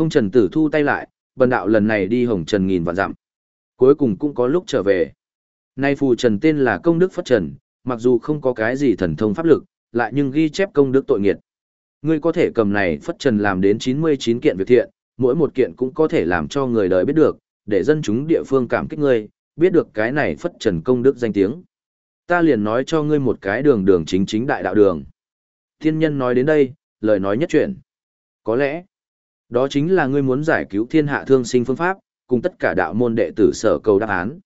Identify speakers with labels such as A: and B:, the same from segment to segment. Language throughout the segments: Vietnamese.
A: Không trần tử thu tay lại, bần đạo lần này đi hồng trần nghìn vạn dặm. Cuối cùng cũng có lúc trở về. Nay phù trần tên là công đức phất trần, mặc dù không có cái gì thần thông pháp lực, lại nhưng ghi chép công đức tội nghiệt. Ngươi có thể cầm này phất trần làm đến 99 kiện việc thiện, mỗi một kiện cũng có thể làm cho người đời biết được, để dân chúng địa phương cảm kích ngươi, biết được cái này phất trần công đức danh tiếng. Ta liền nói cho ngươi một cái đường đường chính chính đại đạo đường. Thiên nhân nói đến đây, lời nói nhất chuyển. Có lẽ, đó chính là ngươi muốn giải cứu thiên hạ thương sinh phương pháp, cùng tất cả đạo môn đệ tử sở cầu đáp án.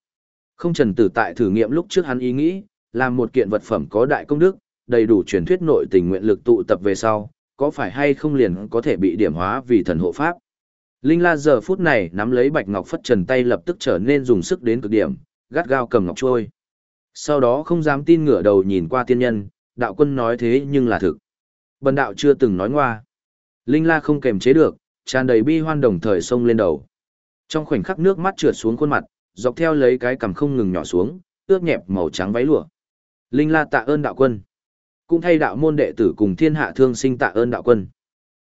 A: Không trần tử tại thử nghiệm lúc trước hắn ý nghĩ, làm một kiện vật phẩm có đại công đức, đầy đủ truyền thuyết nội tình nguyện lực tụ tập về sau, có phải hay không liền có thể bị điểm hóa vì thần hộ pháp. Linh La giờ phút này nắm lấy bạch ngọc phất trần tay lập tức trở nên dùng sức đến cực điểm, gắt gao cầm ngọc trôi. Sau đó không dám tin ngửa đầu nhìn qua tiên nhân, đạo quân nói thế nhưng là thực. Bần đạo chưa từng nói ngoa. Linh La không kềm chế được, tràn đầy bi hoan đồng thời sông lên đầu. Trong khoảnh khắc nước mắt trượt xuống khuôn mặt, dọc theo lấy cái cằm không ngừng nhỏ xuống, ướt nhẹp màu trắng váy lụa. Linh La tạ ơn đạo quân. Cũng thay đạo môn đệ tử cùng thiên hạ thương sinh tạ ơn đạo quân.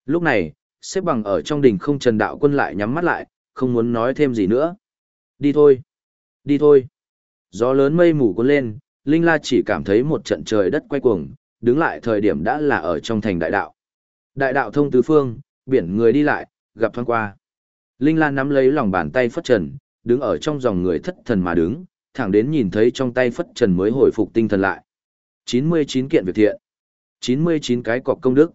A: Lúc này, xếp bằng ở trong đình không trần đạo quân lại nhắm mắt lại, không muốn nói thêm gì nữa. Đi thôi. Đi thôi. Gió lớn mây mù cuốn lên, Linh La chỉ cảm thấy một trận trời đất quay cuồng, đứng lại thời điểm đã là ở trong thành đại đạo. Đại đạo thông tứ phương, biển người đi lại, gặp thoáng qua. Linh lan nắm lấy lòng bàn tay phất trần, đứng ở trong dòng người thất thần mà đứng, thẳng đến nhìn thấy trong tay phất trần mới hồi phục tinh thần lại. 99 kiện việc thiện, 99 cái cọc công đức.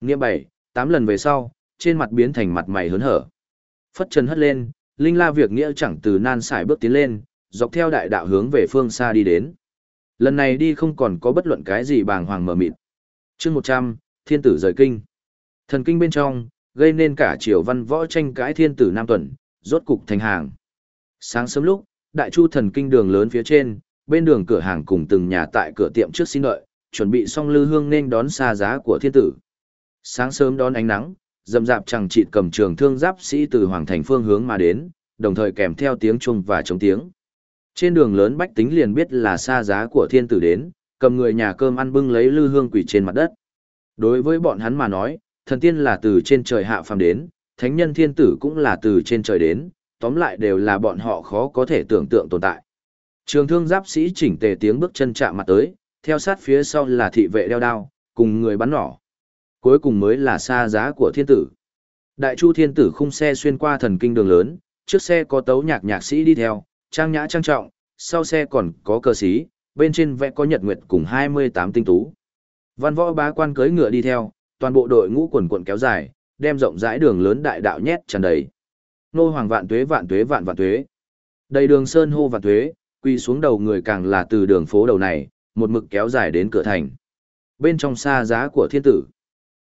A: Nghĩa bảy, 8 lần về sau, trên mặt biến thành mặt mày hớn hở. Phất trần hất lên, Linh La việc nghĩa chẳng từ nan xài bước tiến lên, dọc theo đại đạo hướng về phương xa đi đến. Lần này đi không còn có bất luận cái gì bàng hoàng mở mịt. chương 100, thiên tử rời kinh. Thần kinh bên trong, gây nên cả triều văn võ tranh cãi thiên tử Nam Tuần, rốt cục thành hàng. Sáng sớm lúc, đại chu thần kinh đường lớn phía trên, bên đường cửa hàng cùng từng nhà tại cửa tiệm trước xin đợi, chuẩn bị xong lư hương nên đón xa giá của thiên tử. Sáng sớm đón ánh nắng, dầm dạp chẳng chịt cầm trường thương giáp sĩ từ hoàng thành phương hướng mà đến, đồng thời kèm theo tiếng chuông và chống tiếng. Trên đường lớn bách tính liền biết là xa giá của thiên tử đến, cầm người nhà cơm ăn bưng lấy lư hương quỷ trên mặt đất. Đối với bọn hắn mà nói, thần tiên là từ trên trời hạ phàm đến, thánh nhân thiên tử cũng là từ trên trời đến, tóm lại đều là bọn họ khó có thể tưởng tượng tồn tại. Trường thương giáp sĩ chỉnh tề tiếng bước chân chạm mặt tới, theo sát phía sau là thị vệ đeo đao, cùng người bắn nỏ. Cuối cùng mới là xa giá của thiên tử. Đại chu thiên tử khung xe xuyên qua thần kinh đường lớn, trước xe có tấu nhạc nhạc sĩ đi theo, trang nhã trang trọng, sau xe còn có cờ sĩ, bên trên vẽ có nhật nguyệt cùng 28 tinh tú. Văn võ bá quan cưới ngựa đi theo, toàn bộ đội ngũ quần quần kéo dài, đem rộng rãi đường lớn đại đạo nhét tràn đầy. Nô hoàng vạn tuế vạn tuế vạn vạn tuế. Đầy đường sơn hô vạn tuế, quy xuống đầu người càng là từ đường phố đầu này, một mực kéo dài đến cửa thành. Bên trong xa giá của thiên tử.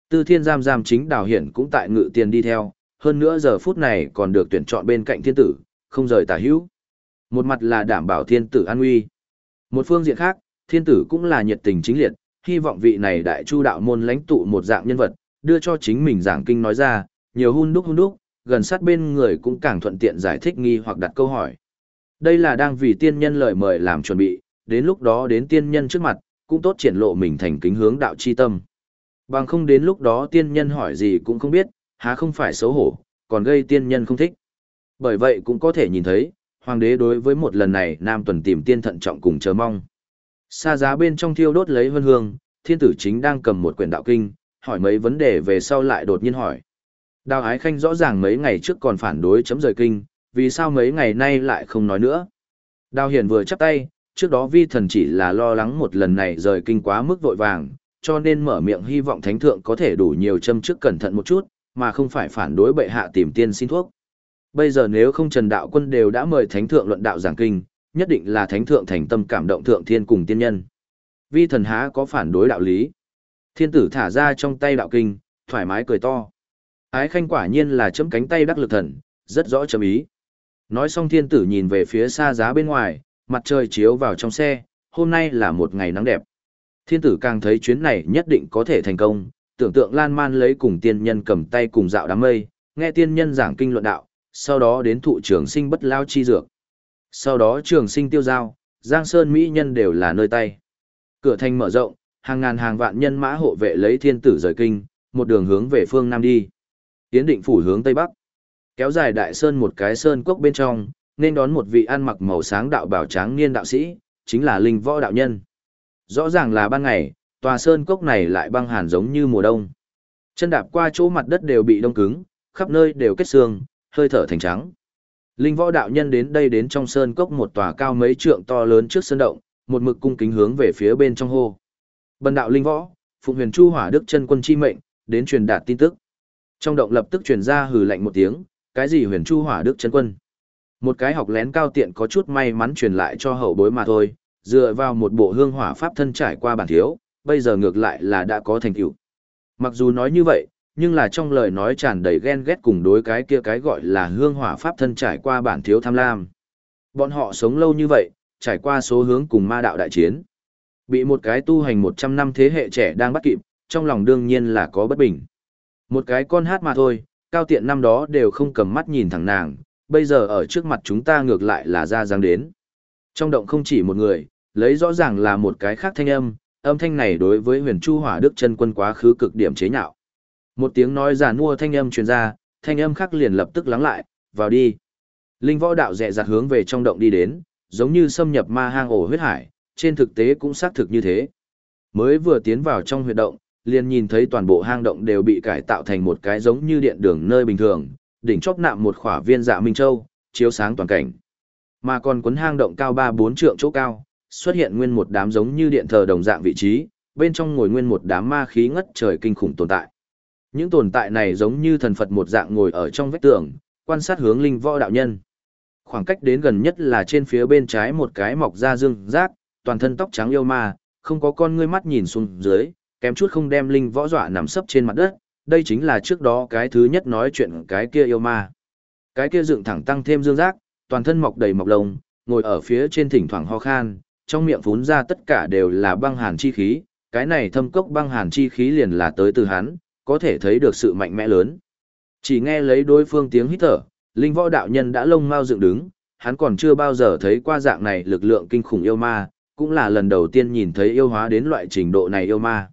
A: Tư thiên giam giam chính đào hiển cũng tại ngự tiền đi theo, hơn nữa giờ phút này còn được tuyển chọn bên cạnh thiên tử, không rời tả hữu. Một mặt là đảm bảo thiên tử an nguy. Một phương diện khác, thiên tử cũng là nhiệt tình chính liệt, hy vọng vị này đại chu đạo môn lãnh tụ một dạng nhân vật, đưa cho chính mình giảng kinh nói ra, nhiều hun đúc hun đúc, gần sát bên người cũng càng thuận tiện giải thích nghi hoặc đặt câu hỏi. Đây là đang vì tiên nhân lời mời làm chuẩn bị, đến lúc đó đến tiên nhân trước mặt, cũng tốt triển lộ mình thành kính hướng đạo chi tâm. Bằng không đến lúc đó tiên nhân hỏi gì cũng không biết, há không phải xấu hổ, còn gây tiên nhân không thích. Bởi vậy cũng có thể nhìn thấy, hoàng đế đối với một lần này nam tuần tìm tiên thận trọng cùng chờ mong. Xa giá bên trong thiêu đốt lấy vân hương, thiên tử chính đang cầm một quyển đạo kinh, hỏi mấy vấn đề về sau lại đột nhiên hỏi. Đào Ái Khanh rõ ràng mấy ngày trước còn phản đối chấm rời kinh, vì sao mấy ngày nay lại không nói nữa. Đào Hiền vừa chắp tay, trước đó vi thần chỉ là lo lắng một lần này rời kinh quá mức vội vàng, cho nên mở miệng hy vọng thánh thượng có thể đủ nhiều châm trước cẩn thận một chút, mà không phải phản đối bệ hạ tìm tiên xin thuốc. Bây giờ nếu không Trần Đạo Quân đều đã mời thánh thượng luận đạo giảng kinh, nhất định là thánh thượng thành tâm cảm động thượng thiên cùng tiên nhân. Vi thần há có phản đối đạo lý. Thiên tử thả ra trong tay đạo kinh, thoải mái cười to. Ái khanh quả nhiên là chấm cánh tay đắc lực thần, rất rõ chấm ý. Nói xong thiên tử nhìn về phía xa giá bên ngoài, mặt trời chiếu vào trong xe, hôm nay là một ngày nắng đẹp. Thiên tử càng thấy chuyến này nhất định có thể thành công, tưởng tượng lan man lấy cùng tiên nhân cầm tay cùng dạo đám mây, nghe tiên nhân giảng kinh luận đạo, sau đó đến thụ trường sinh bất lao chi dược. Sau đó trường sinh tiêu giao, giang sơn mỹ nhân đều là nơi tay. Cửa thành mở rộng, hàng ngàn hàng vạn nhân mã hộ vệ lấy thiên tử rời kinh, một đường hướng về phương Nam đi. tiến định phủ hướng tây bắc. Kéo dài đại sơn một cái sơn cốc bên trong, nên đón một vị ăn mặc màu sáng đạo bảo tráng niên đạo sĩ, chính là linh võ đạo nhân. Rõ ràng là ban ngày, tòa sơn cốc này lại băng hàn giống như mùa đông. Chân đạp qua chỗ mặt đất đều bị đông cứng, khắp nơi đều kết xương, hơi thở thành trắng. Linh võ đạo nhân đến đây đến trong sơn cốc một tòa cao mấy trượng to lớn trước sơn động, một mực cung kính hướng về phía bên trong hô. Bần đạo linh võ, phụng huyền chu hỏa đức chân quân chi mệnh, đến truyền đạt tin tức. Trong động lập tức truyền ra hừ lạnh một tiếng, cái gì huyền chu hỏa đức chân quân? Một cái học lén cao tiện có chút may mắn truyền lại cho hậu bối mà thôi, dựa vào một bộ hương hỏa pháp thân trải qua bản thiếu, bây giờ ngược lại là đã có thành tựu. Mặc dù nói như vậy, nhưng là trong lời nói tràn đầy ghen ghét cùng đối cái kia cái gọi là hương hỏa pháp thân trải qua bản thiếu tham lam. Bọn họ sống lâu như vậy, trải qua số hướng cùng ma đạo đại chiến. Bị một cái tu hành 100 năm thế hệ trẻ đang bắt kịp, trong lòng đương nhiên là có bất bình. Một cái con hát mà thôi, cao tiện năm đó đều không cầm mắt nhìn thẳng nàng, bây giờ ở trước mặt chúng ta ngược lại là ra dáng đến. Trong động không chỉ một người, lấy rõ ràng là một cái khác thanh âm, âm thanh này đối với huyền chu hỏa đức chân quân quá khứ cực điểm chế nhạo. Một tiếng nói giả mua thanh âm truyền ra, thanh âm khác liền lập tức lắng lại, vào đi. Linh võ đạo dẹ dặt hướng về trong động đi đến, giống như xâm nhập ma hang ổ huyết hải, trên thực tế cũng xác thực như thế. Mới vừa tiến vào trong huyệt động, liền nhìn thấy toàn bộ hang động đều bị cải tạo thành một cái giống như điện đường nơi bình thường, đỉnh chóp nạm một khỏa viên dạ minh châu, chiếu sáng toàn cảnh. Mà còn cuốn hang động cao 3-4 trượng chỗ cao, xuất hiện nguyên một đám giống như điện thờ đồng dạng vị trí, bên trong ngồi nguyên một đám ma khí ngất trời kinh khủng tồn tại. Những tồn tại này giống như thần Phật một dạng ngồi ở trong vách tường, quan sát hướng linh võ đạo nhân. Khoảng cách đến gần nhất là trên phía bên trái một cái mọc da dương rác, toàn thân tóc trắng yêu ma, không có con ngươi mắt nhìn xuống dưới, kém chút không đem linh võ dọa nằm sấp trên mặt đất, đây chính là trước đó cái thứ nhất nói chuyện cái kia yêu ma. Cái kia dựng thẳng tăng thêm dương giác, toàn thân mọc đầy mọc lông, ngồi ở phía trên thỉnh thoảng ho khan, trong miệng phún ra tất cả đều là băng hàn chi khí, cái này thâm cốc băng hàn chi khí liền là tới từ hắn, có thể thấy được sự mạnh mẽ lớn. Chỉ nghe lấy đối phương tiếng hít thở, linh võ đạo nhân đã lông mau dựng đứng, hắn còn chưa bao giờ thấy qua dạng này lực lượng kinh khủng yêu ma, cũng là lần đầu tiên nhìn thấy yêu hóa đến loại trình độ này yêu ma.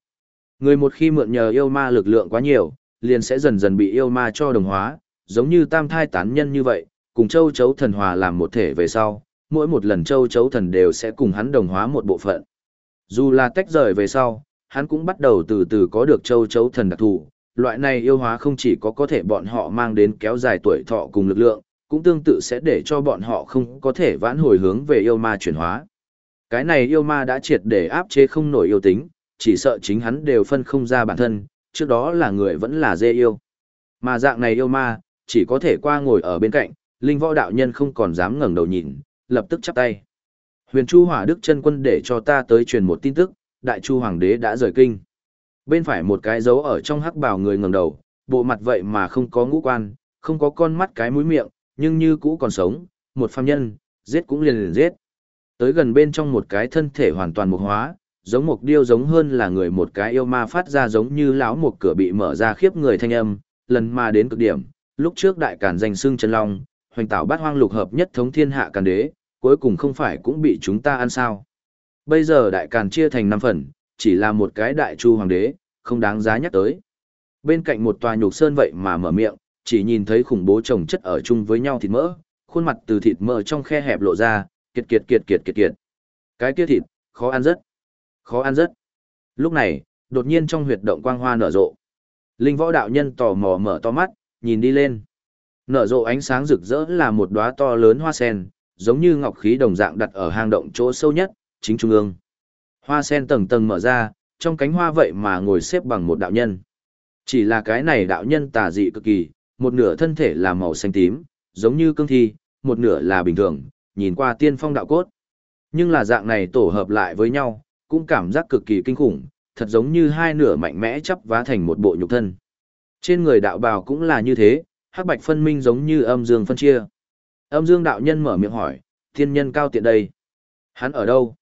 A: Người một khi mượn nhờ yêu ma lực lượng quá nhiều, liền sẽ dần dần bị yêu ma cho đồng hóa, giống như tam thai tán nhân như vậy, cùng châu chấu thần hòa làm một thể về sau, mỗi một lần châu chấu thần đều sẽ cùng hắn đồng hóa một bộ phận. Dù là tách rời về sau, hắn cũng bắt đầu từ từ có được châu chấu thần đặc thù. Loại này yêu hóa không chỉ có có thể bọn họ mang đến kéo dài tuổi thọ cùng lực lượng, cũng tương tự sẽ để cho bọn họ không có thể vãn hồi hướng về yêu ma chuyển hóa. Cái này yêu ma đã triệt để áp chế không nổi yêu tính, chỉ sợ chính hắn đều phân không ra bản thân, trước đó là người vẫn là dê yêu. Mà dạng này yêu ma, chỉ có thể qua ngồi ở bên cạnh, linh võ đạo nhân không còn dám ngẩng đầu nhìn, lập tức chắp tay. Huyền Chu Hỏa Đức chân quân để cho ta tới truyền một tin tức, Đại Chu Hoàng đế đã rời kinh. Bên phải một cái dấu ở trong hắc bào người ngẩng đầu, bộ mặt vậy mà không có ngũ quan, không có con mắt cái mũi miệng, nhưng như cũ còn sống, một phàm nhân, giết cũng liền liền giết. Tới gần bên trong một cái thân thể hoàn toàn mục hóa, giống một điêu giống hơn là người một cái yêu ma phát ra giống như lão một cửa bị mở ra khiếp người thanh âm, lần mà đến cực điểm, lúc trước đại càn danh xưng chân long, hoành tạo bát hoang lục hợp nhất thống thiên hạ càn đế, cuối cùng không phải cũng bị chúng ta ăn sao. Bây giờ đại càn chia thành năm phần, chỉ là một cái đại chu hoàng đế, không đáng giá nhắc tới. Bên cạnh một tòa nhục sơn vậy mà mở miệng, chỉ nhìn thấy khủng bố chồng chất ở chung với nhau thịt mỡ, khuôn mặt từ thịt mỡ trong khe hẹp lộ ra, kiệt kiệt kiệt kiệt kiệt kiệt. Cái kia thịt, khó ăn rất. Khó ăn rất. Lúc này, đột nhiên trong huyệt động quang hoa nở rộ. Linh võ đạo nhân tò mò mở to mắt, nhìn đi lên. Nở rộ ánh sáng rực rỡ là một đóa to lớn hoa sen, giống như ngọc khí đồng dạng đặt ở hang động chỗ sâu nhất, chính trung ương. Hoa sen tầng tầng mở ra, trong cánh hoa vậy mà ngồi xếp bằng một đạo nhân. Chỉ là cái này đạo nhân tà dị cực kỳ, một nửa thân thể là màu xanh tím, giống như cương thi, một nửa là bình thường, nhìn qua tiên phong đạo cốt. Nhưng là dạng này tổ hợp lại với nhau, cũng cảm giác cực kỳ kinh khủng, thật giống như hai nửa mạnh mẽ chắp vá thành một bộ nhục thân. Trên người đạo bào cũng là như thế, hắc bạch phân minh giống như âm dương phân chia. Âm dương đạo nhân mở miệng hỏi, thiên nhân cao tiện đây. Hắn ở đâu?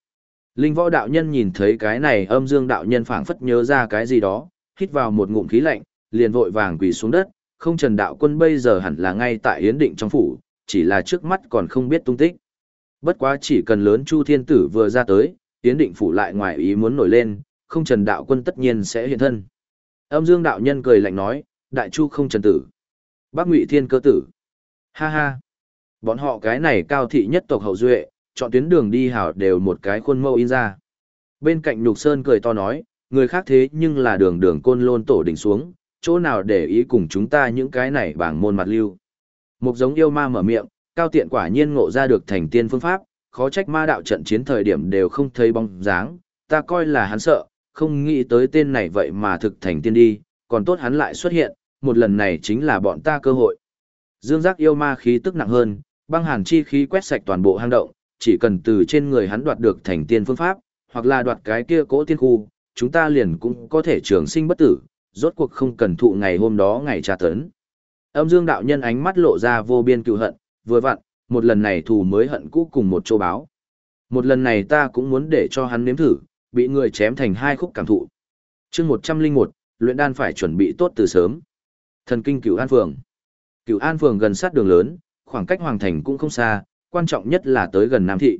A: Linh võ đạo nhân nhìn thấy cái này âm dương đạo nhân phảng phất nhớ ra cái gì đó, hít vào một ngụm khí lạnh, liền vội vàng quỳ xuống đất, không trần đạo quân bây giờ hẳn là ngay tại yến định trong phủ, chỉ là trước mắt còn không biết tung tích. Bất quá chỉ cần lớn Chu Thiên Tử vừa ra tới, Yến Định Phủ lại ngoài ý muốn nổi lên, không Trần Đạo Quân tất nhiên sẽ hiện thân. Âm Dương Đạo Nhân cười lạnh nói, Đại Chu không Trần Tử, Bác Ngụy Thiên cơ tử. Ha ha. Bọn họ cái này cao thị nhất tộc hậu duệ, chọn tuyến đường đi hảo đều một cái khuôn mẫu in ra. Bên cạnh Nhục Sơn cười to nói, người khác thế nhưng là đường đường côn lôn tổ đỉnh xuống, chỗ nào để ý cùng chúng ta những cái này bảng môn mặt lưu. Một giống yêu ma mở miệng, cao tiện quả nhiên ngộ ra được thành tiên phương pháp, khó trách ma đạo trận chiến thời điểm đều không thấy bóng dáng, ta coi là hắn sợ, không nghĩ tới tên này vậy mà thực thành tiên đi, còn tốt hắn lại xuất hiện, một lần này chính là bọn ta cơ hội. Dương giác yêu ma khí tức nặng hơn, băng hàn chi khí quét sạch toàn bộ hang động, chỉ cần từ trên người hắn đoạt được thành tiên phương pháp, hoặc là đoạt cái kia cỗ tiên khu, chúng ta liền cũng có thể trường sinh bất tử, rốt cuộc không cần thụ ngày hôm đó ngày tra tấn. Âm Dương đạo nhân ánh mắt lộ ra vô biên cựu hận, vừa vặn, một lần này thù mới hận cũ cùng một châu báo. Một lần này ta cũng muốn để cho hắn nếm thử, bị người chém thành hai khúc cảm thụ. chương 101, luyện đan phải chuẩn bị tốt từ sớm. Thần kinh cửu an phường. Cửu an phường gần sát đường lớn, khoảng cách hoàng thành cũng không xa, quan trọng nhất là tới gần Nam Thị.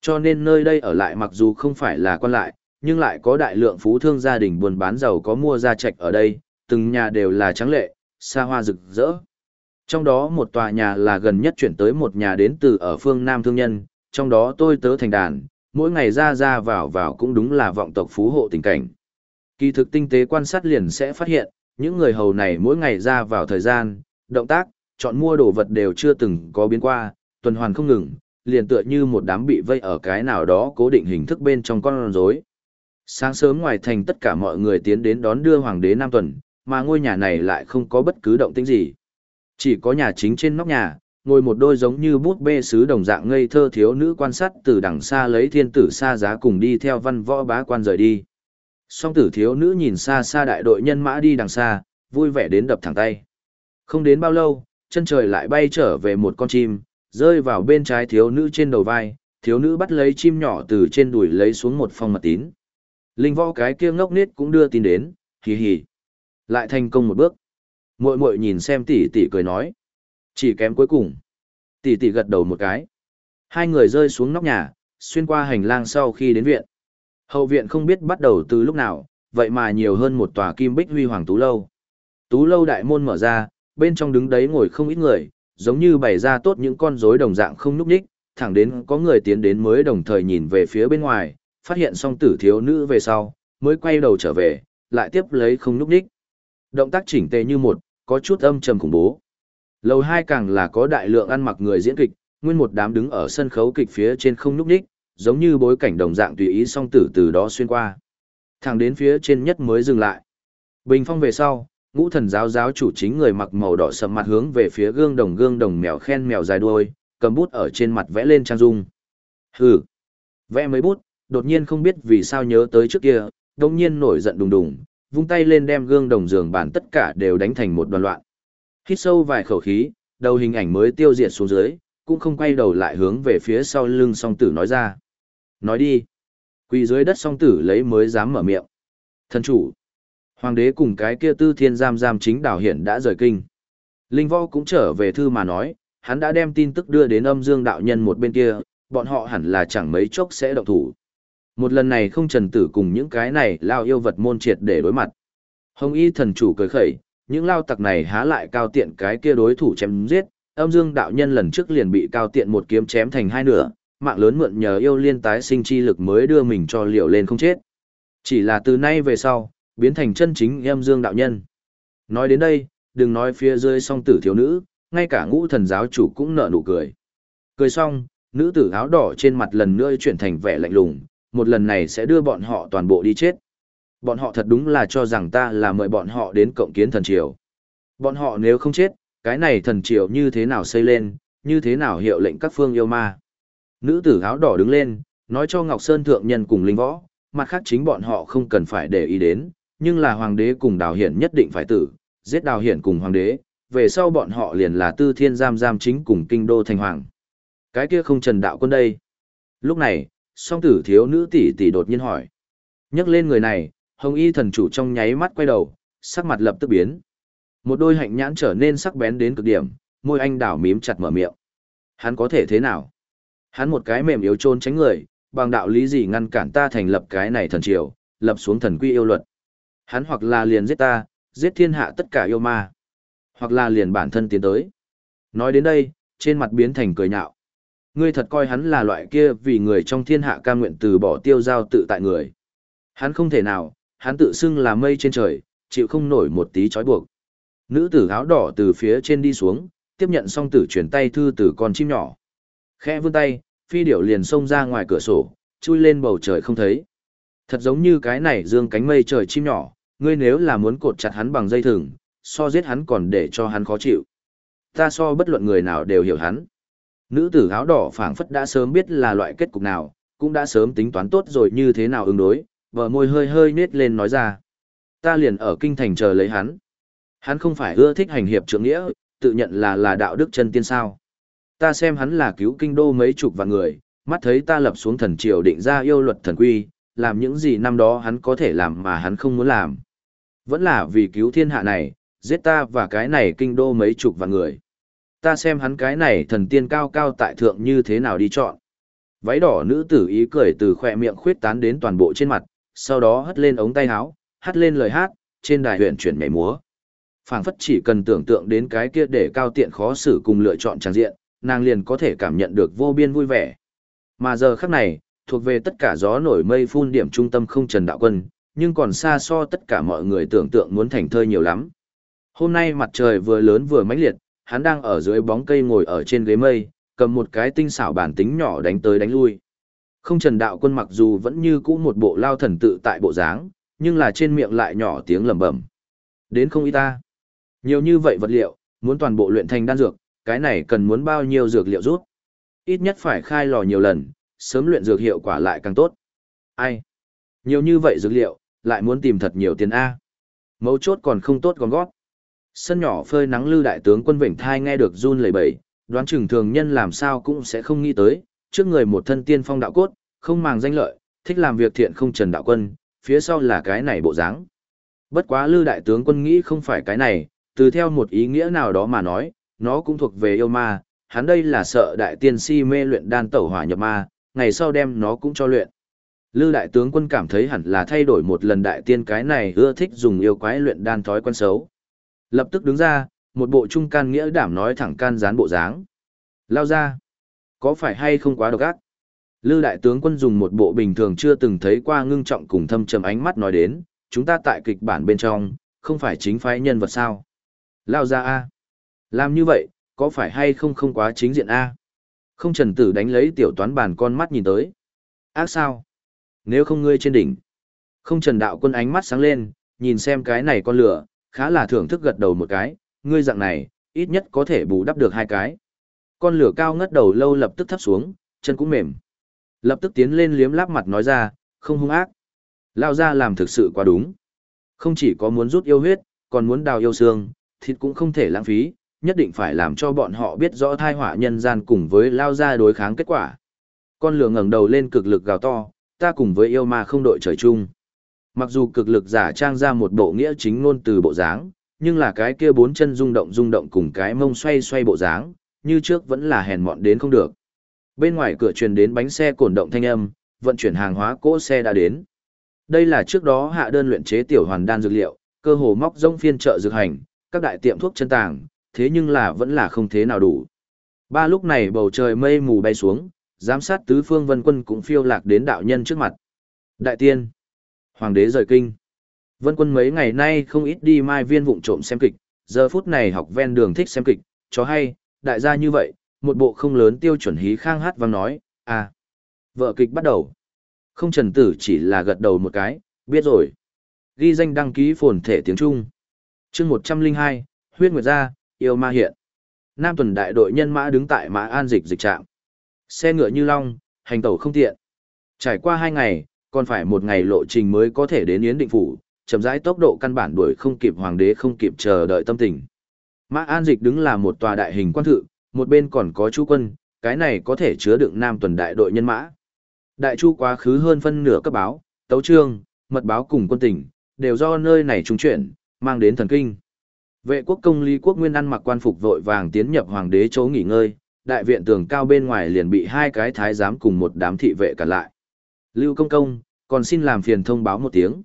A: Cho nên nơi đây ở lại mặc dù không phải là quan lại, nhưng lại có đại lượng phú thương gia đình buôn bán giàu có mua ra trạch ở đây, từng nhà đều là trắng lệ, xa hoa rực rỡ. Trong đó một tòa nhà là gần nhất chuyển tới một nhà đến từ ở phương Nam thương nhân, trong đó tôi tớ thành đàn, mỗi ngày ra ra vào vào cũng đúng là vọng tộc phú hộ tình cảnh. Kỳ thực tinh tế quan sát liền sẽ phát hiện, những người hầu này mỗi ngày ra vào thời gian, động tác, chọn mua đồ vật đều chưa từng có biến qua, tuần hoàn không ngừng, liền tựa như một đám bị vây ở cái nào đó cố định hình thức bên trong con rối. Sáng sớm ngoài thành tất cả mọi người tiến đến đón đưa hoàng đế Nam Tuần, mà ngôi nhà này lại không có bất cứ động tĩnh gì. Chỉ có nhà chính trên nóc nhà, ngồi một đôi giống như bút bê sứ đồng dạng ngây thơ thiếu nữ quan sát từ đằng xa lấy thiên tử xa giá cùng đi theo văn võ bá quan rời đi. Song tử thiếu nữ nhìn xa xa đại đội nhân mã đi đằng xa, vui vẻ đến đập thẳng tay. Không đến bao lâu, chân trời lại bay trở về một con chim, rơi vào bên trái thiếu nữ trên đầu vai, thiếu nữ bắt lấy chim nhỏ từ trên đùi lấy xuống một phong mật tín. Linh võ cái kia ngốc nết cũng đưa tin đến, hì hì. Lại thành công một bước. Muội muội nhìn xem tỷ tỷ cười nói. Chỉ kém cuối cùng. Tỷ tỷ gật đầu một cái. Hai người rơi xuống nóc nhà, xuyên qua hành lang sau khi đến viện. Hậu viện không biết bắt đầu từ lúc nào, vậy mà nhiều hơn một tòa kim bích huy hoàng tú lâu. Tú lâu đại môn mở ra, bên trong đứng đấy ngồi không ít người, giống như bày ra tốt những con rối đồng dạng không núp ních, thẳng đến có người tiến đến mới đồng thời nhìn về phía bên ngoài, phát hiện song tử thiếu nữ về sau, mới quay đầu trở về, lại tiếp lấy không núp ních, Động tác chỉnh tề như một, có chút âm trầm khủng bố. Lầu hai càng là có đại lượng ăn mặc người diễn kịch, nguyên một đám đứng ở sân khấu kịch phía trên không núp ních, giống như bối cảnh đồng dạng tùy ý song tử từ đó xuyên qua. Thẳng đến phía trên nhất mới dừng lại. Bình phong về sau, ngũ thần giáo giáo chủ chính người mặc màu đỏ sầm mặt hướng về phía gương đồng gương đồng mèo khen mèo dài đuôi, cầm bút ở trên mặt vẽ lên trang dung. Hừ, vẽ mấy bút, đột nhiên không biết vì sao nhớ tới trước kia, đột nhiên nổi giận đùng đùng, vung tay lên đem gương đồng giường bàn tất cả đều đánh thành một đoàn loạn. Hít sâu vài khẩu khí, đầu hình ảnh mới tiêu diệt xuống dưới, cũng không quay đầu lại hướng về phía sau lưng song tử nói ra. Nói đi. Quỳ dưới đất song tử lấy mới dám mở miệng. Thần chủ. Hoàng đế cùng cái kia tư thiên giam giam chính đảo hiển đã rời kinh. Linh võ cũng trở về thư mà nói, hắn đã đem tin tức đưa đến âm dương đạo nhân một bên kia, bọn họ hẳn là chẳng mấy chốc sẽ động thủ. Một lần này không trần tử cùng những cái này lao yêu vật môn triệt để đối mặt. Hồng y thần chủ cười khẩy, những lao tặc này há lại cao tiện cái kia đối thủ chém giết, âm dương đạo nhân lần trước liền bị cao tiện một kiếm chém thành hai nửa, mạng lớn mượn nhờ yêu liên tái sinh chi lực mới đưa mình cho liệu lên không chết. Chỉ là từ nay về sau, biến thành chân chính em dương đạo nhân. Nói đến đây, đừng nói phía dưới song tử thiếu nữ, ngay cả ngũ thần giáo chủ cũng nở nụ cười. Cười xong, nữ tử áo đỏ trên mặt lần nữa chuyển thành vẻ lạnh lùng, một lần này sẽ đưa bọn họ toàn bộ đi chết. Bọn họ thật đúng là cho rằng ta là mời bọn họ đến cộng kiến thần triều. Bọn họ nếu không chết, cái này thần triều như thế nào xây lên, như thế nào hiệu lệnh các phương yêu ma. Nữ tử áo đỏ đứng lên, nói cho Ngọc Sơn thượng nhân cùng linh võ, mặt khác chính bọn họ không cần phải để ý đến, nhưng là hoàng đế cùng đào hiển nhất định phải tử, giết đào hiển cùng hoàng đế, về sau bọn họ liền là tư thiên giam giam chính cùng kinh đô thành hoàng. Cái kia không trần đạo quân đây. Lúc này, song tử thiếu nữ tỷ tỷ đột nhiên hỏi. Nhắc lên người này, hồng y thần chủ trong nháy mắt quay đầu, sắc mặt lập tức biến. Một đôi hạnh nhãn trở nên sắc bén đến cực điểm, môi anh đảo mím chặt mở miệng. Hắn có thể thế nào? Hắn một cái mềm yếu trôn tránh người, bằng đạo lý gì ngăn cản ta thành lập cái này thần triều, lập xuống thần quy yêu luật. Hắn hoặc là liền giết ta, giết thiên hạ tất cả yêu ma. hoặc là liền bản thân tiến tới. Nói đến đây, trên mặt biến thành cười nhạo. Ngươi thật coi hắn là loại kia vì người trong thiên hạ ca nguyện từ bỏ tiêu giao tự tại người. Hắn không thể nào, hắn tự xưng là mây trên trời, chịu không nổi một tí trói buộc. Nữ tử áo đỏ từ phía trên đi xuống, tiếp nhận song tử chuyển tay thư từ con chim nhỏ. Khẽ vươn tay, phi điểu liền xông ra ngoài cửa sổ, chui lên bầu trời không thấy. Thật giống như cái này dương cánh mây trời chim nhỏ, ngươi nếu là muốn cột chặt hắn bằng dây thừng, so giết hắn còn để cho hắn khó chịu. Ta so bất luận người nào đều hiểu hắn. Nữ tử áo đỏ phảng phất đã sớm biết là loại kết cục nào, cũng đã sớm tính toán tốt rồi như thế nào ứng đối, vợ môi hơi hơi nết lên nói ra. Ta liền ở kinh thành chờ lấy hắn. Hắn không phải ưa thích hành hiệp trưởng nghĩa, tự nhận là là đạo đức chân tiên sao. Ta xem hắn là cứu kinh đô mấy chục vạn người, mắt thấy ta lập xuống thần triều định ra yêu luật thần quy, làm những gì năm đó hắn có thể làm mà hắn không muốn làm. Vẫn là vì cứu thiên hạ này, giết ta và cái này kinh đô mấy chục vạn người. Ta xem hắn cái này thần tiên cao cao tại thượng như thế nào đi chọn. Váy đỏ nữ tử ý cười từ khỏe miệng khuyết tán đến toàn bộ trên mặt, sau đó hất lên ống tay áo, hất lên lời hát, trên đài huyện chuyển nhảy múa. phảng phất chỉ cần tưởng tượng đến cái kia để cao tiện khó xử cùng lựa chọn trang diện, nàng liền có thể cảm nhận được vô biên vui vẻ. Mà giờ khắc này, thuộc về tất cả gió nổi mây phun điểm trung tâm không trần đạo quân, nhưng còn xa so tất cả mọi người tưởng tượng muốn thành thơi nhiều lắm. Hôm nay mặt trời vừa lớn vừa mãnh liệt, hắn đang ở dưới bóng cây ngồi ở trên ghế mây, cầm một cái tinh xảo bản tính nhỏ đánh tới đánh lui. Không trần đạo quân mặc dù vẫn như cũ một bộ lao thần tự tại bộ dáng, nhưng là trên miệng lại nhỏ tiếng lẩm bẩm. Đến không y ta. Nhiều như vậy vật liệu, muốn toàn bộ luyện thành đan dược, cái này cần muốn bao nhiêu dược liệu rút. Ít nhất phải khai lò nhiều lần, sớm luyện dược hiệu quả lại càng tốt. Ai? Nhiều như vậy dược liệu, lại muốn tìm thật nhiều tiền A. Mấu chốt còn không tốt còn gót. Sân nhỏ phơi nắng lư đại tướng quân Vịnh Thai nghe được run lẩy bẩy, đoán chừng thường nhân làm sao cũng sẽ không nghĩ tới, trước người một thân tiên phong đạo cốt, không màng danh lợi, thích làm việc thiện không trần đạo quân, phía sau là cái này bộ dáng. Bất quá lư đại tướng quân nghĩ không phải cái này, từ theo một ý nghĩa nào đó mà nói, nó cũng thuộc về yêu ma, hắn đây là sợ đại tiên si mê luyện đan tẩu hỏa nhập ma, ngày sau đem nó cũng cho luyện. Lư đại tướng quân cảm thấy hẳn là thay đổi một lần đại tiên cái này ưa thích dùng yêu quái luyện đan thói quen xấu. Lập tức đứng ra, một bộ trung can nghĩa đảm nói thẳng can gián bộ dáng. Lao ra. Có phải hay không quá độc ác? Lư đại tướng quân dùng một bộ bình thường chưa từng thấy qua ngưng trọng cùng thâm trầm ánh mắt nói đến, chúng ta tại kịch bản bên trong, không phải chính phái nhân vật sao? Lao ra A. Làm như vậy, có phải hay không không quá chính diện A? Không trần tử đánh lấy tiểu toán bàn con mắt nhìn tới. Ác sao? Nếu không ngươi trên đỉnh. Không trần đạo quân ánh mắt sáng lên, nhìn xem cái này con lửa, khá là thưởng thức gật đầu một cái, ngươi dạng này, ít nhất có thể bù đắp được hai cái. Con lửa cao ngất đầu lâu lập tức thấp xuống, chân cũng mềm. Lập tức tiến lên liếm láp mặt nói ra, không hung ác. Lao ra làm thực sự quá đúng. Không chỉ có muốn rút yêu huyết, còn muốn đào yêu xương, thịt cũng không thể lãng phí, nhất định phải làm cho bọn họ biết rõ thai họa nhân gian cùng với Lao ra đối kháng kết quả. Con lửa ngẩng đầu lên cực lực gào to, ta cùng với yêu ma không đội trời chung. Mặc dù cực lực giả trang ra một bộ nghĩa chính ngôn từ bộ dáng, nhưng là cái kia bốn chân rung động rung động cùng cái mông xoay xoay bộ dáng, như trước vẫn là hèn mọn đến không được. Bên ngoài cửa truyền đến bánh xe cổn động thanh âm, vận chuyển hàng hóa cỗ xe đã đến. Đây là trước đó hạ đơn luyện chế tiểu hoàn đan dược liệu, cơ hồ móc rông phiên chợ dược hành, các đại tiệm thuốc chân tàng, thế nhưng là vẫn là không thế nào đủ. Ba lúc này bầu trời mây mù bay xuống, giám sát tứ phương vân quân cũng phiêu lạc đến đạo nhân trước mặt. Đại tiên, hoàng đế rời kinh. Vân quân mấy ngày nay không ít đi mai viên vụng trộm xem kịch, giờ phút này học ven đường thích xem kịch, cho hay, đại gia như vậy, một bộ không lớn tiêu chuẩn hí khang hát vang nói, à, vợ kịch bắt đầu. Không trần tử chỉ là gật đầu một cái, biết rồi. Ghi danh đăng ký phồn thể tiếng Trung. chương 102, huyết nguyệt gia, yêu ma hiện. Nam tuần đại đội nhân mã đứng tại mã an dịch dịch trạm. Xe ngựa như long, hành tẩu không tiện. Trải qua hai ngày, còn phải một ngày lộ trình mới có thể đến Yến Định Phủ, chậm rãi tốc độ căn bản đuổi không kịp hoàng đế không kịp chờ đợi tâm tình. Mã An Dịch đứng là một tòa đại hình quan thự, một bên còn có chú quân, cái này có thể chứa đựng nam tuần đại đội nhân mã. Đại chu quá khứ hơn phân nửa cấp báo, tấu trương, mật báo cùng quân tỉnh, đều do nơi này trung chuyển, mang đến thần kinh. Vệ quốc công lý quốc nguyên ăn mặc quan phục vội vàng tiến nhập hoàng đế chỗ nghỉ ngơi, đại viện tường cao bên ngoài liền bị hai cái thái giám cùng một đám thị vệ cản lại. Lưu công công, còn xin làm phiền thông báo một tiếng.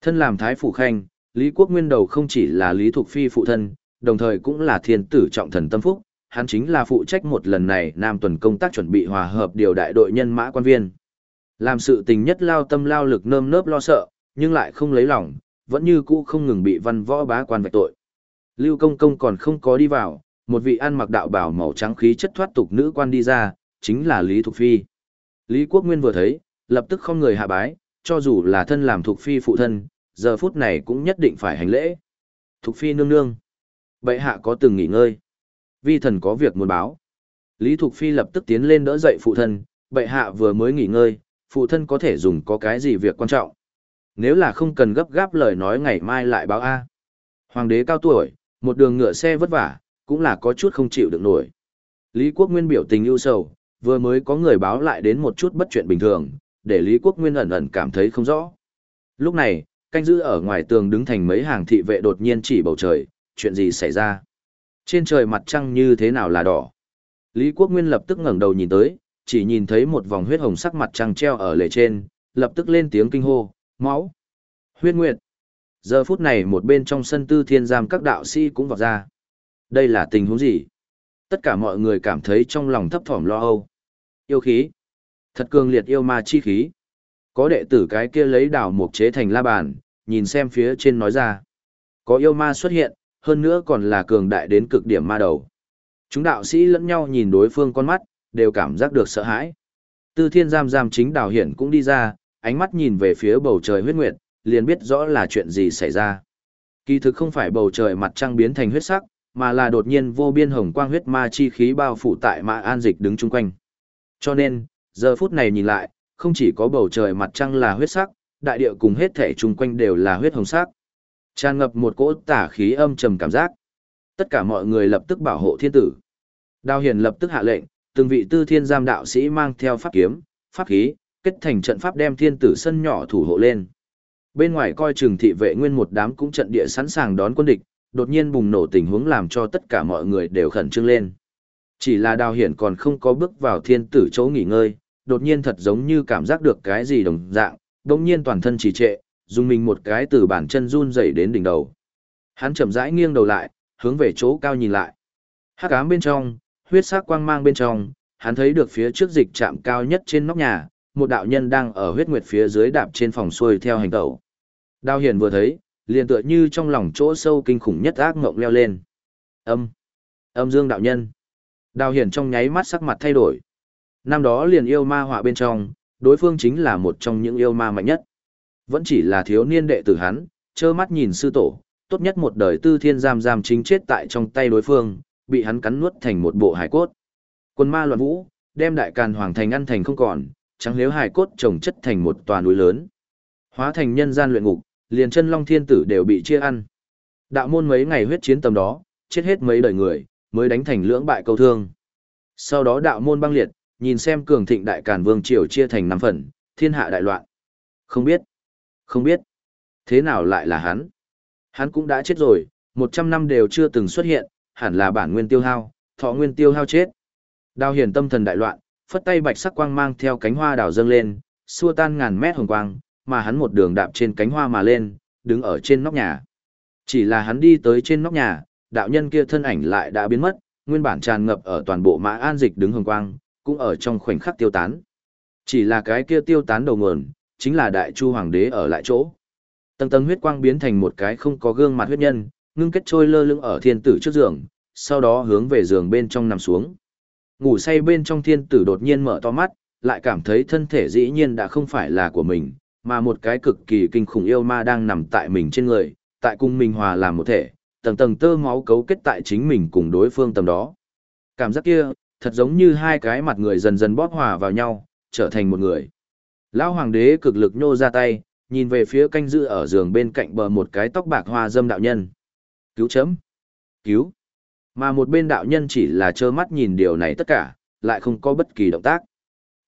A: Thân làm thái phủ khanh, Lý Quốc Nguyên đầu không chỉ là Lý Thục Phi phụ thân, đồng thời cũng là thiên tử trọng thần tâm phúc, hắn chính là phụ trách một lần này Nam tuần công tác chuẩn bị hòa hợp điều đại đội nhân mã quan viên. Làm sự tình nhất lao tâm lao lực nơm nớp lo sợ, nhưng lại không lấy lòng, vẫn như cũ không ngừng bị văn võ bá quan vạch tội. Lưu công công còn không có đi vào, một vị ăn mặc đạo bào màu trắng khí chất thoát tục nữ quan đi ra, chính là Lý Thục Phi. Lý Quốc Nguyên vừa thấy, lập tức không người hạ bái, cho dù là thân làm Thục Phi phụ thân, giờ phút này cũng nhất định phải hành lễ. Thục Phi nương nương. Bệ hạ có từng nghỉ ngơi. Vi thần có việc muốn báo. Lý Thục Phi lập tức tiến lên đỡ dậy phụ thân, bệ hạ vừa mới nghỉ ngơi, phụ thân có thể dùng có cái gì việc quan trọng. Nếu là không cần gấp gáp lời nói ngày mai lại báo A. Hoàng đế cao tuổi, một đường ngựa xe vất vả, cũng là có chút không chịu được nổi. Lý Quốc Nguyên biểu tình ưu sầu, vừa mới có người báo lại đến một chút bất chuyện bình thường, để Lý Quốc Nguyên ẩn ẩn cảm thấy không rõ. Lúc này, canh giữ ở ngoài tường đứng thành mấy hàng thị vệ đột nhiên chỉ bầu trời, chuyện gì xảy ra? Trên trời mặt trăng như thế nào là đỏ? Lý Quốc Nguyên lập tức ngẩng đầu nhìn tới, chỉ nhìn thấy một vòng huyết hồng sắc mặt trăng treo ở lề trên, lập tức lên tiếng kinh hô, máu. Huyết Nguyệt. Giờ phút này một bên trong sân tư thiên giam các đạo sĩ cũng vọt ra. Đây là tình huống gì? Tất cả mọi người cảm thấy trong lòng thấp thỏm lo âu. Yêu khí. Thật cường liệt yêu ma chi khí. Có đệ tử cái kia lấy đảo mục chế thành la bàn, nhìn xem phía trên nói ra. Có yêu ma xuất hiện, hơn nữa còn là cường đại đến cực điểm ma đầu. Chúng đạo sĩ lẫn nhau nhìn đối phương con mắt, đều cảm giác được sợ hãi. Tư thiên giam giam chính đào hiển cũng đi ra, ánh mắt nhìn về phía bầu trời huyết nguyệt, liền biết rõ là chuyện gì xảy ra. Kỳ thực không phải bầu trời mặt trăng biến thành huyết sắc, mà là đột nhiên vô biên hồng quang huyết ma chi khí bao phủ tại mã an dịch đứng chung quanh. Cho nên, giờ phút này nhìn lại, không chỉ có bầu trời mặt trăng là huyết sắc, đại địa cùng hết thể chung quanh đều là huyết hồng sắc. Tràn ngập một cỗ tả khí âm trầm cảm giác. Tất cả mọi người lập tức bảo hộ thiên tử. Đao hiền lập tức hạ lệnh, từng vị tư thiên giam đạo sĩ mang theo pháp kiếm, pháp khí, kết thành trận pháp đem thiên tử sân nhỏ thủ hộ lên. Bên ngoài coi chừng thị vệ nguyên một đám cũng trận địa sẵn sàng đón quân địch, đột nhiên bùng nổ tình huống làm cho tất cả mọi người đều khẩn trương lên. Chỉ là đào hiển còn không có bước vào thiên tử chỗ nghỉ ngơi, đột nhiên thật giống như cảm giác được cái gì đồng dạng, đồng nhiên toàn thân trì trệ, dùng mình một cái từ bàn chân run dậy đến đỉnh đầu. Hắn chậm rãi nghiêng đầu lại, hướng về chỗ cao nhìn lại. Hắc ám bên trong, huyết sắc quang mang bên trong, hắn thấy được phía trước dịch trạm cao nhất trên nóc nhà, một đạo nhân đang ở huyết nguyệt phía dưới đạp trên phòng xuôi theo hành tẩu. Đào hiển vừa thấy, liền tựa như trong lòng chỗ sâu kinh khủng nhất ác ngộng leo lên. Âm. Âm dương đạo nhân. Đào hiển trong nháy mắt sắc mặt thay đổi. Năm đó liền yêu ma họa bên trong, đối phương chính là một trong những yêu ma mạnh nhất. Vẫn chỉ là thiếu niên đệ tử hắn, trơ mắt nhìn sư tổ, tốt nhất một đời tư thiên giam giam chính chết tại trong tay đối phương, bị hắn cắn nuốt thành một bộ hải cốt. Quân ma loạn vũ, đem đại càn hoàng thành ăn thành không còn, trắng liếu hải cốt trồng chất thành một tòa núi lớn. Hóa thành nhân gian luyện ngục, liền chân long thiên tử đều bị chia ăn. Đạo môn mấy ngày huyết chiến tầm đó, chết hết mấy đời người, mới đánh thành lưỡng bại câu thương. Sau đó đạo môn băng liệt, nhìn xem cường thịnh đại càn vương triều chia thành năm phần, thiên hạ đại loạn. Không biết, không biết, thế nào lại là hắn? Hắn cũng đã chết rồi, một trăm năm đều chưa từng xuất hiện, hẳn là bản nguyên tiêu hao, thọ nguyên tiêu hao chết. Đào hiển tâm thần đại loạn, phất tay bạch sắc quang mang theo cánh hoa đào dâng lên, xua tan ngàn mét hồng quang, mà hắn một đường đạp trên cánh hoa mà lên, đứng ở trên nóc nhà. Chỉ là hắn đi tới trên nóc nhà, đạo nhân kia thân ảnh lại đã biến mất, nguyên bản tràn ngập ở toàn bộ mã an dịch đứng hồng quang, cũng ở trong khoảnh khắc tiêu tán. Chỉ là cái kia tiêu tán đầu nguồn, chính là đại chu hoàng đế ở lại chỗ. Tầng tầng huyết quang biến thành một cái không có gương mặt huyết nhân, ngưng kết trôi lơ lưng ở thiên tử trước giường, sau đó hướng về giường bên trong nằm xuống. Ngủ say bên trong thiên tử đột nhiên mở to mắt, lại cảm thấy thân thể dĩ nhiên đã không phải là của mình, mà một cái cực kỳ kinh khủng yêu ma đang nằm tại mình trên người, tại cung mình hòa làm một thể, tầng tầng tơ máu cấu kết tại chính mình cùng đối phương tầm đó. Cảm giác kia, thật giống như hai cái mặt người dần dần bóp hòa vào nhau, trở thành một người. Lão hoàng đế cực lực nhô ra tay, nhìn về phía canh giữ ở giường bên cạnh bờ một cái tóc bạc hoa dâm đạo nhân. Cứu chấm. Cứu. Mà một bên đạo nhân chỉ là trơ mắt nhìn điều này tất cả, lại không có bất kỳ động tác.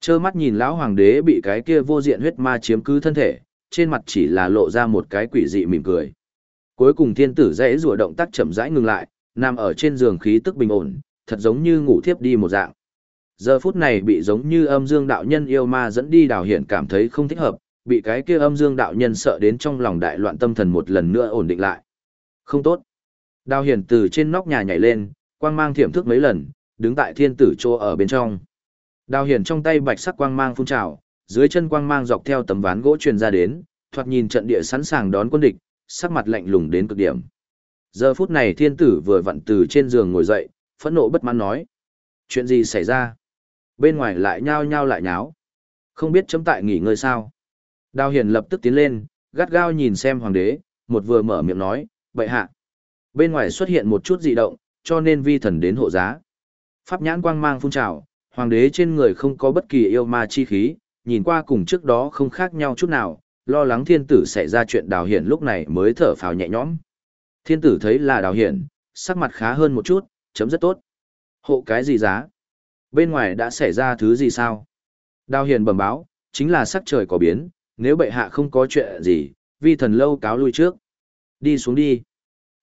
A: Chơ mắt nhìn lão hoàng đế bị cái kia vô diện huyết ma chiếm cứ thân thể, trên mặt chỉ là lộ ra một cái quỷ dị mỉm cười. Cuối cùng thiên tử dễ rùa động tác chậm rãi ngừng lại, nằm ở trên giường khí tức bình ổn, thật giống như ngủ thiếp đi một dạng. Giờ phút này bị giống như âm dương đạo nhân yêu ma dẫn đi đào hiển cảm thấy không thích hợp, bị cái kia âm dương đạo nhân sợ đến trong lòng đại loạn tâm thần một lần nữa ổn định lại. Không tốt. Đào hiển từ trên nóc nhà nhảy lên, quang mang thiểm thức mấy lần, đứng tại thiên tử chỗ ở bên trong. Đào hiển trong tay bạch sắc quang mang phun trào, dưới chân quang mang dọc theo tấm ván gỗ truyền ra đến, thoạt nhìn trận địa sẵn sàng đón quân địch, sắc mặt lạnh lùng đến cực điểm. Giờ phút này thiên tử vừa vặn từ trên giường ngồi dậy, phẫn nộ bất mãn nói. Chuyện gì xảy ra? Bên ngoài lại nhao nhao lại nháo. Không biết chấm tại nghỉ ngơi sao? Đào hiển lập tức tiến lên, gắt gao nhìn xem hoàng đế, một vừa mở miệng nói, bệ hạ. Bên ngoài xuất hiện một chút dị động, cho nên vi thần đến hộ giá. Pháp nhãn quang mang phun trào, hoàng đế trên người không có bất kỳ yêu ma chi khí, nhìn qua cùng trước đó không khác nhau chút nào, lo lắng thiên tử sẽ ra chuyện đào hiển lúc này mới thở phào nhẹ nhõm. Thiên tử thấy là đào hiển, sắc mặt khá hơn một chút, chấm rất tốt. Hộ cái gì giá? Bên ngoài đã xảy ra thứ gì sao? Đào hiển bẩm báo, chính là sắc trời có biến, nếu bệ hạ không có chuyện gì, vi thần lâu cáo lui trước. Đi xuống đi.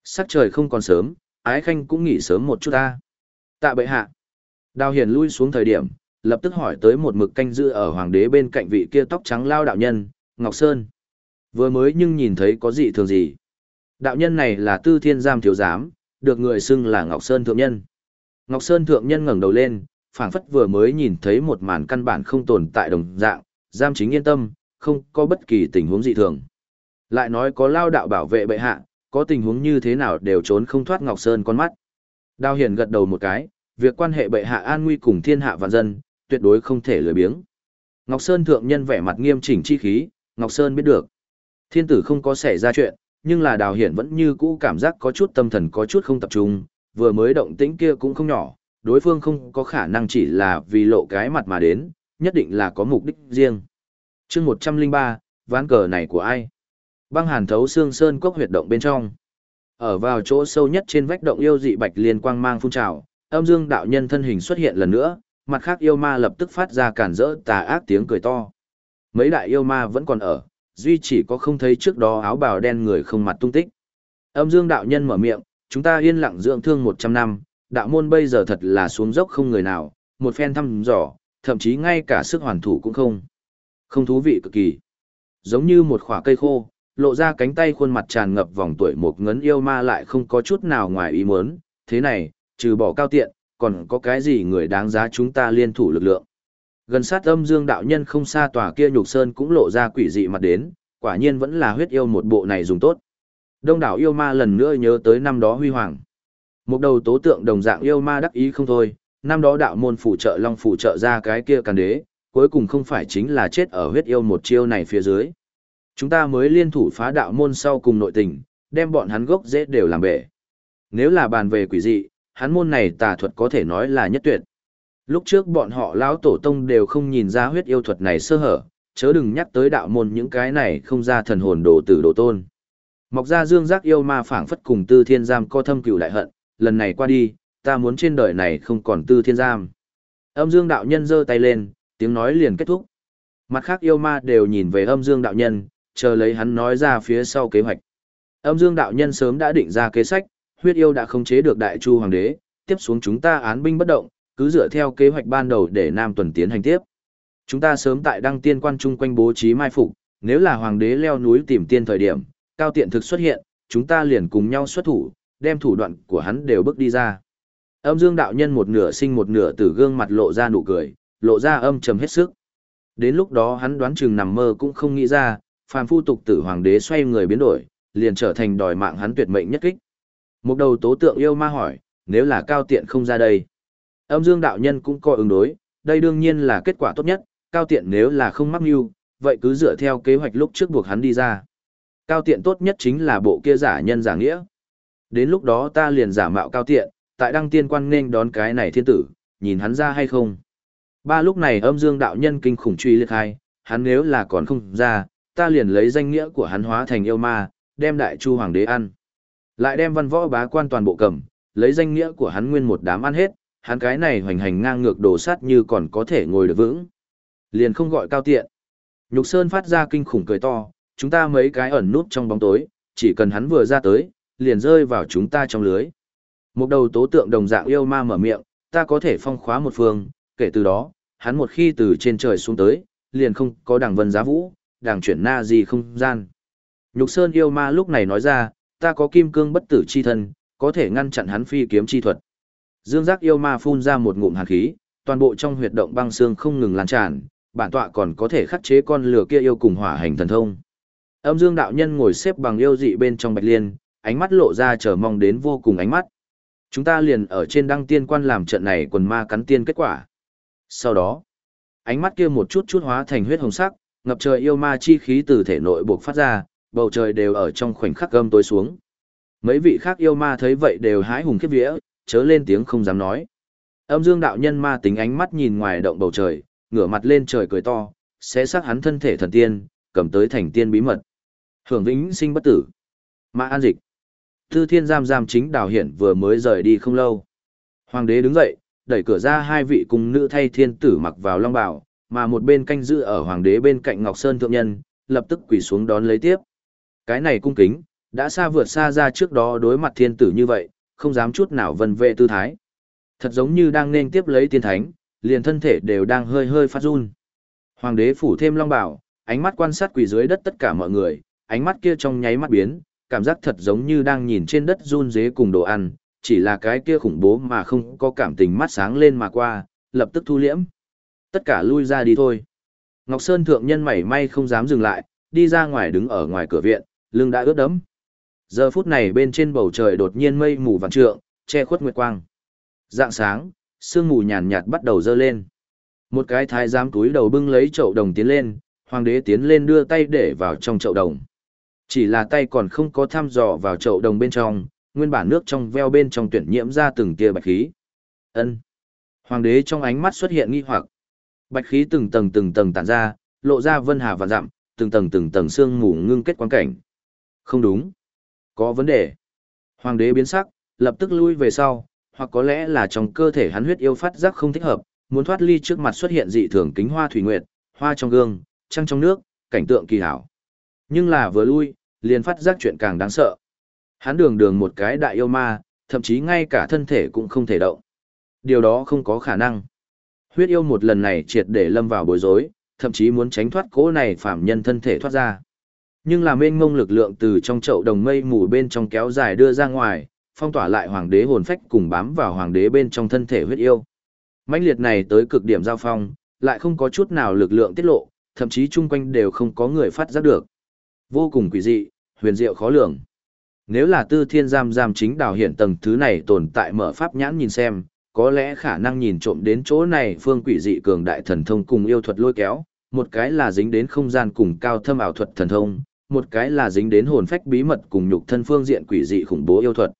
A: Sắc trời không còn sớm, ái khanh cũng nghỉ sớm một chút ta. Tạ bệ hạ. Đào hiển lui xuống thời điểm, lập tức hỏi tới một mực canh giữ ở hoàng đế bên cạnh vị kia tóc trắng lao đạo nhân, Ngọc Sơn. Vừa mới nhưng nhìn thấy có gì thường gì. Đạo nhân này là tư thiên giam thiếu giám, được người xưng là Ngọc Sơn Thượng Nhân. Ngọc Sơn Thượng Nhân ngẩng đầu lên, phảng phất vừa mới nhìn thấy một màn căn bản không tồn tại đồng dạng, giam chính yên tâm, không có bất kỳ tình huống dị thường. Lại nói có lao đạo bảo vệ bệ hạ, có tình huống như thế nào đều trốn không thoát Ngọc Sơn con mắt. Đao Hiền gật đầu một cái, việc quan hệ bệ hạ an nguy cùng thiên hạ vạn dân, tuyệt đối không thể lười biếng. Ngọc Sơn thượng nhân vẻ mặt nghiêm chỉnh chi khí, Ngọc Sơn biết được. Thiên tử không có xảy ra chuyện, nhưng là Đào Hiển vẫn như cũ cảm giác có chút tâm thần có chút không tập trung, vừa mới động tĩnh kia cũng không nhỏ, đối phương không có khả năng chỉ là vì lộ cái mặt mà đến, nhất định là có mục đích riêng. chương 103, ván cờ này của ai? Băng hàn thấu xương sơn cốc huyệt động bên trong. Ở vào chỗ sâu nhất trên vách động yêu dị bạch liên quang mang phun trào, âm dương đạo nhân thân hình xuất hiện lần nữa, mặt khác yêu ma lập tức phát ra cản rỡ tà ác tiếng cười to. Mấy đại yêu ma vẫn còn ở, duy chỉ có không thấy trước đó áo bào đen người không mặt tung tích. Âm dương đạo nhân mở miệng, chúng ta yên lặng dưỡng thương 100 năm, đạo môn bây giờ thật là xuống dốc không người nào, một phen thăm dò, thậm chí ngay cả sức hoàn thủ cũng không. Không thú vị cực kỳ. Giống như một khỏa cây khô, lộ ra cánh tay khuôn mặt tràn ngập vòng tuổi một ngấn yêu ma lại không có chút nào ngoài ý muốn, thế này, trừ bỏ cao tiện, còn có cái gì người đáng giá chúng ta liên thủ lực lượng. Gần sát âm dương đạo nhân không xa tòa kia nhục sơn cũng lộ ra quỷ dị mặt đến, quả nhiên vẫn là huyết yêu một bộ này dùng tốt. Đông đảo yêu ma lần nữa nhớ tới năm đó huy hoàng. Một đầu tố tượng đồng dạng yêu ma đắc ý không thôi, năm đó đạo môn phụ trợ long phụ trợ ra cái kia càn đế, cuối cùng không phải chính là chết ở huyết yêu một chiêu này phía dưới. Chúng ta mới liên thủ phá đạo môn sau cùng nội tình, đem bọn hắn gốc dễ đều làm bể. Nếu là bàn về quỷ dị, hắn môn này tà thuật có thể nói là nhất tuyệt. Lúc trước bọn họ lão tổ tông đều không nhìn ra huyết yêu thuật này sơ hở, chớ đừng nhắc tới đạo môn những cái này không ra thần hồn đồ tử đồ tôn. Mọc ra dương giác yêu ma phảng phất cùng tư thiên giam co thâm cửu đại hận, lần này qua đi, ta muốn trên đời này không còn tư thiên giam. Âm dương đạo nhân giơ tay lên, tiếng nói liền kết thúc. Mặt khác yêu ma đều nhìn về âm dương đạo nhân, chờ lấy hắn nói ra phía sau kế hoạch. Âm dương đạo nhân sớm đã định ra kế sách, huyết yêu đã khống chế được đại chu hoàng đế, tiếp xuống chúng ta án binh bất động, cứ dựa theo kế hoạch ban đầu để Nam tuần tiến hành tiếp. Chúng ta sớm tại đăng tiên quan trung quanh bố trí mai phục, nếu là hoàng đế leo núi tìm tiên thời điểm, cao tiện thực xuất hiện, chúng ta liền cùng nhau xuất thủ, đem thủ đoạn của hắn đều bước đi ra. Âm Dương đạo nhân một nửa sinh một nửa từ gương mặt lộ ra nụ cười, lộ ra âm trầm hết sức. Đến lúc đó hắn đoán chừng nằm mơ cũng không nghĩ ra, phàm phu tục tử hoàng đế xoay người biến đổi, liền trở thành đòi mạng hắn tuyệt mệnh nhất kích. Một đầu tố tượng yêu ma hỏi, nếu là cao tiện không ra đây. Âm dương đạo nhân cũng coi ứng đối, đây đương nhiên là kết quả tốt nhất, cao tiện nếu là không mắc mưu, vậy cứ dựa theo kế hoạch lúc trước buộc hắn đi ra. Cao tiện tốt nhất chính là bộ kia giả nhân giả nghĩa. Đến lúc đó ta liền giả mạo cao tiện, tại đăng tiên quan nên đón cái này thiên tử, nhìn hắn ra hay không. Ba lúc này âm dương đạo nhân kinh khủng truy liệt hai, hắn nếu là còn không ra, ta liền lấy danh nghĩa của hắn hóa thành yêu ma, đem đại chu hoàng đế ăn. Lại đem văn võ bá quan toàn bộ cầm, lấy danh nghĩa của hắn nguyên một đám ăn hết, hắn cái này hoành hành ngang ngược đồ sát như còn có thể ngồi được vững. Liền không gọi cao tiện. Nhục Sơn phát ra kinh khủng cười to, chúng ta mấy cái ẩn núp trong bóng tối, chỉ cần hắn vừa ra tới, liền rơi vào chúng ta trong lưới. Một đầu tố tượng đồng dạng yêu ma mở miệng, ta có thể phong khóa một phương, kể từ đó, hắn một khi từ trên trời xuống tới, liền không có đảng vân giá vũ, đảng chuyển na gì không gian. Nhục Sơn yêu ma lúc này nói ra, ta có kim cương bất tử chi thân, có thể ngăn chặn hắn phi kiếm chi thuật. Dương giác yêu ma phun ra một ngụm hàn khí, toàn bộ trong huyệt động băng xương không ngừng lan tràn, bản tọa còn có thể khắc chế con lửa kia yêu cùng hỏa hành thần thông. Âm Dương đạo nhân ngồi xếp bằng yêu dị bên trong bạch liên, ánh mắt lộ ra chờ mong đến vô cùng ánh mắt. Chúng ta liền ở trên đăng tiên quan làm trận này quần ma cắn tiên kết quả. Sau đó, ánh mắt kia một chút chút hóa thành huyết hồng sắc, ngập trời yêu ma chi khí từ thể nội buộc phát ra, bầu trời đều ở trong khoảnh khắc gâm tối xuống. Mấy vị khác yêu ma thấy vậy đều hái hùng khiếp vía, chớ lên tiếng không dám nói. Âm dương đạo nhân ma tính ánh mắt nhìn ngoài động bầu trời, ngửa mặt lên trời cười to, sẽ xác hắn thân thể thần tiên, cầm tới thành tiên bí mật. Hưởng vĩnh sinh bất tử. Ma an dịch. Tư thiên giam giam chính đào hiển vừa mới rời đi không lâu. Hoàng đế đứng dậy, đẩy cửa ra hai vị cung nữ thay thiên tử mặc vào long bào, mà một bên canh giữ ở hoàng đế bên cạnh Ngọc Sơn thượng nhân, lập tức quỳ xuống đón lấy tiếp. Cái này cung kính, đã xa vượt xa ra trước đó đối mặt thiên tử như vậy, không dám chút nào vần vệ tư thái. Thật giống như đang nên tiếp lấy tiên thánh, liền thân thể đều đang hơi hơi phát run. Hoàng đế phủ thêm long bảo, ánh mắt quan sát quỳ dưới đất tất cả mọi người, ánh mắt kia trong nháy mắt biến, cảm giác thật giống như đang nhìn trên đất run dế cùng đồ ăn, chỉ là cái kia khủng bố mà không có cảm tình mắt sáng lên mà qua, lập tức thu liễm. Tất cả lui ra đi thôi. Ngọc Sơn thượng nhân mảy may không dám dừng lại, đi ra ngoài đứng ở ngoài cửa viện, lưng đã ướt đẫm. Giờ phút này bên trên bầu trời đột nhiên mây mù vàng trượng, che khuất nguyệt quang. Dạng sáng, sương mù nhàn nhạt bắt đầu dơ lên. Một cái thái giám túi đầu bưng lấy chậu đồng tiến lên, hoàng đế tiến lên đưa tay để vào trong chậu đồng. Chỉ là tay còn không có thăm dò vào chậu đồng bên trong, nguyên bản nước trong veo bên trong tuyển nhiễm ra từng tia bạch khí. Ân. Hoàng đế trong ánh mắt xuất hiện nghi hoặc. Bạch khí từng tầng từng tầng tản ra, lộ ra vân hà và dặm, từng tầng từng tầng sương mù ngưng kết quan cảnh. Không đúng. Có vấn đề. Hoàng đế biến sắc, lập tức lui về sau, hoặc có lẽ là trong cơ thể hắn huyết yêu phát giác không thích hợp, muốn thoát ly trước mặt xuất hiện dị thường kính hoa thủy nguyệt, hoa trong gương, trăng trong nước, cảnh tượng kỳ hảo. Nhưng là vừa lui, liền phát giác chuyện càng đáng sợ. Hắn đường đường một cái đại yêu ma, thậm chí ngay cả thân thể cũng không thể động. Điều đó không có khả năng. Huyết yêu một lần này triệt để lâm vào bối rối, thậm chí muốn tránh thoát cỗ này phạm nhân thân thể thoát ra. Nhưng là mênh mông lực lượng từ trong chậu đồng mây mù bên trong kéo dài đưa ra ngoài, phong tỏa lại hoàng đế hồn phách cùng bám vào hoàng đế bên trong thân thể huyết yêu. mãnh liệt này tới cực điểm giao phong, lại không có chút nào lực lượng tiết lộ, thậm chí chung quanh đều không có người phát giác được. Vô cùng quỷ dị, huyền diệu khó lường. Nếu là tư thiên giam giam chính đào hiện tầng thứ này tồn tại mở pháp nhãn nhìn xem, có lẽ khả năng nhìn trộm đến chỗ này phương quỷ dị cường đại thần thông cùng yêu thuật lôi kéo, một cái là dính đến không gian cùng cao thâm ảo thuật thần thông, một cái là dính đến hồn phách bí mật cùng nhục thân phương diện quỷ dị khủng bố yêu thuật.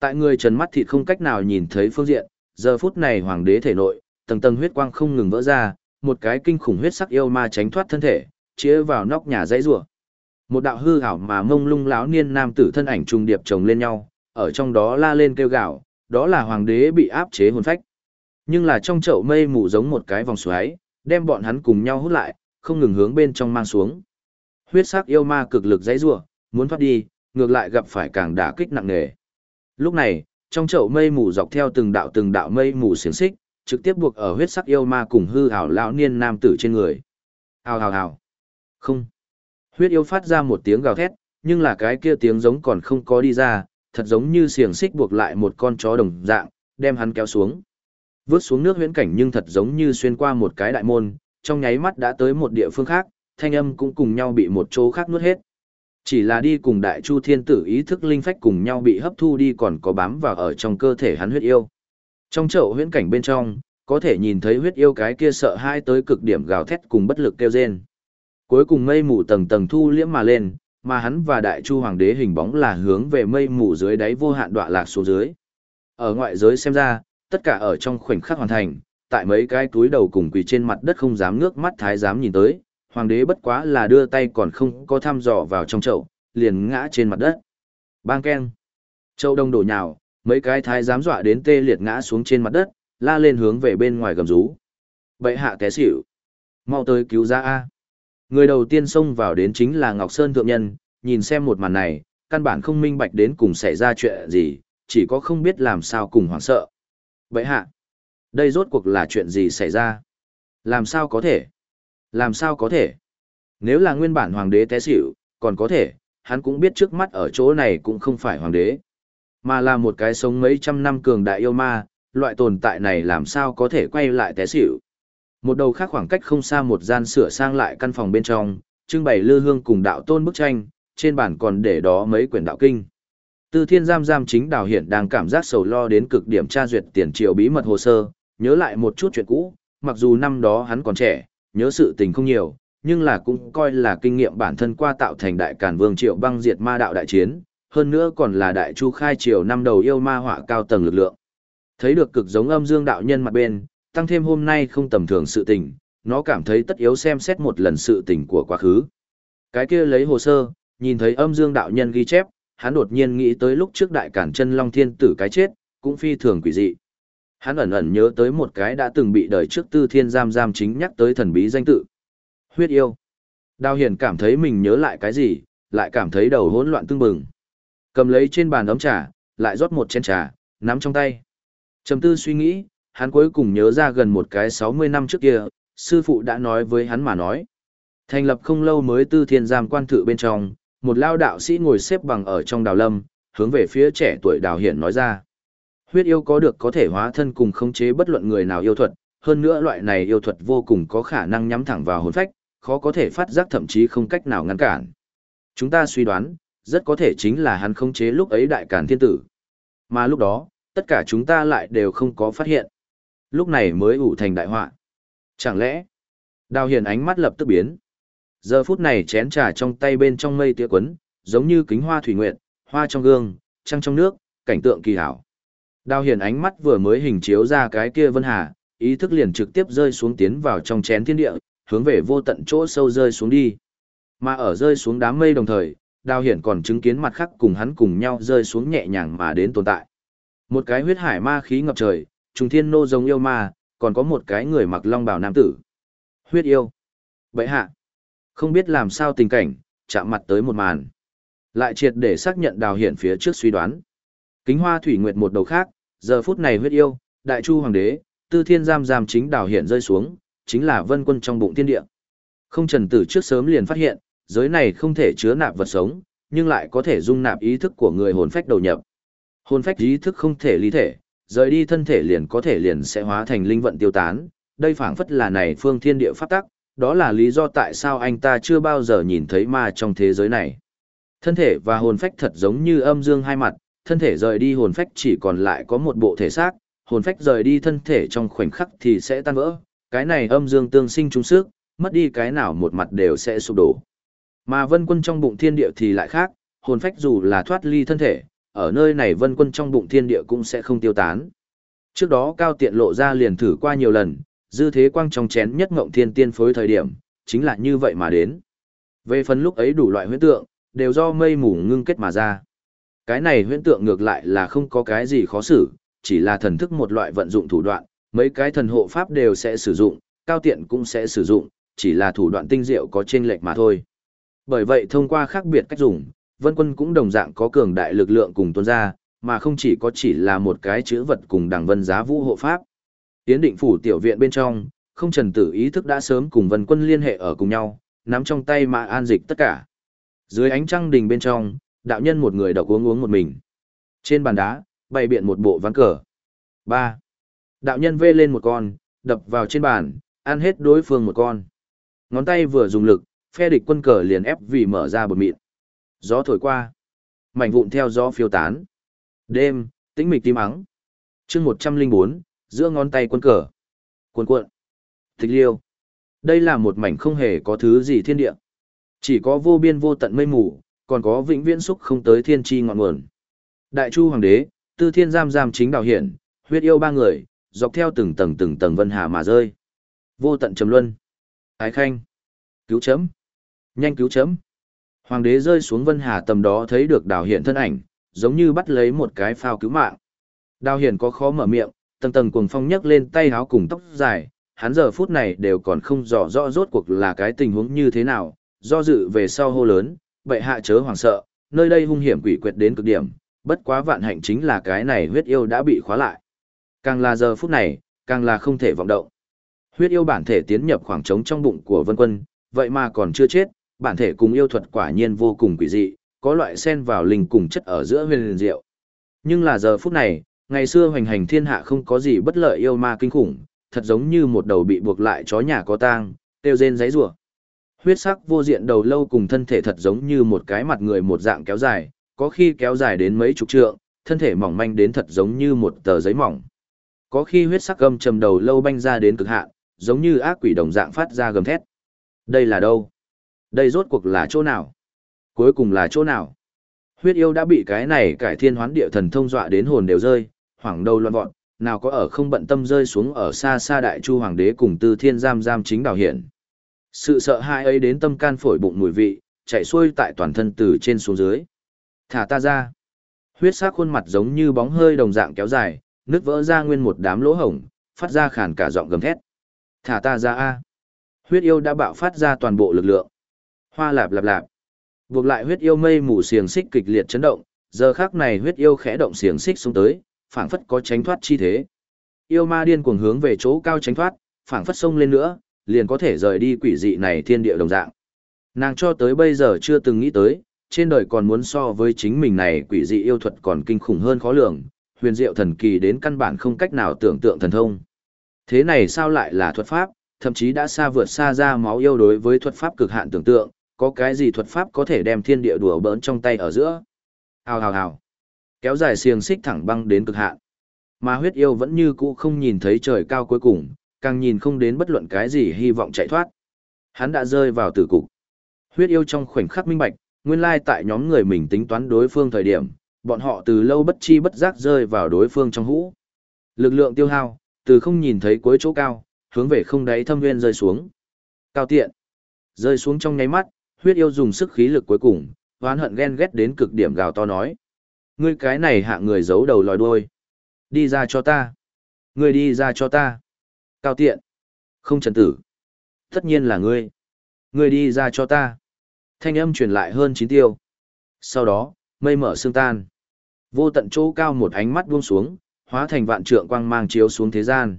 A: Tại người trần mắt thịt không cách nào nhìn thấy phương diện, giờ phút này hoàng đế thể nội, tầng tầng huyết quang không ngừng vỡ ra, một cái kinh khủng huyết sắc yêu ma tránh thoát thân thể, chĩa vào nóc nhà dãy rủa. Một đạo hư ảo mà mông lung lão niên nam tử thân ảnh trùng điệp chồng lên nhau, ở trong đó la lên kêu gào, đó là hoàng đế bị áp chế hồn phách. Nhưng là trong chậu mây mù giống một cái vòng xoáy, đem bọn hắn cùng nhau hút lại, không ngừng hướng bên trong mang xuống. Huyết sắc yêu ma cực lực dãy rủa, muốn thoát đi, ngược lại gặp phải càng đả kích nặng nề. Lúc này, trong chậu mây mù dọc theo từng đạo từng đạo mây mù xiềng xích, trực tiếp buộc ở huyết sắc yêu ma cùng hư ảo lão niên nam tử trên người. Hào hào hào. Không. Huyết yêu phát ra một tiếng gào thét, nhưng là cái kia tiếng giống còn không có đi ra, thật giống như xiềng xích buộc lại một con chó đồng dạng, đem hắn kéo xuống. Vướt xuống nước huyễn cảnh nhưng thật giống như xuyên qua một cái đại môn, trong nháy mắt đã tới một địa phương khác, thanh âm cũng cùng nhau bị một chỗ khác nuốt hết. Chỉ là đi cùng đại chu thiên tử ý thức linh phách cùng nhau bị hấp thu đi còn có bám vào ở trong cơ thể hắn huyết yêu. Trong chậu huyễn cảnh bên trong, có thể nhìn thấy huyết yêu cái kia sợ hai tới cực điểm gào thét cùng bất lực kêu rên. Cuối cùng mây mù tầng tầng thu liễm mà lên, mà hắn và đại chu hoàng đế hình bóng là hướng về mây mù dưới đáy vô hạn đọa lạc xuống dưới. Ở ngoại giới xem ra, tất cả ở trong khoảnh khắc hoàn thành, tại mấy cái túi đầu cùng quỳ trên mặt đất không dám ngước mắt thái dám nhìn tới, hoàng đế bất quá là đưa tay còn không có thăm dò vào trong chậu, liền ngã trên mặt đất. Bang keng. Châu đông đổ nhào, mấy cái thái giám dọa đến tê liệt ngã xuống trên mặt đất, la lên hướng về bên ngoài gầm rú. Bậy hạ té xỉu. Mau tới cứu ra A. Người đầu tiên xông vào đến chính là Ngọc Sơn Thượng Nhân, nhìn xem một màn này, căn bản không minh bạch đến cùng xảy ra chuyện gì, chỉ có không biết làm sao cùng hoảng sợ. Bệ hạ, đây rốt cuộc là chuyện gì xảy ra? Làm sao có thể? Làm sao có thể? Nếu là nguyên bản hoàng đế té xỉu, còn có thể, hắn cũng biết trước mắt ở chỗ này cũng không phải hoàng đế. mà là một cái sống mấy trăm năm cường đại yêu ma, loại tồn tại này làm sao có thể quay lại té xỉu. Một đầu khác khoảng cách không xa một gian sửa sang lại căn phòng bên trong, trưng bày lư hương cùng đạo tôn bức tranh, trên bản còn để đó mấy quyển đạo kinh. Tư thiên giam giam chính đào hiển đang cảm giác sầu lo đến cực điểm tra duyệt tiền triệu bí mật hồ sơ, nhớ lại một chút chuyện cũ, mặc dù năm đó hắn còn trẻ, nhớ sự tình không nhiều, nhưng là cũng coi là kinh nghiệm bản thân qua tạo thành đại càn vương triệu băng diệt ma đạo đại chiến, hơn nữa còn là đại chu khai triều năm đầu yêu ma họa cao tầng lực lượng. Thấy được cực giống âm dương đạo nhân mặt bên, tăng thêm hôm nay không tầm thường sự tình, nó cảm thấy tất yếu xem xét một lần sự tình của quá khứ. Cái kia lấy hồ sơ, nhìn thấy âm dương đạo nhân ghi chép, hắn đột nhiên nghĩ tới lúc trước đại cản chân long thiên tử cái chết, cũng phi thường quỷ dị. Hắn ẩn ẩn nhớ tới một cái đã từng bị đời trước tư thiên giam giam chính nhắc tới thần bí danh tự. Huyết yêu. Đào hiền cảm thấy mình nhớ lại cái gì, lại cảm thấy đầu hỗn loạn tương bừng. Cầm lấy trên bàn ấm trà, lại rót một chén trà, nắm trong tay. Trầm tư suy nghĩ, hắn cuối cùng nhớ ra gần một cái 60 năm trước kia, sư phụ đã nói với hắn mà nói. Thành lập không lâu mới tư thiên giam quan thự bên trong, một lao đạo sĩ ngồi xếp bằng ở trong đào lâm, hướng về phía trẻ tuổi đào hiển nói ra. Huyết yêu có được có thể hóa thân cùng khống chế bất luận người nào yêu thuật, hơn nữa loại này yêu thuật vô cùng có khả năng nhắm thẳng vào hồn phách, khó có thể phát giác thậm chí không cách nào ngăn cản. Chúng ta suy đoán, rất có thể chính là hắn khống chế lúc ấy đại càn thiên tử. Mà lúc đó, tất cả chúng ta lại đều không có phát hiện. Lúc này mới ủ thành đại họa. Chẳng lẽ, đào hiền ánh mắt lập tức biến. Giờ phút này chén trà trong tay bên trong mây tía quấn, giống như kính hoa thủy nguyện, hoa trong gương, trăng trong nước, cảnh tượng kỳ hảo. Đào hiền ánh mắt vừa mới hình chiếu ra cái kia vân hà, ý thức liền trực tiếp rơi xuống tiến vào trong chén thiên địa, hướng về vô tận chỗ sâu rơi xuống đi. Mà ở rơi xuống đám mây đồng thời, Đào Hiển còn chứng kiến mặt khác cùng hắn cùng nhau rơi xuống nhẹ nhàng mà đến tồn tại. Một cái huyết hải ma khí ngập trời, trùng thiên nô giống yêu ma, còn có một cái người mặc long bào nam tử. Huyết yêu. Bậy hạ. Không biết làm sao tình cảnh, chạm mặt tới một màn. Lại triệt để xác nhận Đào Hiển phía trước suy đoán. Kính hoa thủy nguyệt một đầu khác, giờ phút này huyết yêu, đại chu hoàng đế, tư thiên giam giam chính đảo Hiển rơi xuống, chính là vân quân trong bụng thiên địa. Không trần tử trước sớm liền phát hiện, giới này không thể chứa nạp vật sống, nhưng lại có thể dung nạp ý thức của người hồn phách đầu nhập. Hồn phách ý thức không thể ly thể, rời đi thân thể liền có thể liền sẽ hóa thành linh vận tiêu tán, đây phảng phất là này phương thiên địa pháp tắc, đó là lý do tại sao anh ta chưa bao giờ nhìn thấy ma trong thế giới này. Thân thể và hồn phách thật giống như âm dương hai mặt, thân thể rời đi hồn phách chỉ còn lại có một bộ thể xác, hồn phách rời đi thân thể trong khoảnh khắc thì sẽ tan vỡ, cái này âm dương tương sinh chung sức, mất đi cái nào một mặt đều sẽ sụp đổ. Mà vân quân trong bụng thiên địa thì lại khác, hồn phách dù là thoát ly thân thể, ở nơi này vân quân trong bụng thiên địa cũng sẽ không tiêu tán. Trước đó cao tiện lộ ra liền thử qua nhiều lần, dư thế quang trong chén nhất ngộng thiên tiên phối thời điểm, chính là như vậy mà đến. Về phần lúc ấy đủ loại huyễn tượng, đều do mây mù ngưng kết mà ra. Cái này huyễn tượng ngược lại là không có cái gì khó xử, chỉ là thần thức một loại vận dụng thủ đoạn, mấy cái thần hộ pháp đều sẽ sử dụng, cao tiện cũng sẽ sử dụng, chỉ là thủ đoạn tinh diệu có chênh lệch mà thôi. Bởi vậy thông qua khác biệt cách dùng, vân quân cũng đồng dạng có cường đại lực lượng cùng tuôn ra, mà không chỉ có chỉ là một cái chữ vật cùng đằng vân giá vũ hộ pháp. Tiến định phủ tiểu viện bên trong, không trần tử ý thức đã sớm cùng vân quân liên hệ ở cùng nhau, nắm trong tay mà an dịch tất cả. Dưới ánh trăng đình bên trong, đạo nhân một người độc uống uống một mình. Trên bàn đá, bày biện một bộ ván cờ. 3. Đạo nhân vê lên một con, đập vào trên bàn, ăn hết đối phương một con. Ngón tay vừa dùng lực, phe địch quân cờ liền ép vì mở ra bột mịn. Gió thổi qua. Mảnh vụn theo gió phiêu tán. Đêm, tĩnh mịch tím ắng. chương 104, giữa ngón tay quân cờ. Cuộn cuộn. Thích liêu. Đây là một mảnh không hề có thứ gì thiên địa. Chỉ có vô biên vô tận mây mù, còn có vĩnh viễn xúc không tới thiên tri ngọn nguồn. Đại chu hoàng đế, tư thiên giam giam chính đạo hiển, huyết yêu ba người, dọc theo từng tầng từng tầng vân hà mà rơi. Vô tận trầm luân. Ái khanh. Cứu chấm. Nhanh cứu chấm. Hoàng đế rơi xuống vân hà tầm đó thấy được đào hiển thân ảnh, giống như bắt lấy một cái phao cứu mạng. Đào hiển có khó mở miệng, tầng tầng cuồng phong nhấc lên tay háo cùng tóc dài, hắn giờ phút này đều còn không rõ rõ rốt cuộc là cái tình huống như thế nào, do dự về sau hô lớn, bệ hạ chớ hoàng sợ, nơi đây hung hiểm quỷ quyệt đến cực điểm, bất quá vạn hạnh chính là cái này huyết yêu đã bị khóa lại. Càng là giờ phút này, càng là không thể vọng động. Huyết yêu bản thể tiến nhập khoảng trống trong bụng của vân quân, vậy mà còn chưa chết, bản thể cùng yêu thuật quả nhiên vô cùng quỷ dị, có loại sen vào linh cùng chất ở giữa huyền diệu. Nhưng là giờ phút này, ngày xưa hoành hành thiên hạ không có gì bất lợi yêu ma kinh khủng, thật giống như một đầu bị buộc lại chó nhà có tang, tiêu rên giấy rủa. Huyết sắc vô diện đầu lâu cùng thân thể thật giống như một cái mặt người một dạng kéo dài, có khi kéo dài đến mấy chục trượng, thân thể mỏng manh đến thật giống như một tờ giấy mỏng. Có khi huyết sắc gầm trầm đầu lâu banh ra đến cực hạn, giống như ác quỷ đồng dạng phát ra gầm thét. Đây là đâu? Đây rốt cuộc là chỗ nào? Cuối cùng là chỗ nào? Huyết yêu đã bị cái này cải thiên hoán địa thần thông dọa đến hồn đều rơi, hoảng đầu loạn vọn, nào có ở không bận tâm rơi xuống ở xa xa đại chu hoàng đế cùng tư thiên giam giam chính đào hiển. Sự sợ hãi ấy đến tâm can phổi bụng mùi vị, chạy xuôi tại toàn thân từ trên xuống dưới. Thả ta ra. Huyết sắc khuôn mặt giống như bóng hơi đồng dạng kéo dài, nứt vỡ ra nguyên một đám lỗ hổng, phát ra khàn cả giọng gầm thét. Thả ta ra a. Huyết yêu đã bạo phát ra toàn bộ lực lượng. Hoa lạp lạp lạp. Buộc lại huyết yêu mây mù xiềng xích kịch liệt chấn động, giờ khắc này huyết yêu khẽ động xiềng xích xuống tới, phảng phất có tránh thoát chi thế. Yêu ma điên cuồng hướng về chỗ cao tránh thoát, phảng phất sông lên nữa, liền có thể rời đi quỷ dị này thiên địa đồng dạng. Nàng cho tới bây giờ chưa từng nghĩ tới, trên đời còn muốn so với chính mình này quỷ dị yêu thuật còn kinh khủng hơn khó lường, huyền diệu thần kỳ đến căn bản không cách nào tưởng tượng thần thông. Thế này sao lại là thuật pháp, thậm chí đã xa vượt xa ra máu yêu đối với thuật pháp cực hạn tưởng tượng, có cái gì thuật pháp có thể đem thiên địa đùa bỡn trong tay ở giữa. Hào hào hào. Kéo dài xiềng xích thẳng băng đến cực hạn. Mà huyết yêu vẫn như cũ không nhìn thấy trời cao cuối cùng, càng nhìn không đến bất luận cái gì hy vọng chạy thoát. Hắn đã rơi vào tử cục. Huyết yêu trong khoảnh khắc minh bạch, nguyên lai tại nhóm người mình tính toán đối phương thời điểm, bọn họ từ lâu bất chi bất giác rơi vào đối phương trong hũ. Lực lượng tiêu hao, từ không nhìn thấy cuối chỗ cao, hướng về không đáy thâm nguyên rơi xuống. Cao tiện. Rơi xuống trong nháy mắt, huyết yêu dùng sức khí lực cuối cùng, oán hận ghen ghét đến cực điểm gào to nói. Ngươi cái này hạ người giấu đầu lòi đuôi. Đi ra cho ta. Ngươi đi ra cho ta. Cao tiện. Không trần tử. Tất nhiên là ngươi. Ngươi đi ra cho ta. Thanh âm truyền lại hơn chín tiêu. Sau đó, mây mở xương tan. Vô tận chỗ cao một ánh mắt buông xuống, hóa thành vạn trượng quang mang chiếu xuống thế gian.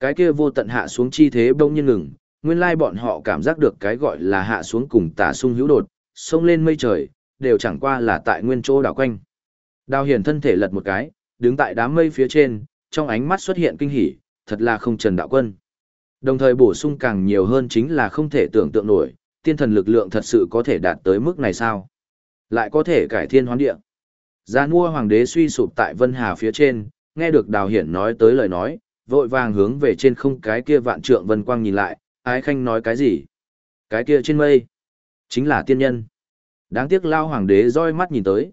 A: Cái kia vô tận hạ xuống chi thế bỗng nhiên ngừng, nguyên lai bọn họ cảm giác được cái gọi là hạ xuống cùng tả sung hữu đột, sông lên mây trời, đều chẳng qua là tại nguyên chỗ đảo quanh. Đào hiển thân thể lật một cái, đứng tại đám mây phía trên, trong ánh mắt xuất hiện kinh hỉ, thật là không trần đạo quân. Đồng thời bổ sung càng nhiều hơn chính là không thể tưởng tượng nổi, tiên thần lực lượng thật sự có thể đạt tới mức này sao? Lại có thể cải thiên hoán địa. Gia mua hoàng đế suy sụp tại Vân Hà phía trên, nghe được đào hiển nói tới lời nói, vội vàng hướng về trên không cái kia vạn trượng vân quang nhìn lại, ái khanh nói cái gì? Cái kia trên mây, chính là tiên nhân. Đáng tiếc lao hoàng đế roi mắt nhìn tới.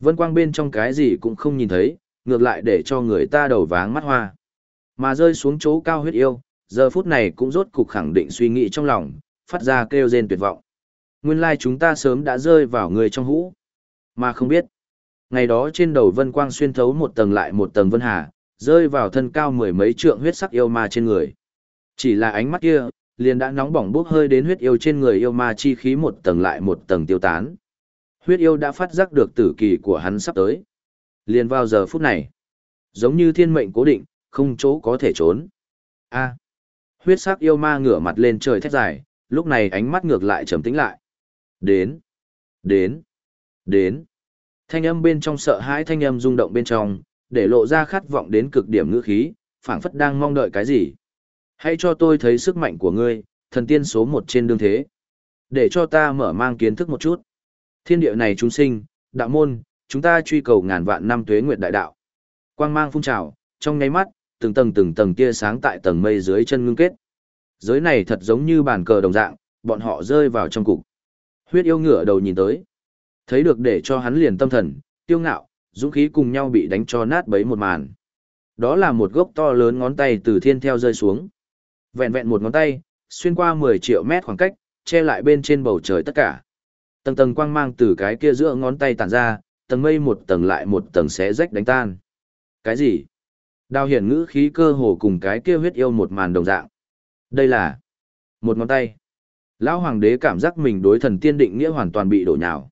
A: Vân quang bên trong cái gì cũng không nhìn thấy, ngược lại để cho người ta đầu váng mắt hoa. Mà rơi xuống chỗ cao huyết yêu, giờ phút này cũng rốt cục khẳng định suy nghĩ trong lòng, phát ra kêu rên tuyệt vọng. Nguyên lai chúng ta sớm đã rơi vào người trong hũ, mà không biết. Ngày đó trên đầu vân quang xuyên thấu một tầng lại một tầng vân hà, rơi vào thân cao mười mấy trượng huyết sắc yêu ma trên người. Chỉ là ánh mắt kia, liền đã nóng bỏng bốc hơi đến huyết yêu trên người yêu ma chi khí một tầng lại một tầng tiêu tán. Huyết yêu đã phát giác được tử kỳ của hắn sắp tới. Liền vào giờ phút này, giống như thiên mệnh cố định, không chỗ có thể trốn. A. huyết sắc yêu ma ngửa mặt lên trời thét dài, lúc này ánh mắt ngược lại trầm tĩnh lại. Đến, đến, đến. Thanh âm bên trong sợ hãi thanh âm rung động bên trong, để lộ ra khát vọng đến cực điểm ngữ khí, phảng phất đang mong đợi cái gì. Hãy cho tôi thấy sức mạnh của ngươi, thần tiên số một trên đương thế. Để cho ta mở mang kiến thức một chút. Thiên địa này chúng sinh, đạo môn, chúng ta truy cầu ngàn vạn năm tuế nguyệt đại đạo. Quang mang phun trào, trong nháy mắt, từng tầng từng tầng tia sáng tại tầng mây dưới chân ngưng kết. Giới này thật giống như bàn cờ đồng dạng, bọn họ rơi vào trong cục. Huyết yêu ngựa đầu nhìn tới. Thấy được để cho hắn liền tâm thần, tiêu ngạo, dũng khí cùng nhau bị đánh cho nát bấy một màn. Đó là một gốc to lớn ngón tay từ thiên theo rơi xuống. Vẹn vẹn một ngón tay, xuyên qua 10 triệu mét khoảng cách, che lại bên trên bầu trời tất cả. Tầng tầng quang mang từ cái kia giữa ngón tay tản ra, tầng mây một tầng lại một tầng xé rách đánh tan. Cái gì? Đào hiển ngữ khí cơ hồ cùng cái kia huyết yêu một màn đồng dạng. Đây là một ngón tay. Lão hoàng đế cảm giác mình đối thần tiên định nghĩa hoàn toàn bị đổ nhào.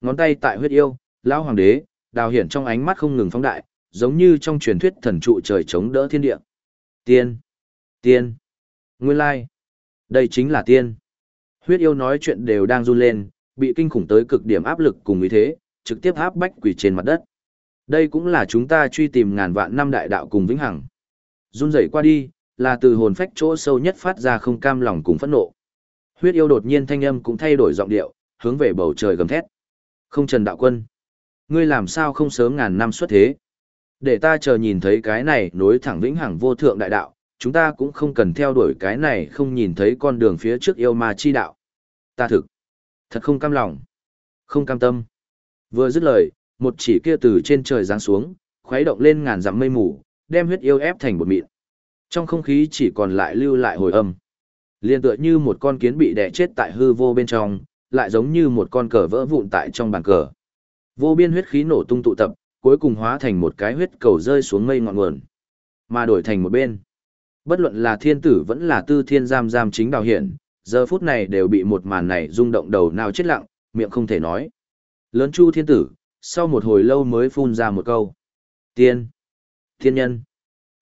A: Ngón tay tại huyết yêu, lão hoàng đế, đào hiển trong ánh mắt không ngừng phóng đại, giống như trong truyền thuyết thần trụ trời chống đỡ thiên địa. Tiên, tiên, nguyên lai, đây chính là tiên. Huyết yêu nói chuyện đều đang run lên, bị kinh khủng tới cực điểm áp lực cùng ý thế, trực tiếp áp bách quỷ trên mặt đất. Đây cũng là chúng ta truy tìm ngàn vạn năm đại đạo cùng vĩnh hằng. Run rẩy qua đi, là từ hồn phách chỗ sâu nhất phát ra không cam lòng cùng phẫn nộ. Huyết yêu đột nhiên thanh âm cũng thay đổi giọng điệu, hướng về bầu trời gầm thét. Không Trần Đạo Quân, ngươi làm sao không sớm ngàn năm xuất thế? Để ta chờ nhìn thấy cái này nối thẳng vĩnh hằng vô thượng đại đạo, chúng ta cũng không cần theo đuổi cái này không nhìn thấy con đường phía trước yêu ma chi đạo. Ta thực, thật không cam lòng, không cam tâm. Vừa dứt lời, một chỉ kia từ trên trời giáng xuống, khuấy động lên ngàn dặm mây mù, đem huyết yêu ép thành một mịn. Trong không khí chỉ còn lại lưu lại hồi âm. Liên tựa như một con kiến bị đè chết tại hư vô bên trong, lại giống như một con cờ vỡ vụn tại trong bàn cờ. Vô biên huyết khí nổ tung tụ tập, cuối cùng hóa thành một cái huyết cầu rơi xuống mây ngọn nguồn, mà đổi thành một bên. Bất luận là thiên tử vẫn là tư thiên giam giam chính đào hiển, giờ phút này đều bị một màn này rung động đầu nào chết lặng, miệng không thể nói. Lớn chu thiên tử, sau một hồi lâu mới phun ra một câu. Tiên! Thiên nhân!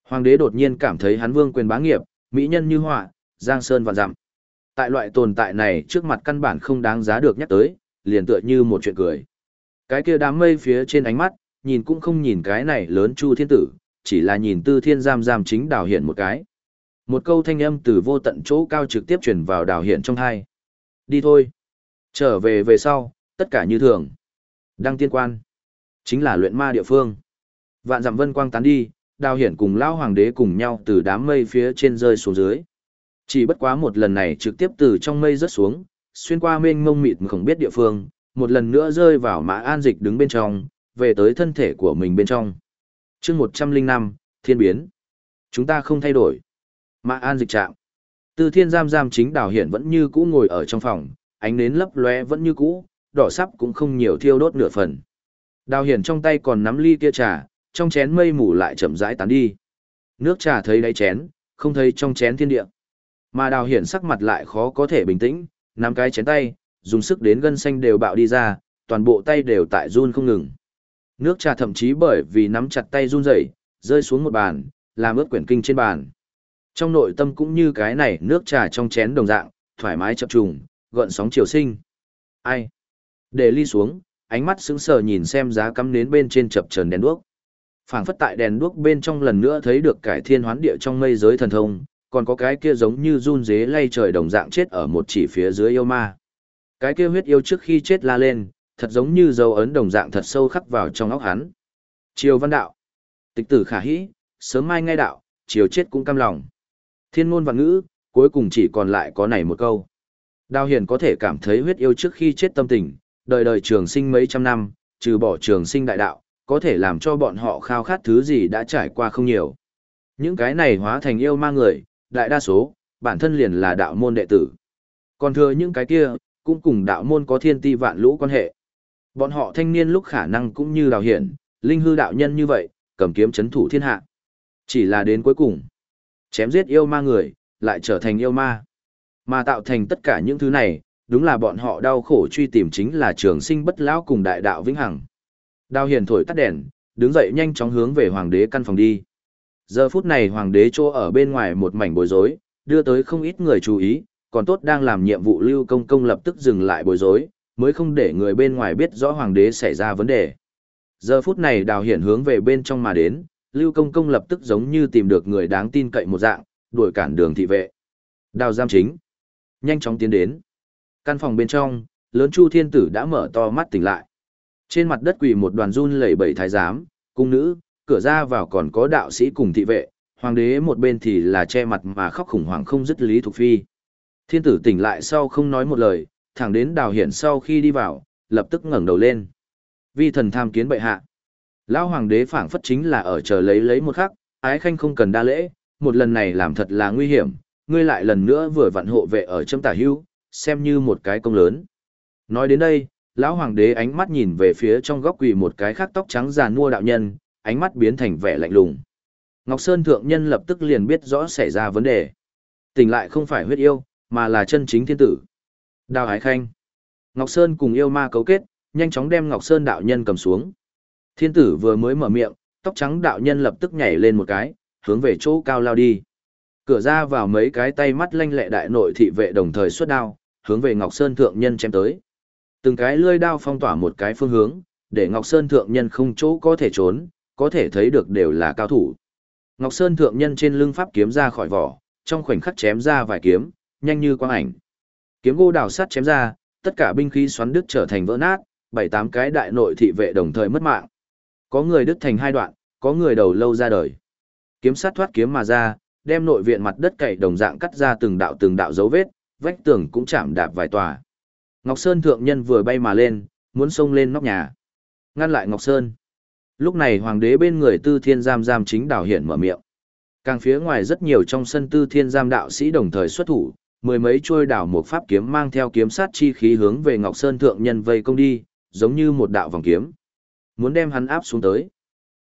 A: Hoàng đế đột nhiên cảm thấy hắn vương quyền bá nghiệp, mỹ nhân như họa, giang sơn vạn dặm. Tại loại tồn tại này trước mặt căn bản không đáng giá được nhắc tới, liền tựa như một chuyện cười. Cái kia đám mây phía trên ánh mắt, nhìn cũng không nhìn cái này lớn chu thiên tử, chỉ là nhìn tư thiên giam giam chính đào hiện một cái. Một câu thanh âm từ vô tận chỗ cao trực tiếp truyền vào đào hiện trong hai. Đi thôi. Trở về về sau, tất cả như thường. Đăng tiên quan. Chính là luyện ma địa phương. Vạn dặm vân quang tán đi, đào hiển cùng lão hoàng đế cùng nhau từ đám mây phía trên rơi xuống dưới. Chỉ bất quá một lần này trực tiếp từ trong mây rớt xuống, xuyên qua mênh mông mịt không biết địa phương, một lần nữa rơi vào mã an dịch đứng bên trong, về tới thân thể của mình bên trong. chương 105, thiên biến. Chúng ta không thay đổi. Mã an dịch trạng. Từ thiên giam giam chính đào hiển vẫn như cũ ngồi ở trong phòng, ánh nến lấp lóe vẫn như cũ, đỏ sắp cũng không nhiều thiêu đốt nửa phần. Đào hiển trong tay còn nắm ly kia trà, trong chén mây mù lại chậm rãi tán đi. Nước trà thấy đáy chén, không thấy trong chén thiên địa. Mà đào hiển sắc mặt lại khó có thể bình tĩnh, nắm cái chén tay, dùng sức đến gân xanh đều bạo đi ra, toàn bộ tay đều tại run không ngừng. Nước trà thậm chí bởi vì nắm chặt tay run rẩy, rơi xuống một bàn, làm ướt quyển kinh trên bàn. Trong nội tâm cũng như cái này nước trà trong chén đồng dạng, thoải mái chập trùng, gợn sóng chiều sinh. Ai? Để ly xuống, ánh mắt sững sờ nhìn xem giá cắm nến bên trên chập chờn đèn đuốc. Phảng phất tại đèn đuốc bên trong lần nữa thấy được cải thiên hoán địa trong mây giới thần thông, còn có cái kia giống như run dế lay trời đồng dạng chết ở một chỉ phía dưới yêu ma. Cái kia huyết yêu trước khi chết la lên, thật giống như dấu ấn đồng dạng thật sâu khắc vào trong óc hắn. Triều văn đạo. Tịch tử khả hĩ, sớm mai ngay đạo, triều chết cũng cam lòng. Thiên ngôn văn ngữ, cuối cùng chỉ còn lại có này một câu. Đào hiền có thể cảm thấy huyết yêu trước khi chết tâm tình, đời đời trường sinh mấy trăm năm, trừ bỏ trường sinh đại đạo, có thể làm cho bọn họ khao khát thứ gì đã trải qua không nhiều. Những cái này hóa thành yêu ma người, đại đa số, bản thân liền là đạo môn đệ tử. Còn thừa những cái kia, cũng cùng đạo môn có thiên ti vạn lũ quan hệ. Bọn họ thanh niên lúc khả năng cũng như đào hiển, linh hư đạo nhân như vậy, cầm kiếm chấn thủ thiên hạ. Chỉ là đến cuối cùng, chém giết yêu ma người, lại trở thành yêu ma. Mà tạo thành tất cả những thứ này, đúng là bọn họ đau khổ truy tìm chính là trường sinh bất lão cùng đại đạo vĩnh hằng. Đào hiền thổi tắt đèn, đứng dậy nhanh chóng hướng về hoàng đế căn phòng đi. Giờ phút này hoàng đế chỗ ở bên ngoài một mảnh bối rối, đưa tới không ít người chú ý, còn tốt đang làm nhiệm vụ lưu công công lập tức dừng lại bối rối, mới không để người bên ngoài biết rõ hoàng đế xảy ra vấn đề. Giờ phút này đào hiển hướng về bên trong mà đến, lưu công công lập tức giống như tìm được người đáng tin cậy một dạng, đuổi cản đường thị vệ. Đào giam chính, nhanh chóng tiến đến. Căn phòng bên trong, lớn chu thiên tử đã mở to mắt tỉnh lại. Trên mặt đất quỳ một đoàn run lẩy bẩy thái giám, cung nữ, cửa ra vào còn có đạo sĩ cùng thị vệ, hoàng đế một bên thì là che mặt mà khóc khủng hoảng không dứt lý Thục phi. Thiên tử tỉnh lại sau không nói một lời, thẳng đến đào hiển sau khi đi vào, lập tức ngẩng đầu lên. Vi thần tham kiến bệ hạ. Lão hoàng đế phảng phất chính là ở chờ lấy lấy một khắc, ái khanh không cần đa lễ, một lần này làm thật là nguy hiểm, ngươi lại lần nữa vừa vặn hộ vệ ở châm tả hưu, xem như một cái công lớn. Nói đến đây, lão hoàng đế ánh mắt nhìn về phía trong góc quỳ một cái khác tóc trắng già nua đạo nhân, ánh mắt biến thành vẻ lạnh lùng. Ngọc Sơn thượng nhân lập tức liền biết rõ xảy ra vấn đề. Tỉnh lại không phải huyết yêu, mà là chân chính thiên tử. Đào hải Khanh. Ngọc Sơn cùng yêu ma cấu kết, nhanh chóng đem Ngọc Sơn đạo nhân cầm xuống. Thiên tử vừa mới mở miệng, tóc trắng đạo nhân lập tức nhảy lên một cái, hướng về chỗ cao lao đi. Cửa ra vào mấy cái tay mắt lanh lẹ đại nội thị vệ đồng thời xuất đao, hướng về Ngọc Sơn thượng nhân chém tới. Từng cái lưỡi đao phong tỏa một cái phương hướng, để Ngọc Sơn thượng nhân không chỗ có thể trốn, có thể thấy được đều là cao thủ. Ngọc Sơn thượng nhân trên lưng pháp kiếm ra khỏi vỏ, trong khoảnh khắc chém ra vài kiếm, nhanh như quang ảnh. Kiếm gỗ đào sắt chém ra, tất cả binh khí xoắn đứt trở thành vỡ nát, bảy tám cái đại nội thị vệ đồng thời mất mạng. Có người đứt thành hai đoạn, có người đầu lâu ra đời. Kiếm sắt thoát kiếm mà ra, đem nội viện mặt đất cày đồng dạng cắt ra từng đạo từng đạo dấu vết, vách tường cũng chạm đạp vài tòa. Ngọc Sơn thượng nhân vừa bay mà lên, muốn xông lên nóc nhà. Ngăn lại Ngọc Sơn. Lúc này hoàng đế bên người Tư Thiên Giam Giam chính đảo hiện mở miệng. Càng phía ngoài rất nhiều trong sân Tư Thiên Giam đạo sĩ đồng thời xuất thủ, mười mấy trôi đảo một pháp kiếm mang theo kiếm sát chi khí hướng về Ngọc Sơn thượng nhân vây công đi, giống như một đạo vòng kiếm. Muốn đem hắn áp xuống tới.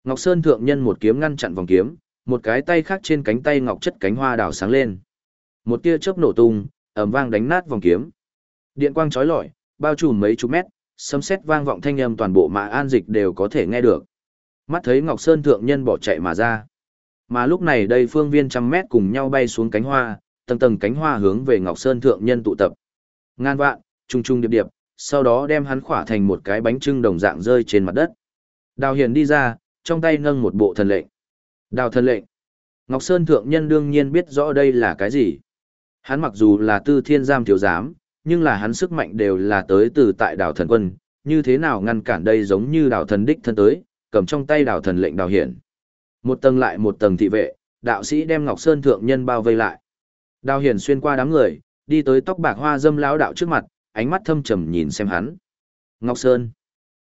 A: Ngọc Sơn thượng nhân một kiếm ngăn chặn vòng kiếm, một cái tay khác trên cánh tay ngọc chất cánh hoa đảo sáng lên. Một tia chớp nổ tung, ầm vang đánh nát vòng kiếm. Điện quang chói lọi, bao trùm mấy chục mét, sấm sét vang vọng thanh âm toàn bộ Mã An Dịch đều có thể nghe được. Mắt thấy Ngọc Sơn thượng nhân bỏ chạy mà ra. Mà lúc này đây phương viên trăm mét cùng nhau bay xuống cánh hoa, tầng tầng cánh hoa hướng về Ngọc Sơn thượng nhân tụ tập. Ngan vạn, trung trung điệp điệp, sau đó đem hắn khỏa thành một cái bánh trưng đồng dạng rơi trên mặt đất. Đào Hiền đi ra, trong tay nâng một bộ thần lệnh. Đào thần lệnh. Ngọc Sơn thượng nhân đương nhiên biết rõ đây là cái gì. Hắn mặc dù là tư thiên giam thiếu giám, nhưng là hắn sức mạnh đều là tới từ tại đảo thần quân, như thế nào ngăn cản đây giống như đảo thần đích thân tới, cầm trong tay đảo thần lệnh đào hiển. Một tầng lại một tầng thị vệ, đạo sĩ đem Ngọc Sơn thượng nhân bao vây lại. Đào hiển xuyên qua đám người, đi tới tóc bạc hoa dâm lão đạo trước mặt, ánh mắt thâm trầm nhìn xem hắn. Ngọc Sơn,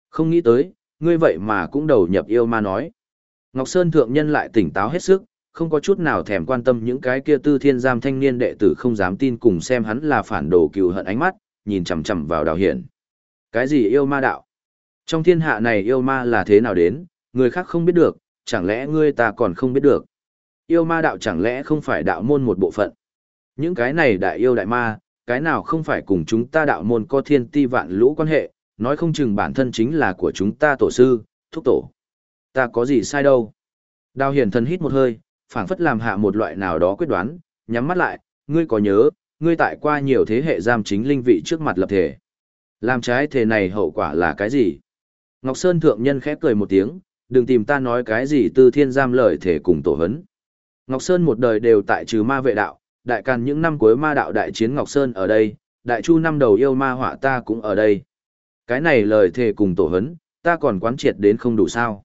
A: không nghĩ tới, ngươi vậy mà cũng đầu nhập yêu ma nói. Ngọc Sơn thượng nhân lại tỉnh táo hết sức, không có chút nào thèm quan tâm những cái kia tư thiên giam thanh niên đệ tử không dám tin cùng xem hắn là phản đồ cừu hận ánh mắt, nhìn chằm chằm vào đào hiển. Cái gì yêu ma đạo? Trong thiên hạ này yêu ma là thế nào đến, người khác không biết được, chẳng lẽ ngươi ta còn không biết được? Yêu ma đạo chẳng lẽ không phải đạo môn một bộ phận? Những cái này đại yêu đại ma, cái nào không phải cùng chúng ta đạo môn có thiên ti vạn lũ quan hệ, nói không chừng bản thân chính là của chúng ta tổ sư, thúc tổ. Ta có gì sai đâu? Đào hiển thần hít một hơi, phảng phất làm hạ một loại nào đó quyết đoán, nhắm mắt lại, ngươi có nhớ, ngươi tại qua nhiều thế hệ giam chính linh vị trước mặt lập thể. Làm trái thể này hậu quả là cái gì? Ngọc Sơn thượng nhân khép cười một tiếng, đừng tìm ta nói cái gì tư thiên giam lời thể cùng tổ hấn. Ngọc Sơn một đời đều tại trừ ma vệ đạo, đại càn những năm cuối ma đạo đại chiến Ngọc Sơn ở đây, đại chu năm đầu yêu ma họa ta cũng ở đây. Cái này lời thề cùng tổ hấn, ta còn quán triệt đến không đủ sao.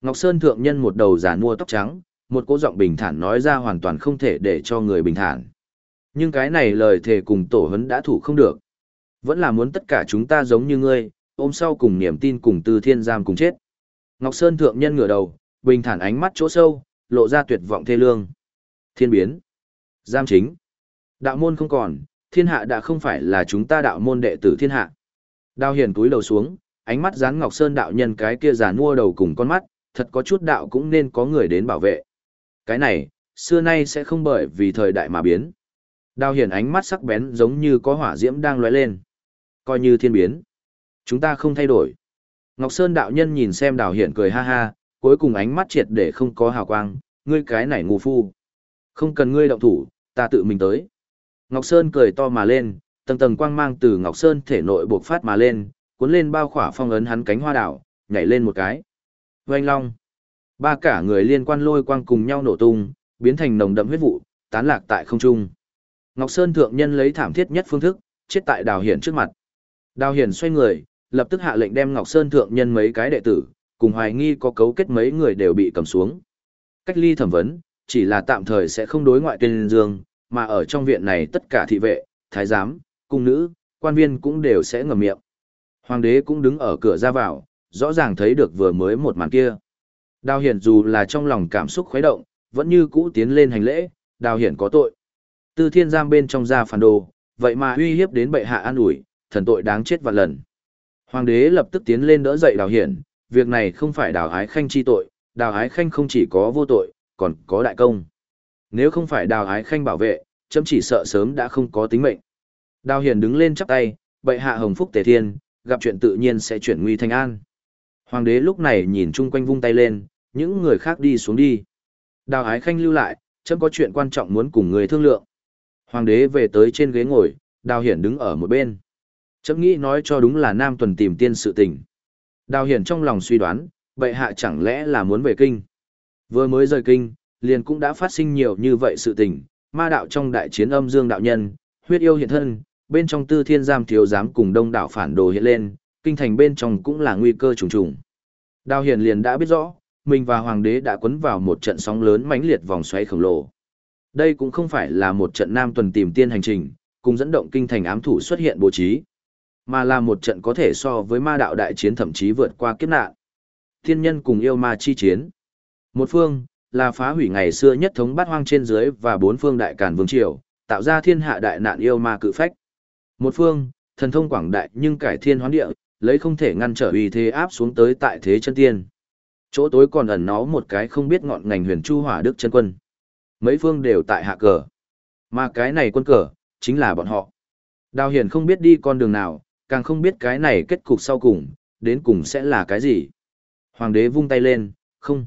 A: Ngọc Sơn thượng nhân một đầu giả mua tóc trắng, một cố giọng bình thản nói ra hoàn toàn không thể để cho người bình thản. Nhưng cái này lời thề cùng tổ hấn đã thủ không được. Vẫn là muốn tất cả chúng ta giống như ngươi, ôm sau cùng niềm tin cùng tư thiên giam cùng chết. Ngọc Sơn thượng nhân ngửa đầu, bình thản ánh mắt chỗ sâu, lộ ra tuyệt vọng thê lương. Thiên biến. Giam chính. Đạo môn không còn, thiên hạ đã không phải là chúng ta đạo môn đệ tử thiên hạ. Đao hiền túi đầu xuống, ánh mắt dán Ngọc Sơn đạo nhân cái kia già nua đầu cùng con mắt, thật có chút đạo cũng nên có người đến bảo vệ. Cái này, xưa nay sẽ không bởi vì thời đại mà biến. Đao Hiển ánh mắt sắc bén giống như có hỏa diễm đang lóe lên. Coi như thiên biến. Chúng ta không thay đổi. Ngọc Sơn đạo nhân nhìn xem đào hiển cười ha ha, cuối cùng ánh mắt triệt để không có hào quang, ngươi cái này ngu phu. Không cần ngươi động thủ, ta tự mình tới. Ngọc Sơn cười to mà lên, tầng tầng quang mang từ Ngọc Sơn thể nội buộc phát mà lên, cuốn lên bao khỏa phong ấn hắn cánh hoa đảo, nhảy lên một cái. Oanh long. Ba cả người liên quan lôi quang cùng nhau nổ tung, biến thành nồng đậm huyết vụ, tán lạc tại không trung. Ngọc Sơn thượng nhân lấy thảm thiết nhất phương thức, chết tại Đào Hiển trước mặt. Đào Hiển xoay người, lập tức hạ lệnh đem Ngọc Sơn thượng nhân mấy cái đệ tử, cùng hoài nghi có cấu kết mấy người đều bị cầm xuống. Cách ly thẩm vấn, chỉ là tạm thời sẽ không đối ngoại tuyên dương, mà ở trong viện này tất cả thị vệ, thái giám, cung nữ, quan viên cũng đều sẽ ngậm miệng. Hoàng đế cũng đứng ở cửa ra vào, rõ ràng thấy được vừa mới một màn kia. Đào hiển dù là trong lòng cảm xúc khuấy động, vẫn như cũ tiến lên hành lễ, đào hiển có tội. Tư thiên giam bên trong ra phản đồ, vậy mà uy hiếp đến bệ hạ an ủi, thần tội đáng chết vạn lần. Hoàng đế lập tức tiến lên đỡ dậy đào hiển, việc này không phải đào ái khanh chi tội, đào ái khanh không chỉ có vô tội, còn có đại công. Nếu không phải đào ái khanh bảo vệ, chấm chỉ sợ sớm đã không có tính mệnh. Đào hiển đứng lên chắp tay, bệ hạ hồng phúc tề thiên, gặp chuyện tự nhiên sẽ chuyển nguy thành an. Hoàng đế lúc này nhìn chung quanh vung tay lên, những người khác đi xuống đi. Đào ái khanh lưu lại, chấm có chuyện quan trọng muốn cùng người thương lượng. Hoàng đế về tới trên ghế ngồi, đào hiển đứng ở một bên. Chấm nghĩ nói cho đúng là Nam Tuần tìm tiên sự tình. Đào Hiển trong lòng suy đoán, bệ hạ chẳng lẽ là muốn về kinh. Vừa mới rời kinh, liền cũng đã phát sinh nhiều như vậy sự tình, ma đạo trong đại chiến âm dương đạo nhân, huyết yêu hiện thân, bên trong tư thiên giam thiếu giám cùng đông đảo phản đồ hiện lên, kinh thành bên trong cũng là nguy cơ trùng trùng. Đào Hiển liền đã biết rõ, mình và hoàng đế đã quấn vào một trận sóng lớn mãnh liệt vòng xoáy khổng lồ. Đây cũng không phải là một trận nam tuần tìm tiên hành trình, cùng dẫn động kinh thành ám thủ xuất hiện bố trí, mà là một trận có thể so với ma đạo đại chiến thậm chí vượt qua kiếp nạn. Thiên nhân cùng yêu ma chi chiến. Một phương, là phá hủy ngày xưa nhất thống bát hoang trên dưới và bốn phương đại càn vương triều, tạo ra thiên hạ đại nạn yêu ma cự phách. Một phương, thần thông quảng đại nhưng cải thiên hoán địa, lấy không thể ngăn trở uy thế áp xuống tới tại thế chân tiên. Chỗ tối còn ẩn nó một cái không biết ngọn ngành huyền chu hỏa đức chân quân. Mấy phương đều tại hạ cờ. Mà cái này quân cờ, chính là bọn họ. Đào hiển không biết đi con đường nào, càng không biết cái này kết cục sau cùng, đến cùng sẽ là cái gì. Hoàng đế vung tay lên, không.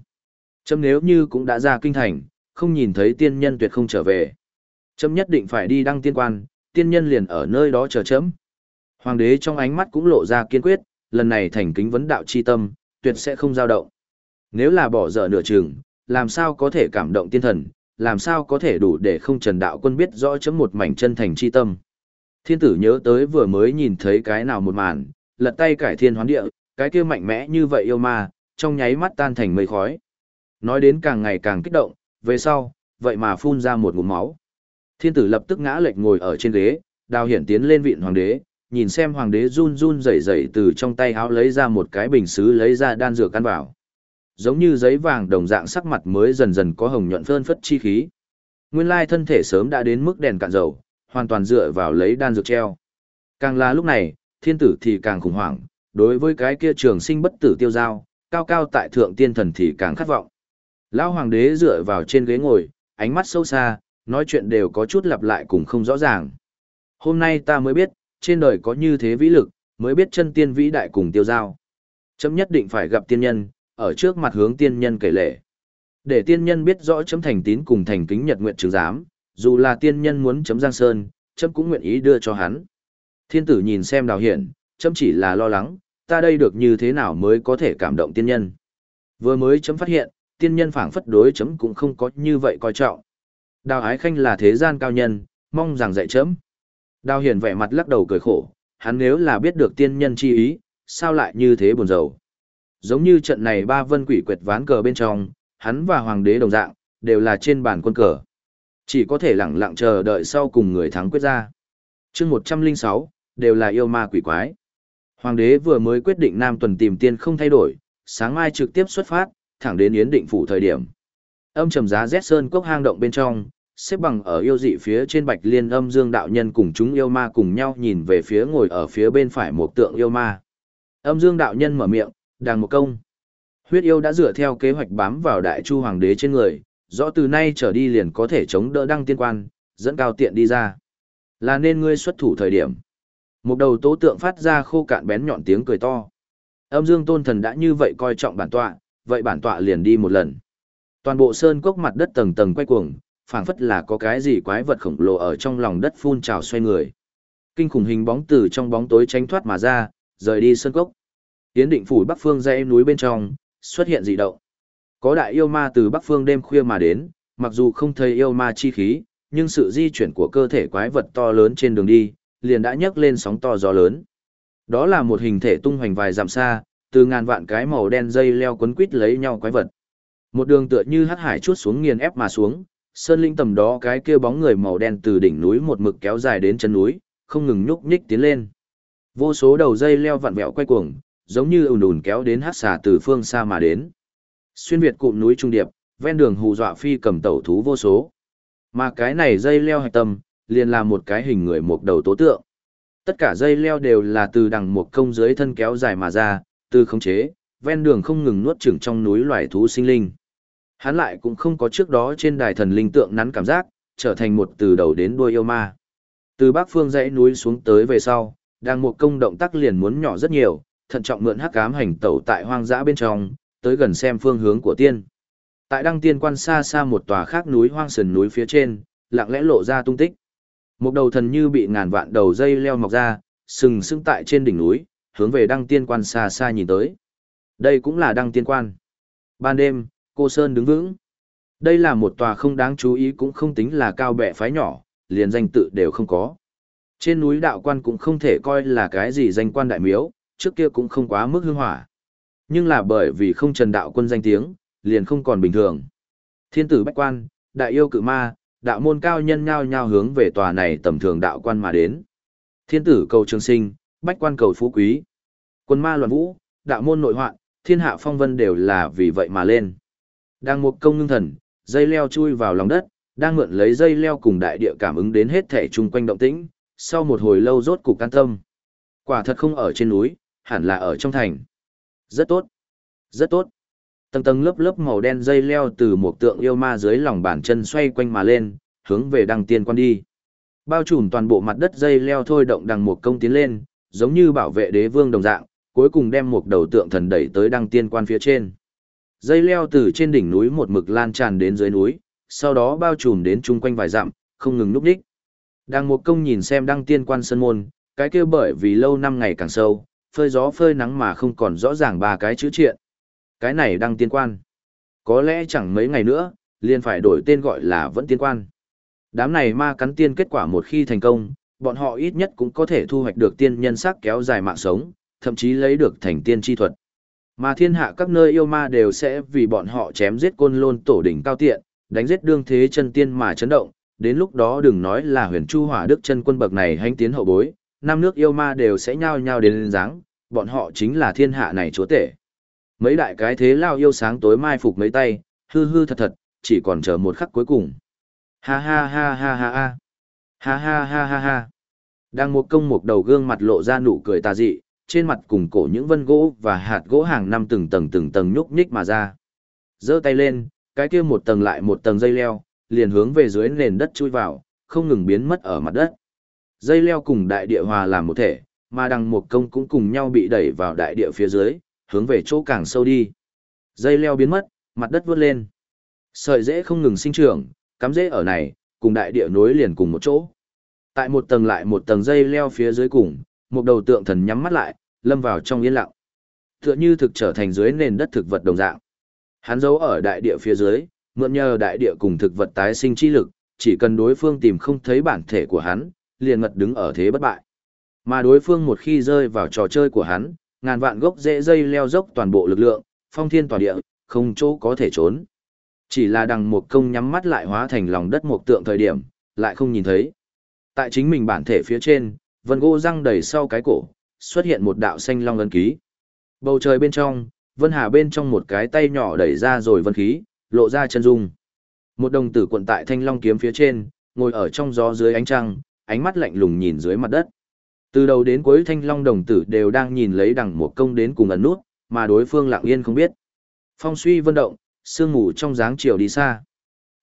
A: Chấm nếu như cũng đã ra kinh thành, không nhìn thấy tiên nhân tuyệt không trở về. Chấm nhất định phải đi đăng tiên quan, tiên nhân liền ở nơi đó chờ chấm. Hoàng đế trong ánh mắt cũng lộ ra kiên quyết, lần này thành kính vấn đạo chi tâm, tuyệt sẽ không dao động. Nếu là bỏ dở nửa chừng, làm sao có thể cảm động tiên thần, làm sao có thể đủ để không trần đạo quân biết rõ chấm một mảnh chân thành chi tâm. Thiên tử nhớ tới vừa mới nhìn thấy cái nào một màn, lật tay cải thiên hoán địa, cái kia mạnh mẽ như vậy yêu ma, trong nháy mắt tan thành mây khói. Nói đến càng ngày càng kích động, về sau, vậy mà phun ra một ngụm máu. Thiên tử lập tức ngã lệch ngồi ở trên ghế, đào hiển tiến lên vịn hoàng đế, nhìn xem hoàng đế run run rẩy rẩy từ trong tay áo lấy ra một cái bình xứ lấy ra đan dược ăn vào. Giống như giấy vàng đồng dạng sắc mặt mới dần dần có hồng nhuận phơn phất chi khí. Nguyên lai thân thể sớm đã đến mức đèn cạn dầu, hoàn toàn dựa vào lấy đan dược treo. Càng là lúc này, thiên tử thì càng khủng hoảng, đối với cái kia trường sinh bất tử tiêu giao, cao cao tại thượng tiên thần thì càng khát vọng. Lão hoàng đế dựa vào trên ghế ngồi, ánh mắt sâu xa, nói chuyện đều có chút lặp lại cùng không rõ ràng. Hôm nay ta mới biết, trên đời có như thế vĩ lực, mới biết chân tiên vĩ đại cùng tiêu giao. Chấm nhất định phải gặp tiên nhân, ở trước mặt hướng tiên nhân kể lệ. Để tiên nhân biết rõ chấm thành tín cùng thành kính nhật nguyện chứng giám, dù là tiên nhân muốn chấm giang sơn, chấm cũng nguyện ý đưa cho hắn. Thiên tử nhìn xem đào hiển, chấm chỉ là lo lắng, ta đây được như thế nào mới có thể cảm động tiên nhân. Vừa mới chấm phát hiện, tiên nhân phảng phất đối chấm cũng không có như vậy coi trọng. Đào ái khanh là thế gian cao nhân, mong rằng dạy chấm. Đào hiển vẻ mặt lắc đầu cười khổ, hắn nếu là biết được tiên nhân chi ý, sao lại như thế buồn rầu. Giống như trận này ba vân quỷ quyệt ván cờ bên trong, hắn và hoàng đế đồng dạng, đều là trên bàn quân cờ. Chỉ có thể lặng lặng chờ đợi sau cùng người thắng quyết ra. chương 106, đều là yêu ma quỷ quái. Hoàng đế vừa mới quyết định Nam tuần tìm tiên không thay đổi, sáng mai trực tiếp xuất phát, thẳng đến Yến Định phủ thời điểm. Âm trầm giá rét sơn cốc hang động bên trong, xếp bằng ở yêu dị phía trên bạch liên âm dương đạo nhân cùng chúng yêu ma cùng nhau nhìn về phía ngồi ở phía bên phải một tượng yêu ma. Âm dương đạo nhân mở miệng, đàng một công. Huyết yêu đã dựa theo kế hoạch bám vào đại chu hoàng đế trên người, rõ từ nay trở đi liền có thể chống đỡ đăng tiên quan, dẫn cao tiện đi ra. Là nên ngươi xuất thủ thời điểm. Một đầu tố tượng phát ra khô cạn bén nhọn tiếng cười to. Âm dương tôn thần đã như vậy coi trọng bản tọa, vậy bản tọa liền đi một lần. Toàn bộ sơn cốc mặt đất tầng tầng quay cuồng, phảng phất là có cái gì quái vật khổng lồ ở trong lòng đất phun trào xoay người. Kinh khủng hình bóng từ trong bóng tối tránh thoát mà ra, rời đi sơn cốc. Tiến định phủ bắc phương dãy núi bên trong, xuất hiện dị động. Có đại yêu ma từ bắc phương đêm khuya mà đến, mặc dù không thấy yêu ma chi khí, nhưng sự di chuyển của cơ thể quái vật to lớn trên đường đi, liền đã nhấc lên sóng to gió lớn. Đó là một hình thể tung hoành vài dặm xa, từ ngàn vạn cái màu đen dây leo quấn quít lấy nhau quái vật. Một đường tựa như hắc hải chuốt xuống nghiền ép mà xuống, sơn linh tầm đó cái kia bóng người màu đen từ đỉnh núi một mực kéo dài đến chân núi, không ngừng nhúc nhích tiến lên. Vô số đầu dây leo vặn vẹo quay cuồng, giống như ùn ùn kéo đến hát xà từ phương xa mà đến. Xuyên việt cụm núi trung điệp, ven đường hù dọa phi cầm tẩu thú vô số. Mà cái này dây leo hạch tâm, liền là một cái hình người một đầu tố tượng. Tất cả dây leo đều là từ đằng một công dưới thân kéo dài mà ra, từ khống chế, ven đường không ngừng nuốt chửng trong núi loài thú sinh linh. Hắn lại cũng không có trước đó trên đài thần linh tượng nắn cảm giác, trở thành một từ đầu đến đuôi yêu ma. Từ bắc phương dãy núi xuống tới về sau, đang một công động tác liền muốn nhỏ rất nhiều, thận trọng mượn hắc ám hành tẩu tại hoang dã bên trong, tới gần xem phương hướng của tiên. Tại đăng tiên quan xa xa một tòa khác núi hoang sườn núi phía trên, lặng lẽ lộ ra tung tích. Một đầu thần như bị ngàn vạn đầu dây leo mọc ra, sừng sững tại trên đỉnh núi, hướng về đăng tiên quan xa xa nhìn tới. Đây cũng là đăng tiên quan. Ban đêm, cô Sơn đứng vững. Đây là một tòa không đáng chú ý cũng không tính là cao bệ phái nhỏ, liền danh tự đều không có. Trên núi đạo quan cũng không thể coi là cái gì danh quan đại miếu, trước kia cũng không quá mức hương hỏa. Nhưng là bởi vì không trần đạo quân danh tiếng, liền không còn bình thường. Thiên tử bách quan, đại yêu cự ma, đạo môn cao nhân nhao nhao hướng về tòa này tầm thường đạo quan mà đến. Thiên tử cầu trường sinh, bách quan cầu phú quý. Quân ma loạn vũ, đạo môn nội hoạn, thiên hạ phong vân đều là vì vậy mà lên. Đang một công ngưng thần, dây leo chui vào lòng đất, đang mượn lấy dây leo cùng đại địa cảm ứng đến hết thể chung quanh động tĩnh, sau một hồi lâu rốt cục can tâm. Quả thật không ở trên núi, hẳn là ở trong thành. Rất tốt. Rất tốt. Tầng tầng lớp lớp màu đen dây leo từ một tượng yêu ma dưới lòng bàn chân xoay quanh mà lên, hướng về đăng tiên quan đi. Bao trùm toàn bộ mặt đất dây leo thôi động đằng một công tiến lên, giống như bảo vệ đế vương đồng dạng, cuối cùng đem một đầu tượng thần đẩy tới đăng tiên quan phía trên. Dây leo từ trên đỉnh núi một mực lan tràn đến dưới núi, sau đó bao trùm đến chung quanh vài dặm, không ngừng núp đích. Đang một công nhìn xem đăng tiên quan sân môn, cái kia bởi vì lâu năm ngày càng sâu, phơi gió phơi nắng mà không còn rõ ràng ba cái chữ triện. Cái này đăng tiên quan. Có lẽ chẳng mấy ngày nữa, liền phải đổi tên gọi là vẫn tiên quan. Đám này ma cắn tiên kết quả một khi thành công, bọn họ ít nhất cũng có thể thu hoạch được tiên nhân sắc kéo dài mạng sống, thậm chí lấy được thành tiên chi thuật. Mà thiên hạ các nơi yêu ma đều sẽ vì bọn họ chém giết côn lôn tổ đỉnh cao tiện, đánh giết đương thế chân tiên mà chấn động, đến lúc đó đừng nói là huyền chu hỏa đức chân quân bậc này hành tiến hậu bối, năm nước yêu ma đều sẽ nhao nhao đến lên dáng, bọn họ chính là thiên hạ này chúa tể. Mấy đại cái thế lao yêu sáng tối mai phục mấy tay, hư hư thật thật, chỉ còn chờ một khắc cuối cùng. Ha ha ha ha ha ha. Ha ha ha ha ha. Đang một công một đầu gương mặt lộ ra nụ cười tà dị, trên mặt cùng cổ những vân gỗ và hạt gỗ hàng năm từng tầng từng tầng nhúc nhích mà ra. giơ tay lên, cái kia một tầng lại một tầng dây leo, liền hướng về dưới nền đất chui vào, không ngừng biến mất ở mặt đất. Dây leo cùng đại địa hòa làm một thể, mà đằng một công cũng cùng nhau bị đẩy vào đại địa phía dưới, hướng về chỗ càng sâu đi. Dây leo biến mất, mặt đất vươn lên. Sợi rễ không ngừng sinh trưởng, cắm rễ ở này, cùng đại địa nối liền cùng một chỗ. Tại một tầng lại một tầng dây leo phía dưới cùng, một đầu tượng thần nhắm mắt lại, lâm vào trong yên lặng. Tựa như thực trở thành dưới nền đất thực vật đồng dạng. Hắn giấu ở đại địa phía dưới, mượn nhờ đại địa cùng thực vật tái sinh chi lực, chỉ cần đối phương tìm không thấy bản thể của hắn, liền ngật đứng ở thế bất bại. Mà đối phương một khi rơi vào trò chơi của hắn, ngàn vạn gốc rễ dây leo dốc toàn bộ lực lượng, phong thiên tòa địa, không chỗ có thể trốn. Chỉ là đằng một công nhắm mắt lại hóa thành lòng đất một tượng thời điểm, lại không nhìn thấy. Tại chính mình bản thể phía trên, vân gỗ răng đầy sau cái cổ, xuất hiện một đạo xanh long ấn ký. Bầu trời bên trong, vân hà bên trong một cái tay nhỏ đẩy ra rồi vân khí, lộ ra chân dung. Một đồng tử quận tại thanh long kiếm phía trên, ngồi ở trong gió dưới ánh trăng, ánh mắt lạnh lùng nhìn dưới mặt đất. Từ đầu đến cuối thanh long đồng tử đều đang nhìn lấy đằng một công đến cùng ẩn nút, mà đối phương lặng yên không biết. Phong suy vân động, sương mù trong dáng chiều đi xa.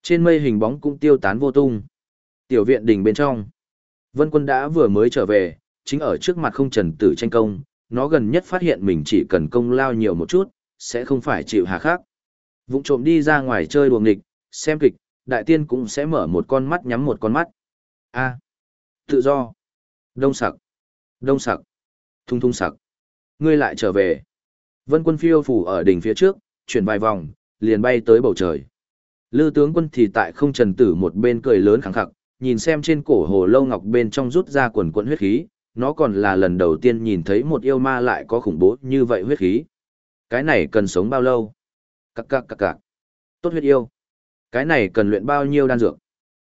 A: Trên mây hình bóng cũng tiêu tán vô tung. Tiểu viện đỉnh bên trong. Vân quân đã vừa mới trở về, chính ở trước mặt không trần tử tranh công, nó gần nhất phát hiện mình chỉ cần công lao nhiều một chút, sẽ không phải chịu hà khắc. Vụng trộm đi ra ngoài chơi đùa nghịch, xem kịch, đại tiên cũng sẽ mở một con mắt nhắm một con mắt. A tự do. Đông sặc. Đông sặc. Thung thung sặc. Ngươi lại trở về. Vân quân phiêu phủ ở đỉnh phía trước, chuyển vài vòng, liền bay tới bầu trời. Lư tướng quân thì tại không trần tử một bên cười lớn khẳng khặc, nhìn xem trên cổ hồ lâu ngọc bên trong rút ra quần quần huyết khí, nó còn là lần đầu tiên nhìn thấy một yêu ma lại có khủng bố như vậy huyết khí. Cái này cần sống bao lâu? cặc cặc cặc cặc Tốt huyết yêu. Cái này cần luyện bao nhiêu đan dược?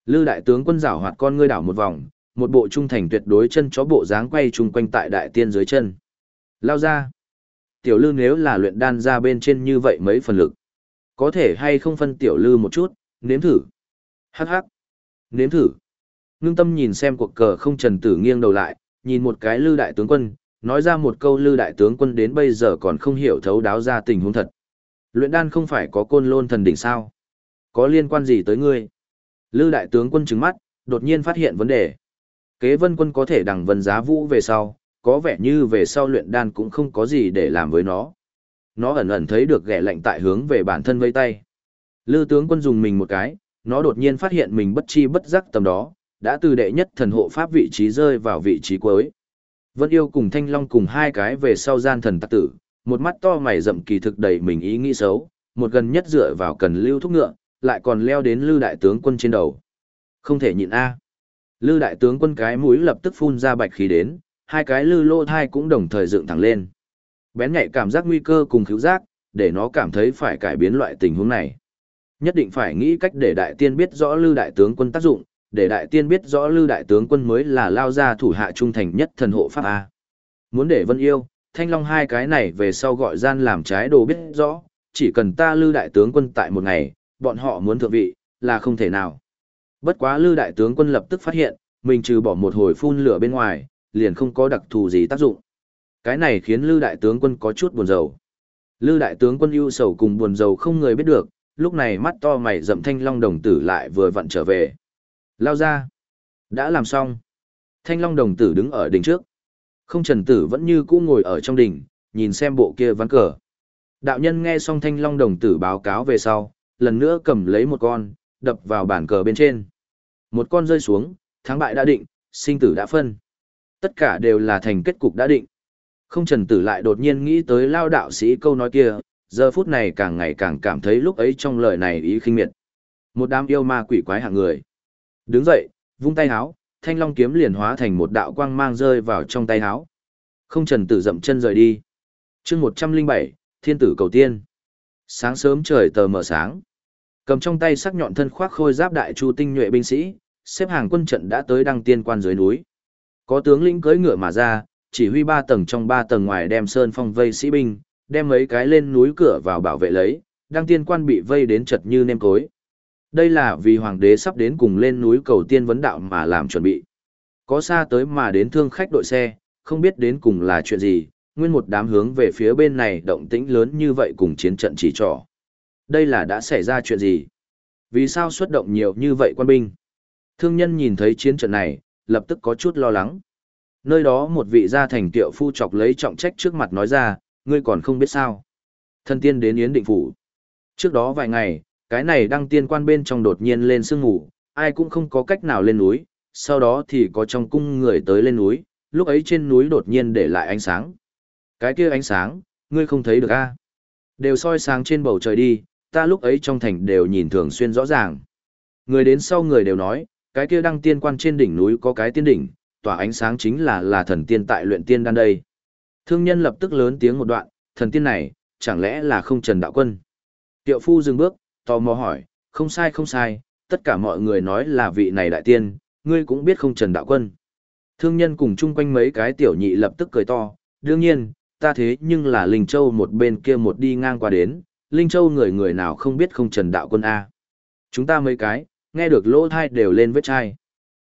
A: Lư đại tướng quân giảo hoạt con ngươi đảo một vòng, một bộ trung thành tuyệt đối chân chó bộ dáng quay chung quanh tại đại tiên dưới chân. Lao ra. Tiểu lư nếu là luyện đan ra bên trên như vậy mấy phần lực. Có thể hay không phân tiểu lư một chút, nếm thử. Hắc hắc. Nếm thử. Ngưng tâm nhìn xem cuộc cờ không trần tử nghiêng đầu lại, nhìn một cái lư đại tướng quân, nói ra một câu lư đại tướng quân đến bây giờ còn không hiểu thấu đáo ra tình huống thật. Luyện đan không phải có côn lôn thần đỉnh sao? Có liên quan gì tới ngươi? Lư đại tướng quân trừng mắt, đột nhiên phát hiện vấn đề. Kế vân quân có thể đằng vân giá vũ về sau, có vẻ như về sau luyện đan cũng không có gì để làm với nó. Nó ẩn ẩn thấy được ghẻ lạnh tại hướng về bản thân vây tay. Lư tướng quân dùng mình một cái, nó đột nhiên phát hiện mình bất chi bất giác tầm đó, đã từ đệ nhất thần hộ pháp vị trí rơi vào vị trí cuối. Vân yêu cùng thanh long cùng hai cái về sau gian thần tắc tử, một mắt to mày rậm kỳ thực đầy mình ý nghĩ xấu, một gần nhất dựa vào cần lưu thúc ngựa, lại còn leo đến lư đại tướng quân trên đầu. Không thể nhịn a. Lư đại tướng quân cái mũi lập tức phun ra bạch khí đến, hai cái lư lô thai cũng đồng thời dựng thẳng lên. Bén nhạy cảm giác nguy cơ cùng khiếu giác, để nó cảm thấy phải cải biến loại tình huống này. Nhất định phải nghĩ cách để đại tiên biết rõ lư đại tướng quân tác dụng, để đại tiên biết rõ lư đại tướng quân mới là lao ra thủ hạ trung thành nhất thần hộ pháp A. Muốn để vân yêu, thanh long hai cái này về sau gọi gian làm trái đồ biết rõ, chỉ cần ta lư đại tướng quân tại một ngày, bọn họ muốn thượng vị, là không thể nào. Bất quá lư đại tướng quân lập tức phát hiện, mình trừ bỏ một hồi phun lửa bên ngoài, liền không có đặc thù gì tác dụng. Cái này khiến lư đại tướng quân có chút buồn rầu. Lư đại tướng quân ưu sầu cùng buồn rầu không người biết được, lúc này mắt to mày rậm thanh long đồng tử lại vừa vặn trở về. Lao ra. Đã làm xong. Thanh long đồng tử đứng ở đỉnh trước. Không trần tử vẫn như cũ ngồi ở trong đỉnh, nhìn xem bộ kia ván cờ. Đạo nhân nghe xong thanh long đồng tử báo cáo về sau, lần nữa cầm lấy một con, đập vào bàn cờ bên trên. Một con rơi xuống, thắng bại đã định, sinh tử đã phân. Tất cả đều là thành kết cục đã định. Không trần tử lại đột nhiên nghĩ tới lao đạo sĩ câu nói kia, giờ phút này càng ngày càng cảm thấy lúc ấy trong lời này ý khinh miệt. Một đám yêu ma quỷ quái hạng người. Đứng dậy, vung tay háo, thanh long kiếm liền hóa thành một đạo quang mang rơi vào trong tay háo. Không trần tử dậm chân rời đi. chương một trăm linh bảy thiên tử cầu tiên. Sáng sớm trời tờ mờ sáng. Cầm trong tay sắc nhọn thân khoác khôi giáp đại chu tinh nhuệ binh sĩ, xếp hàng quân trận đã tới đăng tiên quan dưới núi. Có tướng lĩnh cưỡi ngựa mà ra, chỉ huy ba tầng trong ba tầng ngoài đem sơn phong vây sĩ binh, đem mấy cái lên núi cửa vào bảo vệ lấy, đăng tiên quan bị vây đến chật như nêm cối. Đây là vì hoàng đế sắp đến cùng lên núi cầu tiên vấn đạo mà làm chuẩn bị. Có xa tới mà đến thương khách đội xe, không biết đến cùng là chuyện gì, nguyên một đám hướng về phía bên này động tĩnh lớn như vậy cùng chiến trận chỉ trỏ. Đây là đã xảy ra chuyện gì? Vì sao xuất động nhiều như vậy quân binh? Thương nhân nhìn thấy chiến trận này, lập tức có chút lo lắng. Nơi đó một vị gia thành tiệu phu chọc lấy trọng trách trước mặt nói ra, ngươi còn không biết sao. Thần tiên đến Yến Định Phủ. Trước đó vài ngày, cái này đăng tiên quan bên trong đột nhiên lên sương ngủ, ai cũng không có cách nào lên núi, sau đó thì có trong cung người tới lên núi, lúc ấy trên núi đột nhiên để lại ánh sáng. Cái kia ánh sáng, ngươi không thấy được a? Đều soi sáng trên bầu trời đi, ta lúc ấy trong thành đều nhìn thường xuyên rõ ràng. Người đến sau người đều nói, cái kia đăng tiên quan trên đỉnh núi có cái tiên đỉnh, tỏa ánh sáng chính là là thần tiên tại luyện tiên đan đây. Thương nhân lập tức lớn tiếng một đoạn, thần tiên này, chẳng lẽ là không trần đạo quân? Tiệu phu dừng bước, tò mò hỏi, không sai không sai, tất cả mọi người nói là vị này đại tiên, ngươi cũng biết không trần đạo quân. Thương nhân cùng chung quanh mấy cái tiểu nhị lập tức cười to, đương nhiên, ta thế nhưng là Linh Châu một bên kia một đi ngang qua đến, Linh Châu người người nào không biết không trần đạo quân A. Chúng ta mấy cái, nghe được lỗ thai đều lên vết chai.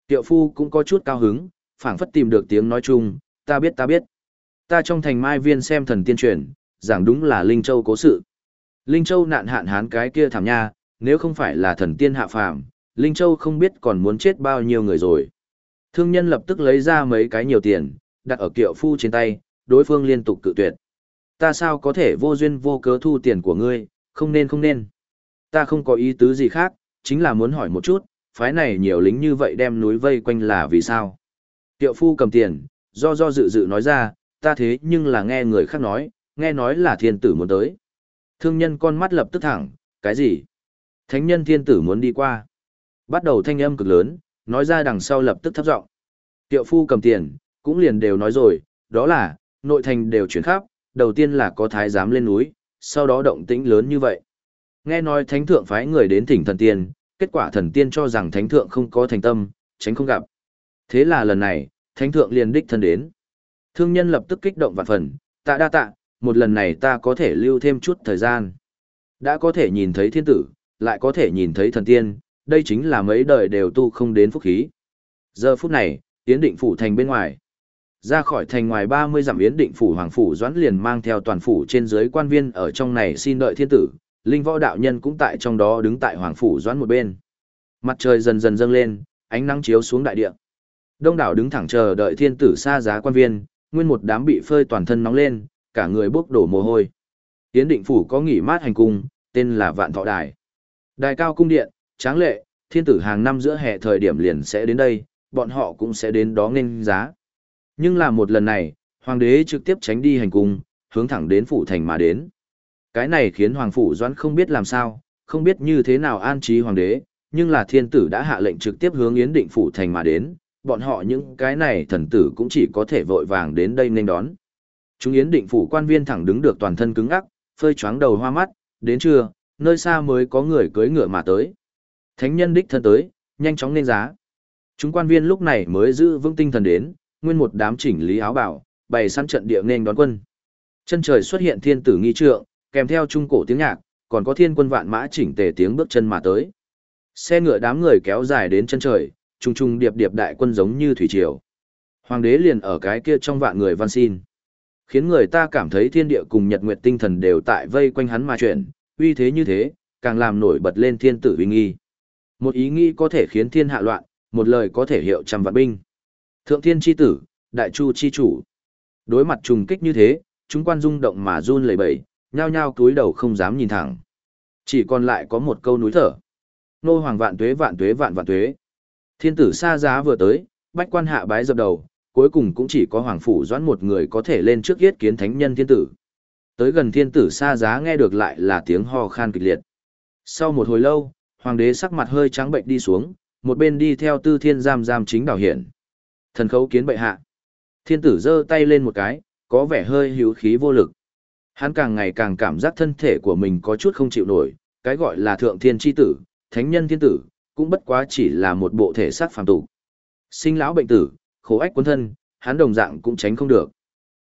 A: Tiệu phu cũng có chút cao hứng, phảng phất tìm được tiếng nói chung, ta biết ta biết. Ta trong thành mai viên xem thần tiên truyền, giảng đúng là Linh Châu cố sự. Linh Châu nạn hạn hán cái kia thảm nha, nếu không phải là thần tiên hạ phàm, Linh Châu không biết còn muốn chết bao nhiêu người rồi. Thương nhân lập tức lấy ra mấy cái nhiều tiền, đặt ở kiệu phu trên tay, đối phương liên tục cự tuyệt. Ta sao có thể vô duyên vô cớ thu tiền của ngươi, không nên không nên. Ta không có ý tứ gì khác, chính là muốn hỏi một chút, phái này nhiều lính như vậy đem núi vây quanh là vì sao? Tiệu phu cầm tiền, do do dự dự nói ra, ta thế nhưng là nghe người khác nói, nghe nói là thiên tử muốn tới. Thương nhân con mắt lập tức thẳng, cái gì? Thánh nhân thiên tử muốn đi qua. Bắt đầu thanh âm cực lớn, nói ra đằng sau lập tức thấp giọng. Tiệu phu cầm tiền, cũng liền đều nói rồi, đó là, nội thành đều chuyển khắp, đầu tiên là có thái giám lên núi, sau đó động tĩnh lớn như vậy. Nghe nói thánh thượng phái người đến thỉnh thần tiên, kết quả thần tiên cho rằng thánh thượng không có thành tâm, tránh không gặp. Thế là lần này, thánh thượng liền đích thân đến. Thương nhân lập tức kích động vạn phần, tạ đa tạ, một lần này ta có thể lưu thêm chút thời gian. Đã có thể nhìn thấy thiên tử, lại có thể nhìn thấy thần tiên, đây chính là mấy đời đều tu không đến phúc khí. Giờ phút này, Yến Định Phủ thành bên ngoài. Ra khỏi thành ngoài 30 dặm Yến Định Phủ Hoàng Phủ Doãn liền mang theo toàn phủ trên dưới quan viên ở trong này xin đợi thiên tử, linh võ đạo nhân cũng tại trong đó đứng tại Hoàng Phủ Doãn một bên. Mặt trời dần dần dâng lên, ánh nắng chiếu xuống đại địa. Đông đảo đứng thẳng chờ đợi thiên tử xa giá quan viên, nguyên một đám bị phơi toàn thân nóng lên, cả người bốc đổ mồ hôi. Tiến Định Phủ có nghỉ mát hành cung, tên là Vạn Thọ Đài. Đài cao cung điện, tráng lệ, thiên tử hàng năm giữa hè thời điểm liền sẽ đến đây, bọn họ cũng sẽ đến đó nghênh giá. Nhưng là một lần này, hoàng đế trực tiếp tránh đi hành cung, hướng thẳng đến phủ thành mà đến. Cái này khiến Hoàng Phủ Doãn không biết làm sao, không biết như thế nào an trí hoàng đế, nhưng là thiên tử đã hạ lệnh trực tiếp hướng Yến Định Phủ thành mà đến, bọn họ những cái này thần tử cũng chỉ có thể vội vàng đến đây nên đón. Chúng Yến Định Phủ quan viên thẳng đứng được toàn thân cứng ắc, phơi choáng đầu hoa mắt, đến trưa, nơi xa mới có người cưỡi ngựa mà tới. Thánh nhân đích thân tới, nhanh chóng nên giá. Chúng quan viên lúc này mới giữ vững tinh thần đến, nguyên một đám chỉnh lý áo bảo, bày sẵn trận địa nên đón quân. Chân trời xuất hiện thiên tử nghi trượng, kèm theo trung cổ tiếng nhạc, còn có thiên quân vạn mã chỉnh tề tiếng bước chân mà tới. Xe ngựa đám người kéo dài đến chân trời, trùng trùng điệp điệp đại quân giống như thủy triều. Hoàng đế liền ở cái kia trong vạn người văn xin. Khiến người ta cảm thấy thiên địa cùng nhật nguyệt tinh thần đều tại vây quanh hắn mà chuyển, uy thế như thế, càng làm nổi bật lên thiên tử uy nghi. Một ý nghĩ có thể khiến thiên hạ loạn, một lời có thể hiệu trăm vạn binh. Thượng thiên chi tử, đại chu chi chủ. Đối mặt trùng kích như thế, chúng quan rung động mà run lẩy bẩy, nhao nhao cúi đầu không dám nhìn thẳng. Chỉ còn lại có một câu núi thở. Nô hoàng vạn tuế vạn tuế vạn vạn tuế. Thiên tử xa giá vừa tới, bách quan hạ bái dập đầu, cuối cùng cũng chỉ có hoàng phủ doãn một người có thể lên trước yết kiến thánh nhân thiên tử. Tới gần thiên tử xa giá nghe được lại là tiếng ho khan kịch liệt. Sau một hồi lâu, hoàng đế sắc mặt hơi trắng bệnh đi xuống, một bên đi theo tư thiên giam giam chính đảo hiển. Thần khấu kiến bệ hạ. Thiên tử giơ tay lên một cái, có vẻ hơi hữu khí vô lực. Hắn càng ngày càng cảm giác thân thể của mình có chút không chịu nổi, cái gọi là thượng thiên chi tử, thánh nhân thiên tử, cũng bất quá chỉ là một bộ thể xác phàm tục. Sinh lão bệnh tử, khổ ách quân thân, hắn đồng dạng cũng tránh không được.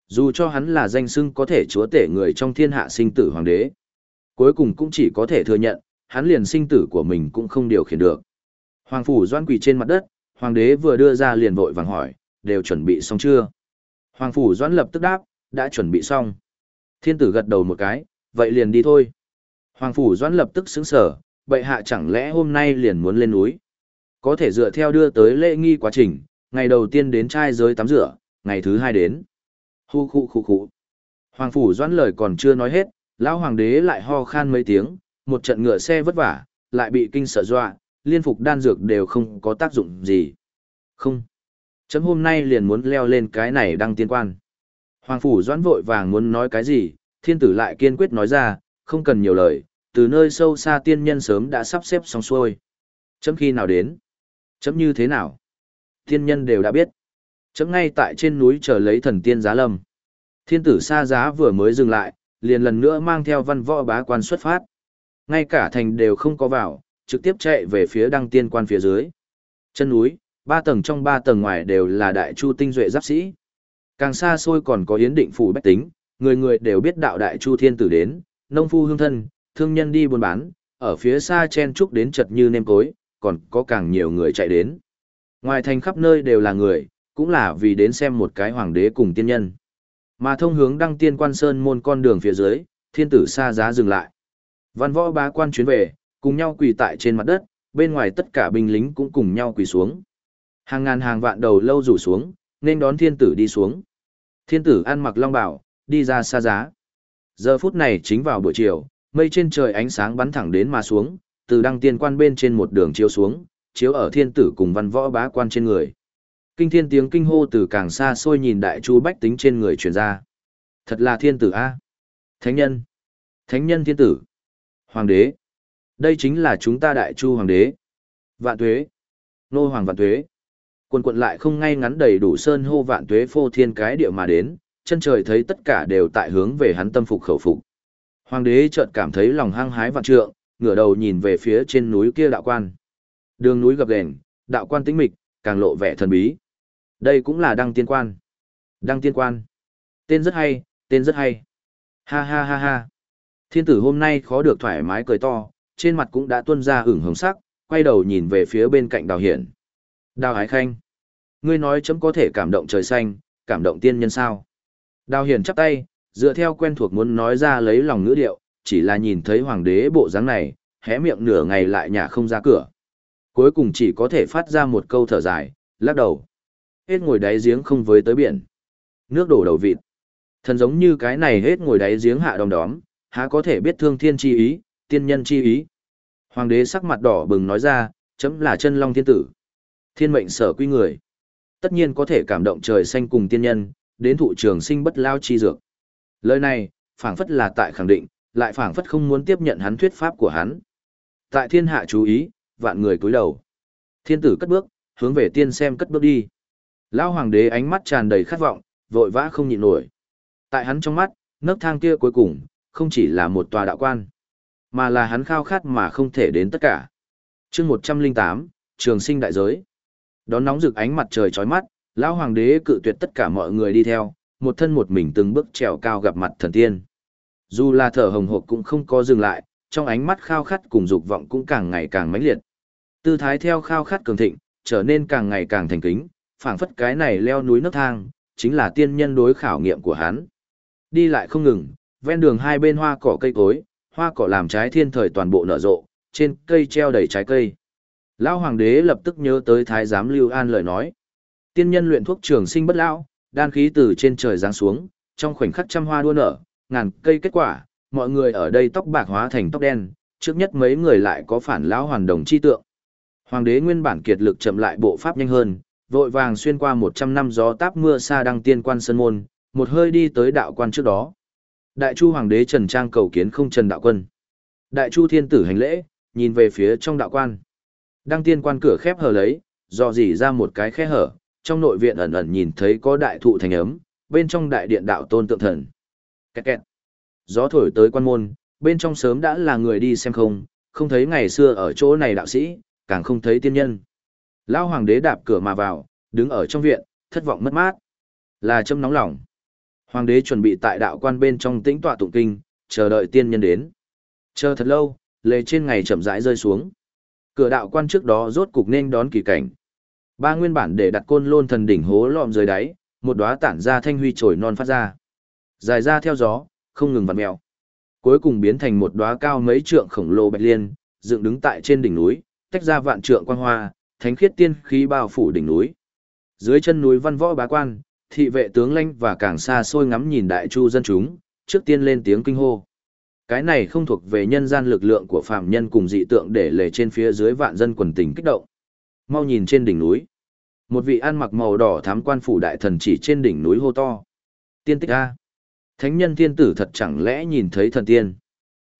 A: Dù cho hắn là danh xưng có thể chúa tể người trong thiên hạ sinh tử hoàng đế, cuối cùng cũng chỉ có thể thừa nhận, hắn liền sinh tử của mình cũng không điều khiển được. Hoàng phủ doan quỳ trên mặt đất, hoàng đế vừa đưa ra liền vội vàng hỏi, đều chuẩn bị xong chưa? Hoàng phủ doãn lập tức đáp, đã chuẩn bị xong. Thiên tử gật đầu một cái, vậy liền đi thôi. Hoàng phủ doãn lập tức sững sở, bệ hạ chẳng lẽ hôm nay liền muốn lên núi? Có thể dựa theo đưa tới lễ nghi quá trình, ngày đầu tiên đến trai giới tắm rửa, ngày thứ hai đến. Hu khu khu khu. Hoàng phủ doãn lời còn chưa nói hết, lão hoàng đế lại ho khan mấy tiếng, một trận ngựa xe vất vả, lại bị kinh sợ dọa, liên phục đan dược đều không có tác dụng gì. Không. Chấm hôm nay liền muốn leo lên cái này đăng tiên quan. Hoàng phủ doãn vội vàng muốn nói cái gì, thiên tử lại kiên quyết nói ra, không cần nhiều lời, từ nơi sâu xa tiên nhân sớm đã sắp xếp xong xuôi. Chấm khi nào đến? Chấm như thế nào? Tiên nhân đều đã biết. Chấm ngay tại trên núi chờ lấy thần tiên giá lâm. Thiên tử xa giá vừa mới dừng lại, liền lần nữa mang theo văn võ bá quan xuất phát. Ngay cả thành đều không có vào, trực tiếp chạy về phía đăng tiên quan phía dưới. Chân núi, ba tầng trong ba tầng ngoài đều là đại chu tinh duệ giáp sĩ. Càng xa xôi còn có yến định phủ bách tính, người người đều biết đạo đại chu thiên tử đến, nông phu hương thân, thương nhân đi buôn bán, ở phía xa chen trúc đến chật như nêm cối, còn có càng nhiều người chạy đến. Ngoài thành khắp nơi đều là người, cũng là vì đến xem một cái hoàng đế cùng tiên nhân. Mà thông hướng đăng tiên quan sơn môn con đường phía dưới, thiên tử xa giá dừng lại. Văn võ bá quan chuyến về, cùng nhau quỳ tại trên mặt đất, bên ngoài tất cả binh lính cũng cùng nhau quỳ xuống. Hàng ngàn hàng vạn đầu lâu rủ xuống, nên đón thiên tử đi xuống. Thiên tử ăn mặc long bào, đi ra xa giá. Giờ phút này chính vào buổi chiều, mây trên trời ánh sáng bắn thẳng đến mà xuống, từ đăng tiên quan bên trên một đường chiếu xuống, chiếu ở thiên tử cùng văn võ bá quan trên người. Kinh thiên tiếng kinh hô từ càng xa xôi nhìn đại chu bách tính trên người truyền ra. Thật là thiên tử A. Thánh nhân. Thánh nhân thiên tử. Hoàng đế. Đây chính là chúng ta đại chu hoàng đế. Vạn tuế. Nô hoàng vạn tuế. Quần quận lại không ngay ngắn đầy đủ sơn hô vạn tuế phô thiên cái địa mà đến, chân trời thấy tất cả đều tại hướng về hắn tâm phục khẩu phục. Hoàng đế chợt cảm thấy lòng hăng hái vạn trượng, ngửa đầu nhìn về phía trên núi kia đạo quan. Đường núi gập ghềnh, đạo quan tĩnh mịch, càng lộ vẻ thần bí. Đây cũng là đăng tiên quan. Đăng tiên quan. Tên rất hay, tên rất hay. Ha ha ha ha. Thiên tử hôm nay khó được thoải mái cười to, trên mặt cũng đã tuôn ra ửng hồng sắc, quay đầu nhìn về phía bên cạnh đào hiển. Đào Hải Khanh. Ngươi nói chấm có thể cảm động trời xanh, cảm động tiên nhân sao. Đào hiển chắp tay, dựa theo quen thuộc muốn nói ra lấy lòng ngữ điệu, chỉ là nhìn thấy hoàng đế bộ dáng này, hé miệng nửa ngày lại nhả không ra cửa. Cuối cùng chỉ có thể phát ra một câu thở dài, lắc đầu. Hết ngồi đáy giếng không với tới biển. Nước đổ đầu vịt. Thần giống như cái này hết ngồi đáy giếng hạ đom đóm, há có thể biết thương thiên chi ý, tiên nhân chi ý. Hoàng đế sắc mặt đỏ bừng nói ra, chấm là chân long thiên tử. Thiên mệnh sở quy người. Tất nhiên có thể cảm động trời xanh cùng tiên nhân, đến thụ trường sinh bất lao chi dược. Lời này, phảng phất là tại khẳng định, lại phảng phất không muốn tiếp nhận hắn thuyết pháp của hắn. Tại thiên hạ chú ý, vạn người cúi đầu. Thiên tử cất bước, hướng về tiên xem cất bước đi. Lão hoàng đế ánh mắt tràn đầy khát vọng, vội vã không nhịn nổi. Tại hắn trong mắt, nấc thang kia cuối cùng, không chỉ là một tòa đạo quan, mà là hắn khao khát mà không thể đến tất cả. chương 108, Trường sinh đại giới. Đón nóng rực ánh mặt trời chói mắt, lão hoàng đế cự tuyệt tất cả mọi người đi theo, một thân một mình từng bước trèo cao gặp mặt thần tiên. Dù là thở hồng hộc cũng không có dừng lại, trong ánh mắt khao khát cùng dục vọng cũng càng ngày càng mãnh liệt. Tư thái theo khao khát cường thịnh, trở nên càng ngày càng thành kính, phảng phất cái này leo núi nấc thang, chính là tiên nhân đối khảo nghiệm của hắn. Đi lại không ngừng, ven đường hai bên hoa cỏ cây cối, hoa cỏ làm trái thiên thời toàn bộ nở rộ, trên cây treo đầy trái cây. Lão hoàng đế lập tức nhớ tới thái giám Lưu An lời nói. Tiên nhân luyện thuốc trường sinh bất lão, đan khí từ trên trời giáng xuống, trong khoảnh khắc trăm hoa đua nở, ngàn cây kết quả, mọi người ở đây tóc bạc hóa thành tóc đen, trước nhất mấy người lại có phản lão hoàn đồng chi tượng. Hoàng đế nguyên bản kiệt lực chậm lại bộ pháp nhanh hơn, vội vàng xuyên qua 100 năm gió táp mưa xa đăng tiên quan sơn môn, một hơi đi tới đạo quan trước đó. Đại Chu hoàng đế Trần Trang cầu kiến không Trần đạo quân. Đại Chu thiên tử hành lễ, nhìn về phía trong đạo quan. Đăng tiên quan cửa khép hờ lấy, dò dỉ ra một cái khe hở, trong nội viện ẩn ẩn nhìn thấy có đại thụ thành ấm, bên trong đại điện đạo tôn tượng thần. Kẹt kẹt. Gió thổi tới quan môn, bên trong sớm đã là người đi xem không, không thấy ngày xưa ở chỗ này đạo sĩ, càng không thấy tiên nhân. Lão hoàng đế đạp cửa mà vào, đứng ở trong viện, thất vọng mất mát. Là châm nóng lòng. Hoàng đế chuẩn bị tại đạo quan bên trong tĩnh tọa tụng kinh, chờ đợi tiên nhân đến. Chờ thật lâu, lệ trên ngày chậm rãi rơi xuống. Cửa đạo quan trước đó rốt cục nên đón kỳ cảnh. Ba nguyên bản để đặt côn lôn thần đỉnh hố lõm dưới đáy, một đóa tản ra thanh huy trồi non phát ra. Dài ra theo gió, không ngừng vặn mèo. Cuối cùng biến thành một đóa cao mấy trượng khổng lồ bạch liên, dựng đứng tại trên đỉnh núi, tách ra vạn trượng quang hoa, thánh khiết tiên khí bao phủ đỉnh núi. Dưới chân núi văn võ bá quan, thị vệ tướng lãnh và càng xa xôi ngắm nhìn đại chu dân chúng, trước tiên lên tiếng kinh hô. Cái này không thuộc về nhân gian lực lượng của phàm nhân cùng dị tượng để lề trên phía dưới vạn dân quần tình kích động. Mau nhìn trên đỉnh núi. Một vị ăn mặc màu đỏ thám quan phủ đại thần chỉ trên đỉnh núi hô to. Tiên tích A. Thánh nhân thiên tử thật chẳng lẽ nhìn thấy thần tiên.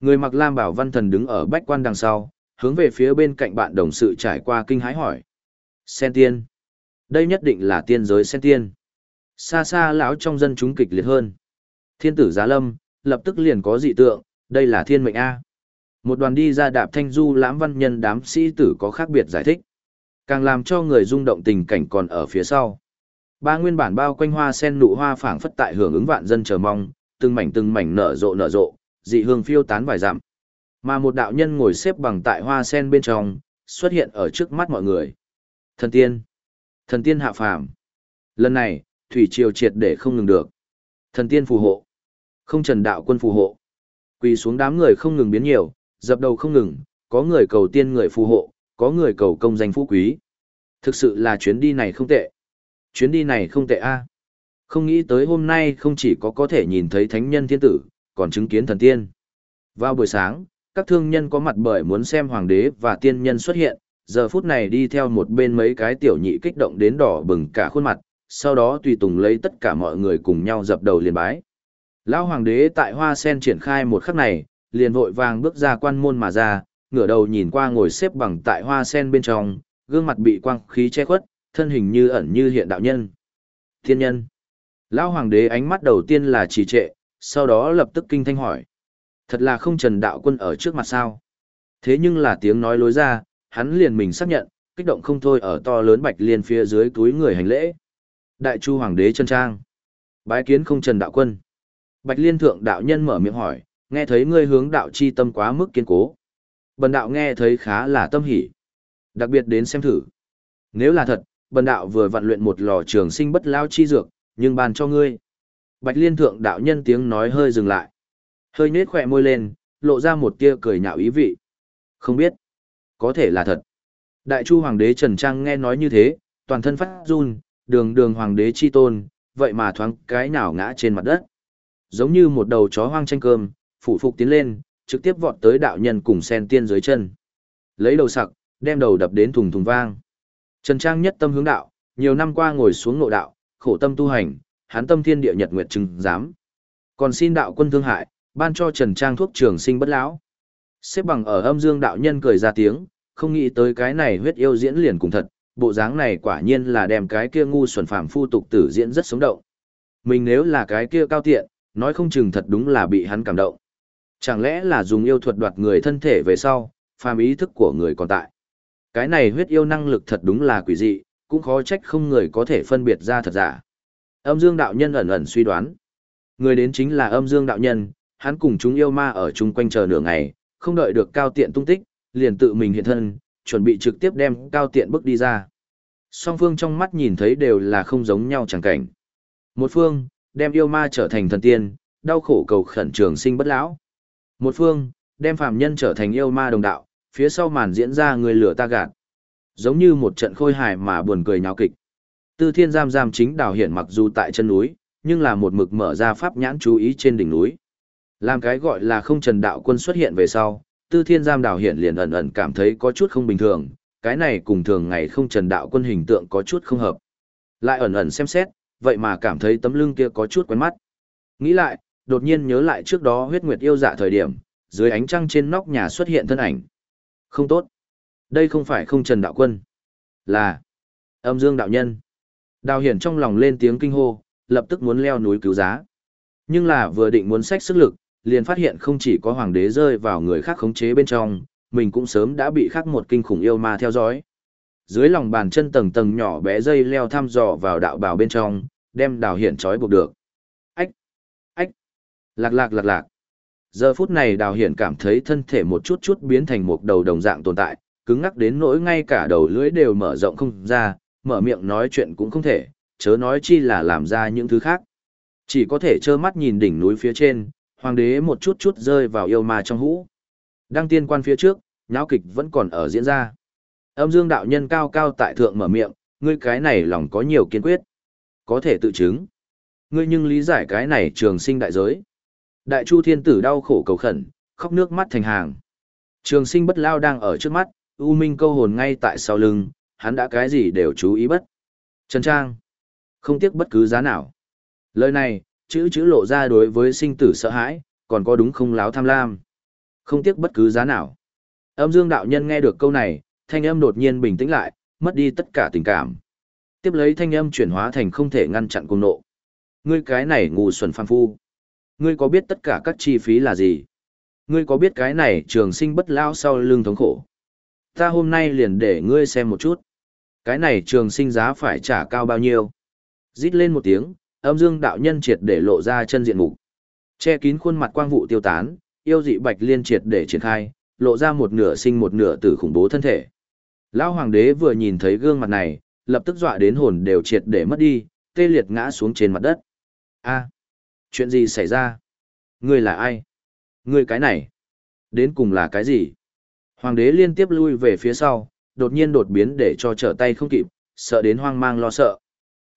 A: Người mặc lam bảo văn thần đứng ở bách quan đằng sau, hướng về phía bên cạnh bạn đồng sự trải qua kinh hãi hỏi. Sen tiên. Đây nhất định là tiên giới sen tiên. Xa xa lão trong dân chúng kịch liệt hơn. Thiên tử giá lâm, lập tức liền có dị tượng, đây là thiên mệnh A. Một đoàn đi ra đạp thanh du lãm văn nhân đám sĩ tử có khác biệt giải thích. Càng làm cho người rung động tình cảnh còn ở phía sau. Ba nguyên bản bao quanh hoa sen nụ hoa phảng phất tại hưởng ứng vạn dân chờ mong, từng mảnh từng mảnh nở rộ nở rộ, dị hương phiêu tán vài dặm. Mà một đạo nhân ngồi xếp bằng tại hoa sen bên trong, xuất hiện ở trước mắt mọi người. Thần tiên. Thần tiên hạ phàm. Lần này, thủy triều triệt để không ngừng được. Thần tiên phù hộ. Không trần đạo quân phù hộ. Quỳ xuống đám người không ngừng biến nhiều, dập đầu không ngừng, có người cầu tiên người phù hộ, có người cầu công danh phú quý. Thực sự là chuyến đi này không tệ. Chuyến đi này không tệ a. Không nghĩ tới hôm nay không chỉ có có thể nhìn thấy thánh nhân thiên tử, còn chứng kiến thần tiên. Vào buổi sáng, các thương nhân có mặt bởi muốn xem hoàng đế và tiên nhân xuất hiện, giờ phút này đi theo một bên mấy cái tiểu nhị kích động đến đỏ bừng cả khuôn mặt, sau đó tùy tùng lấy tất cả mọi người cùng nhau dập đầu liền bái. Lão hoàng đế tại hoa sen triển khai một khắc này, liền vội vàng bước ra quan môn mà ra, ngửa đầu nhìn qua ngồi xếp bằng tại hoa sen bên trong, gương mặt bị quang khí che khuất, thân hình như ẩn như hiện đạo nhân. Thiên nhân. Lão hoàng đế ánh mắt đầu tiên là trì trệ, sau đó lập tức kinh thanh hỏi. Thật là không trần đạo quân ở trước mặt sao. Thế nhưng là tiếng nói lối ra, hắn liền mình xác nhận, kích động không thôi ở to lớn bạch liên phía dưới túi người hành lễ. Đại chu hoàng đế chân trang. Bái kiến không trần đạo quân. Bạch liên thượng đạo nhân mở miệng hỏi, nghe thấy ngươi hướng đạo chi tâm quá mức kiên cố. Bần đạo nghe thấy khá là tâm hỉ. Đặc biệt đến xem thử. Nếu là thật, bần đạo vừa vận luyện một lò trường sinh bất lao chi dược, nhưng bàn cho ngươi. Bạch liên thượng đạo nhân tiếng nói hơi dừng lại. Hơi nết khỏe môi lên, lộ ra một tia cười nhạo ý vị. Không biết. Có thể là thật. Đại chu hoàng đế Trần Trang nghe nói như thế, toàn thân phát run, đường đường hoàng đế chi tôn, vậy mà thoáng cái nào ngã trên mặt đất. Giống như một đầu chó hoang tranh cơm, phủ phục tiến lên, trực tiếp vọt tới đạo nhân cùng sen tiên dưới chân. Lấy đầu sặc, đem đầu đập đến thùng thùng vang. Trần Trang nhất tâm hướng đạo, nhiều năm qua ngồi xuống nội đạo, khổ tâm tu hành, hán tâm thiên địa nhật nguyệt chứng giám. Còn xin đạo quân thương hại, ban cho Trần Trang thuốc trường sinh bất lão. Xếp bằng ở âm dương đạo nhân cười ra tiếng, không nghĩ tới cái này huyết yêu diễn liền cùng thật, bộ dáng này quả nhiên là đem cái kia ngu xuẩn phàm phu tục tử diễn rất sống động. Mình nếu là cái kia cao tiện, nói không chừng thật đúng là bị hắn cảm động. Chẳng lẽ là dùng yêu thuật đoạt người thân thể về sau, phàm ý thức của người còn tại. Cái này huyết yêu năng lực thật đúng là quỷ dị, cũng khó trách không người có thể phân biệt ra thật giả. Âm dương đạo nhân ẩn ẩn suy đoán. Người đến chính là âm dương đạo nhân, hắn cùng chúng yêu ma ở chung quanh chờ nửa ngày, không đợi được cao tiện tung tích, liền tự mình hiện thân, chuẩn bị trực tiếp đem cao tiện bước đi ra. Song phương trong mắt nhìn thấy đều là không giống nhau chẳng cảnh. Một phương, đem yêu ma trở thành thần tiên, đau khổ cầu khẩn trường sinh bất lão. Một phương, đem phàm nhân trở thành yêu ma đồng đạo, phía sau màn diễn ra người lửa ta gạt. Giống như một trận khôi hài mà buồn cười nháo kịch. Tư thiên giam giam chính đào hiển mặc dù tại chân núi, nhưng là một mực mở ra pháp nhãn chú ý trên đỉnh núi. Làm cái gọi là không trần đạo quân xuất hiện về sau, tư thiên giam đào hiển liền ẩn ẩn cảm thấy có chút không bình thường, cái này cùng thường ngày không trần đạo quân hình tượng có chút không hợp. Lại ẩn ẩn xem xét, vậy mà cảm thấy tấm lưng kia có chút quen mắt. Nghĩ lại, đột nhiên nhớ lại trước đó huyết nguyệt yêu dạ thời điểm, dưới ánh trăng trên nóc nhà xuất hiện thân ảnh. Không tốt. Đây không phải không trần đạo quân. Là âm dương đạo nhân. Đào hiển trong lòng lên tiếng kinh hô, lập tức muốn leo núi cứu giá. Nhưng là vừa định muốn sách sức lực, liền phát hiện không chỉ có hoàng đế rơi vào người khác khống chế bên trong, mình cũng sớm đã bị khắc một kinh khủng yêu ma theo dõi. Dưới lòng bàn chân tầng tầng nhỏ bé dây leo thăm dò vào đạo bào bên trong, đem đào hiển trói buộc được. Ách! Ách! Lạc lạc lạc lạc! Giờ phút này đào hiển cảm thấy thân thể một chút chút biến thành một đầu đồng dạng tồn tại, cứng ngắc đến nỗi ngay cả đầu lưỡi đều mở rộng không ra, mở miệng nói chuyện cũng không thể, chớ nói chi là làm ra những thứ khác. Chỉ có thể trơ mắt nhìn đỉnh núi phía trên, hoàng đế một chút chút rơi vào yêu ma trong hũ. Đăng tiên quan phía trước, nháo kịch vẫn còn ở diễn ra. Âm dương đạo nhân cao cao tại thượng mở miệng, ngươi cái này lòng có nhiều kiên quyết. Có thể tự chứng. Ngươi nhưng lý giải cái này trường sinh đại giới. Đại chu thiên tử đau khổ cầu khẩn, khóc nước mắt thành hàng. Trường sinh bất lao đang ở trước mắt, U Minh câu hồn ngay tại sau lưng, hắn đã cái gì đều chú ý bất. Trần Trang. Không tiếc bất cứ giá nào. Lời này, chữ chữ lộ ra đối với sinh tử sợ hãi, còn có đúng không láo tham lam. Không tiếc bất cứ giá nào. Âm dương đạo nhân nghe được câu này, thanh âm đột nhiên bình tĩnh lại, mất đi tất cả tình cảm. Tiếp lấy thanh âm chuyển hóa thành không thể ngăn chặn cung nộ. Ngươi cái này ngu xuẩn phàm phu. Ngươi có biết tất cả các chi phí là gì? Ngươi có biết cái này trường sinh bất lao sau lưng thống khổ? Ta hôm nay liền để ngươi xem một chút. Cái này trường sinh giá phải trả cao bao nhiêu? Rít lên một tiếng, âm dương đạo nhân triệt để lộ ra chân diện mục che kín khuôn mặt quang vụ tiêu tán yêu dị bạch liên triệt để triển khai lộ ra một nửa sinh một nửa tử khủng bố thân thể lão hoàng đế vừa nhìn thấy gương mặt này lập tức dọa đến hồn đều triệt để mất đi tê liệt ngã xuống trên mặt đất a chuyện gì xảy ra ngươi là ai ngươi cái này đến cùng là cái gì hoàng đế liên tiếp lui về phía sau đột nhiên đột biến để cho trở tay không kịp sợ đến hoang mang lo sợ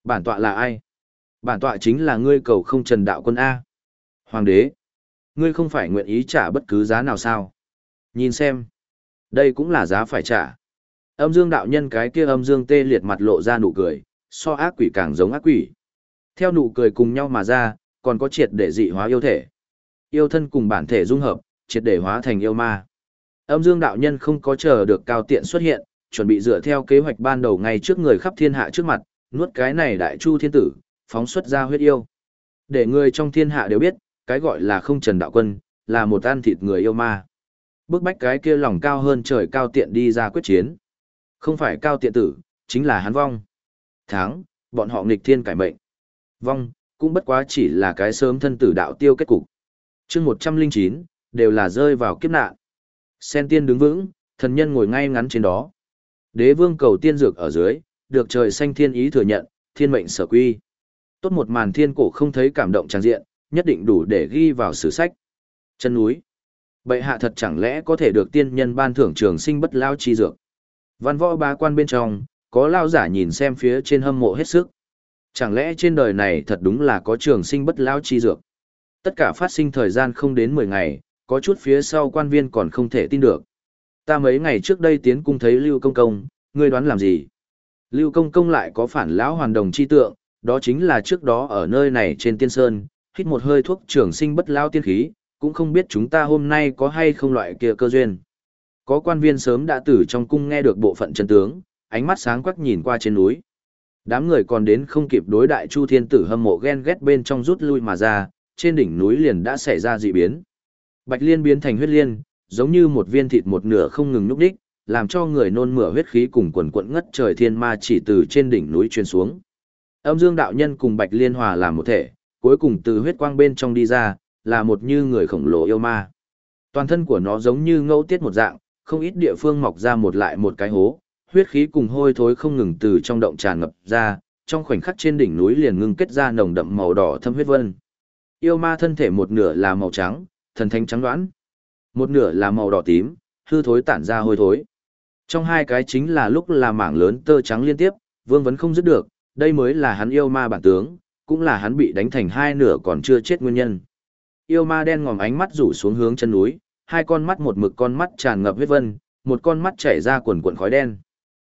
A: bản tọa là ai Bản tọa chính là ngươi cầu không trần đạo quân A. Hoàng đế, ngươi không phải nguyện ý trả bất cứ giá nào sao? Nhìn xem, đây cũng là giá phải trả. Âm dương đạo nhân cái kia âm dương tê liệt mặt lộ ra nụ cười, so ác quỷ càng giống ác quỷ. Theo nụ cười cùng nhau mà ra, còn có triệt để dị hóa yêu thể. Yêu thân cùng bản thể dung hợp, triệt để hóa thành yêu ma. Âm dương đạo nhân không có chờ được cao tiện xuất hiện, chuẩn bị dựa theo kế hoạch ban đầu ngay trước người khắp thiên hạ trước mặt, nuốt cái này đại chu thiên tử, phóng xuất ra huyết yêu. Để người trong thiên hạ đều biết, cái gọi là không trần đạo quân, là một ăn thịt người yêu ma. Bước bách cái kia lòng cao hơn trời cao tiện đi ra quyết chiến. Không phải cao tiện tử, chính là hắn vong. Tháng, bọn họ nghịch thiên cải mệnh. Vong, cũng bất quá chỉ là cái sớm thân tử đạo tiêu kết cục. chương 109, đều là rơi vào kiếp nạn. Sen tiên đứng vững, thần nhân ngồi ngay ngắn trên đó. Đế vương cầu tiên dược ở dưới, được trời xanh thiên ý thừa nhận, thiên mệnh sở quy tốt một màn thiên cổ không thấy cảm động trang diện, nhất định đủ để ghi vào sử sách. Chân núi. Bệ hạ thật chẳng lẽ có thể được tiên nhân ban thưởng trường sinh bất lao chi dược. Văn võ ba quan bên trong, có lao giả nhìn xem phía trên hâm mộ hết sức. Chẳng lẽ trên đời này thật đúng là có trường sinh bất lao chi dược. Tất cả phát sinh thời gian không đến 10 ngày, có chút phía sau quan viên còn không thể tin được. Ta mấy ngày trước đây tiến cung thấy Lưu Công Công, ngươi đoán làm gì? Lưu Công Công lại có phản lão hoàn đồng chi tượng, đó chính là trước đó ở nơi này trên tiên sơn, hít một hơi thuốc trường sinh bất lao tiên khí, cũng không biết chúng ta hôm nay có hay không loại kia cơ duyên. Có quan viên sớm đã từ trong cung nghe được bộ phận chân tướng, ánh mắt sáng quắc nhìn qua trên núi. Đám người còn đến không kịp đối đại Chu Thiên Tử hâm mộ ghen ghét bên trong rút lui mà ra, trên đỉnh núi liền đã xảy ra dị biến. Bạch liên biến thành huyết liên, giống như một viên thịt một nửa không ngừng nhúc đích, làm cho người nôn mửa huyết khí cùng quần quận ngất trời thiên ma chỉ từ trên đỉnh núi truyền xuống. Âm Dương đạo nhân cùng Bạch Liên hòa làm một thể, cuối cùng từ huyết quang bên trong đi ra, là một như người khổng lồ yêu ma. Toàn thân của nó giống như ngẫu tiết một dạng, không ít địa phương mọc ra một lại một cái hố, huyết khí cùng hôi thối không ngừng từ trong động tràn ngập ra, trong khoảnh khắc trên đỉnh núi liền ngưng kết ra nồng đậm màu đỏ thâm huyết vân. Yêu ma thân thể một nửa là màu trắng, thần thánh trắng đoán, một nửa là màu đỏ tím, hư thối tản ra hôi thối. Trong hai cái chính là lúc là mảng lớn tơ trắng liên tiếp, vương vấn không dứt được, đây mới là hắn yêu ma bản tướng, cũng là hắn bị đánh thành hai nửa còn chưa chết nguyên nhân. Yêu ma đen ngòm ánh mắt rủ xuống hướng chân núi, hai con mắt một mực con mắt tràn ngập huyết vân, một con mắt chảy ra quần quần khói đen.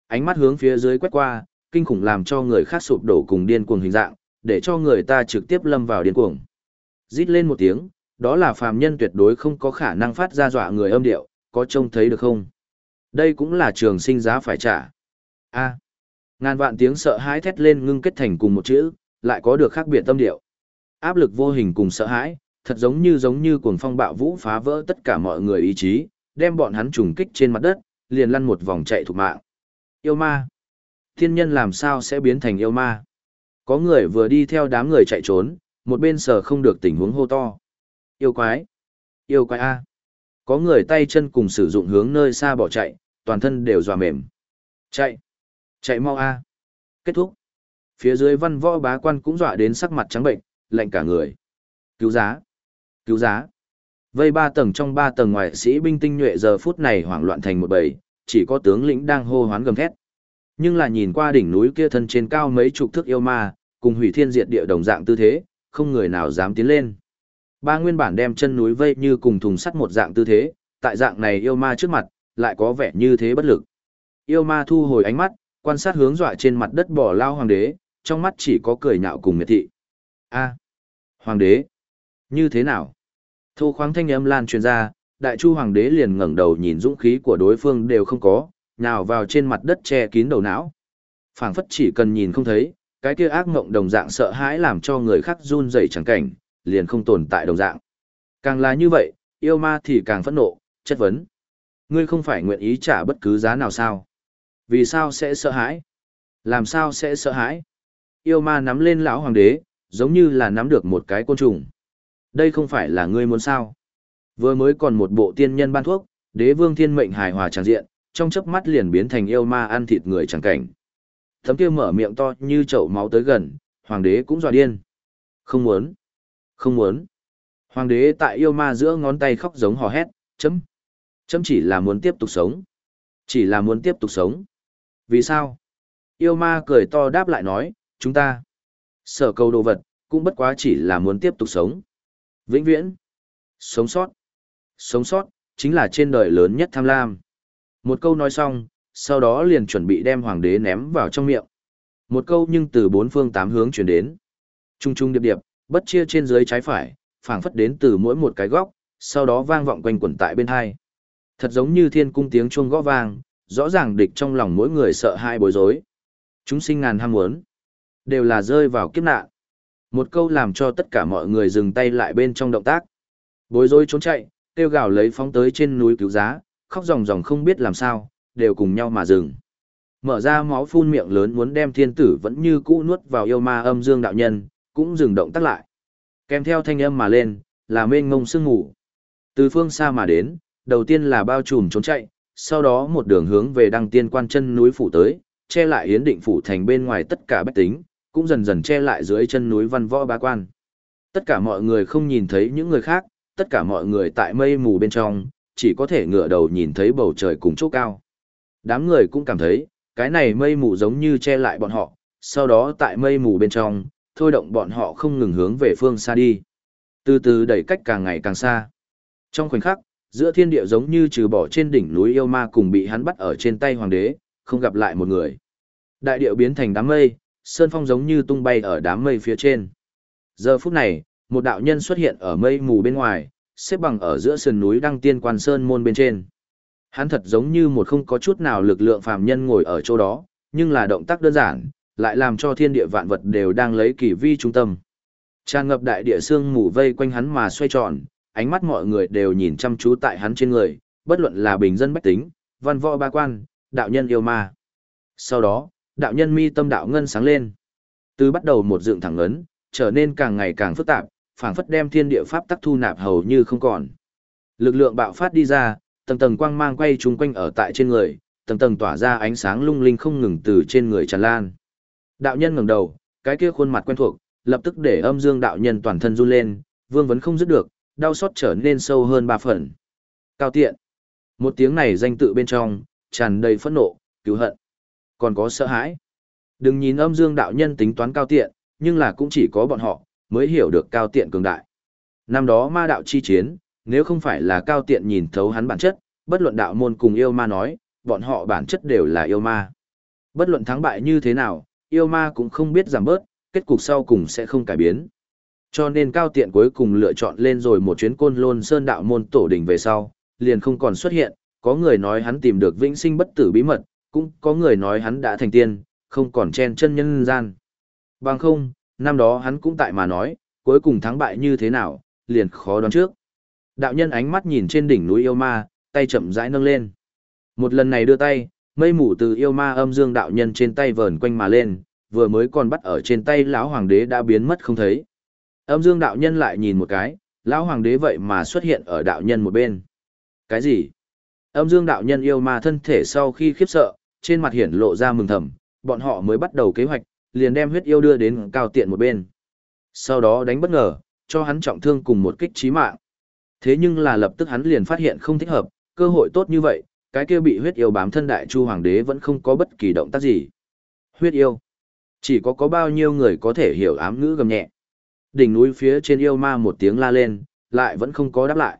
A: Ánh mắt hướng phía dưới quét qua, kinh khủng làm cho người khác sụp đổ cùng điên cuồng hình dạng, để cho người ta trực tiếp lâm vào điên cuồng. Rít lên một tiếng, đó là phàm nhân tuyệt đối không có khả năng phát ra dọa người âm điệu, có trông thấy được không? Đây cũng là trường sinh giá phải trả. A. ngàn vạn tiếng sợ hãi thét lên ngưng kết thành cùng một chữ, lại có được khác biệt tâm điệu. Áp lực vô hình cùng sợ hãi, thật giống như giống như cuồng phong bạo vũ phá vỡ tất cả mọi người ý chí, đem bọn hắn trùng kích trên mặt đất, liền lăn một vòng chạy thục mạng. Yêu ma. Thiên nhân làm sao sẽ biến thành yêu ma? Có người vừa đi theo đám người chạy trốn, một bên sở không được tình huống hô to. Yêu quái. Yêu quái A. Có người tay chân cùng sử dụng hướng nơi xa bỏ chạy, toàn thân đều dòa mềm. Chạy. Chạy mau A. Kết thúc. Phía dưới văn võ bá quan cũng dọa đến sắc mặt trắng bệnh, lạnh cả người. Cứu giá. Cứu giá. Vây ba tầng trong ba tầng ngoài sĩ binh tinh nhuệ giờ phút này hoảng loạn thành một bầy, chỉ có tướng lĩnh đang hô hoán gầm thét. Nhưng là nhìn qua đỉnh núi kia thân trên cao mấy chục thước yêu ma, cùng hủy thiên diệt địa đồng dạng tư thế, không người nào dám tiến lên. Ba nguyên bản đem chân núi vây như cùng thùng sắt một dạng tư thế, tại dạng này yêu ma trước mặt, lại có vẻ như thế bất lực. Yêu ma thu hồi ánh mắt, quan sát hướng dọa trên mặt đất bỏ lao hoàng đế, trong mắt chỉ có cười nhạo cùng miệt thị. A, hoàng đế, như thế nào? Thu khoáng thanh âm lan truyền ra, đại chu hoàng đế liền ngẩng đầu nhìn dũng khí của đối phương đều không có, nhào vào trên mặt đất che kín đầu não. phảng phất chỉ cần nhìn không thấy, cái kia ác ngộng đồng dạng sợ hãi làm cho người khác run rẩy chẳng cảnh, liền không tồn tại đồng dạng. Càng là như vậy, yêu ma thì càng phẫn nộ, chất vấn. Ngươi không phải nguyện ý trả bất cứ giá nào sao? Vì sao sẽ sợ hãi? Làm sao sẽ sợ hãi? Yêu ma nắm lên lão hoàng đế, giống như là nắm được một cái côn trùng. Đây không phải là ngươi muốn sao? Vừa mới còn một bộ tiên nhân ban thuốc, đế vương thiên mệnh hài hòa tràng diện, trong chớp mắt liền biến thành yêu ma ăn thịt người chẳng cảnh. Thấm kia mở miệng to như chậu máu tới gần, hoàng đế cũng dọa điên. Không muốn. Không muốn. Hoàng đế tại yêu ma giữa ngón tay khóc giống hò hét, chấm. Chấm chỉ là muốn tiếp tục sống. Chỉ là muốn tiếp tục sống. Vì sao? Yêu ma cười to đáp lại nói, chúng ta. Sở cầu đồ vật, cũng bất quá chỉ là muốn tiếp tục sống. Vĩnh viễn. Sống sót. Sống sót, chính là trên đời lớn nhất tham lam. Một câu nói xong, sau đó liền chuẩn bị đem hoàng đế ném vào trong miệng. Một câu nhưng từ bốn phương tám hướng chuyển đến. Trung trung điệp điệp, bất chia trên dưới trái phải, phảng phất đến từ mỗi một cái góc, sau đó vang vọng quanh quẩn tại bên hai. Thật giống như thiên cung tiếng chuông gõ vang, rõ ràng địch trong lòng mỗi người sợ hai bối rối. Chúng sinh ngàn ham muốn, đều là rơi vào kiếp nạn. Một câu làm cho tất cả mọi người dừng tay lại bên trong động tác. Bối rối trốn chạy, kêu gào lấy phóng tới trên núi cứu giá, khóc ròng ròng không biết làm sao, đều cùng nhau mà dừng. Mở ra máu phun miệng lớn muốn đem thiên tử vẫn như cũ nuốt vào yêu ma âm dương đạo nhân, cũng dừng động tác lại. Kèm theo thanh âm mà lên, là mênh ngông sương ngủ. Từ phương xa mà đến, đầu tiên là bao trùm trốn chạy, sau đó một đường hướng về đăng tiên quan chân núi phủ tới, che lại hiến định phủ thành bên ngoài tất cả bách tính, cũng dần dần che lại dưới chân núi văn võ bá quan. Tất cả mọi người không nhìn thấy những người khác, tất cả mọi người tại mây mù bên trong, chỉ có thể ngửa đầu nhìn thấy bầu trời cùng chỗ cao. Đám người cũng cảm thấy, cái này mây mù giống như che lại bọn họ, sau đó tại mây mù bên trong, thôi động bọn họ không ngừng hướng về phương xa đi. Từ từ đẩy cách càng ngày càng xa. Trong khoảnh khắc, giữa thiên địa giống như trừ bỏ trên đỉnh núi yêu ma cùng bị hắn bắt ở trên tay hoàng đế, không gặp lại một người. Đại địa biến thành đám mây, sơn phong giống như tung bay ở đám mây phía trên. Giờ phút này, một đạo nhân xuất hiện ở mây mù bên ngoài, xếp bằng ở giữa sườn núi đăng tiên quan sơn môn bên trên. Hắn thật giống như một không có chút nào lực lượng phàm nhân ngồi ở chỗ đó, nhưng là động tác đơn giản, lại làm cho thiên địa vạn vật đều đang lấy kỳ vi trung tâm. Tràn ngập đại địa xương mù vây quanh hắn mà xoay tròn, ánh mắt mọi người đều nhìn chăm chú tại hắn trên người, bất luận là bình dân bách tính, văn võ ba quan, đạo nhân yêu ma. Sau đó, đạo nhân mi tâm đạo ngân sáng lên. Từ bắt đầu một dựng thẳng ấn, trở nên càng ngày càng phức tạp, phảng phất đem thiên địa pháp tắc thu nạp hầu như không còn. Lực lượng bạo phát đi ra, tầng tầng quang mang quay chúng quanh ở tại trên người, tầng tầng tỏa ra ánh sáng lung linh không ngừng từ trên người tràn lan. Đạo nhân ngẩng đầu, cái kia khuôn mặt quen thuộc, lập tức để âm dương đạo nhân toàn thân run lên, vương vấn không dứt được, đau xót trở nên sâu hơn ba phần. Cao tiện. Một tiếng này danh tự bên trong, tràn đầy phẫn nộ, cứu hận. Còn có sợ hãi. Đừng nhìn âm dương đạo nhân tính toán cao tiện, nhưng là cũng chỉ có bọn họ, mới hiểu được cao tiện cường đại. Năm đó ma đạo chi chiến, nếu không phải là cao tiện nhìn thấu hắn bản chất, bất luận đạo môn cùng yêu ma nói, bọn họ bản chất đều là yêu ma. Bất luận thắng bại như thế nào, yêu ma cũng không biết giảm bớt, kết cục sau cùng sẽ không cải biến. Cho nên cao tiện cuối cùng lựa chọn lên rồi một chuyến côn lôn sơn đạo môn tổ đình về sau, liền không còn xuất hiện, có người nói hắn tìm được vĩnh sinh bất tử bí mật, cũng có người nói hắn đã thành tiên, không còn chen chân nhân gian. Bằng không, năm đó hắn cũng tại mà nói, cuối cùng thắng bại như thế nào, liền khó đoán trước. Đạo nhân ánh mắt nhìn trên đỉnh núi yêu ma, tay chậm rãi nâng lên. Một lần này đưa tay, mây mù từ yêu ma âm dương đạo nhân trên tay vờn quanh mà lên, vừa mới còn bắt ở trên tay lão hoàng đế đã biến mất không thấy. Âm dương đạo nhân lại nhìn một cái, lão hoàng đế vậy mà xuất hiện ở đạo nhân một bên. Cái gì? Âm dương đạo nhân yêu ma thân thể sau khi khiếp sợ, trên mặt hiển lộ ra mừng thầm, bọn họ mới bắt đầu kế hoạch, liền đem huyết yêu đưa đến cao tiện một bên. Sau đó đánh bất ngờ, cho hắn trọng thương cùng một kích chí mạng. Thế nhưng là lập tức hắn liền phát hiện không thích hợp, cơ hội tốt như vậy, cái kia bị huyết yêu bám thân đại chu hoàng đế vẫn không có bất kỳ động tác gì. Huyết yêu. Chỉ có có bao nhiêu người có thể hiểu ám ngữ gầm nhẹ. Đỉnh núi phía trên yêu ma một tiếng la lên, lại vẫn không có đáp lại.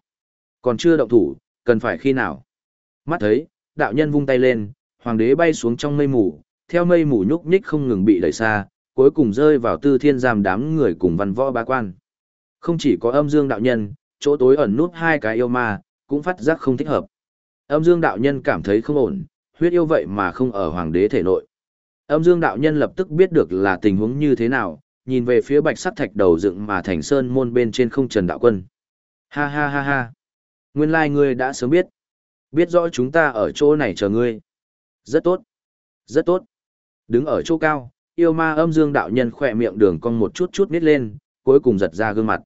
A: Còn chưa động thủ, cần phải khi nào? Mắt thấy, đạo nhân vung tay lên, hoàng đế bay xuống trong mây mù, theo mây mù nhúc nhích không ngừng bị đẩy xa, cuối cùng rơi vào tư thiên giam đám người cùng văn võ bá quan. Không chỉ có âm dương đạo nhân, chỗ tối ẩn nút hai cái yêu ma, cũng phát giác không thích hợp. Âm dương đạo nhân cảm thấy không ổn, huyết yêu vậy mà không ở hoàng đế thể nội. Âm dương đạo nhân lập tức biết được là tình huống như thế nào, nhìn về phía bạch Sắt thạch đầu dựng mà thành sơn môn bên trên không trần đạo quân. Ha ha ha ha. Nguyên lai ngươi đã sớm biết. Biết rõ chúng ta ở chỗ này chờ ngươi. Rất tốt. Rất tốt. Đứng ở chỗ cao, yêu ma âm dương đạo nhân khỏe miệng đường cong một chút chút nít lên, cuối cùng giật ra gương mặt.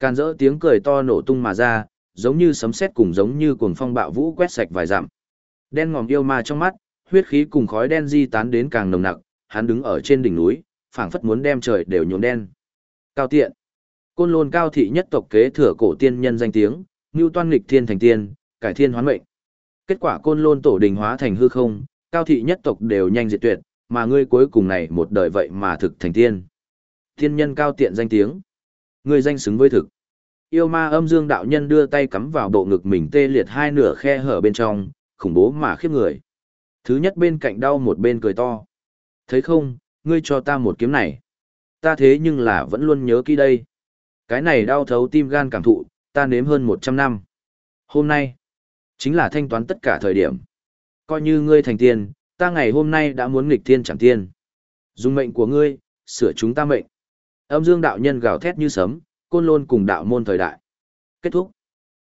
A: Càn rỡ tiếng cười to nổ tung mà ra, giống như sấm sét cùng giống như cuồng phong bạo vũ quét sạch vài dặm. Đen ngòm yêu ma trong mắt, huyết khí cùng khói đen di tán đến càng nồng nặc, hắn đứng ở trên đỉnh núi, phảng phất muốn đem trời đều nhuộm đen. Cao tiện. Côn lôn cao thị nhất tộc kế thừa cổ tiên nhân danh tiếng, Ngưu Toan nghịch thiên thành tiên, cải thiên hoán mệnh. Kết quả côn lôn tổ đình hóa thành hư không, cao thị nhất tộc đều nhanh diệt tuyệt, mà ngươi cuối cùng này một đời vậy mà thực thành tiên. Thiên nhân cao tiện danh tiếng. Ngươi danh xứng với thực. Yêu ma âm dương đạo nhân đưa tay cắm vào bộ ngực mình tê liệt hai nửa khe hở bên trong, khủng bố mà khiếp người. Thứ nhất bên cạnh đau một bên cười to. Thấy không, ngươi cho ta một kiếm này. Ta thế nhưng là vẫn luôn nhớ kỹ đây. Cái này đau thấu tim gan cảm thụ, ta nếm hơn 100 năm. Hôm nay, chính là thanh toán tất cả thời điểm. Coi như ngươi thành tiên, ta ngày hôm nay đã muốn nghịch thiên chẳng tiên. Dùng mệnh của ngươi, sửa chúng ta mệnh. Âm dương đạo nhân gào thét như sấm, côn lôn cùng đạo môn thời đại. Kết thúc.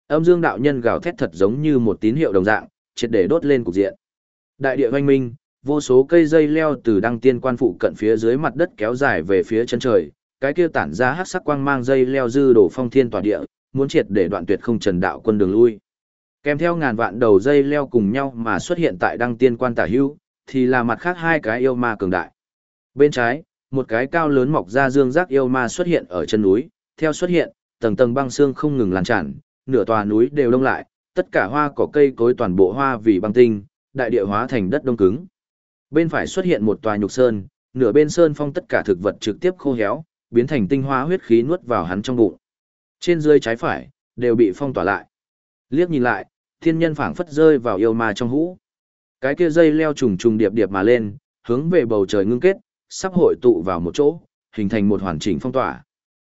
A: Âm dương đạo nhân gào thét thật giống như một tín hiệu đồng dạng, triệt để đốt lên cục diện. Đại địa hoanh minh, vô số cây dây leo từ đăng tiên quan phụ cận phía dưới mặt đất kéo dài về phía chân trời, cái kia tản ra hắc sắc quang mang dây leo dư đổ phong thiên tòa địa, muốn triệt để đoạn tuyệt không trần đạo quân đường lui. Kèm theo ngàn vạn đầu dây leo cùng nhau mà xuất hiện tại đăng tiên quan tả hưu, thì là mặt khác hai cái yêu ma cường đại. Bên trái, một cái cao lớn mọc ra dương giác yêu ma xuất hiện ở chân núi, theo xuất hiện, tầng tầng băng xương không ngừng lan tràn, nửa tòa núi đều đông lại, tất cả hoa cỏ cây cối toàn bộ hoa vì băng tinh, đại địa hóa thành đất đông cứng. Bên phải xuất hiện một tòa nhục sơn, nửa bên sơn phong tất cả thực vật trực tiếp khô héo, biến thành tinh hoa huyết khí nuốt vào hắn trong bụng. Trên dưới trái phải đều bị phong tỏa lại. Liếc nhìn lại, thiên nhân phảng phất rơi vào yêu ma trong hũ. Cái kia dây leo trùng trùng điệp điệp mà lên, hướng về bầu trời ngưng kết, sắp hội tụ vào một chỗ, hình thành một hoàn chỉnh phong tỏa.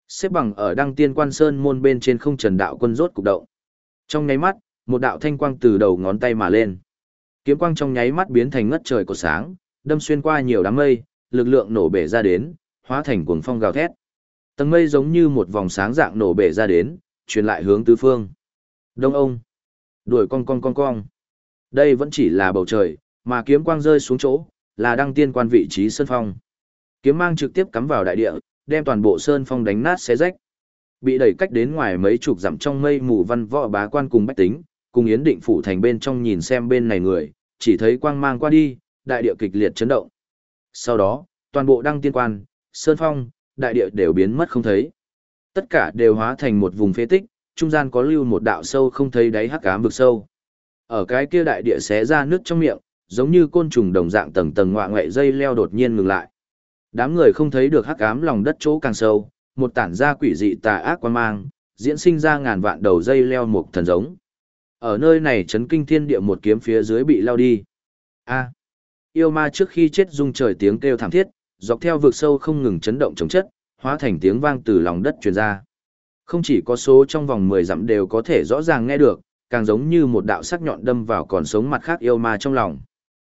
A: Xếp bằng ở đăng tiên quan sơn môn bên trên không trần đạo quân rốt cục động. Trong nháy mắt, một đạo thanh quang từ đầu ngón tay mà lên. Kiếm quang trong nháy mắt biến thành ngất trời của sáng, đâm xuyên qua nhiều đám mây, lực lượng nổ bể ra đến, hóa thành cuồng phong gào thét. Tầng mây giống như một vòng sáng dạng nổ bể ra đến, truyền lại hướng tứ phương. Đông ông, đuổi con con con con. Đây vẫn chỉ là bầu trời, mà kiếm quang rơi xuống chỗ, là đăng tiên quan vị trí sơn phong. Kiếm mang trực tiếp cắm vào đại địa, đem toàn bộ sơn phong đánh nát xé rách. Bị đẩy cách đến ngoài mấy chục dặm trong mây mù văn võ bá quan cùng bách tính, cùng Yến Định phủ thành bên trong nhìn xem bên này người, chỉ thấy quang mang qua đi, đại địa kịch liệt chấn động. Sau đó, toàn bộ đăng tiên quan, sơn phong, đại địa đều biến mất không thấy. Tất cả đều hóa thành một vùng phế tích, trung gian có lưu một đạo sâu không thấy đáy hắc ám vực sâu. Ở cái kia đại địa xé ra nước trong miệng, giống như côn trùng đồng dạng tầng tầng ngoạ ngoại dây leo đột nhiên ngừng lại. Đám người không thấy được hắc ám lòng đất chỗ càng sâu, một tản ra quỷ dị tà ác quan mang, diễn sinh ra ngàn vạn đầu dây leo một thần giống. Ở nơi này chấn kinh thiên địa một kiếm phía dưới bị lao đi. A. yêu ma trước khi chết rung trời tiếng kêu thảm thiết, dọc theo vực sâu không ngừng chấn động chống chất, hóa thành tiếng vang từ lòng đất truyền ra. Không chỉ có số trong vòng 10 dặm đều có thể rõ ràng nghe được, càng giống như một đạo sắc nhọn đâm vào còn sống mặt khác yêu ma trong lòng.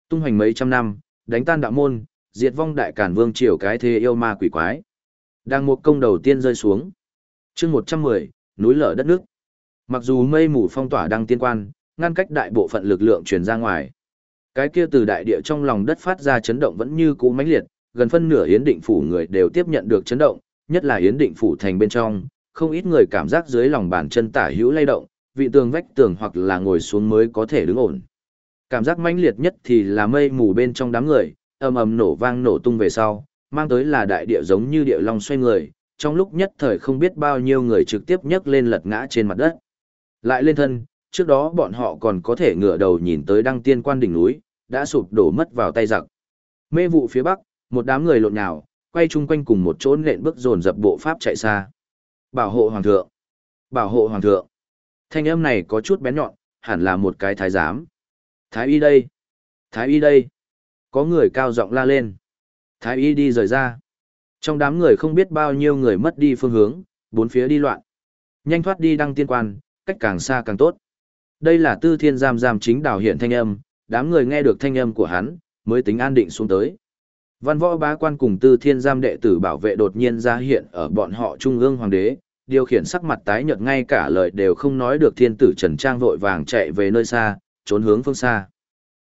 A: Tung hoành mấy trăm năm, đánh tan đạo môn, diệt vong đại cản vương triều cái thế yêu ma quỷ quái. Đang một công đầu tiên rơi xuống. chương 110, núi lở đất nước. Mặc dù mây mù phong tỏa đang tiên quan, ngăn cách đại bộ phận lực lượng truyền ra ngoài. Cái kia từ đại địa trong lòng đất phát ra chấn động vẫn như cũ mãnh liệt, gần phân nửa yến định phủ người đều tiếp nhận được chấn động, nhất là yến định phủ thành bên trong, không ít người cảm giác dưới lòng bàn chân tả hữu lay động, vị tường vách tường hoặc là ngồi xuống mới có thể đứng ổn. Cảm giác mãnh liệt nhất thì là mây mù bên trong đám người, ầm ầm nổ vang nổ tung về sau, mang tới là đại địa giống như địa long xoay người, trong lúc nhất thời không biết bao nhiêu người trực tiếp nhấc lên lật ngã trên mặt đất. Lại lên thân, trước đó bọn họ còn có thể ngửa đầu nhìn tới đăng tiên quan đỉnh núi, đã sụp đổ mất vào tay giặc. Mê vụ phía bắc, một đám người lộn nhào, quay chung quanh cùng một chỗ nện bước dồn dập bộ pháp chạy xa. Bảo hộ hoàng thượng! Bảo hộ hoàng thượng! Thanh âm này có chút bén nhọn, hẳn là một cái thái giám. Thái y đây! Thái y đây! Có người cao giọng la lên. Thái y đi rời ra. Trong đám người không biết bao nhiêu người mất đi phương hướng, bốn phía đi loạn. Nhanh thoát đi đăng tiên quan, cách càng xa càng tốt. Đây là tư thiên giam giam chính đào hiện thanh âm, đám người nghe được thanh âm của hắn, mới tính an định xuống tới. Văn võ bá quan cùng tư thiên giam đệ tử bảo vệ đột nhiên ra hiện ở bọn họ trung ương hoàng đế, điều khiển sắc mặt tái nhợt ngay cả lời đều không nói được thiên tử trần trang vội vàng chạy về nơi xa, trốn hướng phương xa.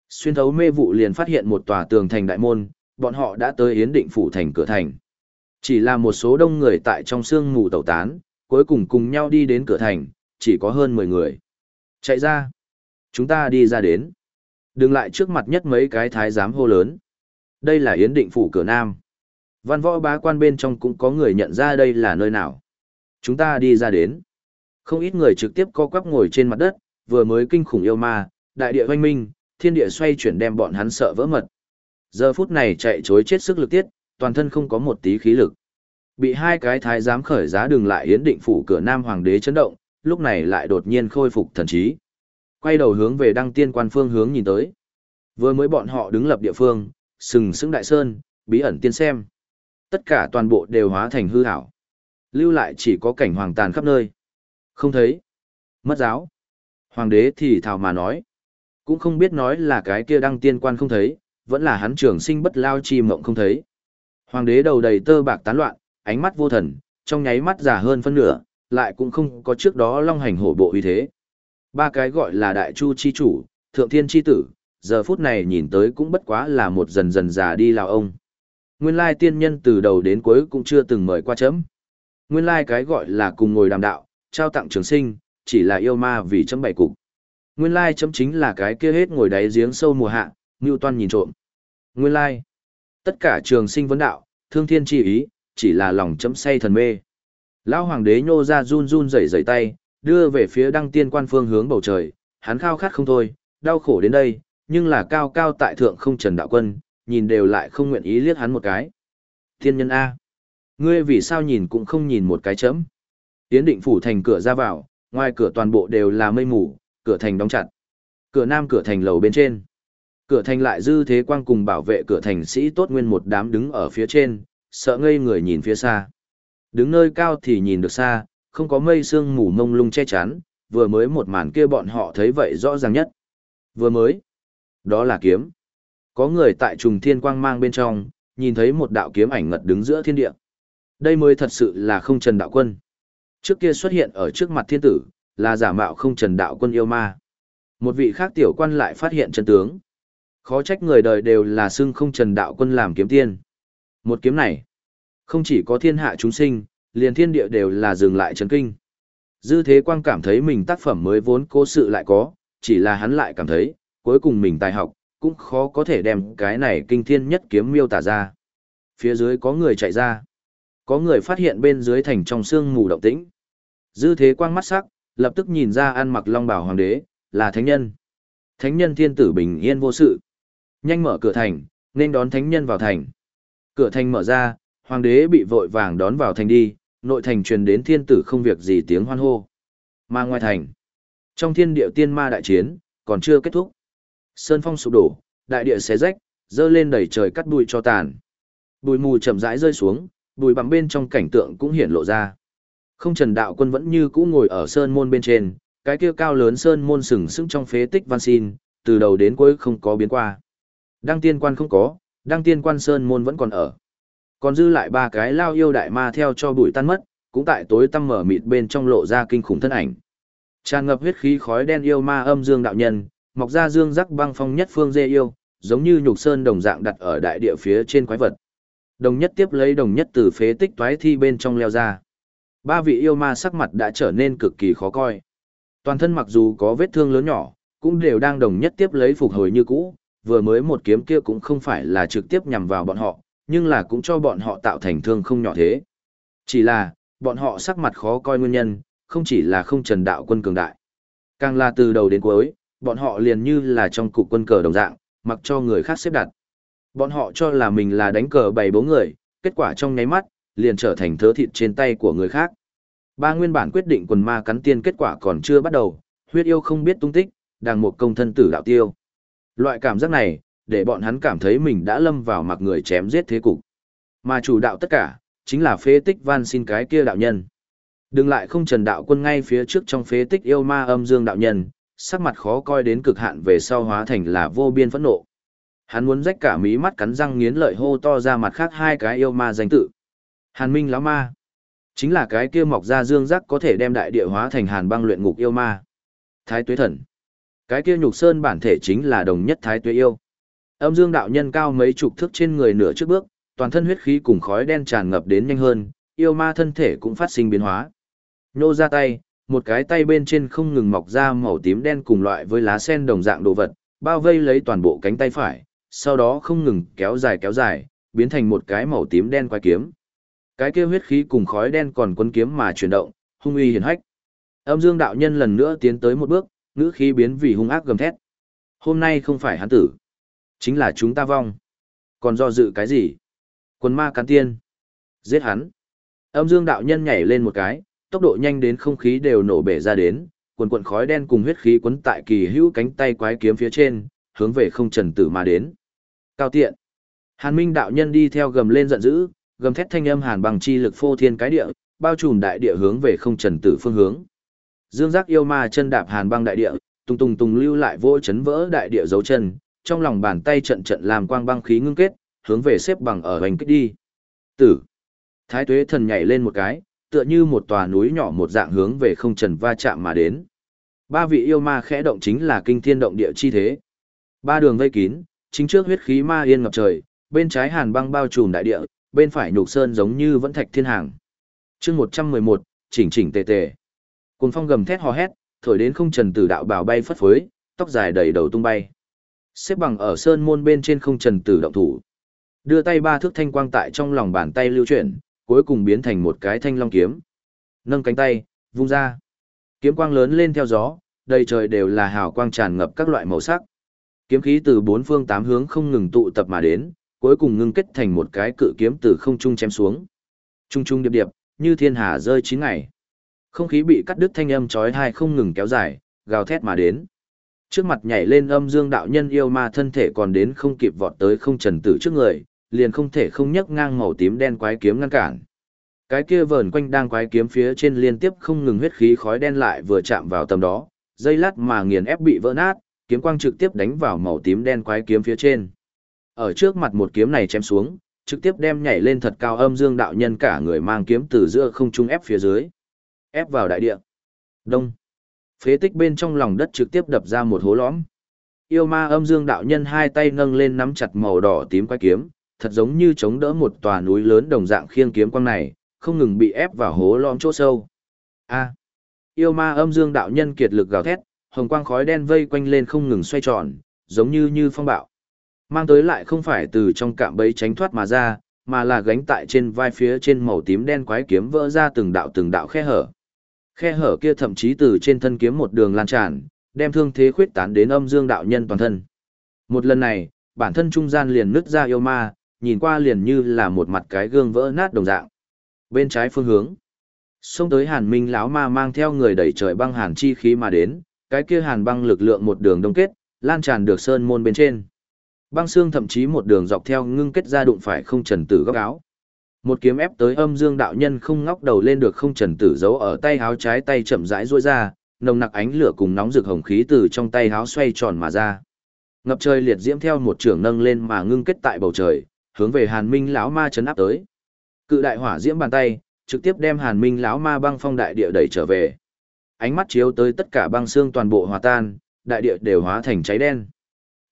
A: Xuyên thấu mê vụ liền phát hiện một tòa tường thành đại môn, bọn họ đã tới Yến Định phủ thành cửa thành. Chỉ là một số đông người tại trong sương mù tẩu tán, cuối cùng cùng nhau đi đến cửa thành, chỉ có hơn 10 người. Chạy ra. Chúng ta đi ra đến. Đừng lại trước mặt nhất mấy cái thái giám hô lớn. Đây là Yến Định phủ cửa Nam. Văn võ bá quan bên trong cũng có người nhận ra đây là nơi nào. Chúng ta đi ra đến. Không ít người trực tiếp co quắp ngồi trên mặt đất, vừa mới kinh khủng yêu ma, đại địa hoanh minh, thiên địa xoay chuyển đem bọn hắn sợ vỡ mật. Giờ phút này chạy chối chết sức lực tiết, toàn thân không có một tí khí lực. Bị hai cái thái giám khởi giá đường lại yến định phủ cửa Nam Hoàng đế chấn động, lúc này lại đột nhiên khôi phục thần trí. Quay đầu hướng về đăng tiên quan phương hướng nhìn tới. Vừa mới bọn họ đứng lập địa phương, sừng sững đại sơn, bí ẩn tiên xem. Tất cả toàn bộ đều hóa thành hư ảo, Lưu lại chỉ có cảnh hoàng tàn khắp nơi. Không thấy. Mất giáo. Hoàng đế thì thào mà nói. Cũng không biết nói là cái kia đăng tiên quan không thấy, vẫn là hắn trường sinh bất lao chi mộng không thấy. Hoàng đế đầu đầy tơ bạc tán loạn, ánh mắt vô thần, trong nháy mắt già hơn phân nửa, lại cũng không có trước đó long hành hổ bộ uy thế. Ba cái gọi là đại chu chi chủ, thượng thiên chi tử, giờ phút này nhìn tới cũng bất quá là một dần dần già đi lào ông. Nguyên lai tiên nhân từ đầu đến cuối cũng chưa từng mời qua chấm. Nguyên lai cái gọi là cùng ngồi đàm đạo, trao tặng trường sinh, chỉ là yêu ma vì chấm bảy cục. Nguyên lai chấm chính là cái kia hết ngồi đáy giếng sâu mùa hạ, Ngưu Toan nhìn trộm. Nguyên lai, tất cả trường sinh vấn đạo, thương thiên chi ý, chỉ là lòng chấm say thần mê. Lão hoàng đế nhô ra run run rẩy rẩy tay, đưa về phía đăng tiên quan phương hướng bầu trời, hắn khao khát không thôi, đau khổ đến đây, nhưng là cao cao tại thượng không trần đạo quân, nhìn đều lại không nguyện ý liếc hắn một cái. Thiên nhân A. Ngươi vì sao nhìn cũng không nhìn một cái chấm. Tiến định phủ thành cửa ra vào, ngoài cửa toàn bộ đều là mây mù, cửa thành đóng chặt. Cửa nam cửa thành lầu bên trên. Cửa thành lại dư thế quang cùng bảo vệ cửa thành sĩ tốt nguyên một đám đứng ở phía trên, sợ ngây người nhìn phía xa. Đứng nơi cao thì nhìn được xa, không có mây sương mù mông lung che chắn, vừa mới một màn kia bọn họ thấy vậy rõ ràng nhất. Vừa mới, đó là kiếm. Có người tại trùng thiên quang mang bên trong, nhìn thấy một đạo kiếm ảnh ngật đứng giữa thiên địa. Đây mới thật sự là không trần đạo quân. Trước kia xuất hiện ở trước mặt thiên tử, là giả mạo không trần đạo quân yêu ma. Một vị khác tiểu quan lại phát hiện chân tướng. Khó trách người đời đều là xưng không trần đạo quân làm kiếm tiên. Một kiếm này, không chỉ có thiên hạ chúng sinh, liền thiên địa đều là dừng lại chấn kinh. Dư thế quang cảm thấy mình tác phẩm mới vốn cố sự lại có, chỉ là hắn lại cảm thấy, cuối cùng mình tài học, cũng khó có thể đem cái này kinh thiên nhất kiếm miêu tả ra. Phía dưới có người chạy ra. Có người phát hiện bên dưới thành trong sương mù động tĩnh. Dư thế quang mắt sắc, lập tức nhìn ra ăn mặc long bảo hoàng đế, là thánh nhân. Thánh nhân thiên tử bình yên vô sự. Nhanh mở cửa thành, nên đón thánh nhân vào thành. Cửa thành mở ra, hoàng đế bị vội vàng đón vào thành đi, nội thành truyền đến thiên tử không việc gì tiếng hoan hô. Mà ngoài thành, trong thiên địa tiên ma đại chiến, còn chưa kết thúc. Sơn phong sụp đổ, đại địa xé rách, dơ lên đầy trời cắt bụi cho tàn. Bụi mù chậm rãi rơi xuống, bụi bằng bên trong cảnh tượng cũng hiện lộ ra. Không Trần Đạo Quân vẫn như cũ ngồi ở sơn môn bên trên, cái kia cao lớn sơn môn sừng sững trong phế tích văn xin, từ đầu đến cuối không có biến qua. Đăng tiên quan không có, đăng tiên quan sơn môn vẫn còn ở. Còn dư lại ba cái lao yêu đại ma theo cho bụi tan mất, cũng tại tối tăm mở mịt bên trong lộ ra kinh khủng thân ảnh. Tràn ngập huyết khí khói đen yêu ma âm dương đạo nhân, mọc ra dương rắc băng phong nhất phương dê yêu, giống như nhục sơn đồng dạng đặt ở đại địa phía trên quái vật. Đồng nhất tiếp lấy đồng nhất từ phế tích toái thi bên trong leo ra. Ba vị yêu ma sắc mặt đã trở nên cực kỳ khó coi. Toàn thân mặc dù có vết thương lớn nhỏ, cũng đều đang đồng nhất tiếp lấy phục hồi như cũ, vừa mới một kiếm kia cũng không phải là trực tiếp nhằm vào bọn họ, nhưng là cũng cho bọn họ tạo thành thương không nhỏ thế. Chỉ là, bọn họ sắc mặt khó coi nguyên nhân, không chỉ là không trần đạo quân cường đại. Càng là từ đầu đến cuối, bọn họ liền như là trong cục quân cờ đồng dạng, mặc cho người khác xếp đặt. Bọn họ cho là mình là đánh cờ bày bố người, kết quả trong nháy mắt, liền trở thành thớ thịt trên tay của người khác. Ba nguyên bản quyết định quần ma cắn tiên kết quả còn chưa bắt đầu, huyết yêu không biết tung tích, đang một công thân tử đạo tiêu. Loại cảm giác này, để bọn hắn cảm thấy mình đã lâm vào mặc người chém giết thế cục. Mà chủ đạo tất cả, chính là phế tích van xin cái kia đạo nhân. Đừng lại không trần đạo quân ngay phía trước trong phế tích yêu ma âm dương đạo nhân, sắc mặt khó coi đến cực hạn về sau hóa thành là vô biên phẫn nộ. Hắn muốn rách cả mí mắt cắn răng nghiến lợi hô to ra mặt khác hai cái yêu ma danh tự. Hàn Minh lão ma, chính là cái kia mọc ra dương giác có thể đem đại địa hóa thành hàn băng luyện ngục yêu ma. Thái Tuế Thần, cái kia nhục sơn bản thể chính là đồng nhất Thái Tuế yêu. Âm Dương đạo nhân cao mấy chục thước trên người nửa trước bước, toàn thân huyết khí cùng khói đen tràn ngập đến nhanh hơn, yêu ma thân thể cũng phát sinh biến hóa. Nô ra tay, một cái tay bên trên không ngừng mọc ra màu tím đen cùng loại với lá sen đồng dạng đồ vật, bao vây lấy toàn bộ cánh tay phải, sau đó không ngừng kéo dài kéo dài, biến thành một cái màu tím đen quái kiếm. Cái kia huyết khí cùng khói đen còn quân kiếm mà chuyển động, hung uy hiển hách. Âm Dương đạo nhân lần nữa tiến tới một bước, ngữ khí biến vì hung ác gầm thét. Hôm nay không phải hắn tử, chính là chúng ta vong. Còn do dự cái gì? Quân ma cắn tiên. Giết hắn. Âm Dương đạo nhân nhảy lên một cái, tốc độ nhanh đến không khí đều nổ bể ra đến, quần quần khói đen cùng huyết khí quấn tại kỳ hữu cánh tay quái kiếm phía trên, hướng về không trần tử mà đến. Cao tiện. Hàn Minh đạo nhân đi theo gầm lên giận dữ, gầm thét thanh âm hàn bằng chi lực phô thiên cái địa, bao trùm đại địa hướng về không trần tử phương hướng. Dương giác yêu ma chân đạp hàn băng đại địa, tung tung tung lưu lại vô chấn vỡ đại địa dấu chân, trong lòng bàn tay trận trận làm quang băng khí ngưng kết, hướng về xếp bằng ở hành kích đi. Tử. Thái tuế thần nhảy lên một cái, tựa như một tòa núi nhỏ một dạng hướng về không trần va chạm mà đến. Ba vị yêu ma khẽ động chính là kinh thiên động địa chi thế. Ba đường vây kín, chính trước huyết khí ma yên ngập trời, bên trái hàn băng bao trùm đại địa, bên phải nhục sơn giống như vẫn thạch thiên hàng. chương 111, chỉnh chỉnh tề tề. Cùng phong gầm thét hò hét, thổi đến không trần tử đạo bảo bay phất phới, tóc dài đầy đầu tung bay. Xếp bằng ở sơn môn bên trên không trần tử động thủ. Đưa tay ba thước thanh quang tại trong lòng bàn tay lưu chuyển, cuối cùng biến thành một cái thanh long kiếm. Nâng cánh tay, vung ra. Kiếm quang lớn lên theo gió, đầy trời đều là hào quang tràn ngập các loại màu sắc. Kiếm khí từ bốn phương tám hướng không ngừng tụ tập mà đến, cuối cùng ngưng kết thành một cái cự kiếm từ không trung chém xuống. Trung trung điệp điệp, như thiên hà rơi chín ngày. Không khí bị cắt đứt thanh âm chói tai không ngừng kéo dài, gào thét mà đến. Trước mặt nhảy lên âm dương đạo nhân yêu ma thân thể còn đến không kịp vọt tới không trần tử trước người, liền không thể không nhấc ngang màu tím đen quái kiếm ngăn cản. Cái kia vờn quanh đang quái kiếm phía trên liên tiếp không ngừng huyết khí khói đen lại vừa chạm vào tầm đó, dây lát mà nghiền ép bị vỡ nát, kiếm quang trực tiếp đánh vào màu tím đen quái kiếm phía trên. Ở trước mặt một kiếm này chém xuống, trực tiếp đem nhảy lên thật cao âm dương đạo nhân cả người mang kiếm từ giữa không trung ép phía dưới. Ép vào đại địa. Đông. Phế tích bên trong lòng đất trực tiếp đập ra một hố lõm. Yêu ma âm dương đạo nhân hai tay nâng lên nắm chặt màu đỏ tím quái kiếm, thật giống như chống đỡ một tòa núi lớn đồng dạng khiêng kiếm quang này, không ngừng bị ép vào hố lõm chỗ sâu. A. Yêu ma âm dương đạo nhân kiệt lực gào thét, hồng quang khói đen vây quanh lên không ngừng xoay tròn, giống như như phong bạo. Mang tới lại không phải từ trong cạm bẫy tránh thoát mà ra, mà là gánh tại trên vai phía trên màu tím đen quái kiếm vỡ ra từng đạo từng đạo khe hở. Khe hở kia thậm chí từ trên thân kiếm một đường lan tràn, đem thương thế khuyết tán đến âm dương đạo nhân toàn thân. Một lần này, bản thân trung gian liền nứt ra yêu ma, nhìn qua liền như là một mặt cái gương vỡ nát đồng dạng. Bên trái phương hướng, xông tới Hàn Minh lão ma mang theo người đẩy trời băng hàn chi khí mà đến, cái kia hàn băng lực lượng một đường đông kết, lan tràn được sơn môn bên trên. Băng xương thậm chí một đường dọc theo ngưng kết ra đụng phải không trần tử góc áo. Một kiếm ép tới âm dương đạo nhân không ngóc đầu lên được không trần tử giấu ở tay háo trái tay chậm rãi duỗi ra, nồng nặc ánh lửa cùng nóng rực hồng khí từ trong tay háo xoay tròn mà ra. Ngập trời liệt diễm theo một trường nâng lên mà ngưng kết tại bầu trời, hướng về Hàn Minh lão ma chấn áp tới. Cự đại hỏa diễm bàn tay, trực tiếp đem Hàn Minh lão ma băng phong đại địa đẩy trở về. Ánh mắt chiếu tới tất cả băng xương toàn bộ hòa tan, đại địa đều hóa thành cháy đen.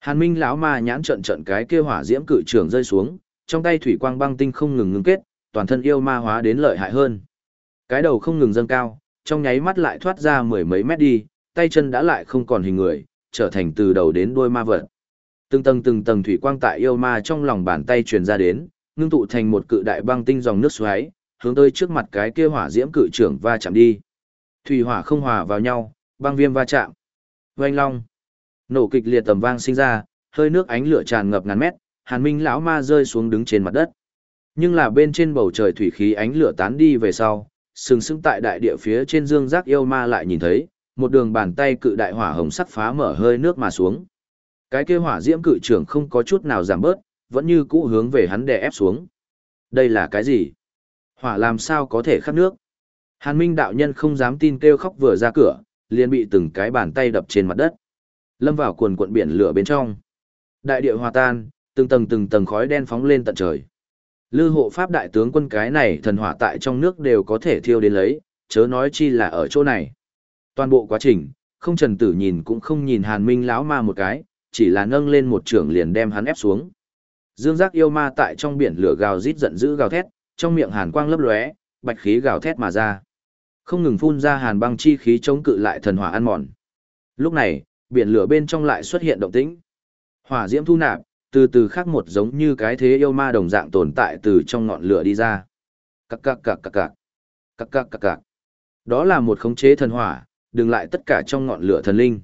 A: Hàn Minh lão ma nhãn trận trận cái kia hỏa diễm cự trưởng rơi xuống, trong tay thủy quang băng tinh không ngừng ngưng kết, toàn thân yêu ma hóa đến lợi hại hơn. Cái đầu không ngừng dâng cao, trong nháy mắt lại thoát ra mười mấy mét đi, tay chân đã lại không còn hình người, trở thành từ đầu đến đuôi ma vật. Từng tầng từng tầng thủy quang tại yêu ma trong lòng bàn tay truyền ra đến, ngưng tụ thành một cự đại băng tinh dòng nước xoáy, hướng tới trước mặt cái kia hỏa diễm cự trưởng va chạm đi. Thủy hỏa không hòa vào nhau, băng viêm va chạm. Oanh long. Nổ kịch liệt tầm vang sinh ra, hơi nước ánh lửa tràn ngập ngàn mét, Hàn Minh lão ma rơi xuống đứng trên mặt đất. Nhưng là bên trên bầu trời thủy khí ánh lửa tán đi về sau, sừng sững tại đại địa phía trên dương giác yêu ma lại nhìn thấy, một đường bàn tay cự đại hỏa hồng sắc phá mở hơi nước mà xuống. Cái kia hỏa diễm cự trưởng không có chút nào giảm bớt, vẫn như cũ hướng về hắn đè ép xuống. Đây là cái gì? Hỏa làm sao có thể khắc nước? Hàn Minh đạo nhân không dám tin kêu khóc vừa ra cửa, liền bị từng cái bàn tay đập trên mặt đất. Lâm vào cuồn cuộn biển lửa bên trong. Đại địa hòa tan, từng tầng từng tầng khói đen phóng lên tận trời. Lư hộ pháp đại tướng quân cái này thần hỏa tại trong nước đều có thể thiêu đến lấy, chớ nói chi là ở chỗ này. Toàn bộ quá trình, không trần tử nhìn cũng không nhìn hàn minh lão ma một cái, chỉ là nâng lên một trưởng liền đem hắn ép xuống. Dương giác yêu ma tại trong biển lửa gào rít giận dữ gào thét, trong miệng hàn quang lấp lóe, bạch khí gào thét mà ra. Không ngừng phun ra hàn băng chi khí chống cự lại thần hỏa ăn mòn. Lúc này, biển lửa bên trong lại xuất hiện động tĩnh. Hỏa diễm thu nạp, từ từ khác một giống như cái thế yêu ma đồng dạng tồn tại từ trong ngọn lửa đi ra. Cặc cặc cặc cặc cặc. Cặc cặc cặc cặc. Đó là một khống chế thần hỏa, đừng lại tất cả trong ngọn lửa thần linh.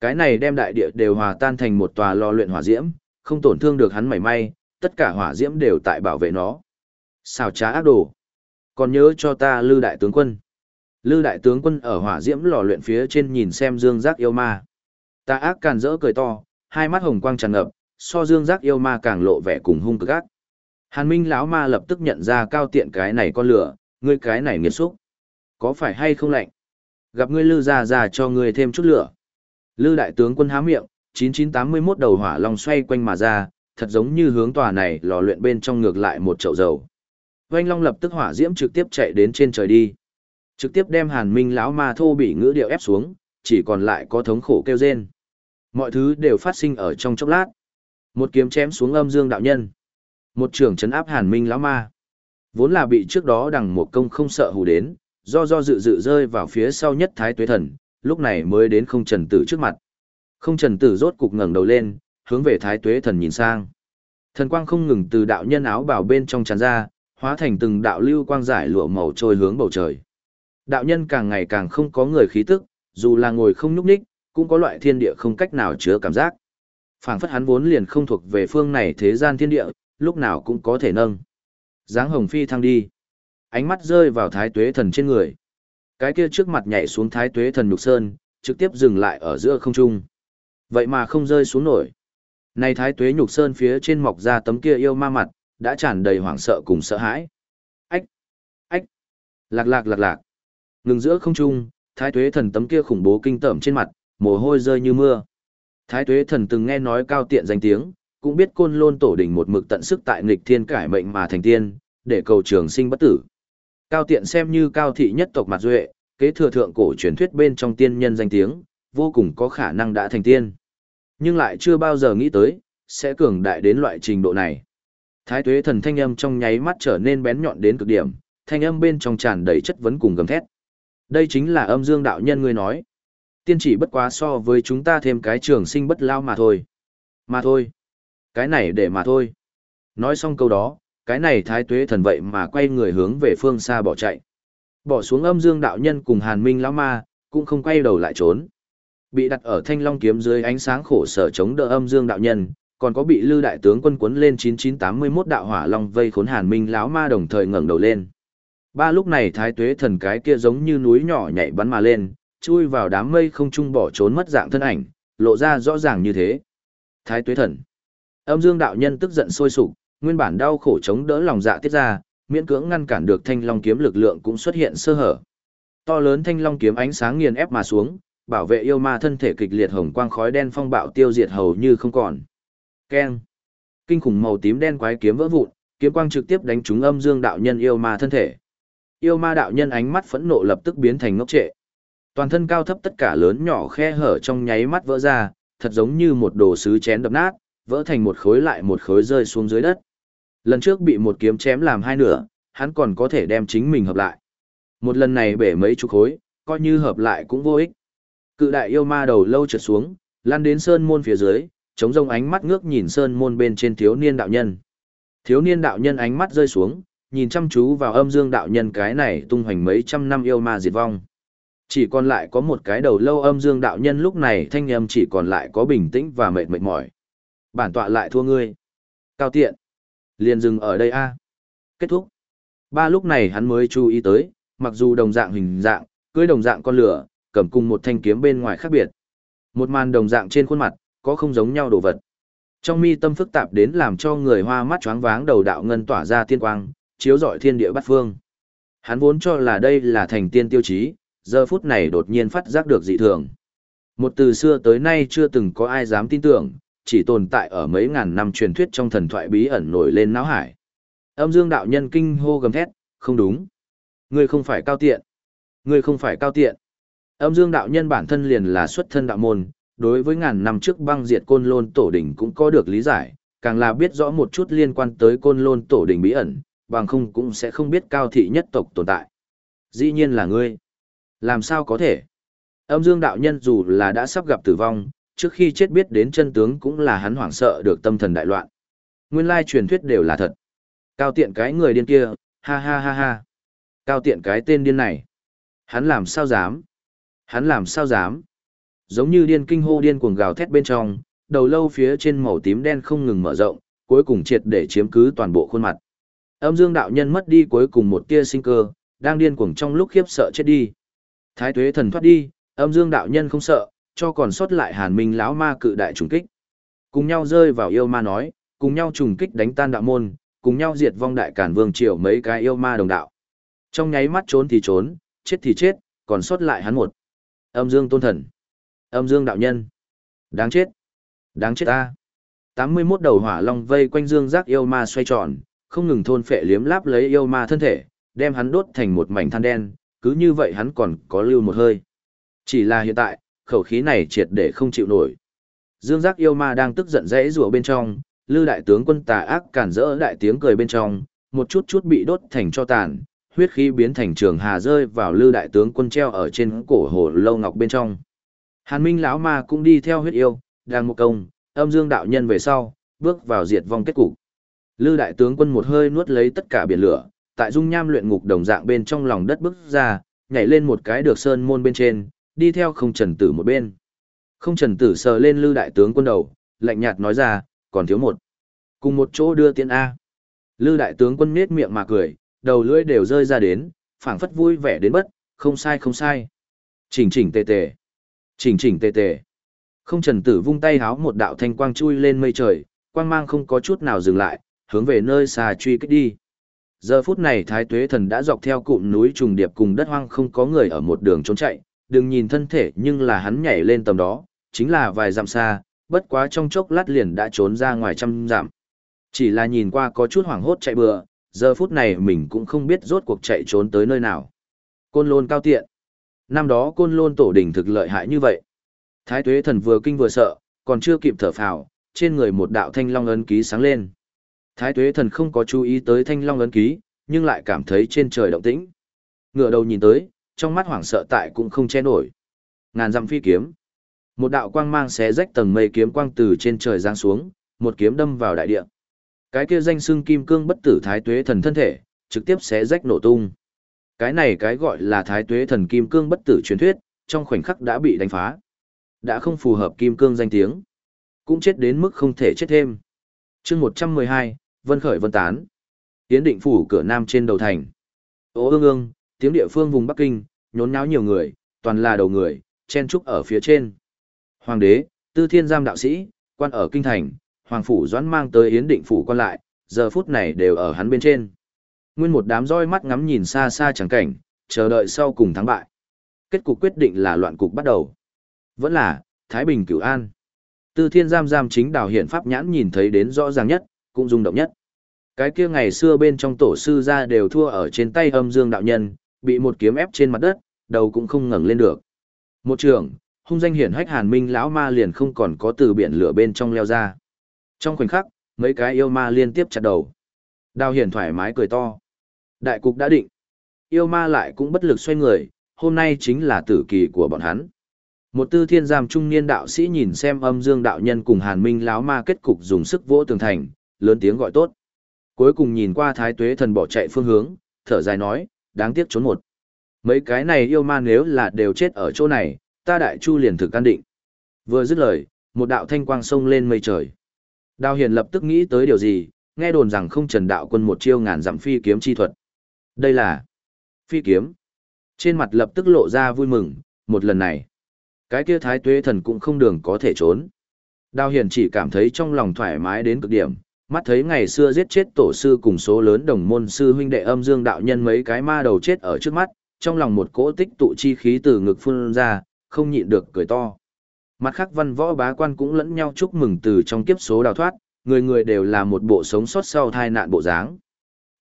A: Cái này đem đại địa đều hòa tan thành một tòa lò luyện hỏa diễm, không tổn thương được hắn mảy may, tất cả hỏa diễm đều tại bảo vệ nó. Xào trá ác đồ. Còn nhớ cho ta lư đại tướng quân. Lư đại tướng quân ở hỏa diễm lò luyện phía trên nhìn xem dương giác yêu ma. Ta ác càn rỡ cười to, hai mắt hồng quang tràn ngập, so dương giác yêu ma càng lộ vẻ cùng hung cực ác. Hàn Minh lão ma lập tức nhận ra cao tiện cái này con lửa, ngươi cái này nghiệt xúc. Có phải hay không lạnh? Gặp ngươi lư ra ra cho ngươi thêm chút lửa. Lư đại tướng quân há miệng, 9981 đầu hỏa long xoay quanh mà ra, thật giống như hướng tòa này lò luyện bên trong ngược lại một chậu dầu. Oanh long lập tức hỏa diễm trực tiếp chạy đến trên trời đi. Trực tiếp đem Hàn Minh lão ma thô bị ngữ điệu ép xuống, chỉ còn lại có thống khổ kêu rên. Mọi thứ đều phát sinh ở trong chốc lát. Một kiếm chém xuống âm dương đạo nhân. Một trường chấn áp hàn minh lão ma. Vốn là bị trước đó đằng một công không sợ hù đến, do do dự dự rơi vào phía sau nhất thái tuế thần, lúc này mới đến không trần tử trước mặt. Không trần tử rốt cục ngẩng đầu lên, hướng về thái tuế thần nhìn sang. Thần quang không ngừng từ đạo nhân áo bảo bên trong tràn ra, hóa thành từng đạo lưu quang giải lụa màu trôi hướng bầu trời. Đạo nhân càng ngày càng không có người khí tức, dù là ngồi không nhúc nhích, cũng có loại thiên địa không cách nào chứa cảm giác phảng phất hắn vốn liền không thuộc về phương này thế gian thiên địa, lúc nào cũng có thể nâng. Giáng hồng phi thăng đi. Ánh mắt rơi vào thái tuế thần trên người. Cái kia trước mặt nhảy xuống thái tuế thần nhục sơn, trực tiếp dừng lại ở giữa không trung. Vậy mà không rơi xuống nổi. Này thái tuế nhục sơn phía trên mọc ra tấm kia yêu ma mặt, đã tràn đầy hoảng sợ cùng sợ hãi. Ách! Ách! Lạc lạc lạc lạc. Ngừng giữa không trung, thái tuế thần tấm kia khủng bố kinh tởm trên mặt, mồ hôi rơi như mưa. Thái tuế thần từng nghe nói cao tiện danh tiếng, cũng biết côn lôn tổ đình một mực tận sức tại nghịch thiên cải mệnh mà thành tiên, để cầu trường sinh bất tử. Cao tiện xem như cao thị nhất tộc mặt duệ, kế thừa thượng cổ truyền thuyết bên trong tiên nhân danh tiếng, vô cùng có khả năng đã thành tiên. Nhưng lại chưa bao giờ nghĩ tới, sẽ cường đại đến loại trình độ này. Thái tuế thần thanh âm trong nháy mắt trở nên bén nhọn đến cực điểm, thanh âm bên trong tràn đầy chất vấn cùng gầm thét. Đây chính là âm dương đạo nhân ngươi nói. Tiên chỉ bất quá so với chúng ta thêm cái trường sinh bất lao mà thôi. Mà thôi. Cái này để mà thôi. Nói xong câu đó, cái này thái tuế thần vậy mà quay người hướng về phương xa bỏ chạy. Bỏ xuống âm dương đạo nhân cùng hàn minh lão ma, cũng không quay đầu lại trốn. Bị đặt ở thanh long kiếm dưới ánh sáng khổ sở chống đỡ âm dương đạo nhân, còn có bị lư đại tướng quân cuốn lên 9981 đạo hỏa long vây khốn hàn minh lão ma đồng thời ngẩng đầu lên. Ba lúc này thái tuế thần cái kia giống như núi nhỏ nhảy bắn mà lên, chui vào đám mây không trung bỏ trốn mất dạng thân ảnh, lộ ra rõ ràng như thế. Thái tuế thần. Âm dương đạo nhân tức giận sôi sục, nguyên bản đau khổ chống đỡ lòng dạ tiết ra, miễn cưỡng ngăn cản được thanh long kiếm lực lượng cũng xuất hiện sơ hở. To lớn thanh long kiếm ánh sáng nghiền ép mà xuống, bảo vệ yêu ma thân thể kịch liệt hồng quang khói đen phong bạo tiêu diệt hầu như không còn. Keng. Kinh khủng màu tím đen quái kiếm vỡ vụn, kiếm quang trực tiếp đánh trúng âm dương đạo nhân yêu ma thân thể. Yêu ma đạo nhân ánh mắt phẫn nộ lập tức biến thành ngốc trệ. Toàn thân cao thấp tất cả lớn nhỏ khe hở trong nháy mắt vỡ ra, thật giống như một đồ sứ chén đập nát, vỡ thành một khối lại một khối rơi xuống dưới đất. Lần trước bị một kiếm chém làm hai nửa, hắn còn có thể đem chính mình hợp lại. Một lần này bể mấy chục khối, coi như hợp lại cũng vô ích. Cự đại yêu ma đầu lâu trượt xuống, lăn đến sơn môn phía dưới, chống rông ánh mắt ngước nhìn sơn môn bên trên thiếu niên đạo nhân. Thiếu niên đạo nhân ánh mắt rơi xuống, nhìn chăm chú vào âm dương đạo nhân cái này tung hoành mấy trăm năm yêu ma diệt vong. Chỉ còn lại có một cái đầu lâu âm dương đạo nhân lúc này thanh âm chỉ còn lại có bình tĩnh và mệt mệt mỏi. Bản tọa lại thua ngươi. Cao tiện. Liền dừng ở đây a. Kết thúc. Ba lúc này hắn mới chú ý tới, mặc dù đồng dạng hình dạng, cưới đồng dạng con lửa, cầm cùng một thanh kiếm bên ngoài khác biệt. Một màn đồng dạng trên khuôn mặt, có không giống nhau đồ vật. Trong mi tâm phức tạp đến làm cho người hoa mắt choáng váng đầu đạo ngân tỏa ra tiên quang, chiếu rọi thiên địa bát phương. Hắn vốn cho là đây là thành tiên tiêu chí, giờ phút này đột nhiên phát giác được dị thường. Một từ xưa tới nay chưa từng có ai dám tin tưởng, chỉ tồn tại ở mấy ngàn năm truyền thuyết trong thần thoại bí ẩn nổi lên não hải. Âm dương đạo nhân kinh hô gầm thét, không đúng. Ngươi không phải cao tiện. Ngươi không phải cao tiện. Âm dương đạo nhân bản thân liền là xuất thân đạo môn, đối với ngàn năm trước băng diệt côn lôn tổ đỉnh cũng có được lý giải, càng là biết rõ một chút liên quan tới côn lôn tổ đỉnh bí ẩn, bằng không cũng sẽ không biết cao thị nhất tộc tồn tại. Dĩ nhiên là ngươi. Làm sao có thể? Âm dương đạo nhân dù là đã sắp gặp tử vong, trước khi chết biết đến chân tướng cũng là hắn hoảng sợ được tâm thần đại loạn. Nguyên lai truyền thuyết đều là thật. Cao tiện cái người điên kia, ha ha ha ha. Cao tiện cái tên điên này. Hắn làm sao dám? Hắn làm sao dám? Giống như điên kinh hô điên cuồng gào thét bên trong, đầu lâu phía trên màu tím đen không ngừng mở rộng, cuối cùng triệt để chiếm cứ toàn bộ khuôn mặt. Âm Dương đạo nhân mất đi cuối cùng một tia sinh cơ, đang điên cuồng trong lúc khiếp sợ chết đi. Thái Tuế thần thoát đi, Âm Dương đạo nhân không sợ, cho còn sót lại Hàn Minh lão ma cự đại trùng kích. Cùng nhau rơi vào yêu ma nói, cùng nhau trùng kích đánh tan đạo môn, cùng nhau diệt vong đại cản vương triều mấy cái yêu ma đồng đạo. Trong nháy mắt trốn thì trốn, chết thì chết, còn sót lại hắn một. Âm Dương tôn thần. Âm Dương đạo nhân. Đáng chết. Đáng chết ta. 81 đầu hỏa long vây quanh Dương giác yêu ma xoay tròn, không ngừng thôn phệ liếm láp lấy yêu ma thân thể, đem hắn đốt thành một mảnh than đen, cứ như vậy hắn còn có lưu một hơi. Chỉ là hiện tại, khẩu khí này triệt để không chịu nổi. Dương giác yêu ma đang tức giận rẽ rùa bên trong, lư đại tướng quân tà ác cản rỡ đại tiếng cười bên trong, một chút chút bị đốt thành cho tàn, huyết khí biến thành trường hà rơi vào lư đại tướng quân treo ở trên cổ hồ lâu ngọc bên trong. Hàn Minh lão ma cũng đi theo huyết yêu, đang một công, âm dương đạo nhân về sau, bước vào diệt vong kết cục. Lư đại tướng quân một hơi nuốt lấy tất cả biển lửa, tại dung nham luyện ngục đồng dạng bên trong lòng đất bước ra, nhảy lên một cái được sơn môn bên trên, đi theo không trần tử một bên. Không trần tử sờ lên lư đại tướng quân đầu, lạnh nhạt nói ra, còn thiếu một. Cùng một chỗ đưa tiễn A. Lư đại tướng quân nết miệng mà cười, đầu lưỡi đều rơi ra đến, phảng phất vui vẻ đến bất, không sai không sai. Chỉnh chỉnh tề tề. Chỉnh chỉnh tề tề. Không trần tử vung tay háo một đạo thanh quang chui lên mây trời, quang mang không có chút nào dừng lại, hướng về nơi xa truy kích đi. Giờ phút này Thái Tuế Thần đã dọc theo cụm núi trùng điệp cùng đất hoang không có người ở một đường trốn chạy, đừng nhìn thân thể nhưng là hắn nhảy lên tầm đó, chính là vài dặm xa, bất quá trong chốc lát liền đã trốn ra ngoài trăm dặm. Chỉ là nhìn qua có chút hoảng hốt chạy bừa, giờ phút này mình cũng không biết rốt cuộc chạy trốn tới nơi nào. Côn lôn cao tiện. Năm đó côn lôn tổ đỉnh thực lợi hại như vậy. Thái tuế thần vừa kinh vừa sợ, còn chưa kịp thở phào, trên người một đạo thanh long ấn ký sáng lên. Thái tuế thần không có chú ý tới thanh long ấn ký, nhưng lại cảm thấy trên trời động tĩnh. Ngựa đầu nhìn tới, trong mắt hoảng sợ tại cũng không che nổi. Ngàn dặm phi kiếm. Một đạo quang mang xé rách tầng mây kiếm quang từ trên trời giáng xuống, một kiếm đâm vào đại địa. Cái kia danh xưng kim cương bất tử thái tuế thần thân thể, trực tiếp xé rách nổ tung. Cái này cái gọi là thái tuế thần kim cương bất tử truyền thuyết, trong khoảnh khắc đã bị đánh phá. Đã không phù hợp kim cương danh tiếng. Cũng chết đến mức không thể chết thêm. chương 112, Vân Khởi Vân Tán. Tiến định phủ cửa nam trên đầu thành. Ô ương ương, tiếng địa phương vùng Bắc Kinh, nhốn nháo nhiều người, toàn là đầu người, chen trúc ở phía trên. Hoàng đế, tư thiên giam đạo sĩ, quan ở kinh thành, hoàng phủ doãn mang tới yến định phủ quan lại, giờ phút này đều ở hắn bên trên. Nguyên một đám roi mắt ngắm nhìn xa xa chẳng cảnh, chờ đợi sau cùng thắng bại. Kết cục quyết định là loạn cục bắt đầu. Vẫn là, Thái Bình cửu an. Tư thiên giam giam chính đào hiện pháp nhãn nhìn thấy đến rõ ràng nhất, cũng rung động nhất. Cái kia ngày xưa bên trong tổ sư ra đều thua ở trên tay âm dương đạo nhân, bị một kiếm ép trên mặt đất, đầu cũng không ngẩng lên được. Một trường, hung danh hiển hách hàn minh lão ma liền không còn có từ biển lửa bên trong leo ra. Trong khoảnh khắc, mấy cái yêu ma liên tiếp chặt đầu. Đào hiển thoải mái cười to. Đại cục đã định. Yêu ma lại cũng bất lực xoay người, hôm nay chính là tử kỳ của bọn hắn. Một tư thiên giam trung niên đạo sĩ nhìn xem âm dương đạo nhân cùng hàn minh lão ma kết cục dùng sức vỗ tường thành, lớn tiếng gọi tốt. Cuối cùng nhìn qua thái tuế thần bỏ chạy phương hướng, thở dài nói, đáng tiếc trốn một. Mấy cái này yêu ma nếu là đều chết ở chỗ này, ta đại chu liền thực can định. Vừa dứt lời, một đạo thanh quang sông lên mây trời. Đào Hiền lập tức nghĩ tới điều gì, nghe đồn rằng không trần đạo quân một chiêu ngàn dặm phi kiếm chi thuật. Đây là phi kiếm. Trên mặt lập tức lộ ra vui mừng, một lần này. Cái kia thái tuế thần cũng không đường có thể trốn. Đào Hiền chỉ cảm thấy trong lòng thoải mái đến cực điểm, mắt thấy ngày xưa giết chết tổ sư cùng số lớn đồng môn sư huynh đệ âm dương đạo nhân mấy cái ma đầu chết ở trước mắt, trong lòng một cỗ tích tụ chi khí từ ngực phun ra, không nhịn được cười to. Mặt khác văn võ bá quan cũng lẫn nhau chúc mừng từ trong kiếp số đào thoát, người người đều là một bộ sống sót sau tai nạn bộ dáng.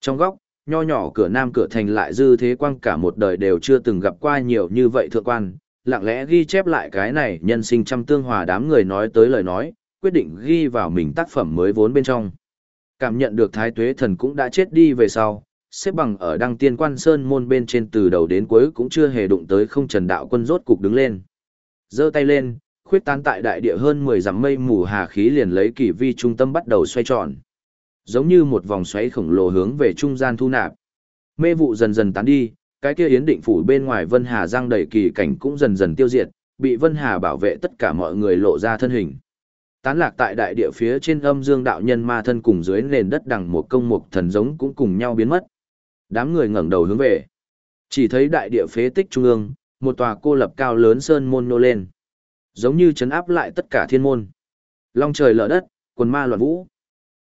A: Trong góc, nho nhỏ cửa nam cửa thành lại dư thế quang cả một đời đều chưa từng gặp qua nhiều như vậy thượng quan, lặng lẽ ghi chép lại cái này nhân sinh trăm tương hòa đám người nói tới lời nói, quyết định ghi vào mình tác phẩm mới vốn bên trong. Cảm nhận được thái tuế thần cũng đã chết đi về sau, xếp bằng ở đăng tiên quan sơn môn bên trên từ đầu đến cuối cũng chưa hề đụng tới không trần đạo quân rốt cục đứng lên. giơ tay lên, khuyết tán tại đại địa hơn 10 dặm mây mù hà khí liền lấy kỳ vi trung tâm bắt đầu xoay tròn. Giống như một vòng xoáy khổng lồ hướng về trung gian thu nạp. Mê vụ dần dần tán đi, cái kia yến định phủ bên ngoài Vân Hà giang đầy kỳ cảnh cũng dần dần tiêu diệt, bị Vân Hà bảo vệ tất cả mọi người lộ ra thân hình. Tán lạc tại đại địa phía trên âm dương đạo nhân ma thân cùng dưới nền đất đằng một công mục thần giống cũng cùng nhau biến mất. Đám người ngẩng đầu hướng về. Chỉ thấy đại địa phế tích trung ương, một tòa cô lập cao lớn sơn môn nô lên. Giống như chấn áp lại tất cả thiên môn. Long trời lở đất, quần ma loạn vũ.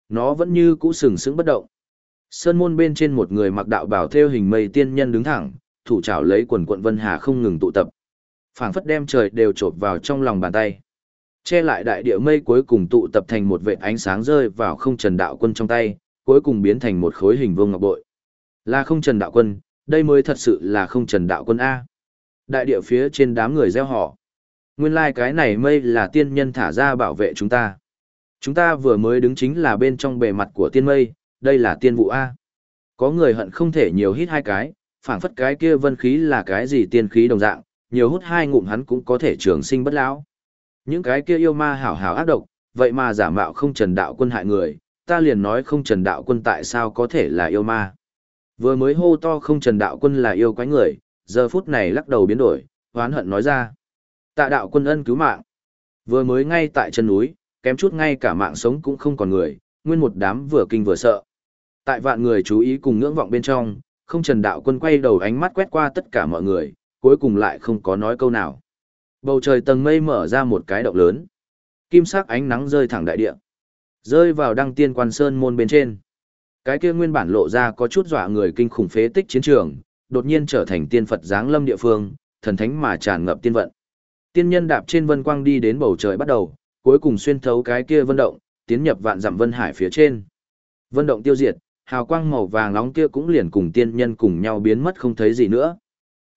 A: Nó vẫn như cũ sừng sững bất động. Sơn môn bên trên một người mặc đạo bào theo hình mây tiên nhân đứng thẳng, thủ trảo lấy quần quận vân hà không ngừng tụ tập. phảng phất đem trời đều trộp vào trong lòng bàn tay. Che lại đại địa mây cuối cùng tụ tập thành một vệt ánh sáng rơi vào không trần đạo quân trong tay, cuối cùng biến thành một khối hình vuông ngọc bội. Là không trần đạo quân, đây mới thật sự là không trần đạo quân A. Đại địa phía trên đám người gieo họ. Nguyên lai like cái này mây là tiên nhân thả ra bảo vệ chúng ta. Chúng ta vừa mới đứng chính là bên trong bề mặt của tiên mây, đây là tiên vụ A. Có người hận không thể nhiều hít hai cái, phảng phất cái kia vân khí là cái gì tiên khí đồng dạng, nhiều hút hai ngụm hắn cũng có thể trường sinh bất lão. Những cái kia yêu ma hảo hảo ác độc, vậy mà giả mạo không trần đạo quân hại người, ta liền nói không trần đạo quân tại sao có thể là yêu ma. Vừa mới hô to không trần đạo quân là yêu quái người, giờ phút này lắc đầu biến đổi, hoán hận nói ra. Tạ đạo quân ân cứu mạng. Vừa mới ngay tại chân núi, kém chút ngay cả mạng sống cũng không còn người, nguyên một đám vừa kinh vừa sợ. Tại vạn người chú ý cùng ngưỡng vọng bên trong, không trần đạo quân quay đầu ánh mắt quét qua tất cả mọi người, cuối cùng lại không có nói câu nào. Bầu trời tầng mây mở ra một cái động lớn. Kim sắc ánh nắng rơi thẳng đại địa. Rơi vào đăng tiên quan sơn môn bên trên. Cái kia nguyên bản lộ ra có chút dọa người kinh khủng phế tích chiến trường, đột nhiên trở thành tiên Phật giáng lâm địa phương, thần thánh mà tràn ngập tiên vận. Tiên nhân đạp trên vân quang đi đến bầu trời bắt đầu, cuối cùng xuyên thấu cái kia vân động, tiến nhập vạn dặm vân hải phía trên. Vân động tiêu diệt, hào quang màu vàng nóng kia cũng liền cùng tiên nhân cùng nhau biến mất không thấy gì nữa.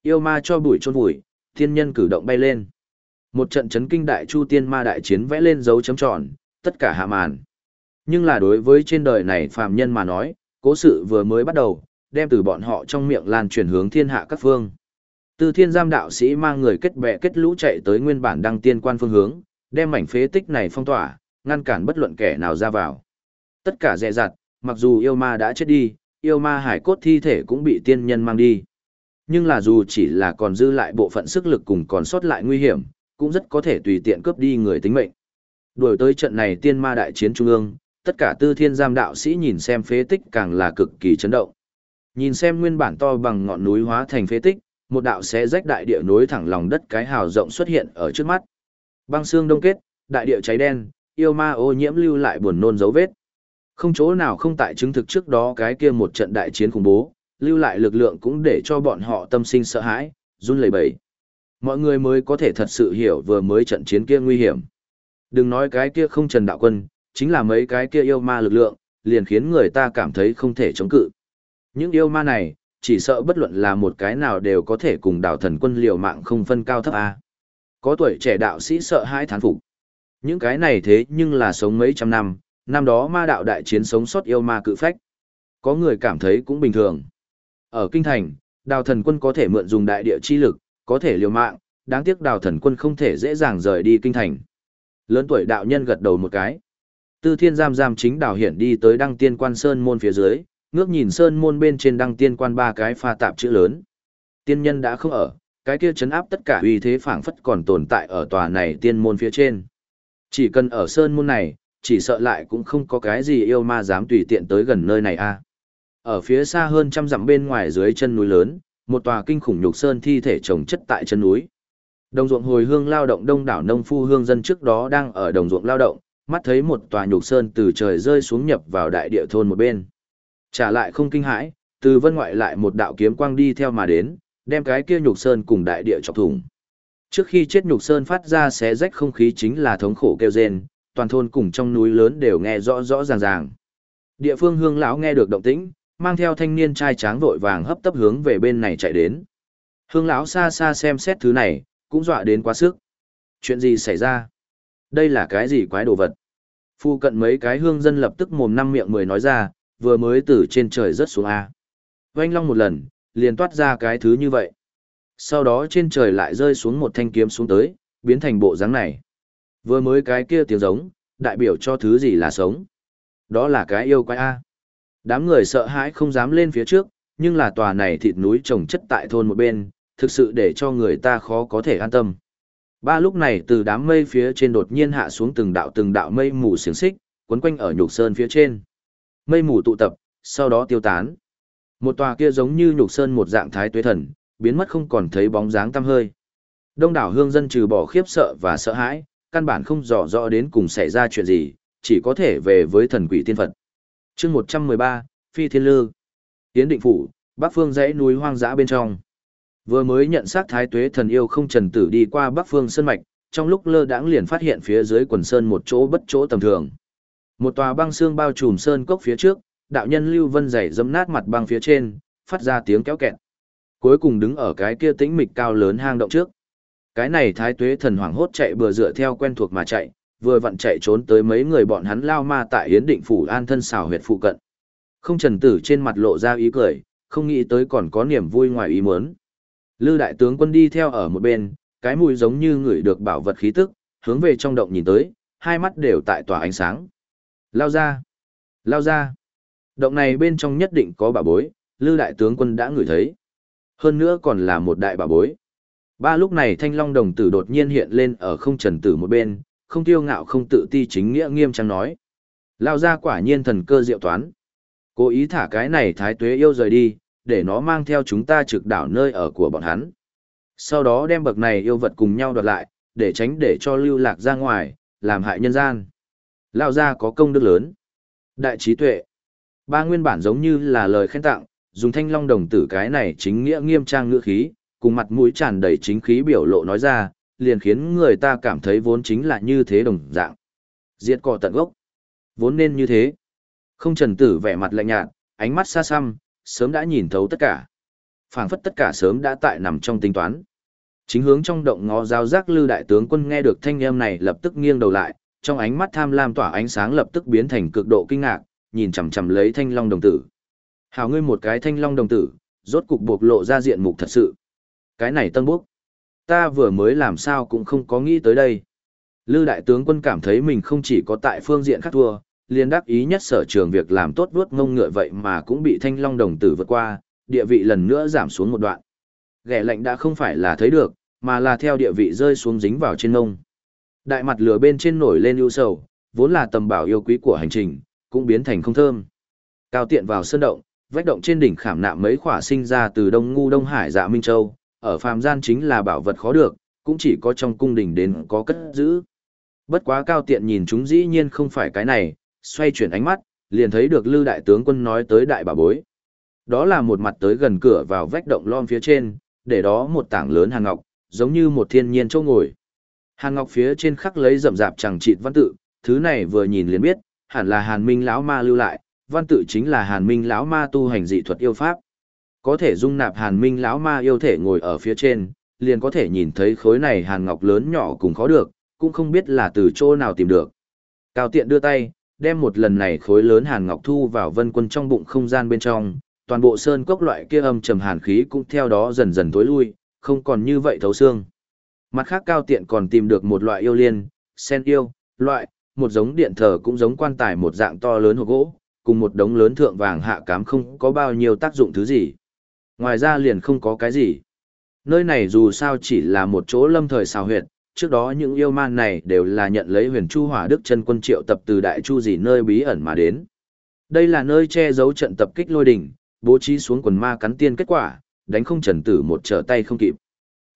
A: Yêu ma cho bụi chôn bụi, tiên nhân cử động bay lên. Một trận chấn kinh đại chu tiên ma đại chiến vẽ lên dấu chấm tròn, tất cả hạ màn. Nhưng là đối với trên đời này phàm nhân mà nói, cố sự vừa mới bắt đầu, đem từ bọn họ trong miệng lan truyền hướng thiên hạ các phương. Từ thiên giam đạo sĩ mang người kết bè kết lũ chạy tới nguyên bản đăng tiên quan phương hướng, đem mảnh phế tích này phong tỏa, ngăn cản bất luận kẻ nào ra vào. Tất cả dè dặt, mặc dù yêu ma đã chết đi, yêu ma hải cốt thi thể cũng bị tiên nhân mang đi. Nhưng là dù chỉ là còn dư lại bộ phận sức lực cùng còn sót lại nguy hiểm, cũng rất có thể tùy tiện cướp đi người tính mệnh. Đuổi tới trận này tiên ma đại chiến trung ương, tất cả tư thiên giam đạo sĩ nhìn xem phế tích càng là cực kỳ chấn động. Nhìn xem nguyên bản to bằng ngọn núi hóa thành phế tích, một đạo xé rách đại địa nối thẳng lòng đất cái hào rộng xuất hiện ở trước mắt. Băng xương đông kết, đại địa cháy đen, yêu ma ô nhiễm lưu lại buồn nôn dấu vết. Không chỗ nào không tại chứng thực trước đó cái kia một trận đại chiến khủng bố, lưu lại lực lượng cũng để cho bọn họ tâm sinh sợ hãi, run lẩy bẩy. Mọi người mới có thể thật sự hiểu vừa mới trận chiến kia nguy hiểm. Đừng nói cái kia không trần đạo quân, chính là mấy cái kia yêu ma lực lượng, liền khiến người ta cảm thấy không thể chống cự. Những yêu ma này, chỉ sợ bất luận là một cái nào đều có thể cùng đạo thần quân liều mạng không phân cao thấp A. Có tuổi trẻ đạo sĩ sợ hãi thán phục. Những cái này thế nhưng là sống mấy trăm năm, năm đó ma đạo đại chiến sống sót yêu ma cự phách. Có người cảm thấy cũng bình thường. Ở kinh thành, đào thần quân có thể mượn dùng đại địa chi lực, có thể liều mạng, đáng tiếc đào thần quân không thể dễ dàng rời đi kinh thành. Lớn tuổi đạo nhân gật đầu một cái. Tư thiên giam giam chính đào hiển đi tới đăng tiên quan sơn môn phía dưới, ngước nhìn sơn môn bên trên đăng tiên quan ba cái pha tạp chữ lớn. Tiên nhân đã không ở, cái kia chấn áp tất cả uy thế phảng phất còn tồn tại ở tòa này tiên môn phía trên. Chỉ cần ở sơn môn này, chỉ sợ lại cũng không có cái gì yêu ma dám tùy tiện tới gần nơi này a. Ở phía xa hơn trăm dặm bên ngoài dưới chân núi lớn, một tòa kinh khủng nhục sơn thi thể trồng chất tại chân núi. Đồng ruộng hồi hương lao động đông đảo nông phu hương dân trước đó đang ở đồng ruộng lao động, mắt thấy một tòa nhục sơn từ trời rơi xuống nhập vào đại địa thôn một bên. Trả lại không kinh hãi, từ vân ngoại lại một đạo kiếm quang đi theo mà đến, đem cái kia nhục sơn cùng đại địa chọc thủng. Trước khi chết nhục sơn phát ra xé rách không khí chính là thống khổ kêu rên, toàn thôn cùng trong núi lớn đều nghe rõ rõ ràng ràng. Địa phương hương lão nghe được động tĩnh, mang theo thanh niên trai tráng vội vàng hấp tấp hướng về bên này chạy đến. Hương lão xa xa xem xét thứ này, cũng dọa đến quá sức. Chuyện gì xảy ra? Đây là cái gì quái đồ vật? Phu cận mấy cái hương dân lập tức mồm năm miệng mười nói ra, vừa mới từ trên trời rớt xuống A. Vanh long một lần, liền toát ra cái thứ như vậy. Sau đó trên trời lại rơi xuống một thanh kiếm xuống tới, biến thành bộ dáng này. Vừa mới cái kia tiếng giống, đại biểu cho thứ gì là sống. Đó là cái yêu quái A. Đám người sợ hãi không dám lên phía trước, nhưng là tòa này thịt núi trồng chất tại thôn một bên, thực sự để cho người ta khó có thể an tâm. Ba lúc này từ đám mây phía trên đột nhiên hạ xuống từng đạo từng đạo mây mù xiềng xích, quấn quanh ở nhục sơn phía trên. Mây mù tụ tập, sau đó tiêu tán. Một tòa kia giống như nhục sơn một dạng thái tuế thần, biến mất không còn thấy bóng dáng tăm hơi. Đông đảo hương dân trừ bỏ khiếp sợ và sợ hãi, căn bản không rõ rõ đến cùng xảy ra chuyện gì, chỉ có thể về với thần quỷ tiên Phật chương 113, Phi Thiên Lư. Tiến định phủ, bắc phương dãy núi hoang dã bên trong. Vừa mới nhận xác thái tuế thần yêu không trần tử đi qua bắc phương sơn mạch, trong lúc lơ đãng liền phát hiện phía dưới quần sơn một chỗ bất chỗ tầm thường. Một tòa băng xương bao trùm sơn cốc phía trước, đạo nhân Lưu Vân dày dẫm nát mặt băng phía trên, phát ra tiếng kéo kẹt. Cuối cùng đứng ở cái kia tĩnh mịch cao lớn hang động trước. Cái này thái tuế thần hoảng hốt chạy bừa dựa theo quen thuộc mà chạy, vừa vặn chạy trốn tới mấy người bọn hắn lao ma tại Yến Định phủ an thân xào huyệt phụ cận. Không trần tử trên mặt lộ ra ý cười, không nghĩ tới còn có niềm vui ngoài ý muốn. Lư đại tướng quân đi theo ở một bên, cái mùi giống như người được bảo vật khí tức, hướng về trong động nhìn tới, hai mắt đều tại tỏa ánh sáng. Lao ra! Lao ra! Động này bên trong nhất định có bà bối, Lư đại tướng quân đã ngửi thấy. Hơn nữa còn là một đại bà bối. Ba lúc này thanh long đồng tử đột nhiên hiện lên ở không trần tử một bên, không tiêu ngạo không tự ti chính nghĩa nghiêm trang nói. Lao ra quả nhiên thần cơ diệu toán. Cố ý thả cái này thái tuế yêu rời đi, để nó mang theo chúng ta trực đảo nơi ở của bọn hắn. Sau đó đem bậc này yêu vật cùng nhau đoạt lại, để tránh để cho lưu lạc ra ngoài, làm hại nhân gian. Lao ra có công đức lớn. Đại trí tuệ. Ba nguyên bản giống như là lời khen tặng, dùng thanh long đồng tử cái này chính nghĩa nghiêm trang ngữ khí, cùng mặt mũi tràn đầy chính khí biểu lộ nói ra, liền khiến người ta cảm thấy vốn chính là như thế đồng dạng. Diệt cỏ tận gốc. Vốn nên như thế. Không trần tử vẻ mặt lạnh nhạt, ánh mắt xa xăm, sớm đã nhìn thấu tất cả. phảng phất tất cả sớm đã tại nằm trong tính toán. Chính hướng trong động ngó giao giác lư đại tướng quân nghe được thanh âm này lập tức nghiêng đầu lại, trong ánh mắt tham lam tỏa ánh sáng lập tức biến thành cực độ kinh ngạc, nhìn chằm chằm lấy thanh long đồng tử. Hào ngươi một cái thanh long đồng tử, rốt cục bộc lộ ra diện mục thật sự. Cái này tân bốc. Ta vừa mới làm sao cũng không có nghĩ tới đây. Lư đại tướng quân cảm thấy mình không chỉ có tại phương diện khác thua, liền đắc ý nhất sở trường việc làm tốt vuốt ngông ngựa vậy mà cũng bị thanh long đồng tử vượt qua, địa vị lần nữa giảm xuống một đoạn. Ghẻ lạnh đã không phải là thấy được, mà là theo địa vị rơi xuống dính vào trên ngông. Đại mặt lửa bên trên nổi lên ưu sầu, vốn là tầm bảo yêu quý của hành trình, cũng biến thành không thơm. Cao tiện vào sơn động, vách động trên đỉnh khảm nạm mấy khỏa sinh ra từ Đông Ngu Đông Hải Dạ Minh Châu, ở phàm gian chính là bảo vật khó được, cũng chỉ có trong cung đình đến có cất giữ. Bất quá cao tiện nhìn chúng dĩ nhiên không phải cái này, xoay chuyển ánh mắt, liền thấy được Lư đại tướng quân nói tới đại bảo bối. Đó là một mặt tới gần cửa vào vách động lon phía trên, để đó một tảng lớn hàng ngọc, giống như một thiên nhiên châu ngồi. Hàng ngọc phía trên khắc lấy rậm rạp chẳng chịt văn tự, thứ này vừa nhìn liền biết, hẳn là Hàn Minh lão ma lưu lại, văn tự chính là Hàn Minh lão ma tu hành dị thuật yêu pháp. Có thể dung nạp Hàn Minh lão ma yêu thể ngồi ở phía trên, liền có thể nhìn thấy khối này hàn ngọc lớn nhỏ cùng khó được, cũng không biết là từ chỗ nào tìm được. Cao tiện đưa tay, đem một lần này khối lớn hàn ngọc thu vào vân quân trong bụng không gian bên trong, toàn bộ sơn cốc loại kia âm trầm hàn khí cũng theo đó dần dần tối lui, không còn như vậy thấu xương. Mặt khác cao tiện còn tìm được một loại yêu liên, sen yêu, loại, một giống điện thờ cũng giống quan tài một dạng to lớn hộp gỗ, cùng một đống lớn thượng vàng hạ cám không có bao nhiêu tác dụng thứ gì. Ngoài ra liền không có cái gì. Nơi này dù sao chỉ là một chỗ lâm thời xào huyệt, trước đó những yêu man này đều là nhận lấy huyền chu hỏa đức chân quân triệu tập từ đại chu gì nơi bí ẩn mà đến. Đây là nơi che giấu trận tập kích lôi đỉnh, bố trí xuống quần ma cắn tiên kết quả, đánh không trần tử một trở tay không kịp.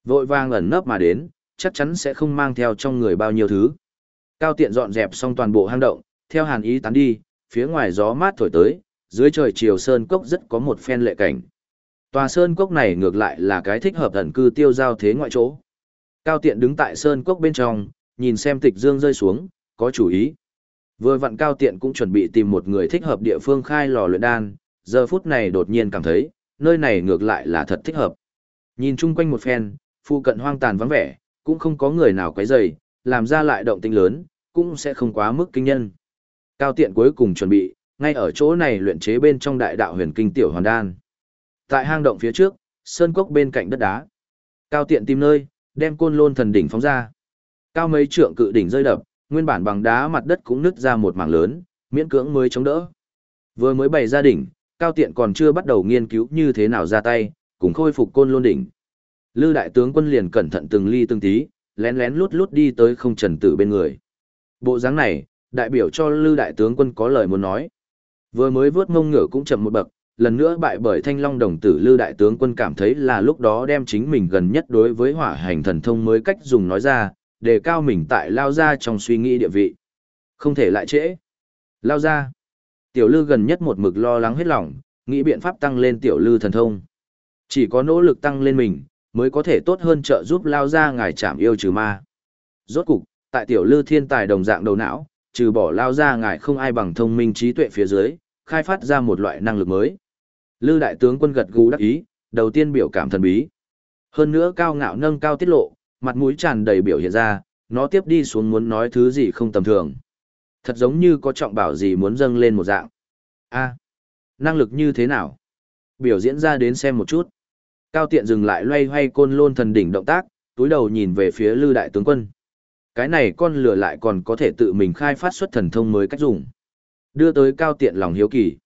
A: Vội vang ẩn nấp mà đến, chắc chắn sẽ không mang theo trong người bao nhiêu thứ. Cao tiện dọn dẹp xong toàn bộ hang động, theo hàn ý tán đi, phía ngoài gió mát thổi tới, dưới trời chiều sơn cốc rất có một phen lệ cảnh. Tòa sơn cốc này ngược lại là cái thích hợp thần cư tiêu giao thế ngoại chỗ. Cao tiện đứng tại sơn cốc bên trong, nhìn xem tịch dương rơi xuống, có chủ ý. Vừa vặn cao tiện cũng chuẩn bị tìm một người thích hợp địa phương khai lò luyện đan, giờ phút này đột nhiên cảm thấy, nơi này ngược lại là thật thích hợp. Nhìn chung quanh một phen, phụ cận hoang tàn vắng vẻ, cũng không có người nào quấy rầy, làm ra lại động tinh lớn, cũng sẽ không quá mức kinh nhân. Cao tiện cuối cùng chuẩn bị, ngay ở chỗ này luyện chế bên trong đại đạo huyền kinh tiểu hoàn đan. Tại hang động phía trước, sơn cốc bên cạnh đất đá. Cao tiện tìm nơi, đem côn lôn thần đỉnh phóng ra. Cao mấy trượng cự đỉnh rơi đập, nguyên bản bằng đá mặt đất cũng nứt ra một mảng lớn, miễn cưỡng mới chống đỡ. Vừa mới bày ra đỉnh, Cao tiện còn chưa bắt đầu nghiên cứu như thế nào ra tay, cùng khôi phục côn lôn đỉnh. Lư đại tướng quân liền cẩn thận từng ly từng tí, lén lén lút lút đi tới không trần tử bên người. Bộ dáng này, đại biểu cho Lư đại tướng quân có lời muốn nói. Vừa mới vớt mông ngựa cũng chậm một bậc, lần nữa bại bởi thanh long đồng tử lư đại tướng quân cảm thấy là lúc đó đem chính mình gần nhất đối với hỏa hành thần thông mới cách dùng nói ra, để cao mình tại lao ra trong suy nghĩ địa vị. Không thể lại trễ. Lao ra. Tiểu lư gần nhất một mực lo lắng hết lòng, nghĩ biện pháp tăng lên tiểu lư thần thông. Chỉ có nỗ lực tăng lên mình, mới có thể tốt hơn trợ giúp lao ra ngài chạm yêu trừ ma. Rốt cục, tại tiểu lư thiên tài đồng dạng đầu não, trừ bỏ lao ra ngài không ai bằng thông minh trí tuệ phía dưới, khai phát ra một loại năng lực mới. Lư đại tướng quân gật gù đắc ý, đầu tiên biểu cảm thần bí. Hơn nữa cao ngạo nâng cao tiết lộ, mặt mũi tràn đầy biểu hiện ra, nó tiếp đi xuống muốn nói thứ gì không tầm thường. Thật giống như có trọng bảo gì muốn dâng lên một dạng. a năng lực như thế nào? Biểu diễn ra đến xem một chút. Cao tiện dừng lại loay hoay côn lôn thần đỉnh động tác, túi đầu nhìn về phía lư đại tướng quân. Cái này con lửa lại còn có thể tự mình khai phát xuất thần thông mới cách dùng. Đưa tới cao tiện lòng hiếu kỳ.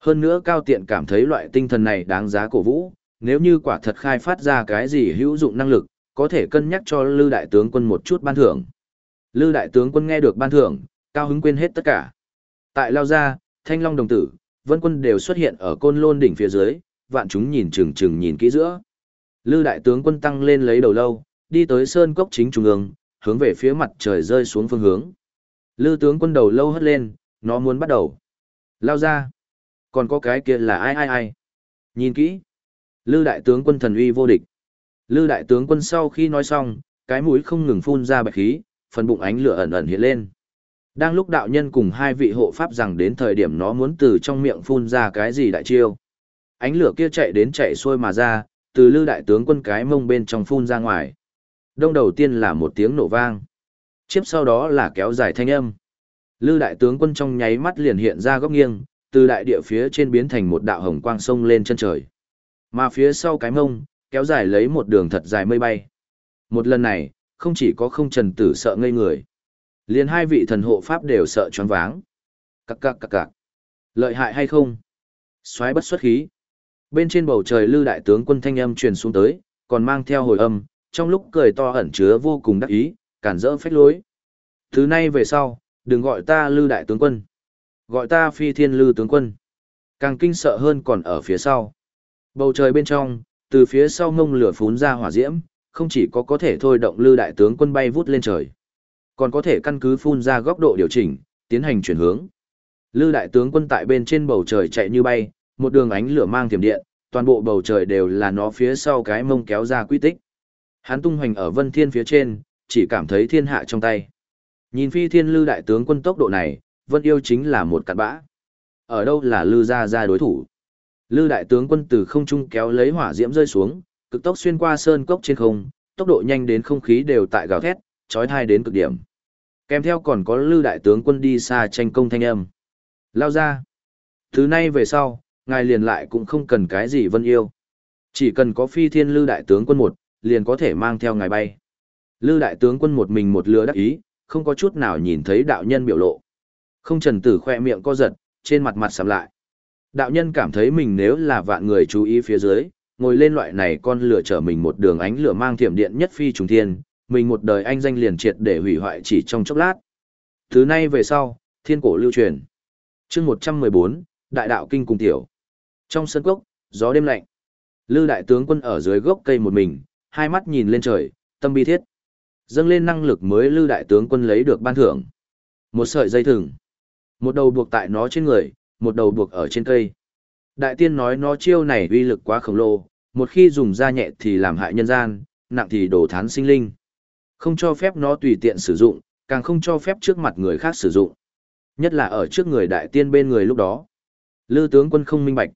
A: Hơn nữa cao tiện cảm thấy loại tinh thần này đáng giá cổ vũ, nếu như quả thật khai phát ra cái gì hữu dụng năng lực, có thể cân nhắc cho Lư Đại tướng quân một chút ban thưởng. Lư Đại tướng quân nghe được ban thưởng, cao hứng quên hết tất cả. Tại Lao Gia, Thanh Long Đồng Tử, Vân Quân đều xuất hiện ở côn lôn đỉnh phía dưới, vạn chúng nhìn chừng chừng nhìn kỹ giữa. Lư Đại tướng quân tăng lên lấy đầu lâu, đi tới sơn cốc chính trung ương, hướng về phía mặt trời rơi xuống phương hướng. Lư tướng quân đầu lâu hất lên, nó muốn bắt đầu. Lao ra. Còn có cái kia là ai ai ai? Nhìn kỹ. Lư đại tướng quân thần uy vô địch. Lư đại tướng quân sau khi nói xong, cái mũi không ngừng phun ra bạch khí, phần bụng ánh lửa ẩn ẩn hiện lên. Đang lúc đạo nhân cùng hai vị hộ pháp rằng đến thời điểm nó muốn từ trong miệng phun ra cái gì đại chiêu. Ánh lửa kia chạy đến chạy xuôi mà ra, từ lư đại tướng quân cái mông bên trong phun ra ngoài. Đông đầu tiên là một tiếng nổ vang. Chiếp sau đó là kéo dài thanh âm. Lư đại tướng quân trong nháy mắt liền hiện ra góc nghiêng, từ đại địa phía trên biến thành một đạo hồng quang sông lên chân trời. Mà phía sau cái mông, kéo dài lấy một đường thật dài mây bay. Một lần này, không chỉ có không trần tử sợ ngây người. liền hai vị thần hộ pháp đều sợ choáng váng. Cắc cắc cắc cắc. Lợi hại hay không? Xoáy bất xuất khí. Bên trên bầu trời lư đại tướng quân thanh âm truyền xuống tới, còn mang theo hồi âm, trong lúc cười to ẩn chứa vô cùng đắc ý, cản rỡ phách lối. Thứ nay về sau, đừng gọi ta lư đại tướng quân. Gọi ta phi thiên lư tướng quân. Càng kinh sợ hơn còn ở phía sau. Bầu trời bên trong, từ phía sau ngông lửa phún ra hỏa diễm, không chỉ có có thể thôi động lư đại tướng quân bay vút lên trời, còn có thể căn cứ phun ra góc độ điều chỉnh, tiến hành chuyển hướng. Lư đại tướng quân tại bên trên bầu trời chạy như bay, một đường ánh lửa mang tiềm điện, toàn bộ bầu trời đều là nó phía sau cái mông kéo ra quy tích. Hắn tung hoành ở vân thiên phía trên, chỉ cảm thấy thiên hạ trong tay. Nhìn phi thiên lư đại tướng quân tốc độ này, vân yêu chính là một cặn bã. Ở đâu là lư gia gia đối thủ? Lư đại tướng quân từ không trung kéo lấy hỏa diễm rơi xuống, cực tốc xuyên qua sơn cốc trên không, tốc độ nhanh đến không khí đều tại gào thét, chói tai đến cực điểm. Kèm theo còn có Lư đại tướng quân đi xa tranh công thanh âm. Lao ra. Thứ nay về sau, ngài liền lại cũng không cần cái gì vân yêu. Chỉ cần có phi thiên Lư đại tướng quân một, liền có thể mang theo ngài bay. Lư đại tướng quân một mình một lứa đắc ý, không có chút nào nhìn thấy đạo nhân biểu lộ. Không trần tử khoe miệng co giật, trên mặt mặt sầm lại. Đạo nhân cảm thấy mình nếu là vạn người chú ý phía dưới, ngồi lên loại này con lửa chở mình một đường ánh lửa mang thiểm điện nhất phi trùng thiên, mình một đời anh danh liền triệt để hủy hoại chỉ trong chốc lát. Thứ nay về sau, thiên cổ lưu truyền. chương 114, Đại đạo kinh cùng tiểu. Trong sân cốc, gió đêm lạnh. Lư đại tướng quân ở dưới gốc cây một mình, hai mắt nhìn lên trời, tâm bi thiết. Dâng lên năng lực mới Lư đại tướng quân lấy được ban thưởng. Một sợi dây thừng. Một đầu buộc tại nó trên người, một đầu buộc ở trên cây. Đại tiên nói nó chiêu này uy lực quá khổng lồ, một khi dùng ra nhẹ thì làm hại nhân gian, nặng thì đổ thán sinh linh. Không cho phép nó tùy tiện sử dụng, càng không cho phép trước mặt người khác sử dụng. Nhất là ở trước người đại tiên bên người lúc đó. Lư tướng quân không minh bạch.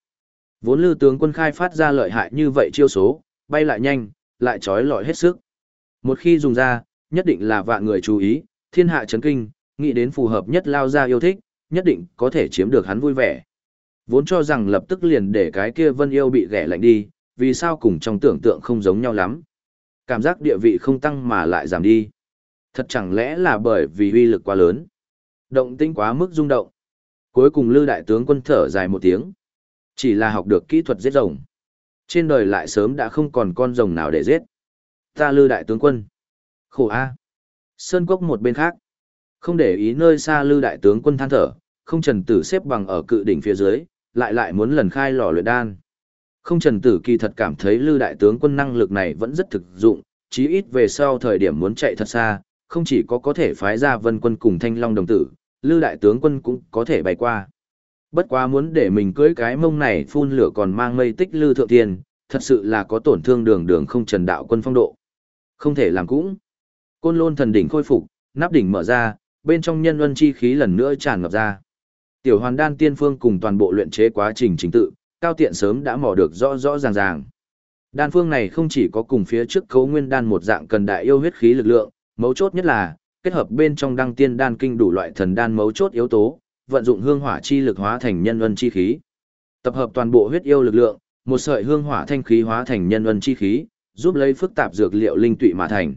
A: Vốn lư tướng quân khai phát ra lợi hại như vậy chiêu số, bay lại nhanh, lại trói lọi hết sức. Một khi dùng ra, nhất định là vạn người chú ý, thiên hạ chấn kinh, nghĩ đến phù hợp nhất lao ra yêu thích, nhất định có thể chiếm được hắn vui vẻ. Vốn cho rằng lập tức liền để cái kia vân yêu bị ghẻ lạnh đi, vì sao cùng trong tưởng tượng không giống nhau lắm. Cảm giác địa vị không tăng mà lại giảm đi. Thật chẳng lẽ là bởi vì uy lực quá lớn. Động tinh quá mức rung động. Cuối cùng Lư Đại tướng quân thở dài một tiếng. Chỉ là học được kỹ thuật giết rồng. Trên đời lại sớm đã không còn con rồng nào để giết. Ta Lư Đại tướng quân. Khổ A. Sơn Cốc một bên khác. Không để ý nơi xa Lư Đại tướng quân than thở, không trần tử xếp bằng ở cự đỉnh phía dưới, lại lại muốn lần khai lò luyện đan. Không trần tử kỳ thật cảm thấy lư đại tướng quân năng lực này vẫn rất thực dụng, chí ít về sau thời điểm muốn chạy thật xa, không chỉ có có thể phái ra vân quân cùng thanh long đồng tử, lư đại tướng quân cũng có thể bay qua. Bất quá muốn để mình cưới cái mông này phun lửa còn mang mây tích lư thượng tiền, thật sự là có tổn thương đường đường không trần đạo quân phong độ. Không thể làm cũng. Côn lôn thần đỉnh khôi phục, nắp đỉnh mở ra, bên trong nhân luân chi khí lần nữa tràn ngập ra. Tiểu hoàn đan tiên phương cùng toàn bộ luyện chế quá trình chính tự, cao tiện sớm đã mò được rõ rõ ràng ràng. Đan phương này không chỉ có cùng phía trước cấu nguyên đan một dạng cần đại yêu huyết khí lực lượng, mấu chốt nhất là, kết hợp bên trong đăng tiên đan kinh đủ loại thần đan mấu chốt yếu tố, vận dụng hương hỏa chi lực hóa thành nhân ân chi khí. Tập hợp toàn bộ huyết yêu lực lượng, một sợi hương hỏa thanh khí hóa thành nhân ân chi khí, giúp lấy phức tạp dược liệu linh tụy mà thành.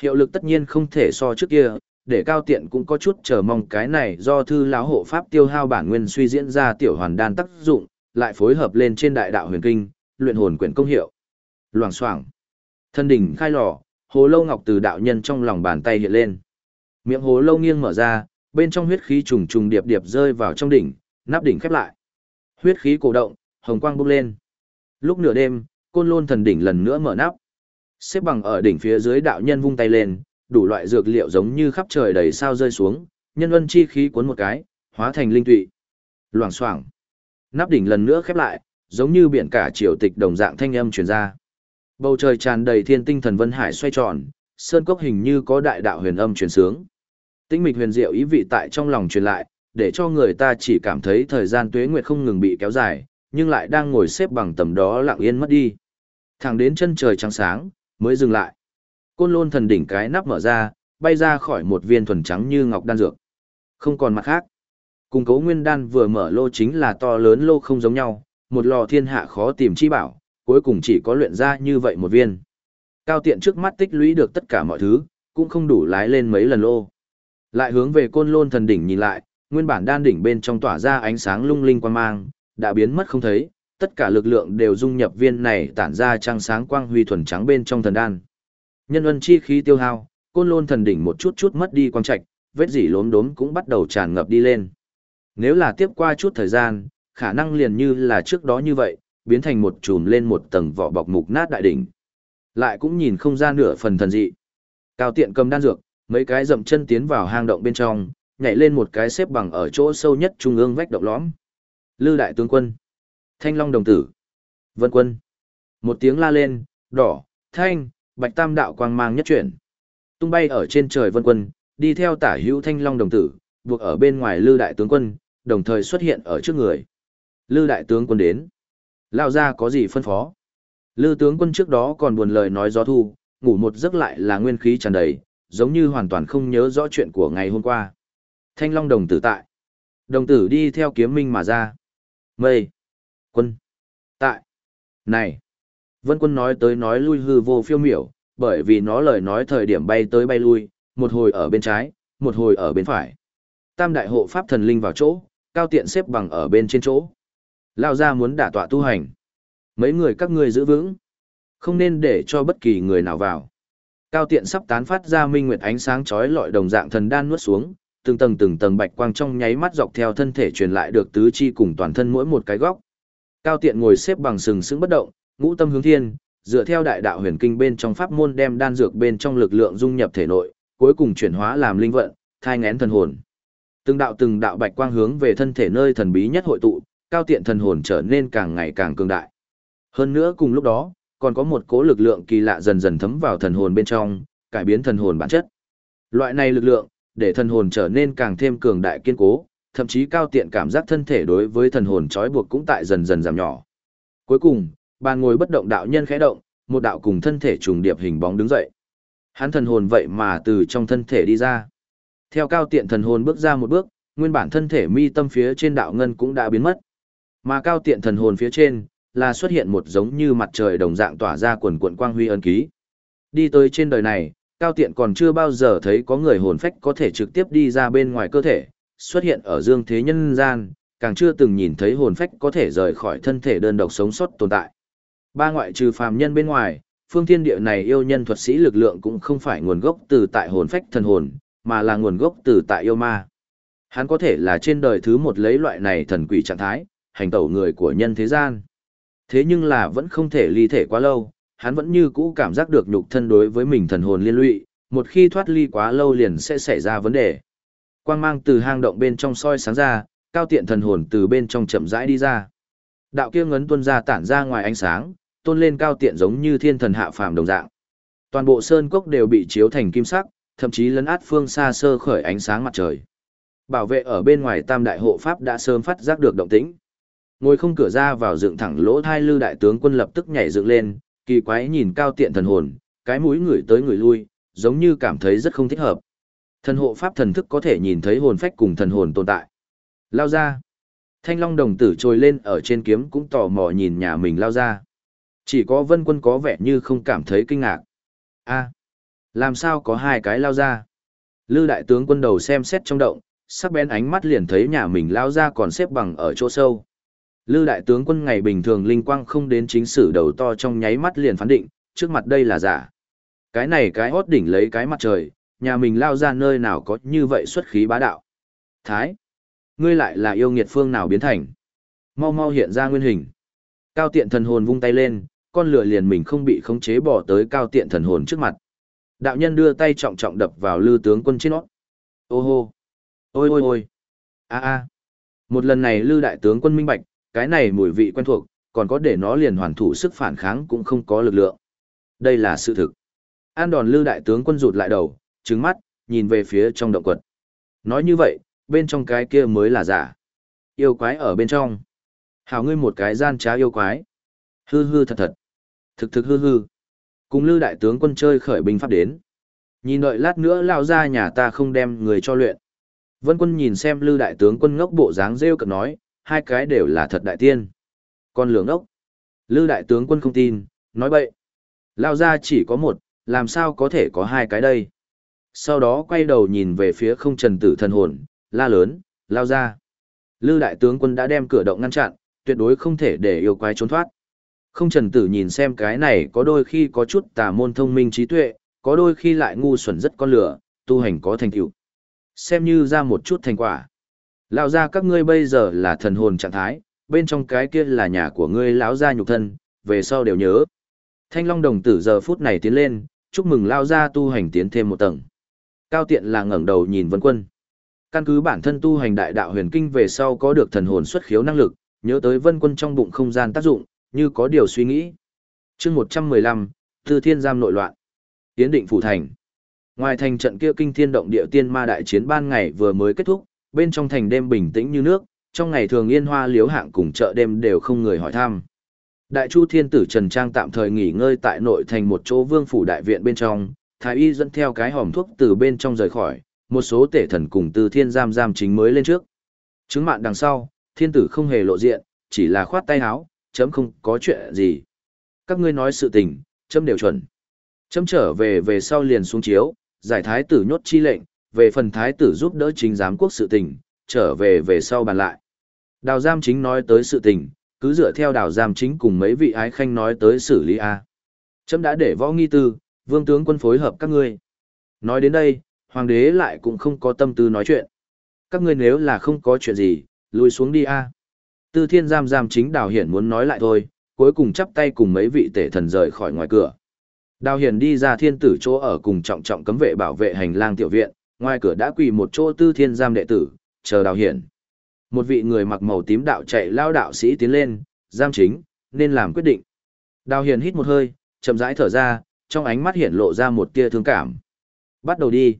A: Hiệu lực tất nhiên không thể so trước kia, để cao tiện cũng có chút chờ mong cái này do thư lão hộ pháp tiêu hao bản nguyên suy diễn ra tiểu hoàn đan tác dụng, lại phối hợp lên trên đại đạo huyền kinh, luyện hồn quyển công hiệu. Loảng xoảng. Thân đỉnh khai lò, hồ lâu ngọc từ đạo nhân trong lòng bàn tay hiện lên. Miệng hồ lâu nghiêng mở ra, bên trong huyết khí trùng trùng điệp điệp rơi vào trong đỉnh, nắp đỉnh khép lại. Huyết khí cổ động, hồng quang bốc lên. Lúc nửa đêm, côn lôn thần đỉnh lần nữa mở nắp. Xếp bằng ở đỉnh phía dưới đạo nhân vung tay lên, đủ loại dược liệu giống như khắp trời đầy sao rơi xuống, nhân ân chi khí cuốn một cái, hóa thành linh tụy. Loảng xoảng. Nắp đỉnh lần nữa khép lại, giống như biển cả triều tịch đồng dạng thanh âm truyền ra. Bầu trời tràn đầy thiên tinh thần vân hải xoay tròn, sơn cốc hình như có đại đạo huyền âm truyền sướng. Tĩnh mịch huyền diệu ý vị tại trong lòng truyền lại, để cho người ta chỉ cảm thấy thời gian tuế nguyệt không ngừng bị kéo dài, nhưng lại đang ngồi xếp bằng tầm đó lặng yên mất đi. Thẳng đến chân trời trắng sáng, mới dừng lại. Côn lôn thần đỉnh cái nắp mở ra, bay ra khỏi một viên thuần trắng như ngọc đan dược. Không còn mặt khác. Cùng cấu nguyên đan vừa mở lô chính là to lớn lô không giống nhau, một lò thiên hạ khó tìm chi bảo, cuối cùng chỉ có luyện ra như vậy một viên. Cao tiện trước mắt tích lũy được tất cả mọi thứ, cũng không đủ lái lên mấy lần lô. Lại hướng về côn lôn thần đỉnh nhìn lại, nguyên bản đan đỉnh bên trong tỏa ra ánh sáng lung linh quang mang, đã biến mất không thấy, tất cả lực lượng đều dung nhập viên này tản ra trăng sáng quang huy thuần trắng bên trong thần đan. Nhân ân chi khí tiêu hao, côn lôn thần đỉnh một chút chút mất đi quang trạch, vết dỉ lốm đốm cũng bắt đầu tràn ngập đi lên. Nếu là tiếp qua chút thời gian, khả năng liền như là trước đó như vậy, biến thành một chùm lên một tầng vỏ bọc mục nát đại đỉnh. Lại cũng nhìn không ra nửa phần thần dị. Cao tiện cầm đan dược, mấy cái dậm chân tiến vào hang động bên trong, nhảy lên một cái xếp bằng ở chỗ sâu nhất trung ương vách động lõm. Lư đại tướng quân, Thanh Long đồng tử, Vân quân. Một tiếng la lên, đỏ, thanh, bạch tam đạo quang mang nhất chuyển. Tung bay ở trên trời Vân quân, đi theo tả hữu Thanh Long đồng tử, buộc ở bên ngoài Lư đại tướng quân, đồng thời xuất hiện ở trước người. Lư đại tướng quân đến. Lao ra có gì phân phó? Lư tướng quân trước đó còn buồn lời nói gió thu, ngủ một giấc lại là nguyên khí tràn đầy, giống như hoàn toàn không nhớ rõ chuyện của ngày hôm qua. Thanh Long đồng tử tại. Đồng tử đi theo kiếm minh mà ra. Mây. Quân. Tại. Này. Vân quân nói tới nói lui hư vô phiêu miểu, bởi vì nó lời nói thời điểm bay tới bay lui, một hồi ở bên trái, một hồi ở bên phải. Tam đại hộ pháp thần linh vào chỗ, cao tiện xếp bằng ở bên trên chỗ. Lao ra muốn đả tọa tu hành. Mấy người các ngươi giữ vững. Không nên để cho bất kỳ người nào vào. Cao tiện sắp tán phát ra minh nguyệt ánh sáng chói lọi đồng dạng thần đan nuốt xuống, từng tầng từng tầng bạch quang trong nháy mắt dọc theo thân thể truyền lại được tứ chi cùng toàn thân mỗi một cái góc. Cao tiện ngồi xếp bằng sừng sững bất động, ngũ tâm hướng thiên, dựa theo đại đạo huyền kinh bên trong pháp môn đem đan dược bên trong lực lượng dung nhập thể nội, cuối cùng chuyển hóa làm linh vận, thai ngén thần hồn. Từng đạo từng đạo bạch quang hướng về thân thể nơi thần bí nhất hội tụ, cao tiện thần hồn trở nên càng ngày càng cường đại. Hơn nữa cùng lúc đó, còn có một cố lực lượng kỳ lạ dần dần thấm vào thần hồn bên trong, cải biến thần hồn bản chất. Loại này lực lượng, để thần hồn trở nên càng thêm cường đại kiên cố, thậm chí cao tiện cảm giác thân thể đối với thần hồn trói buộc cũng tại dần dần giảm nhỏ. Cuối cùng, bàn ngồi bất động đạo nhân khẽ động, một đạo cùng thân thể trùng điệp hình bóng đứng dậy. Hắn thần hồn vậy mà từ trong thân thể đi ra. Theo cao tiện thần hồn bước ra một bước, nguyên bản thân thể mi tâm phía trên đạo ngân cũng đã biến mất. Mà cao tiện thần hồn phía trên, là xuất hiện một giống như mặt trời đồng dạng tỏa ra quần quần quang huy ân ký. Đi tới trên đời này, cao tiện còn chưa bao giờ thấy có người hồn phách có thể trực tiếp đi ra bên ngoài cơ thể, xuất hiện ở dương thế nhân gian, càng chưa từng nhìn thấy hồn phách có thể rời khỏi thân thể đơn độc sống sót tồn tại. Ba ngoại trừ phàm nhân bên ngoài, phương thiên địa này yêu nhân thuật sĩ lực lượng cũng không phải nguồn gốc từ tại hồn phách thần hồn, mà là nguồn gốc từ tại yêu ma. Hắn có thể là trên đời thứ một lấy loại này thần quỷ trạng thái, hành tẩu người của nhân thế gian. Thế nhưng là vẫn không thể ly thể quá lâu, hắn vẫn như cũ cảm giác được nhục thân đối với mình thần hồn liên lụy, một khi thoát ly quá lâu liền sẽ xảy ra vấn đề. Quang mang từ hang động bên trong soi sáng ra, cao tiện thần hồn từ bên trong chậm rãi đi ra. Đạo kia ngấn tuôn ra tản ra ngoài ánh sáng, tôn lên cao tiện giống như thiên thần hạ phàm đồng dạng. Toàn bộ sơn cốc đều bị chiếu thành kim sắc, thậm chí lấn át phương xa sơ khởi ánh sáng mặt trời. Bảo vệ ở bên ngoài tam đại hộ pháp đã sớm phát giác được động tĩnh. Ngồi không cửa ra vào dựng thẳng lỗ thai lư đại tướng quân lập tức nhảy dựng lên, kỳ quái nhìn cao tiện thần hồn, cái mũi người tới người lui, giống như cảm thấy rất không thích hợp. Thần hộ pháp thần thức có thể nhìn thấy hồn phách cùng thần hồn tồn tại. Lao ra. Thanh long đồng tử trồi lên ở trên kiếm cũng tò mò nhìn nhà mình lao ra. Chỉ có vân quân có vẻ như không cảm thấy kinh ngạc. a làm sao có hai cái lao ra? Lư đại tướng quân đầu xem xét trong động, sắc bén ánh mắt liền thấy nhà mình lao ra còn xếp bằng ở chỗ sâu. Lư đại tướng quân ngày bình thường linh quang không đến chính sử đầu to trong nháy mắt liền phán định, trước mặt đây là giả. Cái này cái hót đỉnh lấy cái mặt trời, nhà mình lao ra nơi nào có như vậy xuất khí bá đạo. Thái, ngươi lại là yêu nghiệt phương nào biến thành. Mau mau hiện ra nguyên hình. Cao tiện thần hồn vung tay lên, con lửa liền mình không bị khống chế bỏ tới cao tiện thần hồn trước mặt. Đạo nhân đưa tay trọng trọng đập vào lư tướng quân trên nó. Ô hô! Ôi ôi ôi! a a Một lần này lư đại tướng quân minh bạch, cái này mùi vị quen thuộc, còn có để nó liền hoàn thủ sức phản kháng cũng không có lực lượng. Đây là sự thực. An đòn lư đại tướng quân rụt lại đầu, trứng mắt, nhìn về phía trong động quật. Nói như vậy, bên trong cái kia mới là giả. Yêu quái ở bên trong. Hảo ngươi một cái gian trá yêu quái. Hư hư thật thật. Thực thực hư hư. Cùng lư đại tướng quân chơi khởi binh pháp đến. Nhìn đợi lát nữa lao ra nhà ta không đem người cho luyện. Vân quân nhìn xem lư đại tướng quân ngốc bộ dáng rêu cực nói, hai cái đều là thật đại tiên. Còn lường ốc. Lư đại tướng quân không tin, nói bậy. Lao ra chỉ có một, làm sao có thể có hai cái đây. Sau đó quay đầu nhìn về phía không trần tử thần hồn, la lớn, lao ra. Lư đại tướng quân đã đem cửa động ngăn chặn, tuyệt đối không thể để yêu quái trốn thoát. Không trần tử nhìn xem cái này có đôi khi có chút tà môn thông minh trí tuệ, có đôi khi lại ngu xuẩn rất con lửa, tu hành có thành tựu. Xem như ra một chút thành quả. Lão gia các ngươi bây giờ là thần hồn trạng thái, bên trong cái kia là nhà của ngươi lão gia nhục thân, về sau đều nhớ. Thanh Long đồng tử giờ phút này tiến lên, chúc mừng lão gia tu hành tiến thêm một tầng. Cao tiện là ngẩng đầu nhìn Vân Quân. Căn cứ bản thân tu hành đại đạo huyền kinh về sau có được thần hồn xuất khiếu năng lực, nhớ tới Vân Quân trong bụng không gian tác dụng, như có điều suy nghĩ. Chương 115, Tư Thiên giam nội loạn. Tiến định phủ thành. Ngoài thành trận kia kinh thiên động địa tiên ma đại chiến ban ngày vừa mới kết thúc, bên trong thành đêm bình tĩnh như nước, trong ngày thường yên hoa liếu hạng cùng chợ đêm đều không người hỏi thăm. Đại Chu Thiên Tử Trần Trang tạm thời nghỉ ngơi tại nội thành một chỗ vương phủ đại viện bên trong, Thái Y dẫn theo cái hòm thuốc từ bên trong rời khỏi, một số tể thần cùng từ thiên giam giam chính mới lên trước. Chứng mạng đằng sau, thiên tử không hề lộ diện, chỉ là khoát tay áo, chấm không có chuyện gì. Các ngươi nói sự tình, chấm đều chuẩn. Chấm trở về về sau liền xuống chiếu, giải thái tử nhốt chi lệnh, về phần thái tử giúp đỡ chính giám quốc sự tình, trở về về sau bàn lại. Đào giam chính nói tới sự tình, cứ dựa theo đào giam chính cùng mấy vị ái khanh nói tới xử lý A. Chấm đã để võ nghi tư, vương tướng quân phối hợp các ngươi. Nói đến đây, hoàng đế lại cũng không có tâm tư nói chuyện. Các ngươi nếu là không có chuyện gì, lùi xuống đi A. Tư thiên giam giam chính đào hiển muốn nói lại thôi, cuối cùng chắp tay cùng mấy vị tể thần rời khỏi ngoài cửa. Đào hiển đi ra thiên tử chỗ ở cùng trọng trọng cấm vệ bảo vệ hành lang tiểu viện, ngoài cửa đã quỳ một chỗ tư thiên giam đệ tử, chờ đào hiển. Một vị người mặc màu tím đạo chạy lao đạo sĩ tiến lên, giam chính, nên làm quyết định. Đào hiển hít một hơi, chậm rãi thở ra, trong ánh mắt hiện lộ ra một tia thương cảm. Bắt đầu đi.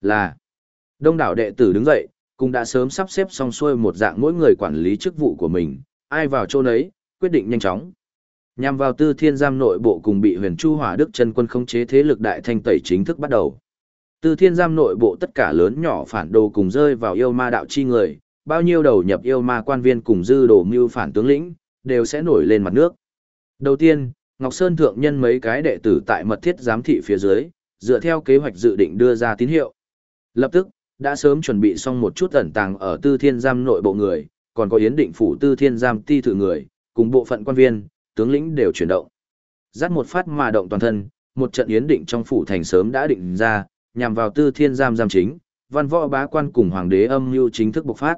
A: Là. Đông đảo đệ tử đứng dậy, cũng đã sớm sắp xếp xong xuôi một dạng mỗi người quản lý chức vụ của mình, ai vào chỗ nấy, quyết định nhanh chóng. Nhằm vào tư thiên giam nội bộ cùng bị huyền chu hỏa đức chân quân khống chế thế lực đại thanh tẩy chính thức bắt đầu. Tư thiên giam nội bộ tất cả lớn nhỏ phản đồ cùng rơi vào yêu ma đạo chi người, bao nhiêu đầu nhập yêu ma quan viên cùng dư đồ mưu phản tướng lĩnh, đều sẽ nổi lên mặt nước. Đầu tiên, Ngọc Sơn thượng nhân mấy cái đệ tử tại mật thiết giám thị phía dưới, dựa theo kế hoạch dự định đưa ra tín hiệu. Lập tức, đã sớm chuẩn bị xong một chút ẩn tàng ở tư thiên giam nội bộ người, còn có yến định phủ tư thiên giam ti thử người, cùng bộ phận quan viên, tướng lĩnh đều chuyển động. Dắt một phát mà động toàn thân, một trận yến định trong phủ thành sớm đã định ra, nhằm vào tư thiên giam giam chính, văn võ bá quan cùng hoàng đế âm mưu chính thức bộc phát.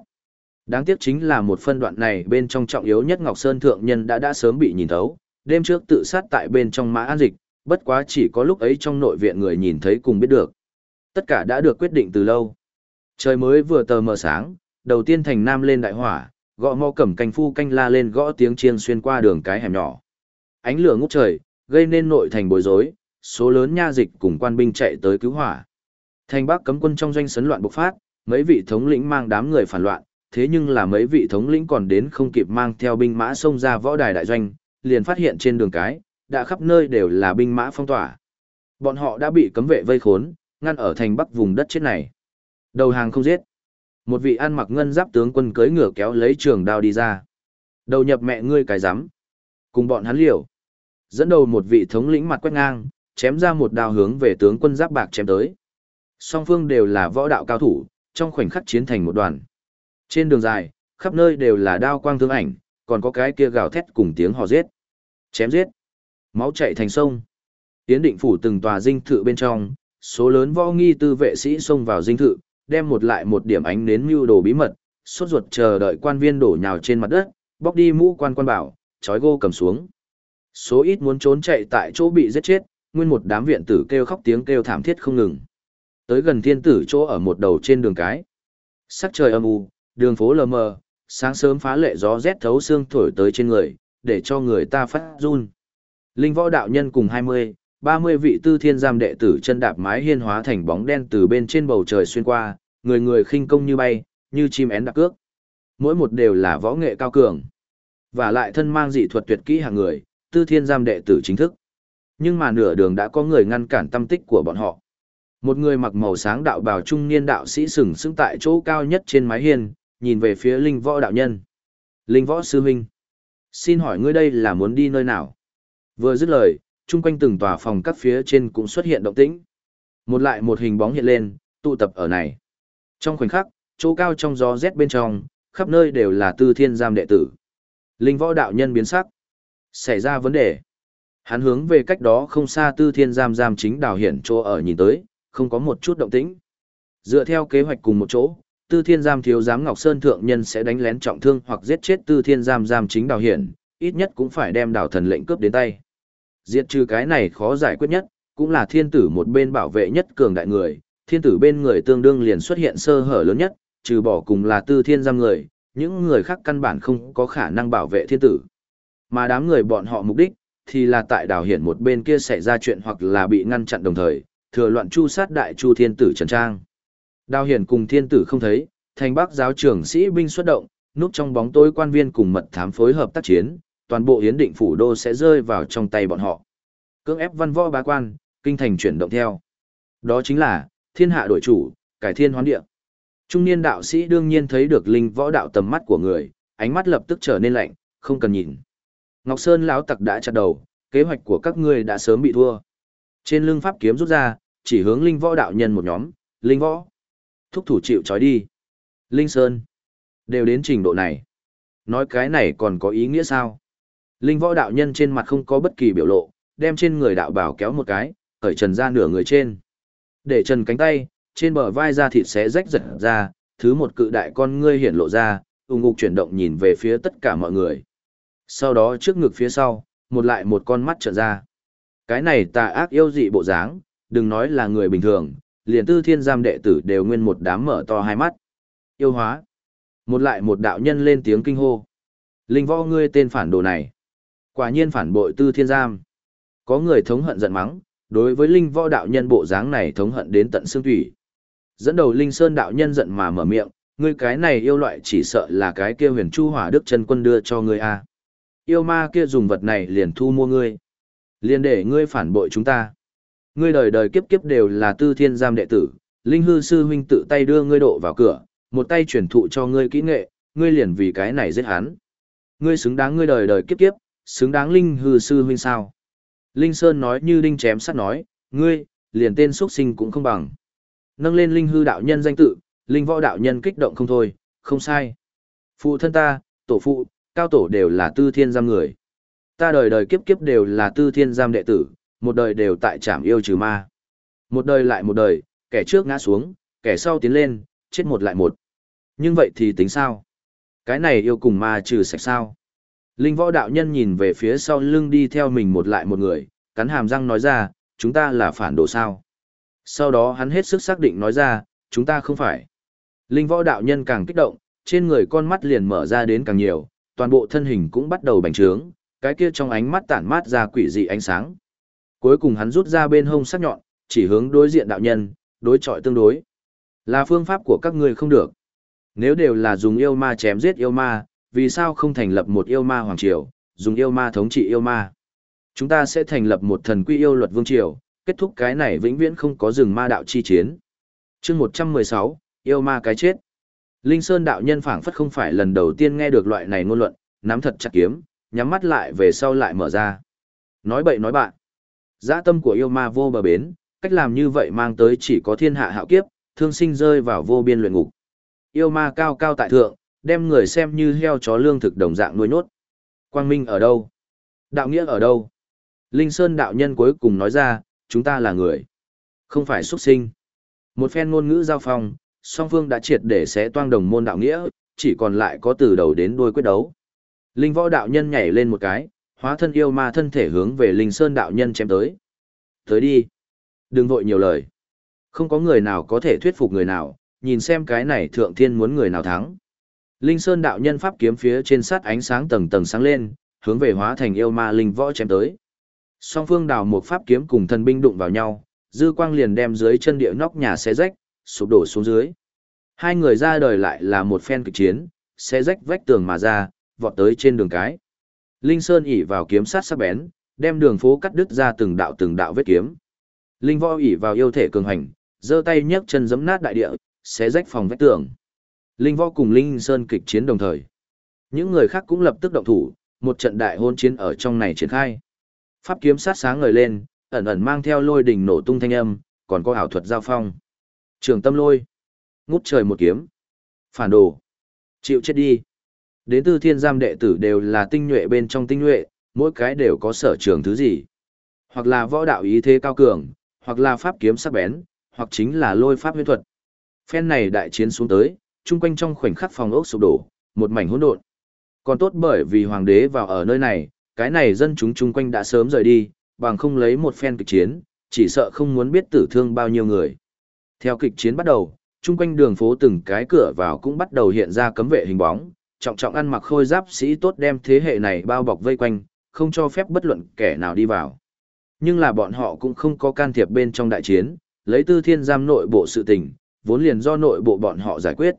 A: Đáng tiếc chính là một phân đoạn này bên trong trọng yếu nhất Ngọc Sơn Thượng Nhân đã đã sớm bị nhìn thấu, đêm trước tự sát tại bên trong mã an dịch, bất quá chỉ có lúc ấy trong nội viện người nhìn thấy cùng biết được. Tất cả đã được quyết định từ lâu. Trời mới vừa tờ mờ sáng, đầu tiên thành nam lên đại hỏa, gõ mò cẩm canh phu canh la lên gõ tiếng chiên xuyên qua đường cái hẻm nhỏ. Ánh lửa ngút trời, gây nên nội thành bối rối, số lớn nha dịch cùng quan binh chạy tới cứu hỏa. Thành Bắc cấm quân trong doanh sấn loạn bộc phát, mấy vị thống lĩnh mang đám người phản loạn, thế nhưng là mấy vị thống lĩnh còn đến không kịp mang theo binh mã xông ra võ đài đại doanh, liền phát hiện trên đường cái, đã khắp nơi đều là binh mã phong tỏa. Bọn họ đã bị cấm vệ vây khốn, ngăn ở thành Bắc vùng đất chết này. Đầu hàng không giết. Một vị ăn mặc ngân giáp tướng quân cưỡi ngựa kéo lấy trường đao đi ra. Đầu nhập mẹ ngươi cái rắm Cùng bọn hắn liều. Dẫn đầu một vị thống lĩnh mặt quét ngang, chém ra một đao hướng về tướng quân giáp bạc chém tới. Song phương đều là võ đạo cao thủ, trong khoảnh khắc chiến thành một đoàn. Trên đường dài, khắp nơi đều là đao quang thương ảnh, còn có cái kia gào thét cùng tiếng hò giết. Chém giết. Máu chảy thành sông. Tiến định phủ từng tòa dinh thự bên trong, số lớn võ nghi tư vệ sĩ xông vào dinh thự, đem một lại một điểm ánh nến mưu đồ bí mật, sốt ruột chờ đợi quan viên đổ nhào trên mặt đất, bóc đi mũ quan quan bảo, trói gô cầm xuống. Số ít muốn trốn chạy tại chỗ bị giết chết, nguyên một đám viện tử kêu khóc tiếng kêu thảm thiết không ngừng. Tới gần thiên tử chỗ ở một đầu trên đường cái. Sắc trời âm u, đường phố lờ mờ, sáng sớm phá lệ gió rét thấu xương thổi tới trên người, để cho người ta phát run. Linh võ đạo nhân cùng 20, 30 vị tư thiên giam đệ tử chân đạp mái hiên hóa thành bóng đen từ bên trên bầu trời xuyên qua, người người khinh công như bay, như chim én đạp cước. Mỗi một đều là võ nghệ cao cường. Và lại thân mang dị thuật tuyệt kỹ hàng người, tư thiên giam đệ tử chính thức. Nhưng mà nửa đường đã có người ngăn cản tâm tích của bọn họ. Một người mặc màu sáng đạo bào trung niên đạo sĩ sừng sững tại chỗ cao nhất trên mái hiên, nhìn về phía linh võ đạo nhân. Linh võ sư huynh. Xin hỏi ngươi đây là muốn đi nơi nào? Vừa dứt lời, chung quanh từng tòa phòng các phía trên cũng xuất hiện động tĩnh. Một lại một hình bóng hiện lên, tụ tập ở này. Trong khoảnh khắc, chỗ cao trong gió rét bên trong, khắp nơi đều là tư thiên giam đệ tử. Linh võ đạo nhân biến sắc. Xảy ra vấn đề. Hắn hướng về cách đó không xa tư thiên giam giam chính đào hiển chỗ ở nhìn tới, không có một chút động tĩnh. Dựa theo kế hoạch cùng một chỗ, tư thiên giam thiếu giám Ngọc Sơn Thượng Nhân sẽ đánh lén trọng thương hoặc giết chết tư thiên giam giam chính đào hiển, ít nhất cũng phải đem đào thần lệnh cướp đến tay. Diệt trừ cái này khó giải quyết nhất, cũng là thiên tử một bên bảo vệ nhất cường đại người, thiên tử bên người tương đương liền xuất hiện sơ hở lớn nhất, trừ bỏ cùng là tư thiên giam người, những người khác căn bản không có khả năng bảo vệ thiên tử. Mà đám người bọn họ mục đích, thì là tại đảo hiển một bên kia xảy ra chuyện hoặc là bị ngăn chặn đồng thời, thừa loạn chu sát đại chu thiên tử Trần Trang. Đào hiển cùng thiên tử không thấy, thành bắc giáo trưởng sĩ binh xuất động, núp trong bóng tối quan viên cùng mật thám phối hợp tác chiến, toàn bộ hiến định phủ đô sẽ rơi vào trong tay bọn họ. Cưỡng ép văn võ bá quan, kinh thành chuyển động theo. Đó chính là, thiên hạ đổi chủ, cải thiên hoán địa. Trung niên đạo sĩ đương nhiên thấy được linh võ đạo tầm mắt của người, ánh mắt lập tức trở nên lạnh, không cần nhìn. Ngọc Sơn lão tặc đã chặt đầu, kế hoạch của các ngươi đã sớm bị thua. Trên lưng pháp kiếm rút ra, chỉ hướng linh võ đạo nhân một nhóm, linh võ. Thúc thủ chịu trói đi. Linh Sơn. Đều đến trình độ này. Nói cái này còn có ý nghĩa sao? Linh võ đạo nhân trên mặt không có bất kỳ biểu lộ, đem trên người đạo bảo kéo một cái, cởi trần ra nửa người trên. Để trần cánh tay, trên bờ vai da thịt xé rách giật ra, thứ một cự đại con ngươi hiển lộ ra, ung ngục chuyển động nhìn về phía tất cả mọi người. Sau đó trước ngực phía sau, một lại một con mắt trợn ra. Cái này tà ác yêu dị bộ dáng, đừng nói là người bình thường, liền tư thiên giam đệ tử đều nguyên một đám mở to hai mắt. Yêu hóa. Một lại một đạo nhân lên tiếng kinh hô. Linh võ ngươi tên phản đồ này. Quả nhiên phản bội tư thiên giam. Có người thống hận giận mắng, đối với linh võ đạo nhân bộ dáng này thống hận đến tận xương thủy. Dẫn đầu linh sơn đạo nhân giận mà mở miệng, ngươi cái này yêu loại chỉ sợ là cái kia huyền chu hỏa đức chân quân đưa cho ngươi a. À. Yêu ma kia dùng vật này liền thu mua ngươi. Liền để ngươi phản bội chúng ta. Ngươi đời đời kiếp kiếp đều là tư thiên giam đệ tử, linh hư sư huynh tự tay đưa ngươi độ vào cửa, một tay truyền thụ cho ngươi kỹ nghệ, ngươi liền vì cái này giết hắn. Ngươi xứng đáng ngươi đời đời kiếp kiếp, xứng đáng linh hư sư huynh sao? Linh Sơn nói như đinh chém sắt nói, ngươi, liền tên xuất sinh cũng không bằng. Nâng lên linh hư đạo nhân danh tự, linh võ đạo nhân kích động không thôi, không sai. Phụ thân ta, tổ phụ, cao tổ đều là tư thiên giam người. Ta đời đời kiếp kiếp đều là tư thiên giam đệ tử, một đời đều tại trảm yêu trừ ma. Một đời lại một đời, kẻ trước ngã xuống, kẻ sau tiến lên, chết một lại một. Nhưng vậy thì tính sao? Cái này yêu cùng ma trừ sạch sao? Linh võ đạo nhân nhìn về phía sau lưng đi theo mình một lại một người, cắn hàm răng nói ra, chúng ta là phản đồ sao. Sau đó hắn hết sức xác định nói ra, chúng ta không phải. Linh võ đạo nhân càng kích động, trên người con mắt liền mở ra đến càng nhiều, toàn bộ thân hình cũng bắt đầu bành trướng, cái kia trong ánh mắt tản mát ra quỷ dị ánh sáng. Cuối cùng hắn rút ra bên hông sắc nhọn, chỉ hướng đối diện đạo nhân, đối chọi tương đối. Là phương pháp của các ngươi không được. Nếu đều là dùng yêu ma chém giết yêu ma, vì sao không thành lập một yêu ma hoàng triều, dùng yêu ma thống trị yêu ma? Chúng ta sẽ thành lập một thần quy yêu luật vương triều, kết thúc cái này vĩnh viễn không có rừng ma đạo chi chiến. chương 116, yêu ma cái chết. Linh Sơn đạo nhân phảng phất không phải lần đầu tiên nghe được loại này ngôn luận, nắm thật chặt kiếm, nhắm mắt lại về sau lại mở ra. Nói bậy nói bạn. Dã tâm của yêu ma vô bờ bến, cách làm như vậy mang tới chỉ có thiên hạ hạo kiếp, thương sinh rơi vào vô biên luyện ngục. Yêu ma cao cao tại thượng, đem người xem như heo chó lương thực đồng dạng nuôi nhốt. Quang minh ở đâu? Đạo nghĩa ở đâu? Linh Sơn đạo nhân cuối cùng nói ra, chúng ta là người, không phải xuất sinh. Một phen ngôn ngữ giao phong, song phương đã triệt để xé toang đồng môn đạo nghĩa, chỉ còn lại có từ đầu đến đuôi quyết đấu. Linh võ đạo nhân nhảy lên một cái, hóa thân yêu ma thân thể hướng về Linh Sơn đạo nhân chém tới. Tới đi. Đừng vội nhiều lời. Không có người nào có thể thuyết phục người nào, nhìn xem cái này thượng thiên muốn người nào thắng. Linh Sơn đạo nhân pháp kiếm phía trên sắt ánh sáng tầng tầng sáng lên, hướng về hóa thành yêu ma linh võ chém tới. Song phương đào một pháp kiếm cùng thần binh đụng vào nhau, dư quang liền đem dưới chân địa nóc nhà xé rách, sụp đổ xuống dưới. Hai người ra đời lại là một phen kịch chiến, xé rách vách tường mà ra, vọt tới trên đường cái. Linh Sơn ỉ vào kiếm sát sắc bén, đem đường phố cắt đứt ra từng đạo từng đạo vết kiếm. Linh võ ỉ vào yêu thể cường hành, giơ tay nhấc chân giẫm nát đại địa, xé rách phòng vách tường. Linh võ cùng Linh Sơn kịch chiến đồng thời. Những người khác cũng lập tức động thủ, một trận đại hôn chiến ở trong này triển khai. Pháp kiếm sát sáng ngời lên, ẩn ẩn mang theo lôi đỉnh nổ tung thanh âm, còn có ảo thuật giao phong. Trường tâm lôi. Ngút trời một kiếm. Phản đồ. Chịu chết đi. Đến từ thiên giam đệ tử đều là tinh nhuệ bên trong tinh nhuệ, mỗi cái đều có sở trường thứ gì. Hoặc là võ đạo ý thế cao cường, hoặc là pháp kiếm sắc bén, hoặc chính là lôi pháp huyễn thuật. Phen này đại chiến xuống tới, chung quanh trong khoảnh khắc phòng ốc sụp đổ, một mảnh hỗn độn. Còn tốt bởi vì hoàng đế vào ở nơi này, cái này dân chúng chung quanh đã sớm rời đi, bằng không lấy một phen kịch chiến, chỉ sợ không muốn biết tử thương bao nhiêu người. Theo kịch chiến bắt đầu, chung quanh đường phố từng cái cửa vào cũng bắt đầu hiện ra cấm vệ hình bóng, trọng trọng ăn mặc khôi giáp sĩ tốt đem thế hệ này bao bọc vây quanh, không cho phép bất luận kẻ nào đi vào. Nhưng là bọn họ cũng không có can thiệp bên trong đại chiến, lấy tư thiên giam nội bộ sự tình, vốn liền do nội bộ bọn họ giải quyết.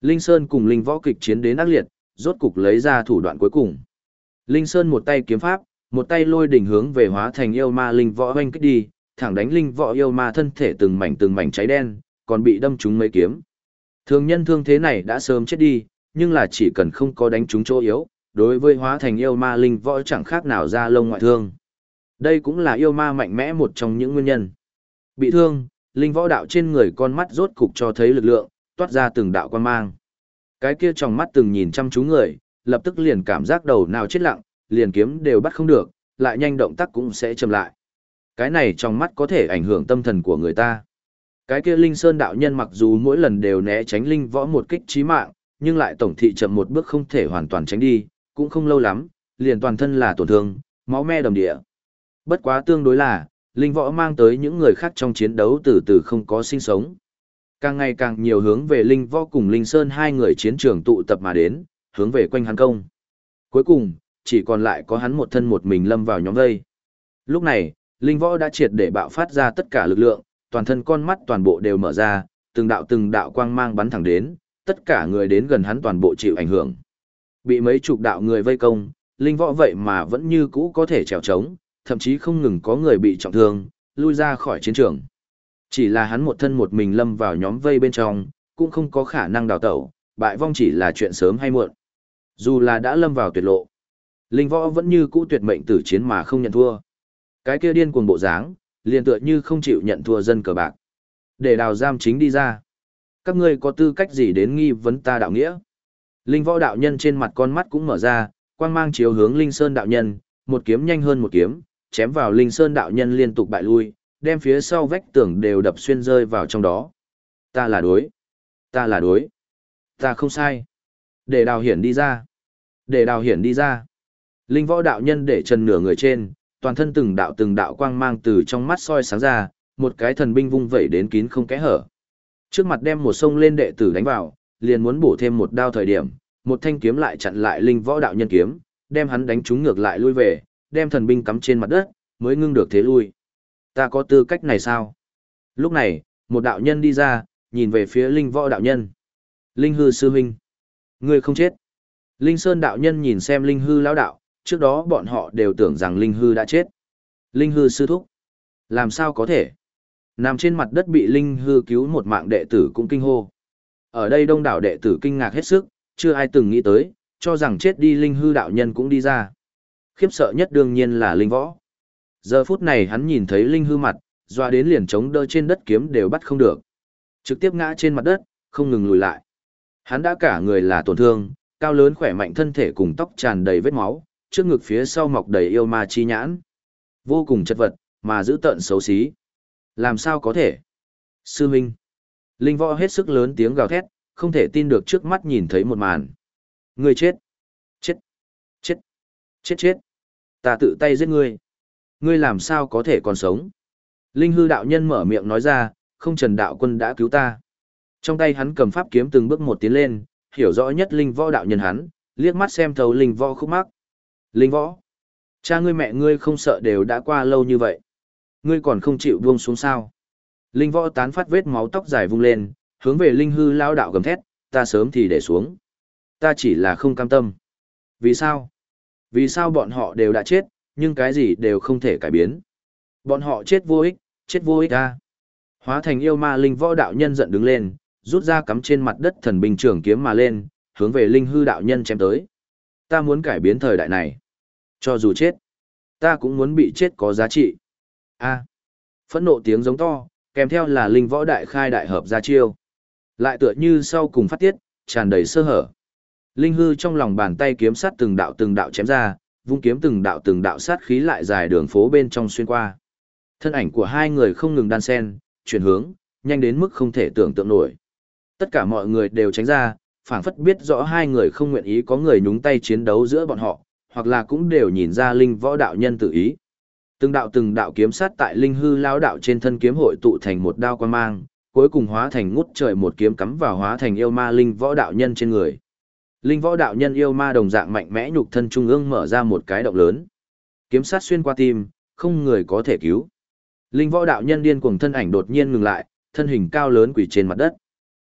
A: Linh Sơn cùng Linh Võ kịch chiến đến ác liệt, rốt cục lấy ra thủ đoạn cuối cùng. Linh Sơn một tay kiếm pháp, một tay lôi đỉnh hướng về hóa thành yêu ma Linh Võ hoanh kích đi, thẳng đánh Linh Võ yêu ma thân thể từng mảnh từng mảnh cháy đen, còn bị đâm trúng mấy kiếm. Thường nhân thương thế này đã sớm chết đi, nhưng là chỉ cần không có đánh trúng chỗ yếu, đối với hóa thành yêu ma Linh Võ chẳng khác nào ra lông ngoại thương. Đây cũng là yêu ma mạnh mẽ một trong những nguyên nhân. Bị thương, Linh Võ đạo trên người con mắt rốt cục cho thấy lực lượng, toát ra từng đạo quan mang. Cái kia trong mắt từng nhìn chăm chú người, lập tức liền cảm giác đầu nào chết lặng, liền kiếm đều bắt không được, lại nhanh động tác cũng sẽ chậm lại. Cái này trong mắt có thể ảnh hưởng tâm thần của người ta. Cái kia Linh Sơn đạo nhân mặc dù mỗi lần đều né tránh Linh võ một kích chí mạng, nhưng lại tổng thị chậm một bước không thể hoàn toàn tránh đi, cũng không lâu lắm, liền toàn thân là tổn thương, máu me đầm địa. Bất quá tương đối là, Linh võ mang tới những người khác trong chiến đấu từ từ không có sinh sống. Càng ngày càng nhiều hướng về Linh Võ cùng Linh Sơn hai người chiến trường tụ tập mà đến, hướng về quanh hắn công. Cuối cùng, chỉ còn lại có hắn một thân một mình lâm vào nhóm vây. Lúc này, Linh Võ đã triệt để bạo phát ra tất cả lực lượng, toàn thân con mắt toàn bộ đều mở ra, từng đạo từng đạo quang mang bắn thẳng đến, tất cả người đến gần hắn toàn bộ chịu ảnh hưởng. Bị mấy chục đạo người vây công, Linh Võ vậy mà vẫn như cũ có thể trèo trống, thậm chí không ngừng có người bị trọng thương, lui ra khỏi chiến trường. Chỉ là hắn một thân một mình lâm vào nhóm vây bên trong, cũng không có khả năng đào tẩu, bại vong chỉ là chuyện sớm hay muộn. Dù là đã lâm vào tuyệt lộ, linh võ vẫn như cũ tuyệt mệnh tử chiến mà không nhận thua. Cái kia điên cuồng bộ dáng, liền tựa như không chịu nhận thua dân cờ bạc. Để đào giam chính đi ra. Các ngươi có tư cách gì đến nghi vấn ta đạo nghĩa? Linh võ đạo nhân trên mặt con mắt cũng mở ra, quang mang chiếu hướng Linh Sơn đạo nhân, một kiếm nhanh hơn một kiếm, chém vào Linh Sơn đạo nhân liên tục bại lui, đem phía sau vách tường đều đập xuyên rơi vào trong đó. Ta là đối. Ta là đối. Ta không sai. Để đào hiển đi ra. Để đào hiển đi ra. Linh võ đạo nhân để trần nửa người trên, toàn thân từng đạo từng đạo quang mang từ trong mắt soi sáng ra, một cái thần binh vung vẩy đến kín không kẽ hở. Trước mặt đem một sông lên đệ tử đánh vào, liền muốn bổ thêm một đao thời điểm, một thanh kiếm lại chặn lại linh võ đạo nhân kiếm, đem hắn đánh trúng ngược lại lui về, đem thần binh cắm trên mặt đất, mới ngưng được thế lui ta có tư cách này sao? Lúc này, một đạo nhân đi ra, nhìn về phía linh võ đạo nhân. Linh hư sư huynh. Ngươi không chết. Linh Sơn đạo nhân nhìn xem linh hư lão đạo, trước đó bọn họ đều tưởng rằng linh hư đã chết. Linh hư sư thúc. Làm sao có thể? Nằm trên mặt đất bị linh hư cứu một mạng đệ tử cũng kinh hô. Ở đây đông đảo đệ tử kinh ngạc hết sức, chưa ai từng nghĩ tới, cho rằng chết đi linh hư đạo nhân cũng đi ra. Khiếp sợ nhất đương nhiên là linh võ. Giờ phút này hắn nhìn thấy Linh hư mặt, doa đến liền chống đỡ trên đất kiếm đều bắt không được. Trực tiếp ngã trên mặt đất, không ngừng lùi lại. Hắn đã cả người là tổn thương, cao lớn khỏe mạnh thân thể cùng tóc tràn đầy vết máu, trước ngực phía sau mọc đầy yêu ma chi nhãn. Vô cùng chất vật, mà giữ tận xấu xí. Làm sao có thể? Sư Minh. Linh võ hết sức lớn tiếng gào thét, không thể tin được trước mắt nhìn thấy một màn. Người chết. Chết. Chết. Chết chết. Ta tự tay giết ngươi. Ngươi làm sao có thể còn sống? Linh hư đạo nhân mở miệng nói ra, không trần đạo quân đã cứu ta. Trong tay hắn cầm pháp kiếm từng bước một tiến lên, hiểu rõ nhất linh võ đạo nhân hắn, liếc mắt xem thấu linh võ khúc mắc. Linh võ, cha ngươi mẹ ngươi không sợ đều đã qua lâu như vậy. Ngươi còn không chịu buông xuống sao. Linh võ tán phát vết máu tóc dài vung lên, hướng về linh hư lao đạo gầm thét, ta sớm thì để xuống. Ta chỉ là không cam tâm. Vì sao? Vì sao bọn họ đều đã chết, nhưng cái gì đều không thể cải biến. Bọn họ chết vô ích, chết vô ích A! Hóa thành yêu ma linh võ đạo nhân giận đứng lên, rút ra cắm trên mặt đất thần binh trường kiếm mà lên, hướng về linh hư đạo nhân chém tới. Ta muốn cải biến thời đại này. Cho dù chết, ta cũng muốn bị chết có giá trị. A. Phẫn nộ tiếng giống to, kèm theo là linh võ đại khai đại hợp ra chiêu. Lại tựa như sau cùng phát tiết, tràn đầy sơ hở. Linh hư trong lòng bàn tay kiếm sắt từng đạo từng đạo chém ra, vung kiếm từng đạo từng đạo sát khí lại dài đường phố bên trong xuyên qua. Thân ảnh của hai người không ngừng đan sen, chuyển hướng, nhanh đến mức không thể tưởng tượng nổi. Tất cả mọi người đều tránh ra, phảng phất biết rõ hai người không nguyện ý có người nhúng tay chiến đấu giữa bọn họ, hoặc là cũng đều nhìn ra linh võ đạo nhân tự ý. Từng đạo từng đạo kiếm sát tại linh hư lao đạo trên thân kiếm hội tụ thành một đao quan mang, cuối cùng hóa thành ngút trời một kiếm cắm vào hóa thành yêu ma linh võ đạo nhân trên người. Linh võ đạo nhân yêu ma đồng dạng mạnh mẽ nhục thân trung ương mở ra một cái động lớn. Kiếm sát xuyên qua tim, không người có thể cứu. Linh võ đạo nhân điên cuồng thân ảnh đột nhiên ngừng lại, thân hình cao lớn quỳ trên mặt đất.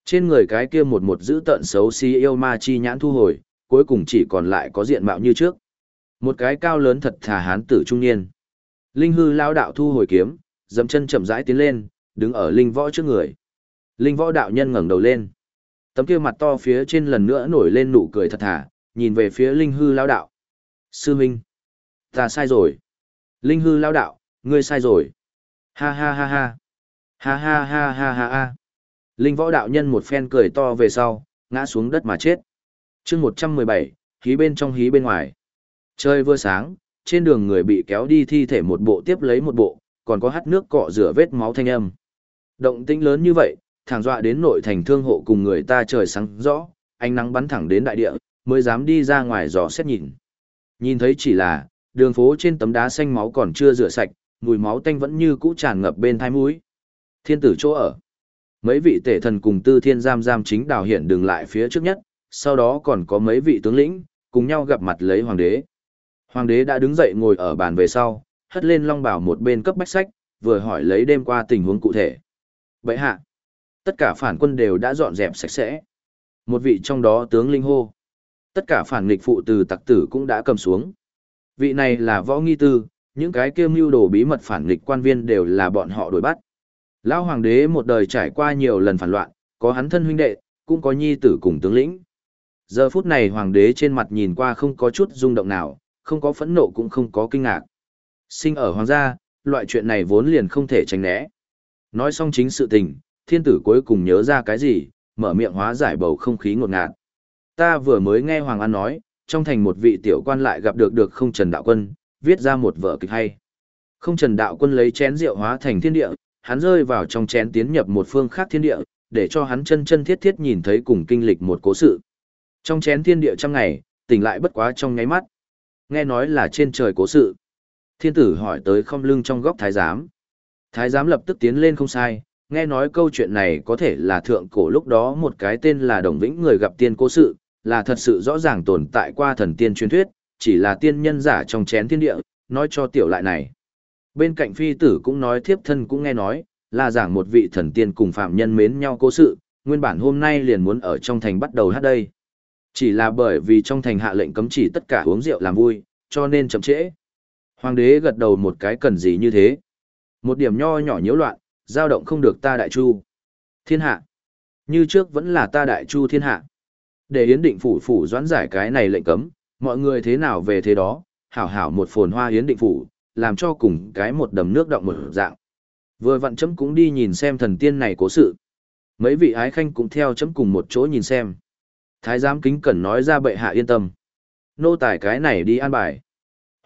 A: Trên người cái kia một một dữ tận xấu xí yêu ma chi nhãn thu hồi, cuối cùng chỉ còn lại có diện mạo như trước. Một cái cao lớn thật thà hán tử trung niên. Linh hư lao đạo thu hồi kiếm, dẫm chân chậm rãi tiến lên, đứng ở linh võ trước người. Linh võ đạo nhân ngẩng đầu lên. Tấm kia mặt to phía trên lần nữa nổi lên nụ cười thật thà, nhìn về phía linh hư lao đạo. Sư Minh, ta sai rồi. Linh hư lao đạo, ngươi sai rồi. Ha ha ha ha. Ha ha ha ha ha ha. Linh võ đạo nhân một phen cười to về sau, ngã xuống đất mà chết. chương 117, hí bên trong hí bên ngoài. Trời vừa sáng, trên đường người bị kéo đi thi thể một bộ tiếp lấy một bộ, còn có hắt nước cọ rửa vết máu thanh âm. Động tĩnh lớn như vậy, thẳng dọa đến nội thành thương hộ cùng người ta trời sáng rõ, ánh nắng bắn thẳng đến đại địa, mới dám đi ra ngoài dò xét nhìn. Nhìn thấy chỉ là, đường phố trên tấm đá xanh máu còn chưa rửa sạch, mùi máu tanh vẫn như cũ tràn ngập bên thái mũi. Thiên tử chỗ ở. Mấy vị tể thần cùng tư thiên giam giam chính đào hiện đường lại phía trước nhất, sau đó còn có mấy vị tướng lĩnh, cùng nhau gặp mặt lấy hoàng đế. Hoàng đế đã đứng dậy ngồi ở bàn về sau, hất lên long bảo một bên cấp bách sách, vừa hỏi lấy đêm qua tình huống cụ thể. Vậy hạ, tất cả phản quân đều đã dọn dẹp sạch sẽ. Một vị trong đó tướng linh hô. Tất cả phản nghịch phụ từ tặc tử cũng đã cầm xuống. Vị này là võ nghi tư, những cái kiêm mưu đồ bí mật phản nghịch quan viên đều là bọn họ đuổi bắt. Lão hoàng đế một đời trải qua nhiều lần phản loạn, có hắn thân huynh đệ, cũng có nhi tử cùng tướng lĩnh. Giờ phút này hoàng đế trên mặt nhìn qua không có chút rung động nào, không có phẫn nộ cũng không có kinh ngạc. Sinh ở hoàng gia, loại chuyện này vốn liền không thể tránh né. Nói xong chính sự tình, thiên tử cuối cùng nhớ ra cái gì, mở miệng hóa giải bầu không khí ngột ngạt. Ta vừa mới nghe Hoàng An nói, trong thành một vị tiểu quan lại gặp được được không Trần Đạo Quân, viết ra một vở kịch hay. Không Trần Đạo Quân lấy chén rượu hóa thành thiên địa, hắn rơi vào trong chén tiến nhập một phương khác thiên địa, để cho hắn chân chân thiết thiết nhìn thấy cùng kinh lịch một cố sự. Trong chén thiên địa trăm ngày, tỉnh lại bất quá trong nháy mắt. Nghe nói là trên trời cố sự. Thiên tử hỏi tới không lưng trong góc thái giám. Thái giám lập tức tiến lên không sai, nghe nói câu chuyện này có thể là thượng cổ lúc đó một cái tên là Đồng Vĩnh người gặp tiên cố sự, là thật sự rõ ràng tồn tại qua thần tiên truyền thuyết, chỉ là tiên nhân giả trong chén thiên địa, nói cho tiểu lại này. Bên cạnh phi tử cũng nói thiếp thân cũng nghe nói, là giảng một vị thần tiên cùng phạm nhân mến nhau cố sự, nguyên bản hôm nay liền muốn ở trong thành bắt đầu hát đây. Chỉ là bởi vì trong thành hạ lệnh cấm chỉ tất cả uống rượu làm vui, cho nên chậm trễ. Hoàng đế gật đầu một cái cần gì như thế. Một điểm nho nhỏ nhiễu loạn, dao động không được ta đại chu. Thiên hạ. Như trước vẫn là ta đại chu thiên hạ. Để yến định phủ phủ doãn giải cái này lệnh cấm, mọi người thế nào về thế đó, hảo hảo một phồn hoa yến định phủ, làm cho cùng cái một đầm nước động một dạng. Vừa vặn chấm cũng đi nhìn xem thần tiên này cố sự. Mấy vị ái khanh cũng theo chấm cùng một chỗ nhìn xem. Thái giám kính cẩn nói ra bệ hạ yên tâm. Nô tài cái này đi an bài.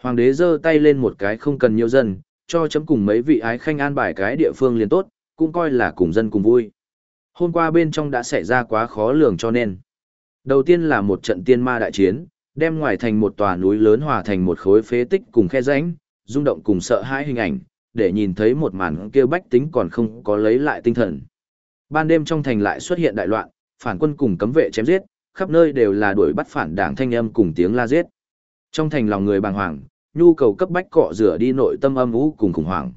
A: Hoàng đế giơ tay lên một cái không cần nhiều dân, cho chấm cùng mấy vị ái khanh an bài cái địa phương liền tốt, cũng coi là cùng dân cùng vui. Hôm qua bên trong đã xảy ra quá khó lường cho nên. Đầu tiên là một trận tiên ma đại chiến, đem ngoài thành một tòa núi lớn hòa thành một khối phế tích cùng khe rãnh, rung động cùng sợ hãi hình ảnh, để nhìn thấy một màn kia bách tính còn không có lấy lại tinh thần. Ban đêm trong thành lại xuất hiện đại loạn, phản quân cùng cấm vệ chém giết, khắp nơi đều là đuổi bắt phản đảng thanh âm cùng tiếng la giết. Trong thành lòng người bàng hoàng, nhu cầu cấp bách cọ rửa đi nội tâm âm u cùng khủng hoảng.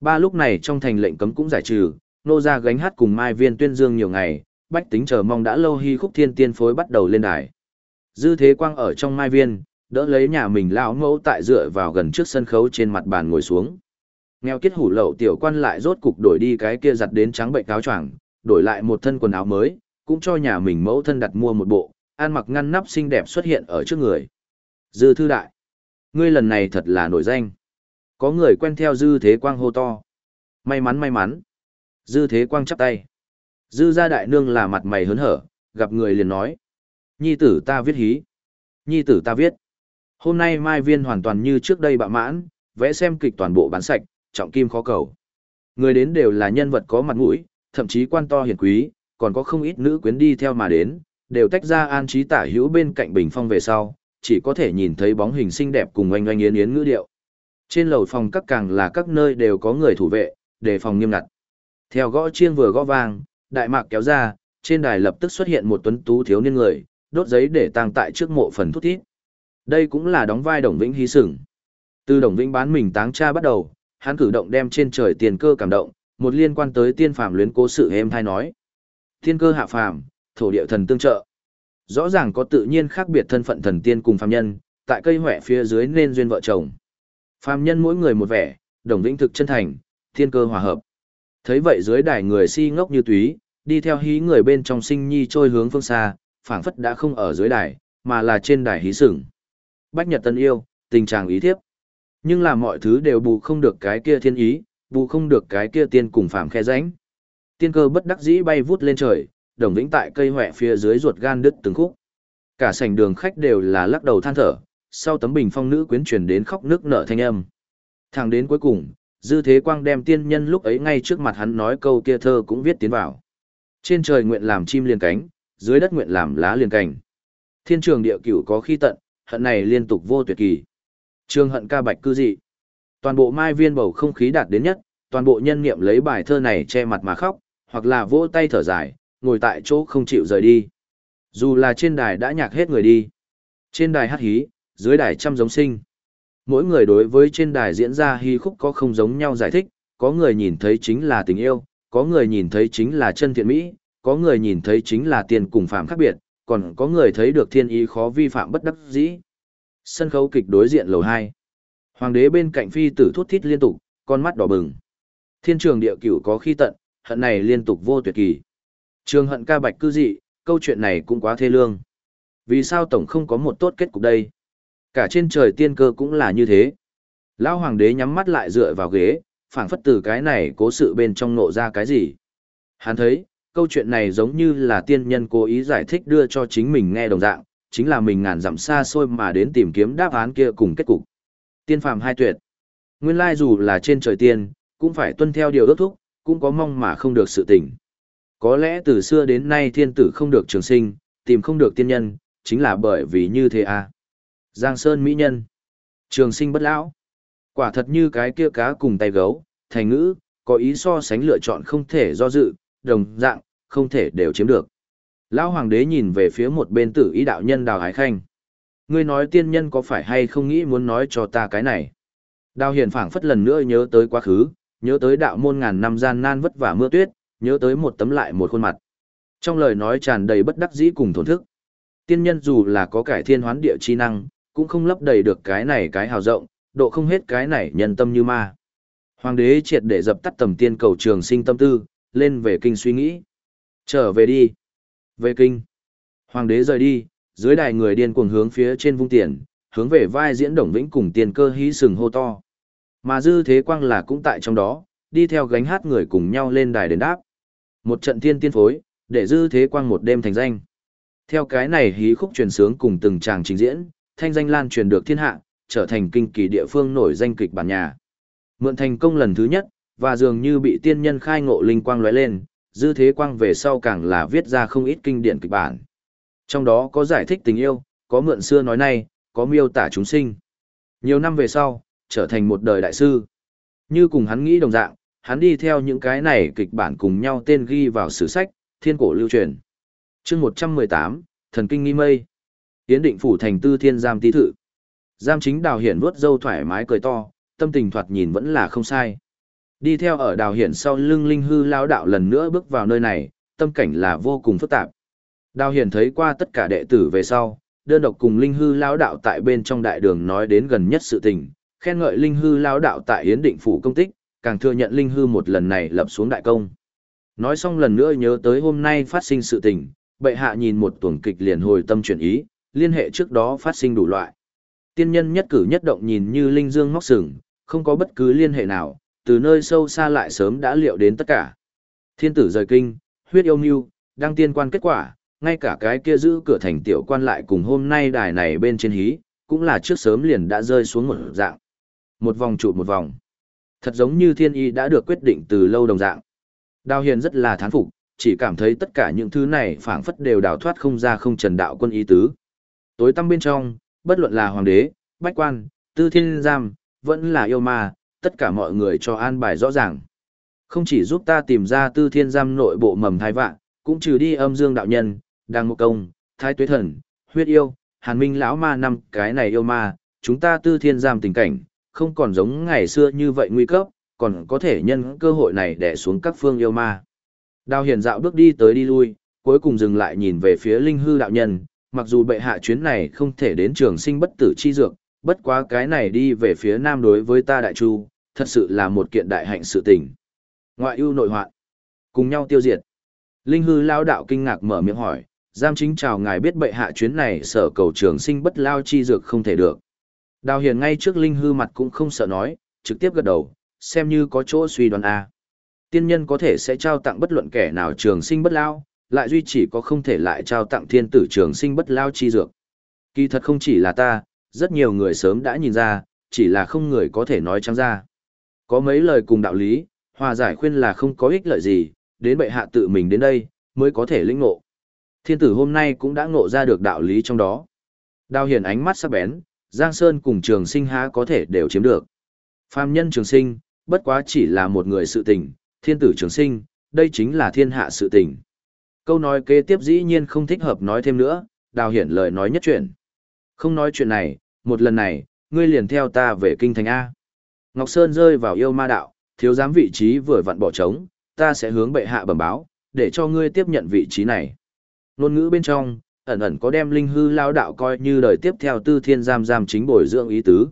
A: Ba lúc này trong thành lệnh cấm cũng giải trừ, nô ra gánh hát cùng Mai Viên tuyên dương nhiều ngày, bách tính chờ mong đã lâu hy khúc thiên tiên phối bắt đầu lên đài. Dư thế quang ở trong Mai Viên, đỡ lấy nhà mình lão mẫu tại dựa vào gần trước sân khấu trên mặt bàn ngồi xuống. Nghèo kết hủ lậu tiểu quan lại rốt cục đổi đi cái kia giặt đến trắng bệnh cáo choàng, đổi lại một thân quần áo mới, cũng cho nhà mình mẫu thân đặt mua một bộ, ăn mặc ngăn nắp xinh đẹp xuất hiện ở trước người. Dư thư đại, ngươi lần này thật là nổi danh. Có người quen theo dư thế quang hô to. May mắn may mắn. Dư thế quang chắp tay. Dư gia đại nương là mặt mày hớn hở, gặp người liền nói. Nhi tử ta viết hí. Nhi tử ta viết. Hôm nay Mai Viên hoàn toàn như trước đây bạ mãn, vẽ xem kịch toàn bộ bán sạch, trọng kim khó cầu. Người đến đều là nhân vật có mặt mũi, thậm chí quan to hiển quý, còn có không ít nữ quyến đi theo mà đến, đều tách ra an trí tả hữu bên cạnh bình phong về sau, chỉ có thể nhìn thấy bóng hình xinh đẹp cùng oanh oanh yến yến ngữ điệu. Trên lầu phòng các càng là các nơi đều có người thủ vệ, đề phòng nghiêm ngặt. Theo gõ chiêng vừa gõ vang, đại mạc kéo ra, trên đài lập tức xuất hiện một tuấn tú thiếu niên người, đốt giấy để tang tại trước mộ phần thút thít. Đây cũng là đóng vai Đồng Vĩnh hí sửng Từ Đồng Vĩnh bán mình táng cha bắt đầu, hắn cử động đem trên trời tiền cơ cảm động, một liên quan tới tiên phàm luyến cố sự êm thai nói. Tiên cơ hạ phàm, thổ địa thần tương trợ. Rõ ràng có tự nhiên khác biệt thân phận thần tiên cùng phàm nhân, tại cây hỏe phía dưới nên duyên vợ chồng. Phàm nhân mỗi người một vẻ, đồng vĩnh thực chân thành, thiên cơ hòa hợp. Thấy vậy dưới đài người si ngốc như túy, đi theo hí người bên trong sinh nhi trôi hướng phương xa, phảng phất đã không ở dưới đài, mà là trên đài hí sừng. Bách Nhật Tân yêu, tình trạng ý thiếp. Nhưng là mọi thứ đều bù không được cái kia thiên ý, bù không được cái kia tiên cùng phàm khe ránh. Tiên cơ bất đắc dĩ bay vút lên trời, đồng vĩnh tại cây hoẹ phía dưới ruột gan đứt từng khúc. Cả sảnh đường khách đều là lắc đầu than thở, sau tấm bình phong nữ quyến truyền đến khóc nước nở thanh âm. Thẳng đến cuối cùng, dư thế quang đem tiên nhân lúc ấy ngay trước mặt hắn nói câu kia thơ cũng viết tiến vào. Trên trời nguyện làm chim liền cánh, dưới đất nguyện làm lá liền cành. Thiên trường địa cửu có khi tận, hận này liên tục vô tuyệt kỳ. Trường hận ca bạch cư dị. Toàn bộ mai viên bầu không khí đạt đến nhất, toàn bộ nhân niệm lấy bài thơ này che mặt mà khóc, hoặc là vỗ tay thở dài, ngồi tại chỗ không chịu rời đi. Dù là trên đài đã nhạc hết người đi. Trên đài hát hí, dưới đài trăm giống sinh. Mỗi người đối với trên đài diễn ra hí khúc có không giống nhau giải thích, có người nhìn thấy chính là tình yêu, có người nhìn thấy chính là chân thiện mỹ, có người nhìn thấy chính là tiền cùng phạm khác biệt, còn có người thấy được thiên ý khó vi phạm bất đắc dĩ. Sân khấu kịch đối diện lầu 2. Hoàng đế bên cạnh phi tử thút thít liên tục, con mắt đỏ bừng. Thiên trường địa cửu có khi tận, hận này liên tục vô tuyệt kỳ. Trường hận ca bạch cư dị, câu chuyện này cũng quá thê lương. Vì sao tổng không có một tốt kết cục đây? Cả trên trời tiên cơ cũng là như thế. Lão hoàng đế nhắm mắt lại dựa vào ghế, phảng phất từ cái này cố sự bên trong nộ ra cái gì. Hắn thấy, câu chuyện này giống như là tiên nhân cố ý giải thích đưa cho chính mình nghe đồng dạng, chính là mình ngàn dặm xa xôi mà đến tìm kiếm đáp án kia cùng kết cục. Tiên phàm hai tuyệt. Nguyên lai dù là trên trời tiên, cũng phải tuân theo điều ước thúc, cũng có mong mà không được sự tỉnh. Có lẽ từ xưa đến nay thiên tử không được trường sinh, tìm không được tiên nhân, chính là bởi vì như thế à. Giang Sơn Mỹ Nhân. Trường sinh bất lão. Quả thật như cái kia cá cùng tay gấu, thành ngữ, có ý so sánh lựa chọn không thể do dự, đồng dạng, không thể đều chiếm được. Lão hoàng đế nhìn về phía một bên tử ý đạo nhân đào hải khanh. Ngươi nói tiên nhân có phải hay không nghĩ muốn nói cho ta cái này? Đào hiền phảng phất lần nữa nhớ tới quá khứ, nhớ tới đạo môn ngàn năm gian nan vất vả mưa tuyết, nhớ tới một tấm lại một khuôn mặt. Trong lời nói tràn đầy bất đắc dĩ cùng thổn thức. Tiên nhân dù là có cải thiên hoán địa chi năng, cũng không lấp đầy được cái này cái hào rộng, độ không hết cái này nhân tâm như ma. Hoàng đế triệt để dập tắt tầm tiên cầu trường sinh tâm tư, lên về kinh suy nghĩ. Trở về đi. Về kinh. Hoàng đế rời đi, dưới đài người điên cuồng hướng phía trên vung tiền, hướng về vai diễn đồng vĩnh cùng tiền cơ hí sừng hô to. Mà dư thế quang là cũng tại trong đó, đi theo gánh hát người cùng nhau lên đài đền đáp. Một trận tiên tiên phối, để dư thế quang một đêm thành danh. Theo cái này hí khúc truyền sướng cùng từng chàng trình diễn, thanh danh lan truyền được thiên hạ, trở thành kinh kỳ địa phương nổi danh kịch bản nhà. Mượn thành công lần thứ nhất, và dường như bị tiên nhân khai ngộ linh quang lóe lên, dư thế quang về sau càng là viết ra không ít kinh điển kịch bản. Trong đó có giải thích tình yêu, có mượn xưa nói nay, có miêu tả chúng sinh. Nhiều năm về sau, trở thành một đời đại sư. Như cùng hắn nghĩ đồng dạng, hắn đi theo những cái này kịch bản cùng nhau tên ghi vào sử sách, thiên cổ lưu truyền. chương 118, Thần kinh nghi mây. Tiến định phủ thành tư thiên giam tí thự. Giam chính đào hiển vuốt dâu thoải mái cười to, tâm tình thoạt nhìn vẫn là không sai. Đi theo ở đào hiển sau lưng linh hư lao đạo lần nữa bước vào nơi này, tâm cảnh là vô cùng phức tạp. Đào hiển thấy qua tất cả đệ tử về sau, đơn độc cùng linh hư lao đạo tại bên trong đại đường nói đến gần nhất sự tình, khen ngợi linh hư lao đạo tại yến định phủ công tích, càng thừa nhận linh hư một lần này lập xuống đại công. Nói xong lần nữa nhớ tới hôm nay phát sinh sự tình, bệ hạ nhìn một tuần kịch liền hồi tâm chuyển ý, liên hệ trước đó phát sinh đủ loại. Tiên nhân nhất cử nhất động nhìn như linh dương ngóc sừng, không có bất cứ liên hệ nào, từ nơi sâu xa lại sớm đã liệu đến tất cả. Thiên tử rời kinh, huyết yêu mưu, đăng tiên quan kết quả, ngay cả cái kia giữ cửa thành tiểu quan lại cùng hôm nay đài này bên trên hí, cũng là trước sớm liền đã rơi xuống một dạng. Một vòng trụ một vòng. Thật giống như thiên y đã được quyết định từ lâu đồng dạng. Đào hiền rất là thán phục, chỉ cảm thấy tất cả những thứ này phảng phất đều đào thoát không ra không trần đạo quân ý tứ. Tối tăm bên trong, bất luận là hoàng đế, bách quan, tư thiên giam, vẫn là yêu ma, tất cả mọi người cho an bài rõ ràng. Không chỉ giúp ta tìm ra tư thiên giam nội bộ mầm thai vạn, cũng trừ đi âm dương đạo nhân, đàng một công, thái tuế thần, huyết yêu, hàn minh lão ma năm cái này yêu ma, chúng ta tư thiên giam tình cảnh, không còn giống ngày xưa như vậy nguy cấp, còn có thể nhân cơ hội này để xuống các phương yêu ma. Đào hiền dạo bước đi tới đi lui, cuối cùng dừng lại nhìn về phía linh hư đạo nhân, mặc dù bệ hạ chuyến này không thể đến trường sinh bất tử chi dược, bất quá cái này đi về phía nam đối với ta đại chu, thật sự là một kiện đại hạnh sự tình. Ngoại ưu nội hoạn, cùng nhau tiêu diệt. Linh hư lao đạo kinh ngạc mở miệng hỏi, giam chính chào ngài biết bệ hạ chuyến này sở cầu trường sinh bất lao chi dược không thể được. Đào hiền ngay trước linh hư mặt cũng không sợ nói, trực tiếp gật đầu, xem như có chỗ suy đoán A. Tiên nhân có thể sẽ trao tặng bất luận kẻ nào trường sinh bất lao, lại duy chỉ có không thể lại trao tặng thiên tử trường sinh bất lao chi dược. Kỳ thật không chỉ là ta, rất nhiều người sớm đã nhìn ra, chỉ là không người có thể nói trắng ra. Có mấy lời cùng đạo lý, hòa giải khuyên là không có ích lợi gì, đến bệ hạ tự mình đến đây, mới có thể lĩnh ngộ. Thiên tử hôm nay cũng đã ngộ ra được đạo lý trong đó. Đào hiền ánh mắt sắc bén, Giang Sơn cùng trường sinh há có thể đều chiếm được. Phàm nhân trường sinh, bất quá chỉ là một người sự tình, thiên tử trường sinh, đây chính là thiên hạ sự tình. Câu nói kế tiếp dĩ nhiên không thích hợp nói thêm nữa, đào hiển lời nói nhất chuyện. Không nói chuyện này, một lần này, ngươi liền theo ta về kinh thành A. Ngọc Sơn rơi vào yêu ma đạo, thiếu giám vị trí vừa vặn bỏ trống, ta sẽ hướng bệ hạ bẩm báo, để cho ngươi tiếp nhận vị trí này. Nôn ngữ bên trong, ẩn ẩn có đem linh hư lao đạo coi như đời tiếp theo tư thiên giam giam chính bồi dưỡng ý tứ.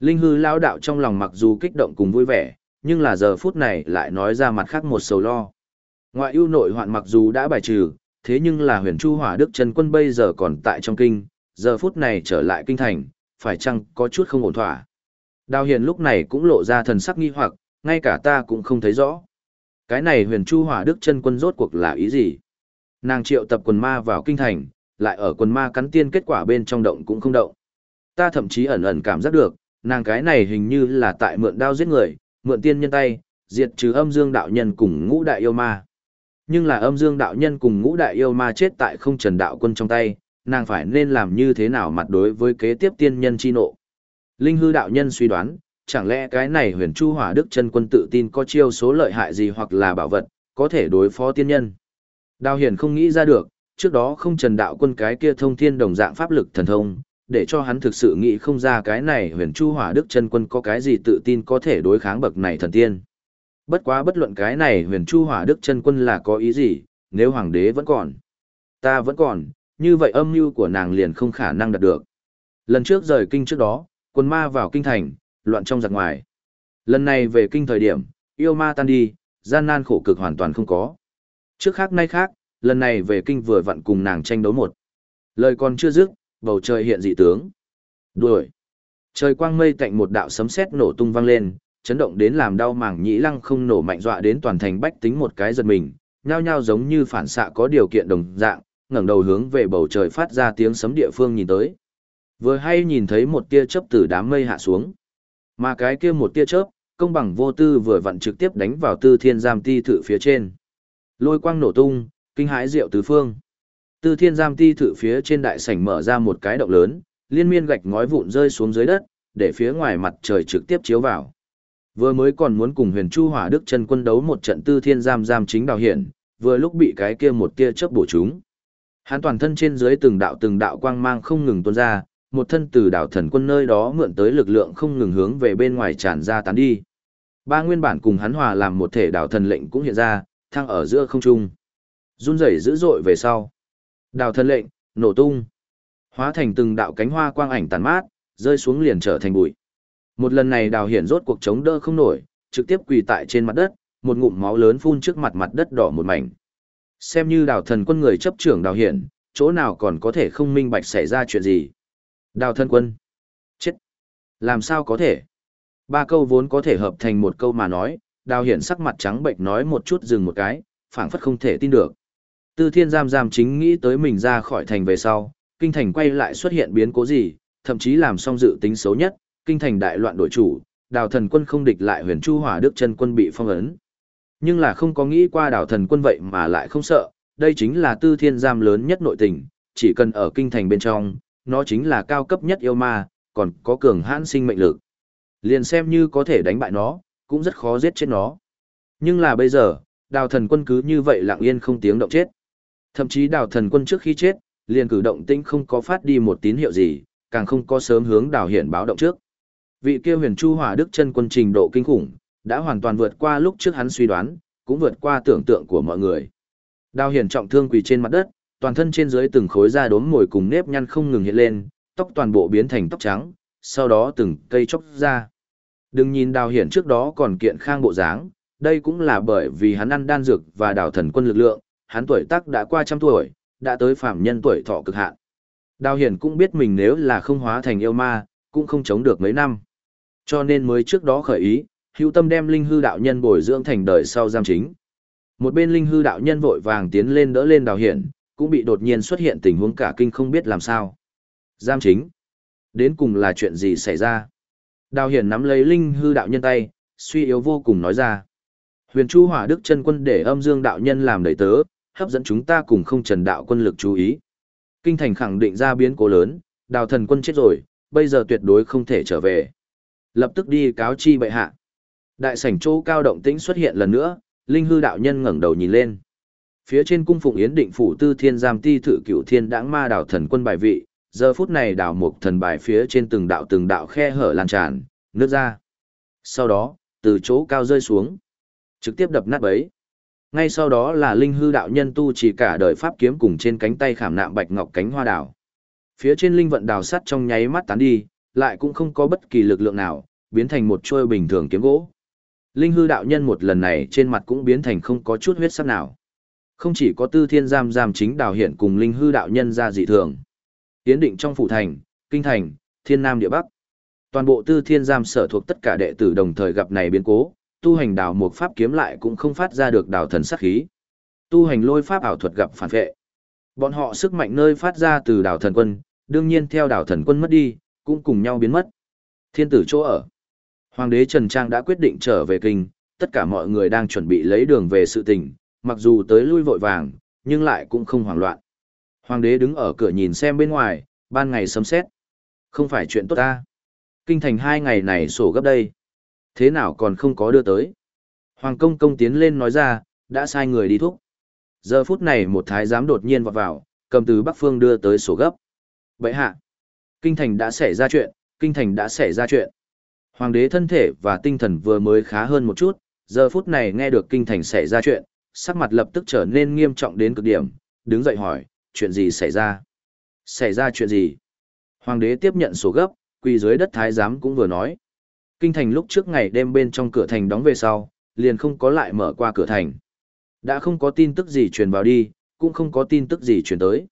A: Linh hư lao đạo trong lòng mặc dù kích động cùng vui vẻ, nhưng là giờ phút này lại nói ra mặt khác một sầu lo. Ngoại ưu nội hoạn mặc dù đã bài trừ, thế nhưng là huyền chu hỏa đức chân quân bây giờ còn tại trong kinh, giờ phút này trở lại kinh thành, phải chăng có chút không ổn thỏa. Đào hiền lúc này cũng lộ ra thần sắc nghi hoặc, ngay cả ta cũng không thấy rõ. Cái này huyền chu hỏa đức chân quân rốt cuộc là ý gì? Nàng triệu tập quần ma vào kinh thành, lại ở quần ma cắn tiên kết quả bên trong động cũng không động. Ta thậm chí ẩn ẩn cảm giác được, nàng cái này hình như là tại mượn đao giết người, mượn tiên nhân tay, diệt trừ âm dương đạo nhân cùng ngũ đại yêu ma. Nhưng là âm dương đạo nhân cùng ngũ đại yêu ma chết tại không trần đạo quân trong tay, nàng phải nên làm như thế nào mặt đối với kế tiếp tiên nhân chi nộ. Linh hư đạo nhân suy đoán, chẳng lẽ cái này huyền chu hỏa đức chân quân tự tin có chiêu số lợi hại gì hoặc là bảo vật, có thể đối phó tiên nhân. Đào hiền không nghĩ ra được, trước đó không trần đạo quân cái kia thông thiên đồng dạng pháp lực thần thông, để cho hắn thực sự nghĩ không ra cái này huyền chu hỏa đức chân quân có cái gì tự tin có thể đối kháng bậc này thần tiên. Bất quá bất luận cái này huyền chu hỏa đức chân quân là có ý gì, nếu hoàng đế vẫn còn, ta vẫn còn, như vậy âm mưu của nàng liền không khả năng đạt được. Lần trước rời kinh trước đó, quân ma vào kinh thành, loạn trong giặc ngoài. Lần này về kinh thời điểm, yêu ma tan đi, gian nan khổ cực hoàn toàn không có. Trước khác nay khác, lần này về kinh vừa vặn cùng nàng tranh đấu một. Lời còn chưa dứt, bầu trời hiện dị tướng. Đuổi. Trời quang mây tạnh một đạo sấm sét nổ tung vang lên, chấn động đến làm đau mảng nhĩ lăng không nổ mạnh dọa đến toàn thành bách tính một cái giật mình, nhao nhao giống như phản xạ có điều kiện đồng dạng, ngẩng đầu hướng về bầu trời phát ra tiếng sấm địa phương nhìn tới. Vừa hay nhìn thấy một tia chớp từ đám mây hạ xuống. Mà cái kia một tia chớp, công bằng vô tư vừa vặn trực tiếp đánh vào tư thiên giam ti thự phía trên. Lôi quang nổ tung, kinh hãi rượu tứ phương. Tư thiên giam ti thử phía trên đại sảnh mở ra một cái động lớn, liên miên gạch ngói vụn rơi xuống dưới đất, để phía ngoài mặt trời trực tiếp chiếu vào. Vừa mới còn muốn cùng huyền chu hỏa đức chân quân đấu một trận tư thiên giam giam chính đào hiển, vừa lúc bị cái kia một tia chớp bổ chúng. Hắn toàn thân trên dưới từng đạo từng đạo quang mang không ngừng tuôn ra, một thân từ đạo thần quân nơi đó mượn tới lực lượng không ngừng hướng về bên ngoài tràn ra tán đi. Ba nguyên bản cùng hắn hòa làm một thể đạo thần lệnh cũng hiện ra, thăng ở giữa không trung. Run rẩy dữ dội về sau. Đào thần lệnh, nổ tung. Hóa thành từng đạo cánh hoa quang ảnh tàn mát, rơi xuống liền trở thành bụi. Một lần này đào hiển rốt cuộc chống đỡ không nổi, trực tiếp quỳ tại trên mặt đất, một ngụm máu lớn phun trước mặt mặt đất đỏ một mảnh. Xem như đào thần quân người chấp trưởng đào hiển, chỗ nào còn có thể không minh bạch xảy ra chuyện gì. Đào thần quân. Chết. Làm sao có thể? Ba câu vốn có thể hợp thành một câu mà nói, đào hiển sắc mặt trắng bệnh nói một chút dừng một cái, phảng phất không thể tin được. Tư thiên giam giam chính nghĩ tới mình ra khỏi thành về sau, kinh thành quay lại xuất hiện biến cố gì, thậm chí làm xong dự tính xấu nhất, kinh thành đại loạn đội chủ, đào thần quân không địch lại huyền chu hỏa đức chân quân bị phong ấn. Nhưng là không có nghĩ qua đào thần quân vậy mà lại không sợ, đây chính là tư thiên giam lớn nhất nội tình, chỉ cần ở kinh thành bên trong, nó chính là cao cấp nhất yêu ma, còn có cường hãn sinh mệnh lực. Liền xem như có thể đánh bại nó, cũng rất khó giết chết nó. Nhưng là bây giờ, đào thần quân cứ như vậy lặng yên không tiếng động chết. Thậm chí đào thần quân trước khi chết, liền cử động tĩnh không có phát đi một tín hiệu gì, càng không có sớm hướng đào hiển báo động trước. Vị kia huyền chu hỏa đức chân quân trình độ kinh khủng, đã hoàn toàn vượt qua lúc trước hắn suy đoán, cũng vượt qua tưởng tượng của mọi người. Đào hiển trọng thương quỳ trên mặt đất, toàn thân trên dưới từng khối da đốm mồi cùng nếp nhăn không ngừng hiện lên, tóc toàn bộ biến thành tóc trắng, sau đó từng cây chóc ra. Đừng nhìn đào hiển trước đó còn kiện khang bộ dáng, đây cũng là bởi vì hắn ăn đan dược và đào thần quân lực lượng, hắn tuổi tác đã qua trăm tuổi, đã tới phạm nhân tuổi thọ cực hạn. Đào hiển cũng biết mình nếu là không hóa thành yêu ma, cũng không chống được mấy năm. Cho nên mới trước đó khởi ý, hữu tâm đem linh hư đạo nhân bồi dưỡng thành đời sau giam chính. Một bên linh hư đạo nhân vội vàng tiến lên đỡ lên đào hiển, cũng bị đột nhiên xuất hiện tình huống cả kinh không biết làm sao. Giam chính. Đến cùng là chuyện gì xảy ra? Đào hiển nắm lấy linh hư đạo nhân tay, suy yếu vô cùng nói ra. Huyền Chu Hỏa Đức chân quân để âm dương đạo nhân làm đầy tớ, hấp dẫn chúng ta cùng không trần đạo quân lực chú ý. Kinh thành khẳng định ra biến cố lớn, đào thần quân chết rồi, bây giờ tuyệt đối không thể trở về. Lập tức đi cáo chi bệ hạ. Đại sảnh chỗ cao động tĩnh xuất hiện lần nữa, linh hư đạo nhân ngẩng đầu nhìn lên. Phía trên cung phụng yến định phủ tư thiên giam ti thử cửu thiên đãng ma đào thần quân bài vị, giờ phút này đào mục thần bài phía trên từng đạo từng đạo khe hở lan tràn, nước ra. Sau đó, từ chỗ cao rơi xuống, trực tiếp đập nát bấy. Ngay sau đó là linh hư đạo nhân tu chỉ cả đời pháp kiếm cùng trên cánh tay khảm nạm bạch ngọc cánh hoa đảo. Phía trên linh vận đào sắt trong nháy mắt tán đi, lại cũng không có bất kỳ lực lượng nào, biến thành một chuôi bình thường kiếm gỗ. Linh hư đạo nhân một lần này trên mặt cũng biến thành không có chút huyết sắc nào. Không chỉ có tư thiên giam giam chính đào hiện cùng linh hư đạo nhân ra dị thường. Tiến định trong phủ thành, kinh thành, thiên nam địa bắc. Toàn bộ tư thiên giam sở thuộc tất cả đệ tử đồng thời gặp này biến cố, tu hành đào một pháp kiếm lại cũng không phát ra được đào thần sát khí. Tu hành lôi pháp ảo thuật gặp phản vệ. Bọn họ sức mạnh nơi phát ra từ đào thần quân, đương nhiên theo đào thần quân mất đi, cũng cùng nhau biến mất. Thiên tử chỗ ở. Hoàng đế Trần Trang đã quyết định trở về kinh, tất cả mọi người đang chuẩn bị lấy đường về sự tình, mặc dù tới lui vội vàng, nhưng lại cũng không hoảng loạn. Hoàng đế đứng ở cửa nhìn xem bên ngoài, ban ngày sấm xét. Không phải chuyện tốt ta. Kinh thành hai ngày này sổ gấp đây. Thế nào còn không có đưa tới. Hoàng công công tiến lên nói ra, đã sai người đi thúc. Giờ phút này một thái giám đột nhiên vọt vào, cầm từ Bắc Phương đưa tới sổ gấp. Vậy hạ, kinh thành đã xảy ra chuyện, kinh thành đã xảy ra chuyện. Hoàng đế thân thể và tinh thần vừa mới khá hơn một chút, giờ phút này nghe được kinh thành xảy ra chuyện, sắc mặt lập tức trở nên nghiêm trọng đến cực điểm, đứng dậy hỏi, chuyện gì xảy ra? Xảy ra chuyện gì? Hoàng đế tiếp nhận sổ gấp, quỳ dưới đất thái giám cũng vừa nói. Kinh thành lúc trước ngày đêm bên trong cửa thành đóng về sau, liền không có lại mở qua cửa thành. Đã không có tin tức gì truyền vào đi, cũng không có tin tức gì truyền tới.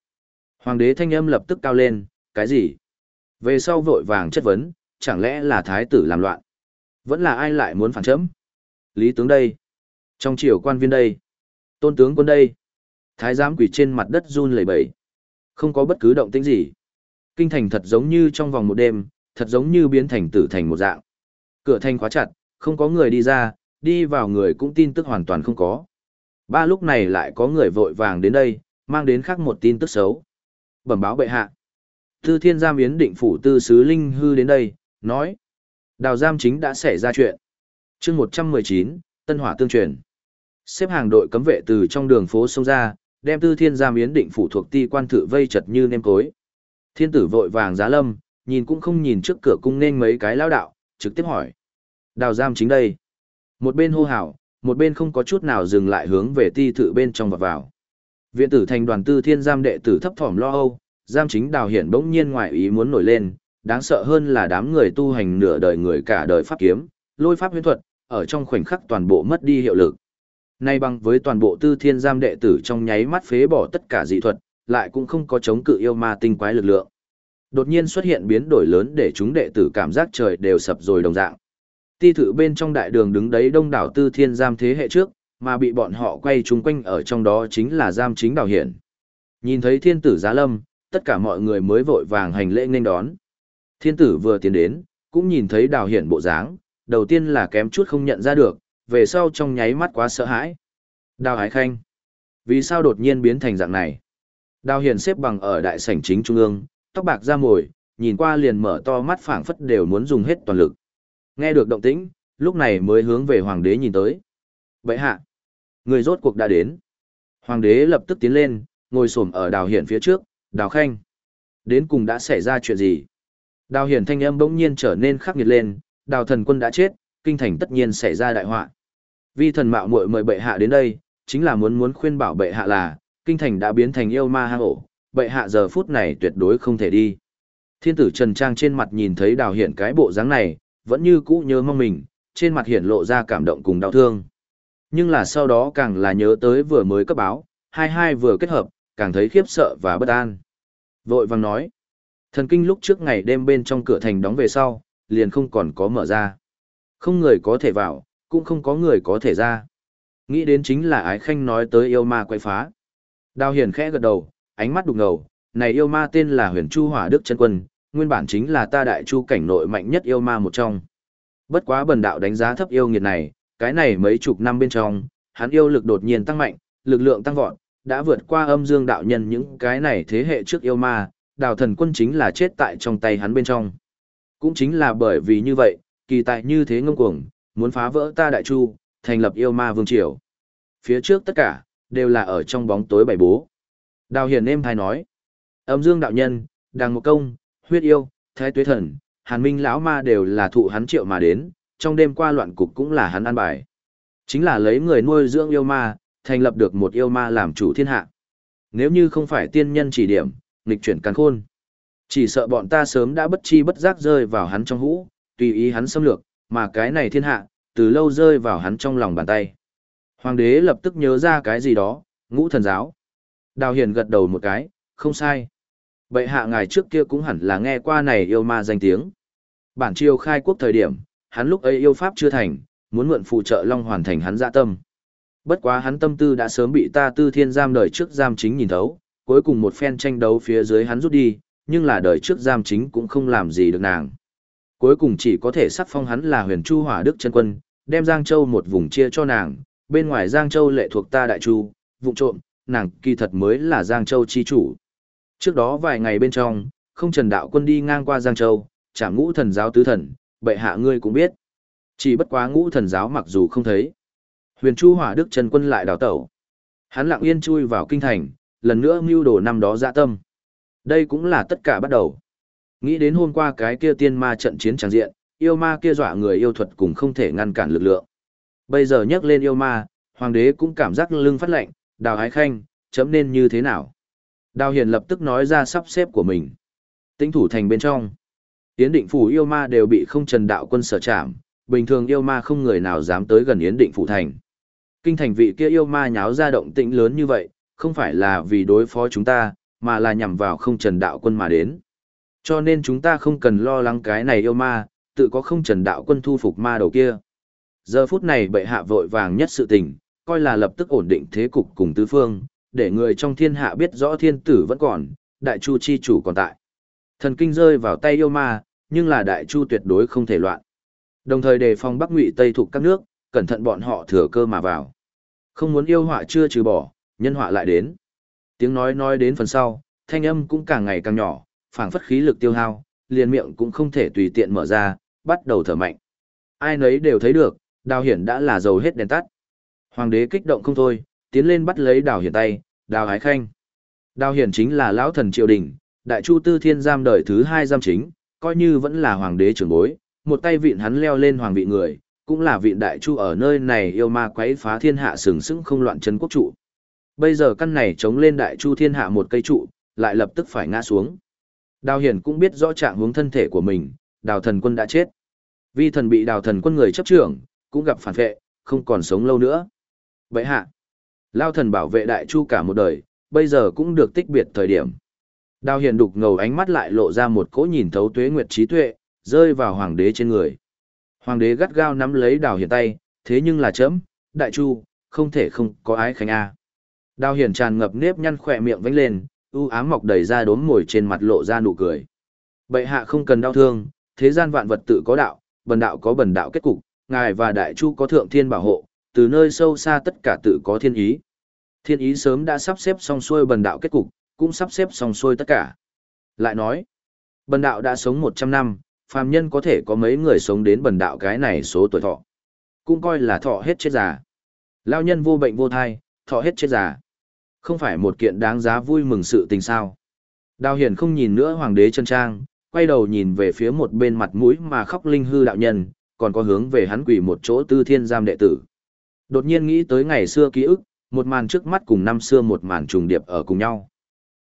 A: Hoàng đế thanh âm lập tức cao lên, cái gì? Về sau vội vàng chất vấn, chẳng lẽ là thái tử làm loạn? Vẫn là ai lại muốn phản chấm? Lý tướng đây? Trong triều quan viên đây? Tôn tướng quân đây? Thái giám quỳ trên mặt đất run lẩy bẩy. Không có bất cứ động tĩnh gì. Kinh thành thật giống như trong vòng một đêm, thật giống như biến thành tử thành một dạng. Cửa thành khóa chặt, không có người đi ra, đi vào người cũng tin tức hoàn toàn không có. Ba lúc này lại có người vội vàng đến đây, mang đến khác một tin tức xấu. Bẩm báo bệ hạ. Tư thiên giam yến định phủ tư sứ Linh Hư đến đây, nói. Đào giam chính đã xảy ra chuyện. chương 119, Tân Hỏa Tương truyền. Xếp hàng đội cấm vệ từ trong đường phố xông ra, đem tư thiên giam yến định phủ thuộc ti quan thự vây chật như nêm cối. Thiên tử vội vàng giá lâm, nhìn cũng không nhìn trước cửa cung nên mấy cái lao đạo, trực tiếp hỏi. Đào giam chính đây. Một bên hô hào, một bên không có chút nào dừng lại hướng về ti thự bên trong và vào. Viện tử thành đoàn tư thiên giam đệ tử thấp thỏm lo âu, giam chính đào hiển bỗng nhiên ngoại ý muốn nổi lên, đáng sợ hơn là đám người tu hành nửa đời người cả đời pháp kiếm, lôi pháp huyễn thuật, ở trong khoảnh khắc toàn bộ mất đi hiệu lực. Nay bằng với toàn bộ tư thiên giam đệ tử trong nháy mắt phế bỏ tất cả dị thuật, lại cũng không có chống cự yêu ma tinh quái lực lượng. Đột nhiên xuất hiện biến đổi lớn để chúng đệ tử cảm giác trời đều sập rồi đồng dạng. Ti thự bên trong đại đường đứng đấy đông đảo tư thiên giam thế hệ trước, mà bị bọn họ quay chung quanh ở trong đó chính là giam chính đào hiển. Nhìn thấy thiên tử giá lâm, tất cả mọi người mới vội vàng hành lễ nghênh đón. Thiên tử vừa tiến đến, cũng nhìn thấy đào hiển bộ dáng, đầu tiên là kém chút không nhận ra được, về sau trong nháy mắt quá sợ hãi. Đào Hải Khanh, vì sao đột nhiên biến thành dạng này? Đào hiển xếp bằng ở đại sảnh chính trung ương, tóc bạc ra mồi, nhìn qua liền mở to mắt phảng phất đều muốn dùng hết toàn lực. Nghe được động tĩnh, lúc này mới hướng về hoàng đế nhìn tới. Bệ hạ, người rốt cuộc đã đến. Hoàng đế lập tức tiến lên, ngồi xổm ở đào hiển phía trước, đào khanh. Đến cùng đã xảy ra chuyện gì? Đào hiển thanh âm bỗng nhiên trở nên khắc nghiệt lên, đào thần quân đã chết, kinh thành tất nhiên xảy ra đại họa. Vi thần mạo muội mời bệ hạ đến đây, chính là muốn muốn khuyên bảo bệ hạ là, kinh thành đã biến thành yêu ma hang ổ, bệ hạ giờ phút này tuyệt đối không thể đi. Thiên tử Trần Trang trên mặt nhìn thấy đào hiển cái bộ dáng này, vẫn như cũ nhớ mong mình, trên mặt hiển lộ ra cảm động cùng đau thương. Nhưng là sau đó càng là nhớ tới vừa mới cấp báo, hai hai vừa kết hợp, càng thấy khiếp sợ và bất an. Vội vàng nói, thần kinh lúc trước ngày đêm bên trong cửa thành đóng về sau, liền không còn có mở ra. Không người có thể vào, cũng không có người có thể ra. Nghĩ đến chính là ái khanh nói tới yêu ma quay phá. Đào hiển khẽ gật đầu, ánh mắt đục ngầu, này yêu ma tên là huyền chu hỏa đức chân quân, nguyên bản chính là ta đại chu cảnh nội mạnh nhất yêu ma một trong. Bất quá bần đạo đánh giá thấp yêu nghiệt này, cái này mấy chục năm bên trong, hắn yêu lực đột nhiên tăng mạnh, lực lượng tăng vọt, đã vượt qua âm dương đạo nhân những cái này thế hệ trước yêu ma, đào thần quân chính là chết tại trong tay hắn bên trong. Cũng chính là bởi vì như vậy, kỳ tại như thế ngông cuồng, muốn phá vỡ ta đại chu, thành lập yêu ma vương triều. Phía trước tất cả, đều là ở trong bóng tối bảy bố. Đào hiển êm thai nói, âm dương đạo nhân, đàng một công, huyết yêu, thái tuế thần, hàn minh lão ma đều là thụ hắn triệu mà đến, trong đêm qua loạn cục cũng là hắn an bài. Chính là lấy người nuôi dưỡng yêu ma, thành lập được một yêu ma làm chủ thiên hạ. Nếu như không phải tiên nhân chỉ điểm, nghịch chuyển càn khôn. Chỉ sợ bọn ta sớm đã bất chi bất giác rơi vào hắn trong hũ, tùy ý hắn xâm lược, mà cái này thiên hạ, từ lâu rơi vào hắn trong lòng bàn tay. Hoàng đế lập tức nhớ ra cái gì đó, ngũ thần giáo. Đào hiền gật đầu một cái, không sai. Bệ hạ ngài trước kia cũng hẳn là nghe qua này yêu ma danh tiếng. Bản triều khai quốc thời điểm, hắn lúc ấy yêu pháp chưa thành, muốn mượn phụ trợ Long hoàn thành hắn dạ tâm. Bất quá hắn tâm tư đã sớm bị ta tư thiên giam đời trước giam chính nhìn thấu, cuối cùng một phen tranh đấu phía dưới hắn rút đi, nhưng là đời trước giam chính cũng không làm gì được nàng. Cuối cùng chỉ có thể sắc phong hắn là huyền chu hỏa đức chân quân, đem Giang Châu một vùng chia cho nàng, bên ngoài Giang Châu lệ thuộc ta đại chu, vụ trộm, nàng kỳ thật mới là Giang Châu chi chủ. Trước đó vài ngày bên trong, không trần đạo quân đi ngang qua Giang Châu, chạm ngũ thần giáo tứ thần, bệ hạ ngươi cũng biết. Chỉ bất quá ngũ thần giáo mặc dù không thấy. Huyền Chu Hỏa Đức Trần Quân lại đào tẩu. Hắn lặng yên chui vào kinh thành, lần nữa mưu đồ năm đó dạ tâm. Đây cũng là tất cả bắt đầu. Nghĩ đến hôm qua cái kia tiên ma trận chiến tràng diện, yêu ma kia dọa người yêu thuật cũng không thể ngăn cản lực lượng. Bây giờ nhắc lên yêu ma, hoàng đế cũng cảm giác lưng phát lạnh, đào ái khanh, chấm nên như thế nào. Đào hiền lập tức nói ra sắp xếp của mình. Tĩnh thủ thành bên trong. Yến định phủ yêu ma đều bị không trần đạo quân sở chạm. bình thường yêu ma không người nào dám tới gần Yến định phủ thành. Kinh thành vị kia yêu ma nháo ra động tĩnh lớn như vậy, không phải là vì đối phó chúng ta, mà là nhằm vào không trần đạo quân mà đến. Cho nên chúng ta không cần lo lắng cái này yêu ma, tự có không trần đạo quân thu phục ma đầu kia. Giờ phút này bệ hạ vội vàng nhất sự tình, coi là lập tức ổn định thế cục cùng tứ phương, để người trong thiên hạ biết rõ thiên tử vẫn còn, đại chu chi chủ còn tại. Thần kinh rơi vào tay yêu ma, nhưng là đại chu tuyệt đối không thể loạn. Đồng thời đề phòng Bắc Ngụy Tây thuộc các nước, cẩn thận bọn họ thừa cơ mà vào. Không muốn yêu họa chưa trừ bỏ, nhân họa lại đến. Tiếng nói nói đến phần sau, thanh âm cũng càng ngày càng nhỏ, phảng phất khí lực tiêu hao, liền miệng cũng không thể tùy tiện mở ra, bắt đầu thở mạnh. Ai nấy đều thấy được, Đào Hiển đã là dầu hết đèn tắt. Hoàng đế kích động không thôi, tiến lên bắt lấy Đào Hiển tay, Đào Hải Khanh. Đào Hiển chính là lão thần triều đình, đại chu tư thiên giam đời thứ hai giam chính, coi như vẫn là hoàng đế trưởng bối, một tay vịn hắn leo lên hoàng vị người, cũng là vị đại chu ở nơi này yêu ma quấy phá thiên hạ sừng sững không loạn chân quốc trụ. Bây giờ căn này chống lên đại chu thiên hạ một cây trụ, lại lập tức phải ngã xuống. Đào Hiển cũng biết rõ trạng hướng thân thể của mình, đào thần quân đã chết. Vi thần bị đào thần quân người chấp trưởng, cũng gặp phản vệ, không còn sống lâu nữa. Vậy hạ, lao thần bảo vệ đại chu cả một đời, bây giờ cũng được tích biệt thời điểm. Đào Hiền đục ngầu ánh mắt lại lộ ra một cỗ nhìn thấu tuế nguyệt trí tuệ, rơi vào hoàng đế trên người. Hoàng đế gắt gao nắm lấy đào Hiền tay, thế nhưng là chấm, đại chu, không thể không có ái khánh A. Đào Hiền tràn ngập nếp nhăn khỏe miệng vánh lên, ưu ám mọc đầy ra đốm ngồi trên mặt lộ ra nụ cười. Bệ hạ không cần đau thương, thế gian vạn vật tự có đạo, bần đạo có bần đạo kết cục, ngài và đại chu có thượng thiên bảo hộ, từ nơi sâu xa tất cả tự có thiên ý. Thiên ý sớm đã sắp xếp xong xuôi bần đạo kết cục, cũng sắp xếp xong xuôi tất cả. Lại nói, bần đạo đã sống 100 năm, phàm nhân có thể có mấy người sống đến bần đạo cái này số tuổi thọ. Cũng coi là thọ hết chết già. Lao nhân vô bệnh vô thai, thọ hết chết già. Không phải một kiện đáng giá vui mừng sự tình sao. Đào hiển không nhìn nữa hoàng đế chân trang, quay đầu nhìn về phía một bên mặt mũi mà khóc linh hư đạo nhân, còn có hướng về hắn quỷ một chỗ tư thiên giam đệ tử. Đột nhiên nghĩ tới ngày xưa ký ức, một màn trước mắt cùng năm xưa một màn trùng điệp ở cùng nhau.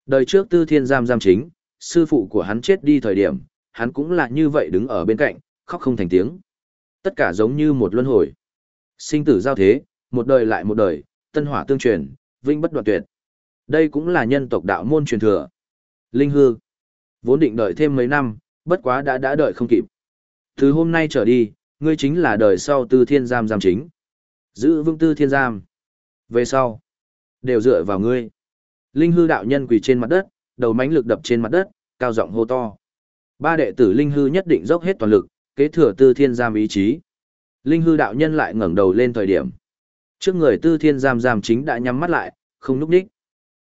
A: Đời trước tư thiên giam giam chính, sư phụ của hắn chết đi thời điểm, hắn cũng là như vậy đứng ở bên cạnh, khóc không thành tiếng. Tất cả giống như một luân hồi. Sinh tử giao thế, một đời lại một đời, tân hỏa tương truyền, vinh bất đoạn tuyệt. Đây cũng là nhân tộc đạo môn truyền thừa. Linh hư. Vốn định đợi thêm mấy năm, bất quá đã đã đợi không kịp. Từ hôm nay trở đi, ngươi chính là đời sau tư thiên giam giam chính. Giữ vương tư thiên giam. Về sau, đều dựa vào ngươi. Linh hư đạo nhân quỳ trên mặt đất, đầu mánh lực đập trên mặt đất, cao giọng hô to. Ba đệ tử Linh hư nhất định dốc hết toàn lực, kế thừa tư thiên giam ý chí. Linh hư đạo nhân lại ngẩng đầu lên thời điểm. Trước người tư thiên giam giam chính đã nhắm mắt lại, không núp đích.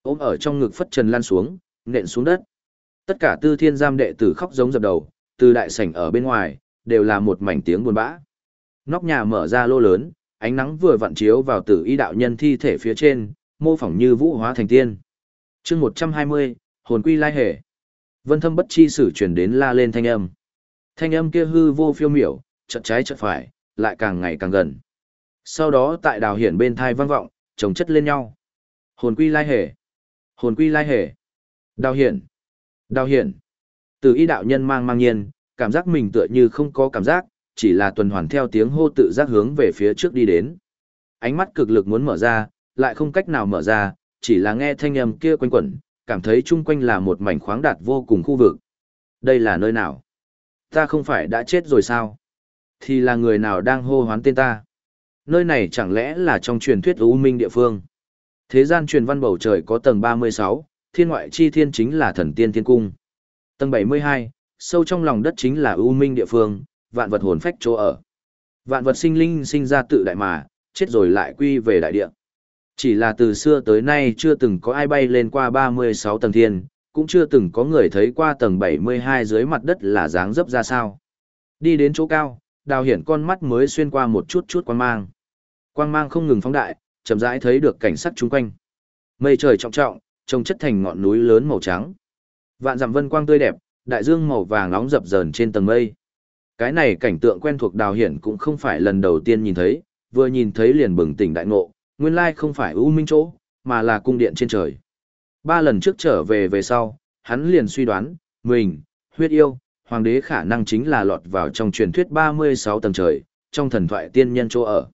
A: Ôm ở trong ngực phất trần lan xuống, nện xuống đất. Tất cả tư thiên giam đệ tử khóc giống dập đầu, từ đại sảnh ở bên ngoài, đều là một mảnh tiếng buồn bã. Nóc nhà mở ra lô lớn, ánh nắng vừa vặn chiếu vào tử y đạo nhân thi thể phía trên, mô phỏng như vũ hóa thành tiên. chương 120, hồn quy lai hề. Vân thâm bất chi sử chuyển đến la lên thanh âm. Thanh âm kia hư vô phiêu miểu, chợt trái chợt phải, lại càng ngày càng gần. Sau đó tại đào hiển bên thai vang vọng, chồng chất lên nhau. Hồn quy lai hề. Hồn quy lai hề. Đào hiển. Đào hiển. Từ y đạo nhân mang mang nhiên, cảm giác mình tựa như không có cảm giác, chỉ là tuần hoàn theo tiếng hô tự giác hướng về phía trước đi đến. Ánh mắt cực lực muốn mở ra, lại không cách nào mở ra, chỉ là nghe thanh âm kia quanh quẩn, cảm thấy chung quanh là một mảnh khoáng đạt vô cùng khu vực. Đây là nơi nào? Ta không phải đã chết rồi sao? Thì là người nào đang hô hoán tên ta? Nơi này chẳng lẽ là trong truyền thuyết U Minh địa phương? Thế gian truyền văn bầu trời có tầng 36, thiên ngoại chi thiên chính là thần tiên thiên cung. Tầng 72, sâu trong lòng đất chính là U Minh địa phương, vạn vật hồn phách chỗ ở. Vạn vật sinh linh sinh ra tự đại mà, chết rồi lại quy về đại địa. Chỉ là từ xưa tới nay chưa từng có ai bay lên qua 36 tầng thiên, cũng chưa từng có người thấy qua tầng 72 dưới mặt đất là dáng dấp ra sao. Đi đến chỗ cao, đào hiển con mắt mới xuyên qua một chút chút quang mang. Quang mang không ngừng phóng đại, chậm rãi thấy được cảnh sắc chung quanh. Mây trời trọng trọng, trông chất thành ngọn núi lớn màu trắng. Vạn dặm vân quang tươi đẹp, đại dương màu vàng nóng dập dờn trên tầng mây. Cái này cảnh tượng quen thuộc đào hiển cũng không phải lần đầu tiên nhìn thấy, vừa nhìn thấy liền bừng tỉnh đại ngộ, nguyên lai không phải U Minh chỗ, mà là cung điện trên trời. Ba lần trước trở về về sau, hắn liền suy đoán, mình, huyết yêu, hoàng đế khả năng chính là lọt vào trong truyền thuyết 36 tầng trời, trong thần thoại tiên nhân chỗ ở.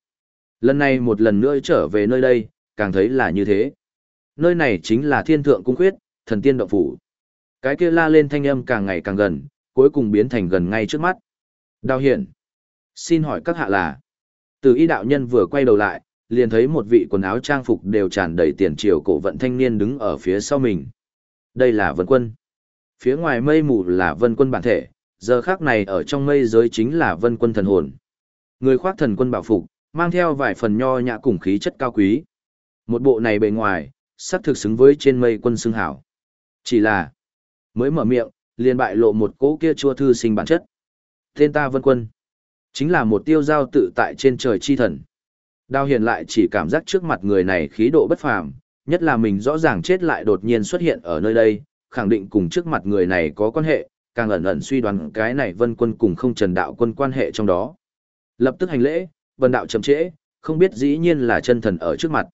A: Lần này một lần nữa trở về nơi đây, càng thấy là như thế. Nơi này chính là thiên thượng cung khuyết, thần tiên động phủ. Cái kia la lên thanh âm càng ngày càng gần, cuối cùng biến thành gần ngay trước mắt. Đào hiển. Xin hỏi các hạ là. Từ y đạo nhân vừa quay đầu lại, liền thấy một vị quần áo trang phục đều tràn đầy tiền triều cổ vận thanh niên đứng ở phía sau mình. Đây là Vân Quân. Phía ngoài mây mù là Vân Quân bản thể, giờ khác này ở trong mây giới chính là Vân Quân thần hồn. Người khoác thần quân bảo phục, mang theo vài phần nho nhã cùng khí chất cao quý. Một bộ này bề ngoài, sắc thực xứng với trên mây quân xưng hảo. Chỉ là, mới mở miệng, liền bại lộ một cố kia chua thư sinh bản chất. Tên ta Vân Quân, chính là một tiêu giao tự tại trên trời chi thần. đao hiền lại chỉ cảm giác trước mặt người này khí độ bất phàm, nhất là mình rõ ràng chết lại đột nhiên xuất hiện ở nơi đây, khẳng định cùng trước mặt người này có quan hệ, càng ẩn ẩn suy đoán cái này vân quân cùng không trần đạo quân quan hệ trong đó. Lập tức hành lễ, vân đạo chậm trễ, không biết dĩ nhiên là chân thần ở trước mặt.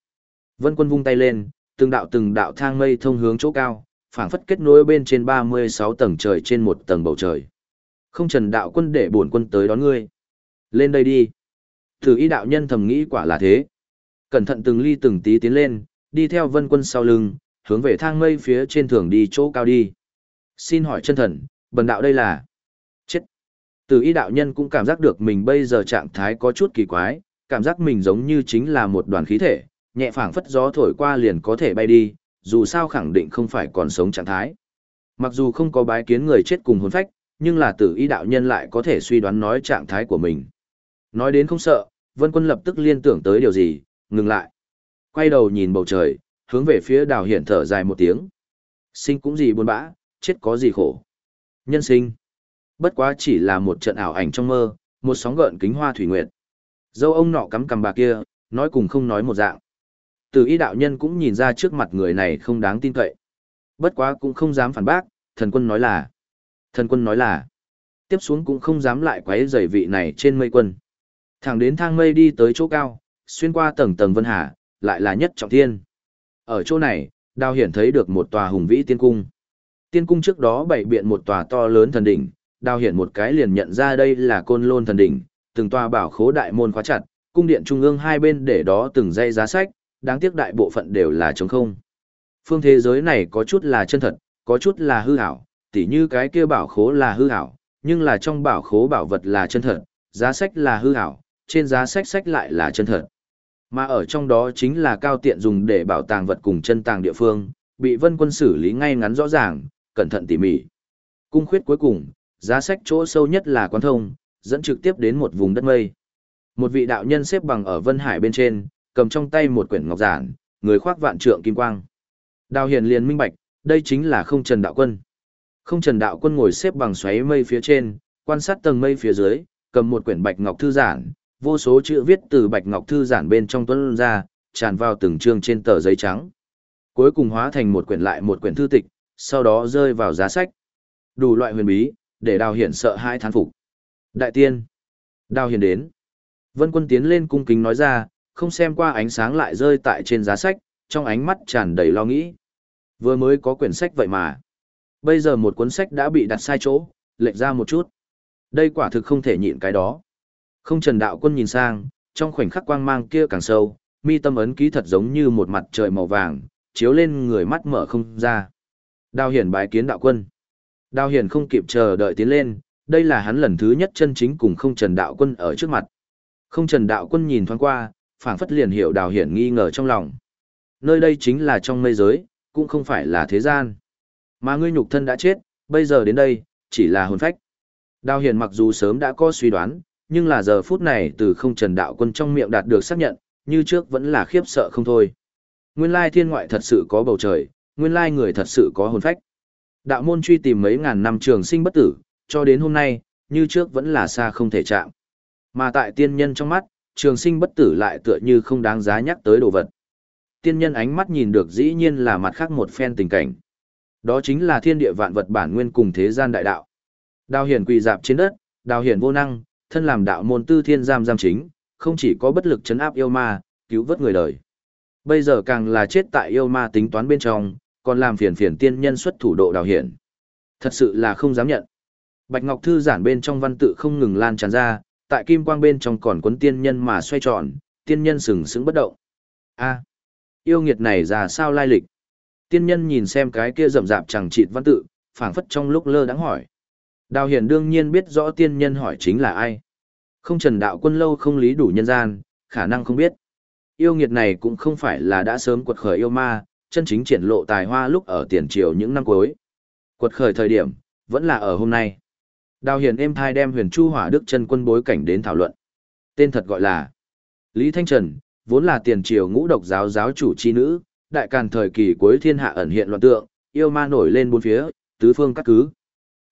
A: Vân quân vung tay lên, từng đạo từng đạo thang mây thông hướng chỗ cao, phảng phất kết nối bên trên 36 tầng trời trên một tầng bầu trời. Không trần đạo quân để bổn quân tới đón ngươi. Lên đây đi. Thử y đạo nhân thầm nghĩ quả là thế. Cẩn thận từng ly từng tí tiến lên, đi theo vân quân sau lưng, hướng về thang mây phía trên thường đi chỗ cao đi. Xin hỏi chân thần, bần đạo đây là... Chết! Từ y đạo nhân cũng cảm giác được mình bây giờ trạng thái có chút kỳ quái, cảm giác mình giống như chính là một đoàn khí thể, nhẹ phảng phất gió thổi qua liền có thể bay đi, dù sao khẳng định không phải còn sống trạng thái. Mặc dù không có bái kiến người chết cùng hồn phách, nhưng là tử y đạo nhân lại có thể suy đoán nói trạng thái của mình. Nói đến không sợ, vân quân lập tức liên tưởng tới điều gì, ngừng lại. Quay đầu nhìn bầu trời, hướng về phía đào hiển thở dài một tiếng. Sinh cũng gì buồn bã, chết có gì khổ. Nhân sinh. Bất quá chỉ là một trận ảo ảnh trong mơ, một sóng gợn kính hoa thủy nguyệt. Dâu ông nọ cắm cằm bà kia, nói cùng không nói một dạng. Từ y đạo nhân cũng nhìn ra trước mặt người này không đáng tin cậy. Bất quá cũng không dám phản bác, thần quân nói là. Thần quân nói là. Tiếp xuống cũng không dám lại quấy rầy vị này trên mây quân. Thẳng đến thang mây đi tới chỗ cao, xuyên qua tầng tầng vân hà, lại là nhất trọng thiên. Ở chỗ này, Đào Hiển thấy được một tòa hùng vĩ tiên cung. Tiên cung trước đó bày biện một tòa to lớn thần đỉnh, Đào Hiển một cái liền nhận ra đây là côn lôn thần đỉnh, từng tòa bảo khố đại môn khóa chặt, cung điện trung ương hai bên để đó từng dây giá sách, đáng tiếc đại bộ phận đều là trống không. Phương thế giới này có chút là chân thật, có chút là hư ảo, tỉ như cái kia bảo khố là hư hảo, nhưng là trong bảo khố bảo vật là chân thật, giá sách là hư hảo, trên giá sách sách lại là chân thật. Mà ở trong đó chính là cao tiện dùng để bảo tàng vật cùng chân tàng địa phương, bị vân quân xử lý ngay ngắn rõ ràng, cẩn thận tỉ mỉ. Cung khuyết cuối cùng, giá sách chỗ sâu nhất là quan thông, dẫn trực tiếp đến một vùng đất mây. Một vị đạo nhân xếp bằng ở vân hải bên trên, cầm trong tay một quyển ngọc giản, người khoác vạn trượng kim quang. Đào hiền liền minh bạch, đây chính là không trần đạo quân. Không trần đạo quân ngồi xếp bằng xoáy mây phía trên, quan sát tầng mây phía dưới, cầm một quyển bạch ngọc thư giản, vô số chữ viết từ bạch ngọc thư giản bên trong tuấn ra, tràn vào từng chương trên tờ giấy trắng. Cuối cùng hóa thành một quyển lại một quyển thư tịch, sau đó rơi vào giá sách. Đủ loại huyền bí, để đào hiển sợ hai thán phục. Đại tiên. Đào hiển đến. Vân quân tiến lên cung kính nói ra, không xem qua ánh sáng lại rơi tại trên giá sách, trong ánh mắt tràn đầy lo nghĩ. Vừa mới có quyển sách vậy mà. Bây giờ một cuốn sách đã bị đặt sai chỗ, lệch ra một chút. Đây quả thực không thể nhịn cái đó. Không trần đạo quân nhìn sang, trong khoảnh khắc quang mang kia càng sâu, mi tâm ấn ký thật giống như một mặt trời màu vàng, chiếu lên người mắt mở không ra. Đào hiển bái kiến đạo quân. Đào hiển không kịp chờ đợi tiến lên, đây là hắn lần thứ nhất chân chính cùng không trần đạo quân ở trước mặt. Không trần đạo quân nhìn thoáng qua, phảng phất liền hiểu đào hiển nghi ngờ trong lòng. Nơi đây chính là trong mây giới, cũng không phải là thế gian. Mà ngươi nhục thân đã chết, bây giờ đến đây, chỉ là hồn phách. Đào Hiền mặc dù sớm đã có suy đoán, nhưng là giờ phút này từ không trần đạo quân trong miệng đạt được xác nhận, như trước vẫn là khiếp sợ không thôi. Nguyên lai thiên ngoại thật sự có bầu trời, nguyên lai người thật sự có hồn phách. Đạo môn truy tìm mấy ngàn năm trường sinh bất tử, cho đến hôm nay, như trước vẫn là xa không thể chạm. Mà tại tiên nhân trong mắt, trường sinh bất tử lại tựa như không đáng giá nhắc tới đồ vật. Tiên nhân ánh mắt nhìn được dĩ nhiên là mặt khác một phen tình cảnh. Đó chính là thiên địa vạn vật bản nguyên cùng thế gian đại đạo. Đào hiển quỳ dạp trên đất, đào hiển vô năng, thân làm đạo môn tư thiên giam giam chính, không chỉ có bất lực chấn áp yêu ma, cứu vớt người đời. Bây giờ càng là chết tại yêu ma tính toán bên trong, còn làm phiền phiền tiên nhân xuất thủ độ đào hiển. Thật sự là không dám nhận. Bạch Ngọc Thư giản bên trong văn tự không ngừng lan tràn ra, tại kim quang bên trong còn cuốn tiên nhân mà xoay tròn, tiên nhân sừng sững bất động. A, yêu nghiệt này ra sao lai lịch? Tiên nhân nhìn xem cái kia rậm rạp chẳng chịt văn tự, phảng phất trong lúc lơ đãng hỏi. Đào hiển đương nhiên biết rõ tiên nhân hỏi chính là ai. Không trần đạo quân lâu không lý đủ nhân gian, khả năng không biết. Yêu nghiệt này cũng không phải là đã sớm quật khởi yêu ma, chân chính triển lộ tài hoa lúc ở tiền triều những năm cuối. Quật khởi thời điểm, vẫn là ở hôm nay. Đào hiển êm thai đem huyền chu hỏa đức chân quân bối cảnh đến thảo luận. Tên thật gọi là Lý Thanh Trần, vốn là tiền triều ngũ độc giáo giáo chủ chi nữ, đại càn thời kỳ cuối thiên hạ ẩn hiện loạn tượng, yêu ma nổi lên bốn phía, tứ phương các cứ.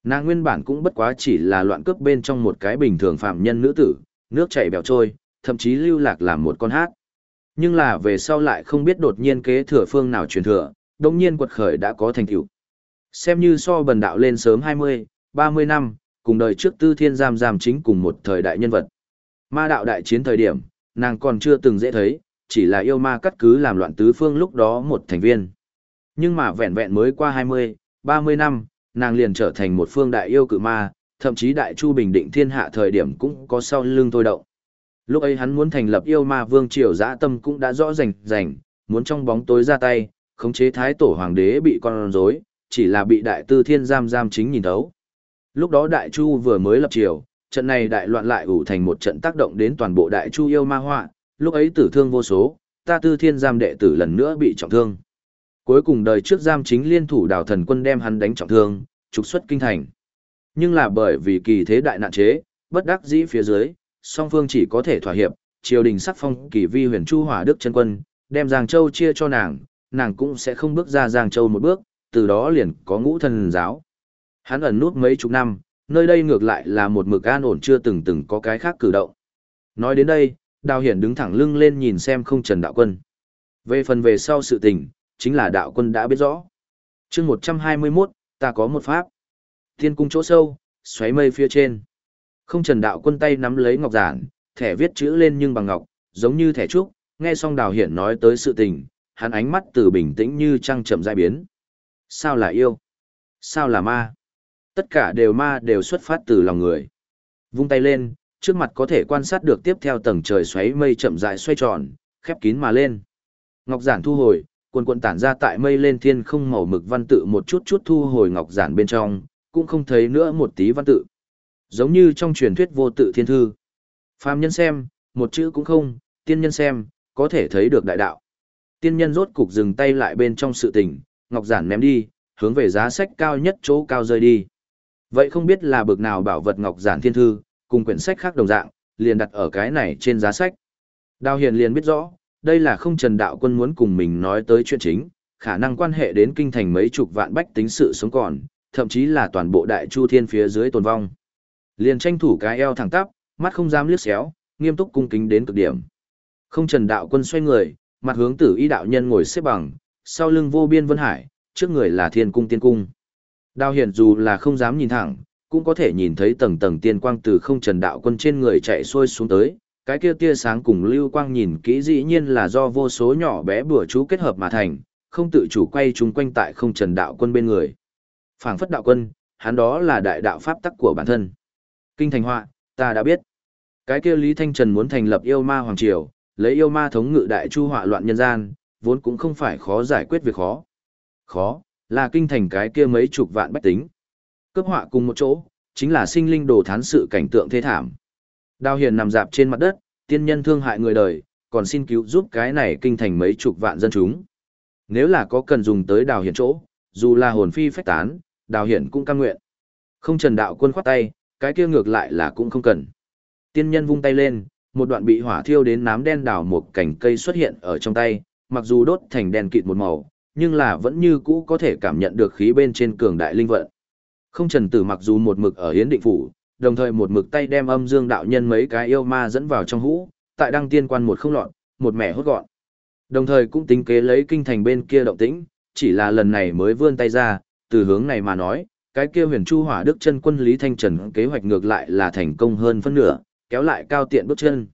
A: Nàng nguyên bản cũng bất quá chỉ là loạn cướp bên trong một cái bình thường phạm nhân nữ tử, nước chảy bèo trôi, thậm chí lưu lạc làm một con hát. Nhưng là về sau lại không biết đột nhiên kế thừa phương nào truyền thừa, đồng nhiên quật khởi đã có thành tựu. Xem như so bần đạo lên sớm 20, 30 năm, cùng đời trước tư thiên giam giam chính cùng một thời đại nhân vật. Ma đạo đại chiến thời điểm, nàng còn chưa từng dễ thấy, chỉ là yêu ma cắt cứ làm loạn tứ phương lúc đó một thành viên. Nhưng mà vẹn vẹn mới qua 20, 30 năm, nàng liền trở thành một phương đại yêu cự ma, thậm chí đại chu bình định thiên hạ thời điểm cũng có sau lưng thôi động. Lúc ấy hắn muốn thành lập yêu ma vương triều dã tâm cũng đã rõ rành rành, muốn trong bóng tối ra tay, khống chế thái tổ hoàng đế bị con rối, chỉ là bị đại tư thiên giam giam chính nhìn thấu. Lúc đó đại chu vừa mới lập triều, trận này đại loạn lại ủ thành một trận tác động đến toàn bộ đại chu yêu ma họa, lúc ấy tử thương vô số, ta tư thiên giam đệ tử lần nữa bị trọng thương. Cuối cùng đời trước giam chính liên thủ đào thần quân đem hắn đánh trọng thương, trục xuất kinh thành. Nhưng là bởi vì kỳ thế đại nạn chế, bất đắc dĩ phía dưới, song phương chỉ có thể thỏa hiệp, triều đình sắc phong kỳ vi huyền chu hỏa đức chân quân, đem Giang Châu chia cho nàng, nàng cũng sẽ không bước ra Giang Châu một bước, từ đó liền có ngũ thần giáo. Hắn ẩn nút mấy chục năm, nơi đây ngược lại là một mực an ổn chưa từng từng có cái khác cử động. Nói đến đây, Đào Hiển đứng thẳng lưng lên nhìn xem không Trần Đạo Quân. Về phần về sau sự tình, chính là Đạo Quân đã biết rõ. chương 121, ta có một pháp. Thiên cung chỗ sâu, xoáy mây phía trên. Không Trần Đạo Quân tay nắm lấy ngọc giản, thẻ viết chữ lên nhưng bằng ngọc, giống như thẻ trúc, nghe xong Đào Hiển nói tới sự tình, hắn ánh mắt từ bình tĩnh như trăng chậm dại biến. Sao là yêu? Sao là ma? Tất cả đều ma đều xuất phát từ lòng người. Vung tay lên, trước mặt có thể quan sát được tiếp theo tầng trời xoáy mây chậm rãi xoay tròn, khép kín mà lên. Ngọc giản thu hồi, quần quần tản ra tại mây lên thiên không màu mực văn tự một chút chút thu hồi ngọc giản bên trong, cũng không thấy nữa một tí văn tự. Giống như trong truyền thuyết vô tự thiên thư. Phàm nhân xem, một chữ cũng không, tiên nhân xem, có thể thấy được đại đạo. Tiên nhân rốt cục dừng tay lại bên trong sự tình, ngọc giản ném đi, hướng về giá sách cao nhất chỗ cao rơi đi. Vậy không biết là bực nào bảo vật ngọc giản thiên thư, cùng quyển sách khác đồng dạng, liền đặt ở cái này trên giá sách. Đào Hiền liền biết rõ, đây là không Trần Đạo Quân muốn cùng mình nói tới chuyện chính, khả năng quan hệ đến kinh thành mấy chục vạn bách tính sự sống còn, thậm chí là toàn bộ đại chu thiên phía dưới tồn vong. Liền tranh thủ cái eo thẳng tắp, mắt không dám liếc xéo, nghiêm túc cung kính đến cực điểm. Không Trần Đạo Quân xoay người, mặt hướng Tử Y đạo nhân ngồi xếp bằng, sau lưng vô biên vân hải, trước người là Thiên cung tiên cung. Đào Hiển dù là không dám nhìn thẳng, cũng có thể nhìn thấy tầng tầng tiên quang từ không trần đạo quân trên người chạy xuôi xuống tới, cái kia tia sáng cùng lưu quang nhìn kỹ dĩ nhiên là do vô số nhỏ bé bùa chú kết hợp mà thành, không tự chủ quay chúng quanh tại không trần đạo quân bên người. Phảng phất đạo quân, hắn đó là đại đạo pháp tắc của bản thân. Kinh thành họa, ta đã biết. Cái kia Lý Thanh Trần muốn thành lập yêu ma hoàng triều, lấy yêu ma thống ngự đại chu họa loạn nhân gian, vốn cũng không phải khó giải quyết việc khó. Khó, là kinh thành cái kia mấy chục vạn bách tính. Cấp họa cùng một chỗ, chính là sinh linh đồ thán sự cảnh tượng thế thảm. đao hiền nằm dạp trên mặt đất, tiên nhân thương hại người đời, còn xin cứu giúp cái này kinh thành mấy chục vạn dân chúng. Nếu là có cần dùng tới đào hiền chỗ, dù là hồn phi phách tán, đào hiền cũng cam nguyện. Không trần đạo quân khoát tay, cái kia ngược lại là cũng không cần. Tiên nhân vung tay lên, một đoạn bị hỏa thiêu đến nám đen đào một cành cây xuất hiện ở trong tay, mặc dù đốt thành đen kịt một màu, nhưng là vẫn như cũ có thể cảm nhận được khí bên trên cường đại linh vận. Không trần tử mặc dù một mực ở hiến định phủ, đồng thời một mực tay đem âm dương đạo nhân mấy cái yêu ma dẫn vào trong hũ, tại đăng tiên quan một không lọt, một mẻ hốt gọn. Đồng thời cũng tính kế lấy kinh thành bên kia động tĩnh, chỉ là lần này mới vươn tay ra, từ hướng này mà nói, cái kia huyền chu hỏa đức chân quân Lý Thanh Trần kế hoạch ngược lại là thành công hơn phân nửa, kéo lại cao tiện bước chân.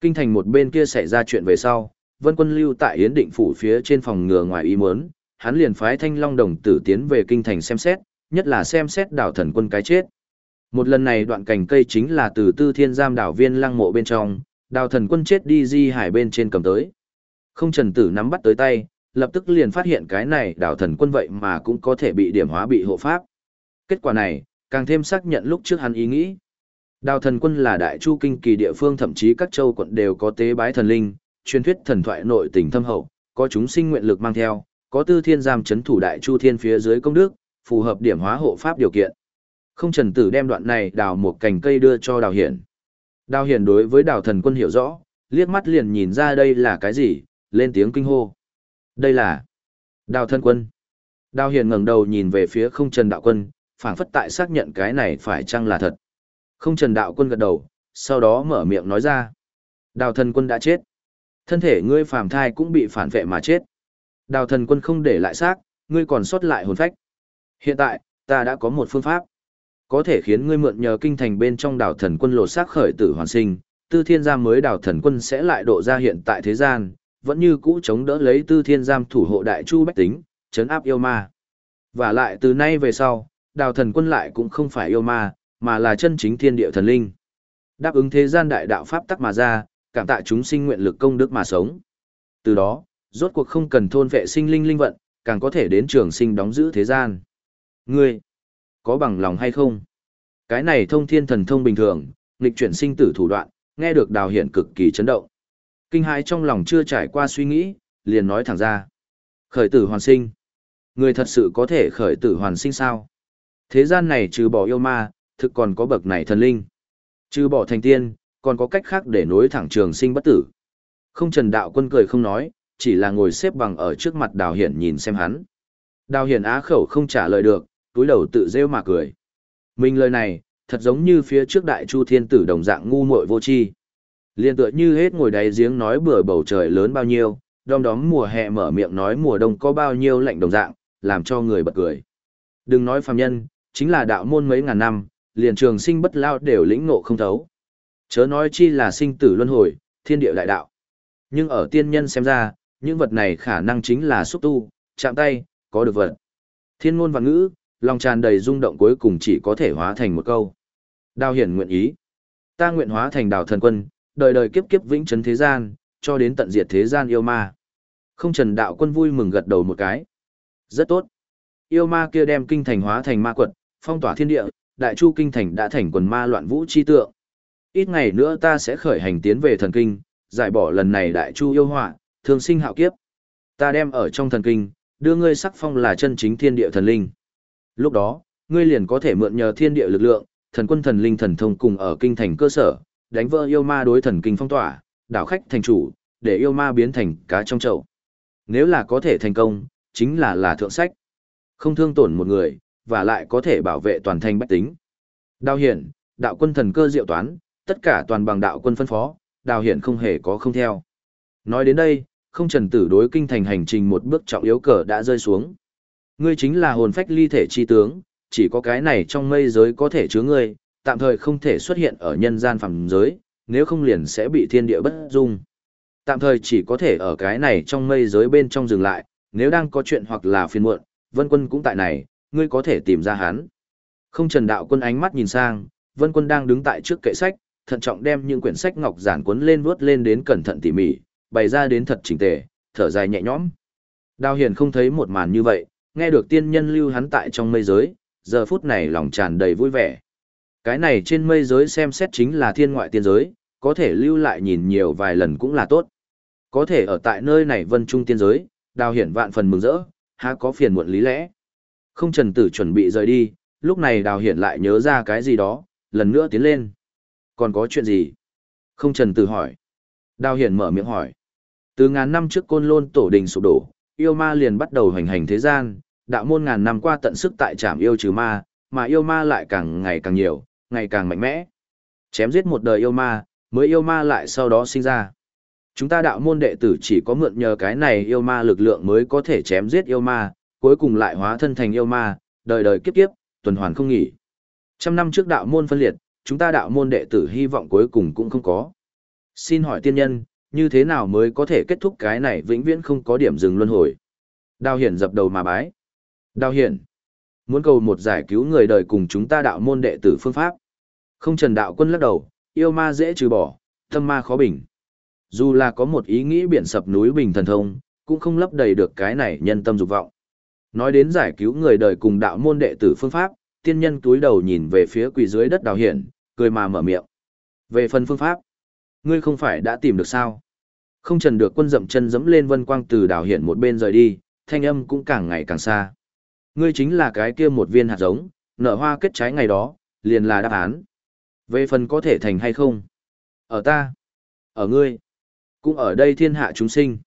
A: Kinh thành một bên kia xảy ra chuyện về sau, vân quân lưu tại Yến Định Phủ phía trên phòng ngừa ngoài ý muốn, hắn liền phái thanh long đồng tử tiến về kinh thành xem xét, nhất là xem xét đảo thần quân cái chết. Một lần này đoạn cảnh cây chính là từ tư thiên giam đảo viên lăng mộ bên trong, đào thần quân chết đi di hải bên trên cầm tới. Không trần tử nắm bắt tới tay, lập tức liền phát hiện cái này đảo thần quân vậy mà cũng có thể bị điểm hóa bị hộ pháp. Kết quả này, càng thêm xác nhận lúc trước hắn ý nghĩ. Đào thần quân là đại chu kinh kỳ địa phương thậm chí các châu quận đều có tế bái thần linh, truyền thuyết thần thoại nội tình thâm hậu, có chúng sinh nguyện lực mang theo, có tư thiên giam chấn thủ đại chu thiên phía dưới công đức, phù hợp điểm hóa hộ pháp điều kiện. Không trần tử đem đoạn này đào một cành cây đưa cho đào hiển. Đào hiển đối với đào thần quân hiểu rõ, liếc mắt liền nhìn ra đây là cái gì, lên tiếng kinh hô. Đây là đào thần quân. Đào hiển ngẩng đầu nhìn về phía không trần đạo quân, phảng phất tại xác nhận cái này phải chăng là thật. Không trần đạo quân gật đầu, sau đó mở miệng nói ra. Đào thần quân đã chết. Thân thể ngươi phàm thai cũng bị phản vệ mà chết. Đào thần quân không để lại xác, ngươi còn sót lại hồn phách. Hiện tại, ta đã có một phương pháp. Có thể khiến ngươi mượn nhờ kinh thành bên trong đảo thần quân lột xác khởi tử hoàn sinh, tư thiên giam mới đào thần quân sẽ lại độ ra hiện tại thế gian, vẫn như cũ chống đỡ lấy tư thiên giam thủ hộ đại chu bách tính, chấn áp yêu ma. Và lại từ nay về sau, đào thần quân lại cũng không phải yêu ma, mà là chân chính thiên địa thần linh. Đáp ứng thế gian đại đạo pháp tắc mà ra, cảm tạ chúng sinh nguyện lực công đức mà sống. Từ đó, rốt cuộc không cần thôn vệ sinh linh linh vận, càng có thể đến trường sinh đóng giữ thế gian. Ngươi, có bằng lòng hay không? Cái này thông thiên thần thông bình thường, nghịch chuyển sinh tử thủ đoạn, nghe được đào hiển cực kỳ chấn động. Kinh hãi trong lòng chưa trải qua suy nghĩ, liền nói thẳng ra. Khởi tử hoàn sinh. Người thật sự có thể khởi tử hoàn sinh sao? Thế gian này trừ bỏ yêu ma, thực còn có bậc này thần linh. Trừ bỏ thành tiên, còn có cách khác để nối thẳng trường sinh bất tử. Không trần đạo quân cười không nói, chỉ là ngồi xếp bằng ở trước mặt đào hiển nhìn xem hắn. Đào hiển á khẩu không trả lời được, túi đầu tự rêu mà cười. Mình lời này, thật giống như phía trước đại chu thiên tử đồng dạng ngu muội vô tri Liên tựa như hết ngồi đáy giếng nói bừa bầu trời lớn bao nhiêu, đom đóm mùa hè mở miệng nói mùa đông có bao nhiêu lạnh đồng dạng, làm cho người bật cười. Đừng nói phàm nhân, chính là đạo môn mấy ngàn năm, liền trường sinh bất lao đều lĩnh ngộ không thấu. Chớ nói chi là sinh tử luân hồi, thiên địa đại đạo. Nhưng ở tiên nhân xem ra, những vật này khả năng chính là xúc tu, chạm tay, có được vật. Thiên ngôn và ngữ, lòng tràn đầy rung động cuối cùng chỉ có thể hóa thành một câu. Đào hiển nguyện ý. Ta nguyện hóa thành đào thần quân, đời đời kiếp kiếp vĩnh trấn thế gian, cho đến tận diệt thế gian yêu ma. Không trần đạo quân vui mừng gật đầu một cái. Rất tốt. Yêu ma kia đem kinh thành hóa thành ma quật, phong tỏa thiên địa, đại chu kinh thành đã thành quần ma loạn vũ chi tượng. Ít ngày nữa ta sẽ khởi hành tiến về thần kinh, giải bỏ lần này đại chu yêu họa, thường sinh hạo kiếp. Ta đem ở trong thần kinh, đưa ngươi sắc phong là chân chính thiên địa thần linh. Lúc đó, ngươi liền có thể mượn nhờ thiên địa lực lượng, thần quân thần linh thần thông cùng ở kinh thành cơ sở, đánh vỡ yêu ma đối thần kinh phong tỏa, đảo khách thành chủ, để yêu ma biến thành cá trong chậu. Nếu là có thể thành công, chính là là thượng sách. Không thương tổn một người, và lại có thể bảo vệ toàn thành bách tính. Đào hiển, đạo quân thần cơ diệu toán, tất cả toàn bằng đạo quân phân phó, đào hiển không hề có không theo. Nói đến đây, không trần tử đối kinh thành hành trình một bước trọng yếu cờ đã rơi xuống. Ngươi chính là hồn phách ly thể chi tướng, chỉ có cái này trong mây giới có thể chứa ngươi, tạm thời không thể xuất hiện ở nhân gian phàm giới, nếu không liền sẽ bị thiên địa bất dung. Tạm thời chỉ có thể ở cái này trong mây giới bên trong dừng lại, nếu đang có chuyện hoặc là phiền muộn, vân quân cũng tại này, ngươi có thể tìm ra hắn. Không trần đạo quân ánh mắt nhìn sang, vân quân đang đứng tại trước kệ sách, thận trọng đem những quyển sách ngọc giản cuốn lên vuốt lên đến cẩn thận tỉ mỉ, bày ra đến thật chỉnh tề, thở dài nhẹ nhõm. Đào hiền không thấy một màn như vậy, nghe được tiên nhân lưu hắn tại trong mây giới, giờ phút này lòng tràn đầy vui vẻ. Cái này trên mây giới xem xét chính là thiên ngoại tiên giới, có thể lưu lại nhìn nhiều vài lần cũng là tốt. Có thể ở tại nơi này vân trung tiên giới, đào hiển vạn phần mừng rỡ, há có phiền muộn lý lẽ. Không trần tử chuẩn bị rời đi, lúc này đào hiển lại nhớ ra cái gì đó, lần nữa tiến lên. Còn có chuyện gì? Không trần tử hỏi. Đào hiển mở miệng hỏi. Từ ngàn năm trước côn lôn tổ đình sụp đổ, yêu ma liền bắt đầu hành hành thế gian, đạo môn ngàn năm qua tận sức tại trảm yêu trừ ma, mà yêu ma lại càng ngày càng nhiều, ngày càng mạnh mẽ. Chém giết một đời yêu ma, mới yêu ma lại sau đó sinh ra. Chúng ta đạo môn đệ tử chỉ có mượn nhờ cái này yêu ma lực lượng mới có thể chém giết yêu ma, cuối cùng lại hóa thân thành yêu ma, đời đời kiếp kiếp, tuần hoàn không nghỉ. Trăm năm trước đạo môn phân liệt, chúng ta đạo môn đệ tử hy vọng cuối cùng cũng không có. Xin hỏi tiên nhân, như thế nào mới có thể kết thúc cái này vĩnh viễn không có điểm dừng luân hồi? Đào hiển dập đầu mà bái. Đào hiển, muốn cầu một giải cứu người đời cùng chúng ta đạo môn đệ tử phương pháp. Không trần đạo quân lắc đầu, yêu ma dễ trừ bỏ, tâm ma khó bình. Dù là có một ý nghĩ biển sập núi bình thần thông, cũng không lấp đầy được cái này nhân tâm dục vọng. Nói đến giải cứu người đời cùng đạo môn đệ tử phương pháp, tiên nhân túi đầu nhìn về phía quỳ dưới đất đào hiển, cười mà mở miệng. Về phần phương pháp, ngươi không phải đã tìm được sao? Không trần được quân dậm chân dẫm lên vân quang từ đào hiển một bên rời đi, thanh âm cũng càng ngày càng xa. Ngươi chính là cái kia một viên hạt giống, nở hoa kết trái ngày đó, liền là đáp án. Về phần có thể thành hay không? Ở ta, ở ngươi, cũng ở đây thiên hạ chúng sinh.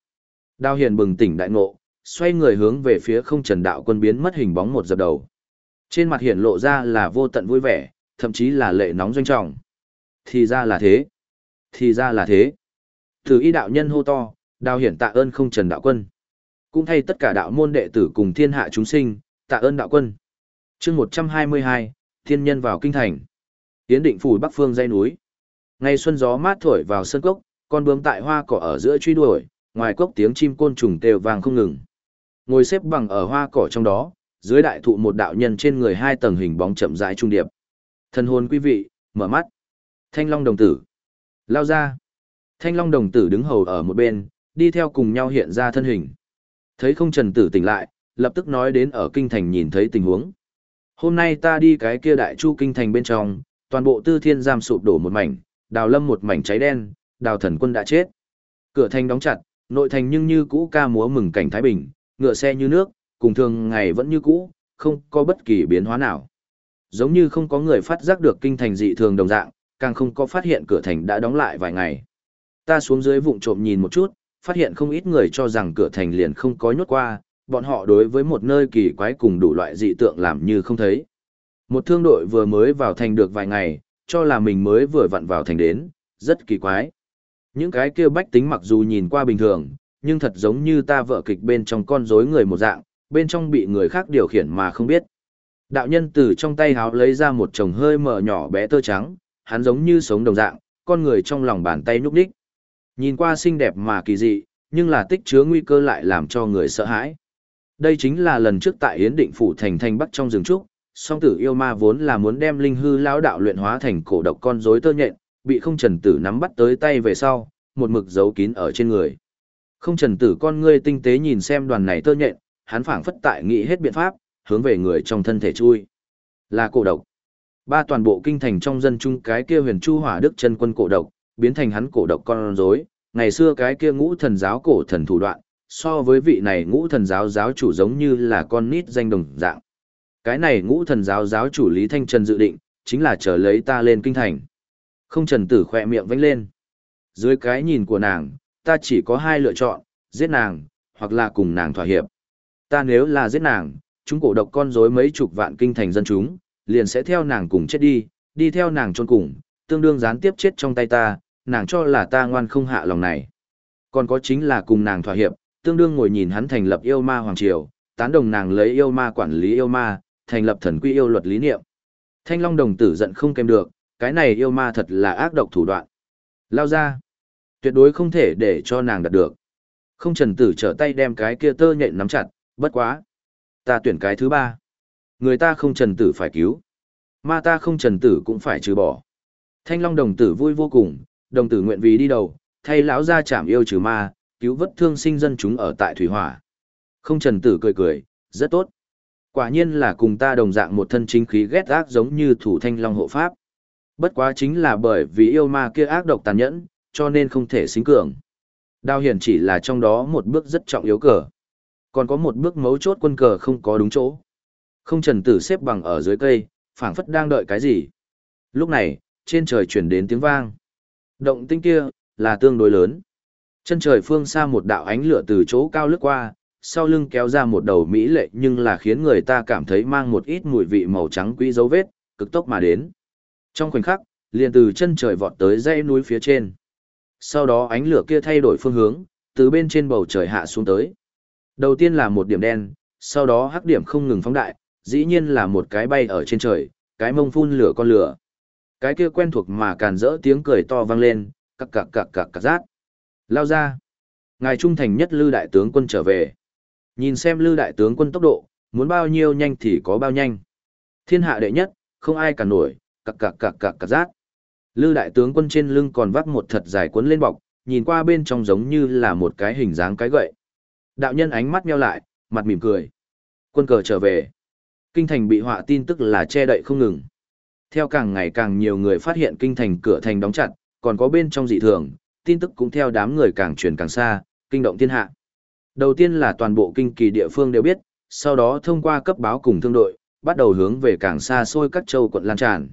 A: Đào hiền bừng tỉnh đại ngộ, xoay người hướng về phía không trần đạo quân biến mất hình bóng một dập đầu. Trên mặt hiển lộ ra là vô tận vui vẻ, thậm chí là lệ nóng doanh trọng. Thì ra là thế. Thì ra là thế. Thử y đạo nhân hô to, đào hiển tạ ơn không trần đạo quân. Cũng thay tất cả đạo môn đệ tử cùng thiên hạ chúng sinh, tạ ơn đạo quân. chương 122, thiên nhân vào kinh thành. Tiến định phủ bắc phương dây núi. Ngày xuân gió mát thổi vào sân cốc, con bướm tại hoa cỏ ở giữa truy đuổi, ngoài cốc tiếng chim côn trùng kêu vàng không ngừng. Ngồi xếp bằng ở hoa cỏ trong đó, dưới đại thụ một đạo nhân trên người hai tầng hình bóng chậm rãi trung điệp. Thần hồn quý vị, mở mắt. Thanh Long đồng tử. Lao ra. Thanh Long đồng tử đứng hầu ở một bên, đi theo cùng nhau hiện ra thân hình. Thấy không trần tử tỉnh lại, lập tức nói đến ở kinh thành nhìn thấy tình huống. Hôm nay ta đi cái kia đại chu kinh thành bên trong, toàn bộ tư thiên giam sụp đổ một mảnh, đào lâm một mảnh cháy đen, đào thần quân đã chết. Cửa thành đóng chặt, nội thành nhưng như cũ ca múa mừng cảnh Thái Bình, ngựa xe như nước, cùng thường ngày vẫn như cũ, không có bất kỳ biến hóa nào. Giống như không có người phát giác được kinh thành dị thường đồng dạng, càng không có phát hiện cửa thành đã đóng lại vài ngày. Ta xuống dưới vụng trộm nhìn một chút, phát hiện không ít người cho rằng cửa thành liền không có nhốt qua, bọn họ đối với một nơi kỳ quái cùng đủ loại dị tượng làm như không thấy. Một thương đội vừa mới vào thành được vài ngày, cho là mình mới vừa vặn vào thành đến, rất kỳ quái. Những cái kia bách tính mặc dù nhìn qua bình thường, nhưng thật giống như ta vợ kịch bên trong con rối người một dạng, bên trong bị người khác điều khiển mà không biết. Đạo nhân từ trong tay háo lấy ra một chồng hơi mở nhỏ bé tơ trắng, hắn giống như sống đồng dạng, con người trong lòng bàn tay nhúc nhích. Nhìn qua xinh đẹp mà kỳ dị, nhưng là tích chứa nguy cơ lại làm cho người sợ hãi. Đây chính là lần trước tại Yến Định phủ thành thành bắc trong rừng trúc, song tử yêu ma vốn là muốn đem linh hư lão đạo luyện hóa thành cổ độc con rối tơ nhện, bị không trần tử nắm bắt tới tay về sau, một mực giấu kín ở trên người. Không trần tử con ngươi tinh tế nhìn xem đoàn này tơ nhện, hắn phảng phất tại nghĩ hết biện pháp, hướng về người trong thân thể chui. Là cổ độc. Ba toàn bộ kinh thành trong dân chung cái kia huyền chu hỏa đức chân quân cổ độc, biến thành hắn cổ độc con rối. Ngày xưa cái kia ngũ thần giáo cổ thần thủ đoạn, so với vị này ngũ thần giáo giáo chủ giống như là con nít danh đồng dạng. Cái này ngũ thần giáo giáo chủ Lý Thanh Trần dự định, chính là chờ lấy ta lên kinh thành. Không trần tử khỏe miệng vánh lên. Dưới cái nhìn của nàng, ta chỉ có hai lựa chọn, giết nàng, hoặc là cùng nàng thỏa hiệp. Ta nếu là giết nàng, chúng cổ độc con rối mấy chục vạn kinh thành dân chúng, liền sẽ theo nàng cùng chết đi, đi theo nàng chôn cùng, tương đương gián tiếp chết trong tay ta, nàng cho là ta ngoan không hạ lòng này. Còn có chính là cùng nàng thỏa hiệp, tương đương ngồi nhìn hắn thành lập yêu ma hoàng triều, tán đồng nàng lấy yêu ma quản lý yêu ma, thành lập thần quy yêu luật lý niệm. Thanh Long đồng tử giận không kèm được, cái này yêu ma thật là ác độc thủ đoạn. Lao ra, tuyệt đối không thể để cho nàng đạt được. Không trần tử trở tay đem cái kia tơ nhện nắm chặt, bất quá. Ta tuyển cái thứ ba. Người ta không trần tử phải cứu. Ma ta không trần tử cũng phải trừ bỏ. Thanh Long đồng tử vui vô cùng, đồng tử nguyện vì đi đầu, thay lão ra chạm yêu trừ ma, cứu vất thương sinh dân chúng ở tại Thủy Hỏa. Không trần tử cười cười, rất tốt. Quả nhiên là cùng ta đồng dạng một thân chính khí ghét ác giống như thủ thanh long hộ pháp. Bất quá chính là bởi vì yêu ma kia ác độc tàn nhẫn, cho nên không thể xính cường. Đao hiển chỉ là trong đó một bước rất trọng yếu cờ. Còn có một bước mấu chốt quân cờ không có đúng chỗ. Không trần tử xếp bằng ở dưới cây, phảng phất đang đợi cái gì. Lúc này, trên trời chuyển đến tiếng vang. Động tinh kia, là tương đối lớn. Chân trời phương xa một đạo ánh lửa từ chỗ cao lướt qua, sau lưng kéo ra một đầu mỹ lệ nhưng là khiến người ta cảm thấy mang một ít mùi vị màu trắng quý dấu vết, cực tốc mà đến. Trong khoảnh khắc, liền từ chân trời vọt tới dãy núi phía trên. Sau đó ánh lửa kia thay đổi phương hướng, từ bên trên bầu trời hạ xuống tới. Đầu tiên là một điểm đen, sau đó hắc điểm không ngừng phóng đại, dĩ nhiên là một cái bay ở trên trời, cái mông phun lửa con lửa. Cái kia quen thuộc mà càn rỡ tiếng cười to vang lên, cặc cặc cặc cặc cặc rát. Lao ra. Ngài trung thành nhất Lư đại tướng quân trở về. Nhìn xem Lư đại tướng quân tốc độ, muốn bao nhiêu nhanh thì có bao nhanh. Thiên hạ đệ nhất, không ai cả nổi, cặc cặc cặc cặc cặc rát. Lư đại tướng quân trên lưng còn vác một thật dài cuốn lên bọc, nhìn qua bên trong giống như là một cái hình dáng cái gậy. Đạo nhân ánh mắt nheo lại, mặt mỉm cười. Quân cờ trở về. Kinh thành bị họa tin tức là che đậy không ngừng. Theo càng ngày càng nhiều người phát hiện kinh thành cửa thành đóng chặt, còn có bên trong dị thường, tin tức cũng theo đám người càng truyền càng xa, kinh động thiên hạ. Đầu tiên là toàn bộ kinh kỳ địa phương đều biết, sau đó thông qua cấp báo cùng thương đội, bắt đầu hướng về càng xa xôi các châu quận lan tràn.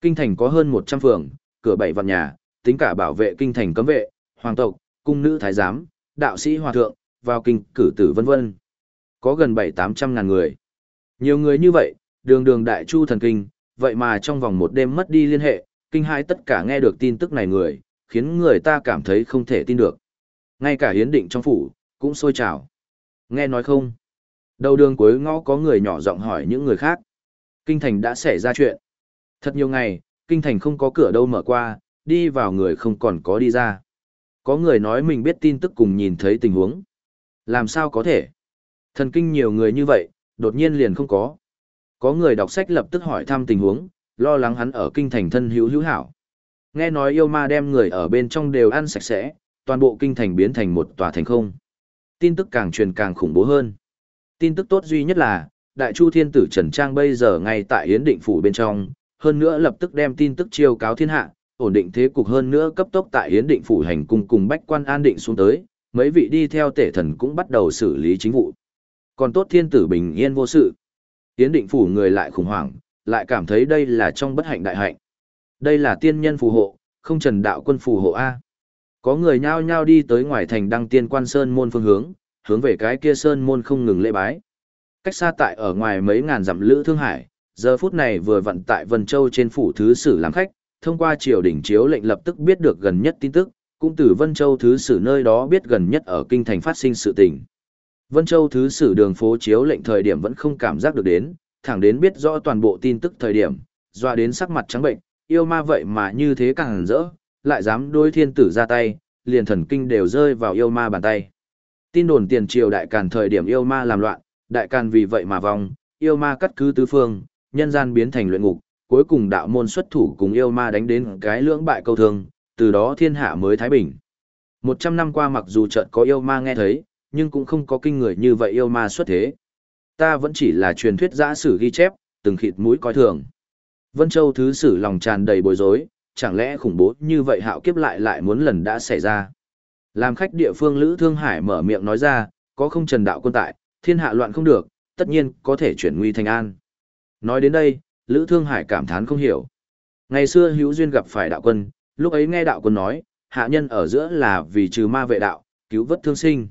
A: Kinh thành có hơn 100 phường, cửa bảy vạn nhà, tính cả bảo vệ kinh thành cấm vệ, hoàng tộc, cung nữ thái giám, đạo sĩ hòa thượng, vào kinh cử tử vân vân. Có gần 7-800 ngàn người. Nhiều người như vậy, đường đường đại chu thần kinh, vậy mà trong vòng một đêm mất đi liên hệ, kinh hai tất cả nghe được tin tức này người, khiến người ta cảm thấy không thể tin được. Ngay cả hiến định trong phủ, cũng sôi trào. Nghe nói không? Đầu đường cuối ngõ có người nhỏ giọng hỏi những người khác. Kinh thành đã xảy ra chuyện. Thật nhiều ngày, kinh thành không có cửa đâu mở qua, đi vào người không còn có đi ra. Có người nói mình biết tin tức cùng nhìn thấy tình huống. Làm sao có thể? Thần kinh nhiều người như vậy, đột nhiên liền không có. Có người đọc sách lập tức hỏi thăm tình huống, lo lắng hắn ở kinh thành thân hữu hữu hảo. Nghe nói yêu ma đem người ở bên trong đều ăn sạch sẽ, toàn bộ kinh thành biến thành một tòa thành không. Tin tức càng truyền càng khủng bố hơn. Tin tức tốt duy nhất là, Đại Chu Thiên Tử Trần Trang bây giờ ngay tại Yến Định Phủ bên trong, hơn nữa lập tức đem tin tức chiêu cáo thiên hạ, ổn định thế cục hơn nữa cấp tốc tại Yến Định Phủ hành cung cùng bách quan an định xuống tới, mấy vị đi theo tể thần cũng bắt đầu xử lý chính vụ. Còn tốt thiên tử bình yên vô sự. Yến Định Phủ người lại khủng hoảng, lại cảm thấy đây là trong bất hạnh đại hạnh. Đây là tiên nhân phù hộ, không trần đạo quân phù hộ A. Có người nhao nhao đi tới ngoài thành đăng tiên quan sơn môn phương hướng, hướng về cái kia sơn môn không ngừng lễ bái. Cách xa tại ở ngoài mấy ngàn dặm lữ thương hải, giờ phút này vừa vận tại Vân Châu trên phủ thứ sử làm khách, thông qua triều đỉnh chiếu lệnh lập tức biết được gần nhất tin tức, cũng từ Vân Châu thứ sử nơi đó biết gần nhất ở kinh thành phát sinh sự tình. Vân Châu thứ sử đường phố chiếu lệnh thời điểm vẫn không cảm giác được đến, thẳng đến biết rõ toàn bộ tin tức thời điểm, doa đến sắc mặt trắng bệnh, yêu ma vậy mà như thế càng rỡ, lại dám đối thiên tử ra tay, liền thần kinh đều rơi vào yêu ma bàn tay. Tin đồn tiền triều đại càn thời điểm yêu ma làm loạn, đại càn vì vậy mà vong, yêu ma cắt cứ tứ phương, nhân gian biến thành luyện ngục, cuối cùng đạo môn xuất thủ cùng yêu ma đánh đến cái lưỡng bại câu thương, từ đó thiên hạ mới thái bình. Một trăm năm qua mặc dù chợt có yêu ma nghe thấy, nhưng cũng không có kinh người như vậy yêu ma xuất thế. Ta vẫn chỉ là truyền thuyết giã sử ghi chép, từng khịt mũi coi thường. Vân Châu thứ sử lòng tràn đầy bối rối, chẳng lẽ khủng bố như vậy hạo kiếp lại lại muốn lần đã xảy ra. Làm khách địa phương Lữ Thương Hải mở miệng nói ra, có không trần đạo quân tại, thiên hạ loạn không được, tất nhiên có thể chuyển nguy thành an. Nói đến đây, Lữ Thương Hải cảm thán không hiểu. Ngày xưa hữu duyên gặp phải đạo quân, lúc ấy nghe đạo quân nói, hạ nhân ở giữa là vì trừ ma vệ đạo, cứu vớt thương sinh.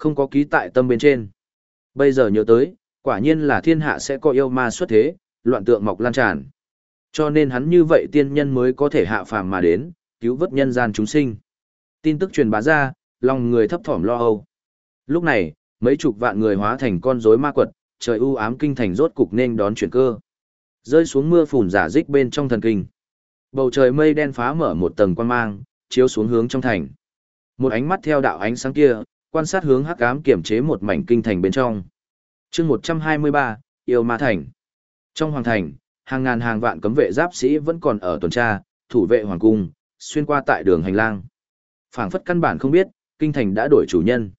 A: Không có ký tại tâm bên trên. Bây giờ nhớ tới, quả nhiên là thiên hạ sẽ có yêu ma xuất thế, loạn tượng mọc lan tràn. Cho nên hắn như vậy tiên nhân mới có thể hạ phàm mà đến, cứu vớt nhân gian chúng sinh. Tin tức truyền bá ra, lòng người thấp thỏm lo âu. Lúc này, mấy chục vạn người hóa thành con rối ma quật, trời u ám kinh thành rốt cục nên đón chuyển cơ. Rơi xuống mưa phùn giả dích bên trong thần kinh. Bầu trời mây đen phá mở một tầng quan mang, chiếu xuống hướng trong thành. Một ánh mắt theo đạo ánh sáng kia, quan sát hướng hắc ám kiểm chế một mảnh kinh thành bên trong. Chương 123, Yêu Ma Thành. Trong hoàng thành, hàng ngàn hàng vạn cấm vệ giáp sĩ vẫn còn ở tuần tra, thủ vệ hoàng cung, xuyên qua tại đường hành lang. Phảng phất căn bản không biết, kinh thành đã đổi chủ nhân.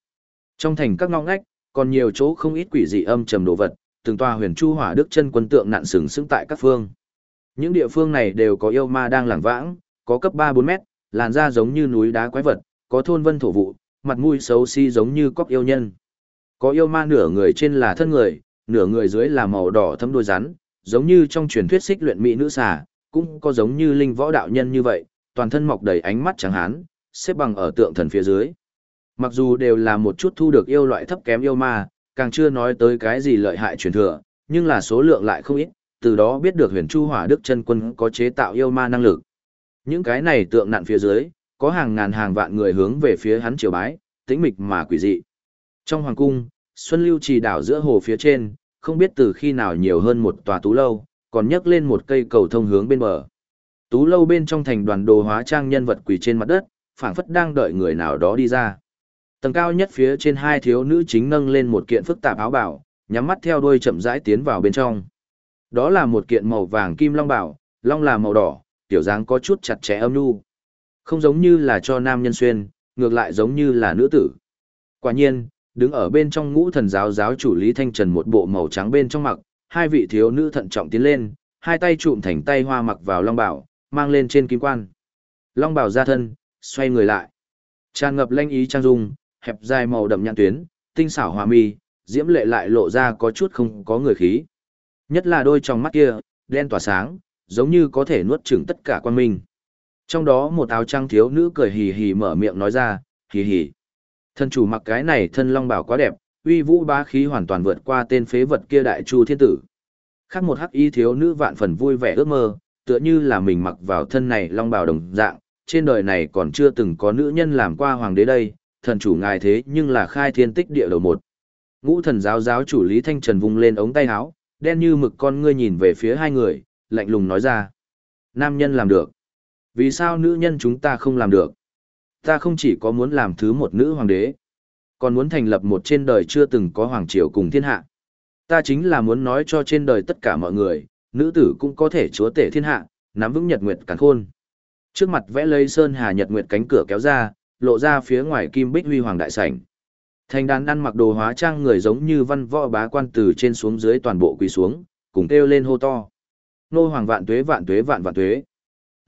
A: Trong thành các ngõ ngách, còn nhiều chỗ không ít quỷ dị âm trầm đồ vật, từng tòa huyền chu hỏa đức chân quân tượng nạn sừng sững tại các phương. Những địa phương này đều có yêu ma đang lảng vãng, có cấp 3-4 mét, làn da giống như núi đá quái vật, có thôn vân thổ vụ, mặt mũi xấu xí si giống như cóc yêu nhân. Có yêu ma nửa người trên là thân người, nửa người dưới là màu đỏ thâm đôi rắn, giống như trong truyền thuyết xích luyện mỹ nữ xà, cũng có giống như linh võ đạo nhân như vậy, toàn thân mọc đầy ánh mắt trắng hán, xếp bằng ở tượng thần phía dưới. Mặc dù đều là một chút thu được yêu loại thấp kém yêu ma, càng chưa nói tới cái gì lợi hại truyền thừa, nhưng là số lượng lại không ít, từ đó biết được huyền chu hỏa đức chân quân có chế tạo yêu ma năng lực. Những cái này tượng nạn phía dưới, có hàng ngàn hàng vạn người hướng về phía hắn triều bái, tĩnh mịch mà quỷ dị. Trong hoàng cung, Xuân Lưu trì đảo giữa hồ phía trên, không biết từ khi nào nhiều hơn một tòa tú lâu, còn nhấc lên một cây cầu thông hướng bên bờ. Tú lâu bên trong thành đoàn đồ hóa trang nhân vật quỳ trên mặt đất, phảng phất đang đợi người nào đó đi ra. Tầng cao nhất phía trên hai thiếu nữ chính nâng lên một kiện phức tạp áo bảo, nhắm mắt theo đuôi chậm rãi tiến vào bên trong. Đó là một kiện màu vàng kim long bảo, long là màu đỏ, tiểu dáng có chút chặt chẽ âm nhu. Không giống như là cho nam nhân xuyên, ngược lại giống như là nữ tử. Quả nhiên, đứng ở bên trong ngũ thần giáo giáo chủ Lý Thanh Trần một bộ màu trắng bên trong mặc, hai vị thiếu nữ thận trọng tiến lên, hai tay trụm thành tay hoa mặc vào long bảo, mang lên trên kim quan. Long bảo ra thân, xoay người lại. Tràn ngập lanh ý trang dung, hẹp dài màu đậm nhãn tuyến, tinh xảo hòa mi, diễm lệ lại lộ ra có chút không có người khí. Nhất là đôi trong mắt kia, đen tỏa sáng, giống như có thể nuốt chửng tất cả quan minh. Trong đó một áo trang thiếu nữ cười hì hì mở miệng nói ra, hì hì. Thân chủ mặc cái này thân long bảo quá đẹp, uy vũ bá khí hoàn toàn vượt qua tên phế vật kia đại chu thiên tử. Khác một hắc y thiếu nữ vạn phần vui vẻ ước mơ, tựa như là mình mặc vào thân này long bảo đồng dạng, trên đời này còn chưa từng có nữ nhân làm qua hoàng đế đây, thần chủ ngài thế nhưng là khai thiên tích địa đầu một. Ngũ thần giáo giáo chủ Lý Thanh Trần vung lên ống tay áo, đen như mực con ngươi nhìn về phía hai người, lạnh lùng nói ra. Nam nhân làm được. Vì sao nữ nhân chúng ta không làm được? Ta không chỉ có muốn làm thứ một nữ hoàng đế, còn muốn thành lập một trên đời chưa từng có hoàng triều cùng thiên hạ. Ta chính là muốn nói cho trên đời tất cả mọi người, nữ tử cũng có thể chúa tể thiên hạ, nắm vững nhật nguyệt càn khôn. Trước mặt vẽ lây sơn hà nhật nguyệt cánh cửa kéo ra, lộ ra phía ngoài kim bích huy hoàng đại sảnh. Thành đàn ăn mặc đồ hóa trang người giống như văn võ bá quan từ trên xuống dưới toàn bộ quỳ xuống, cùng kêu lên hô to. Nô hoàng vạn tuế vạn tuế vạn vạn tuế.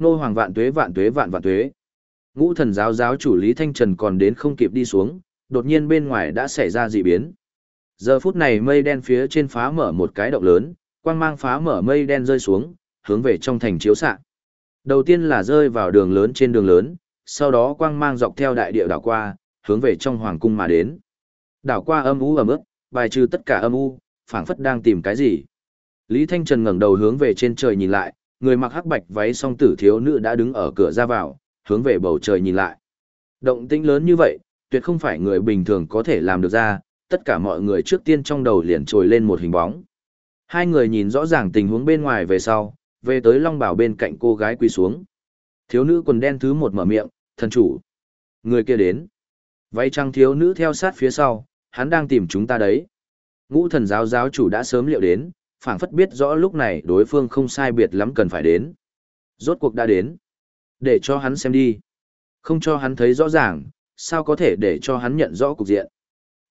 A: Nô hoàng vạn tuế vạn tuế vạn vạn tuế. Ngũ thần giáo giáo chủ Lý Thanh Trần còn đến không kịp đi xuống, đột nhiên bên ngoài đã xảy ra dị biến. Giờ phút này mây đen phía trên phá mở một cái động lớn, quang mang phá mở mây đen rơi xuống, hướng về trong thành chiếu xạ. Đầu tiên là rơi vào đường lớn trên đường lớn, sau đó quang mang dọc theo đại địa đảo qua, hướng về trong hoàng cung mà đến. Đảo qua âm u ẩm ướt, bài trừ tất cả âm u, phảng phất đang tìm cái gì. Lý Thanh Trần ngẩng đầu hướng về trên trời nhìn lại, người mặc hắc bạch váy song tử thiếu nữ đã đứng ở cửa ra vào, hướng về bầu trời nhìn lại. Động tĩnh lớn như vậy, tuyệt không phải người bình thường có thể làm được ra, tất cả mọi người trước tiên trong đầu liền trồi lên một hình bóng. Hai người nhìn rõ ràng tình huống bên ngoài về sau, về tới long bảo bên cạnh cô gái quỳ xuống. Thiếu nữ quần đen thứ một mở miệng, thần chủ. Người kia đến. Váy trăng thiếu nữ theo sát phía sau, hắn đang tìm chúng ta đấy. Ngũ thần giáo giáo chủ đã sớm liệu đến, phảng phất biết rõ lúc này đối phương không sai biệt lắm cần phải đến. Rốt cuộc đã đến. Để cho hắn xem đi. Không cho hắn thấy rõ ràng, sao có thể để cho hắn nhận rõ cục diện.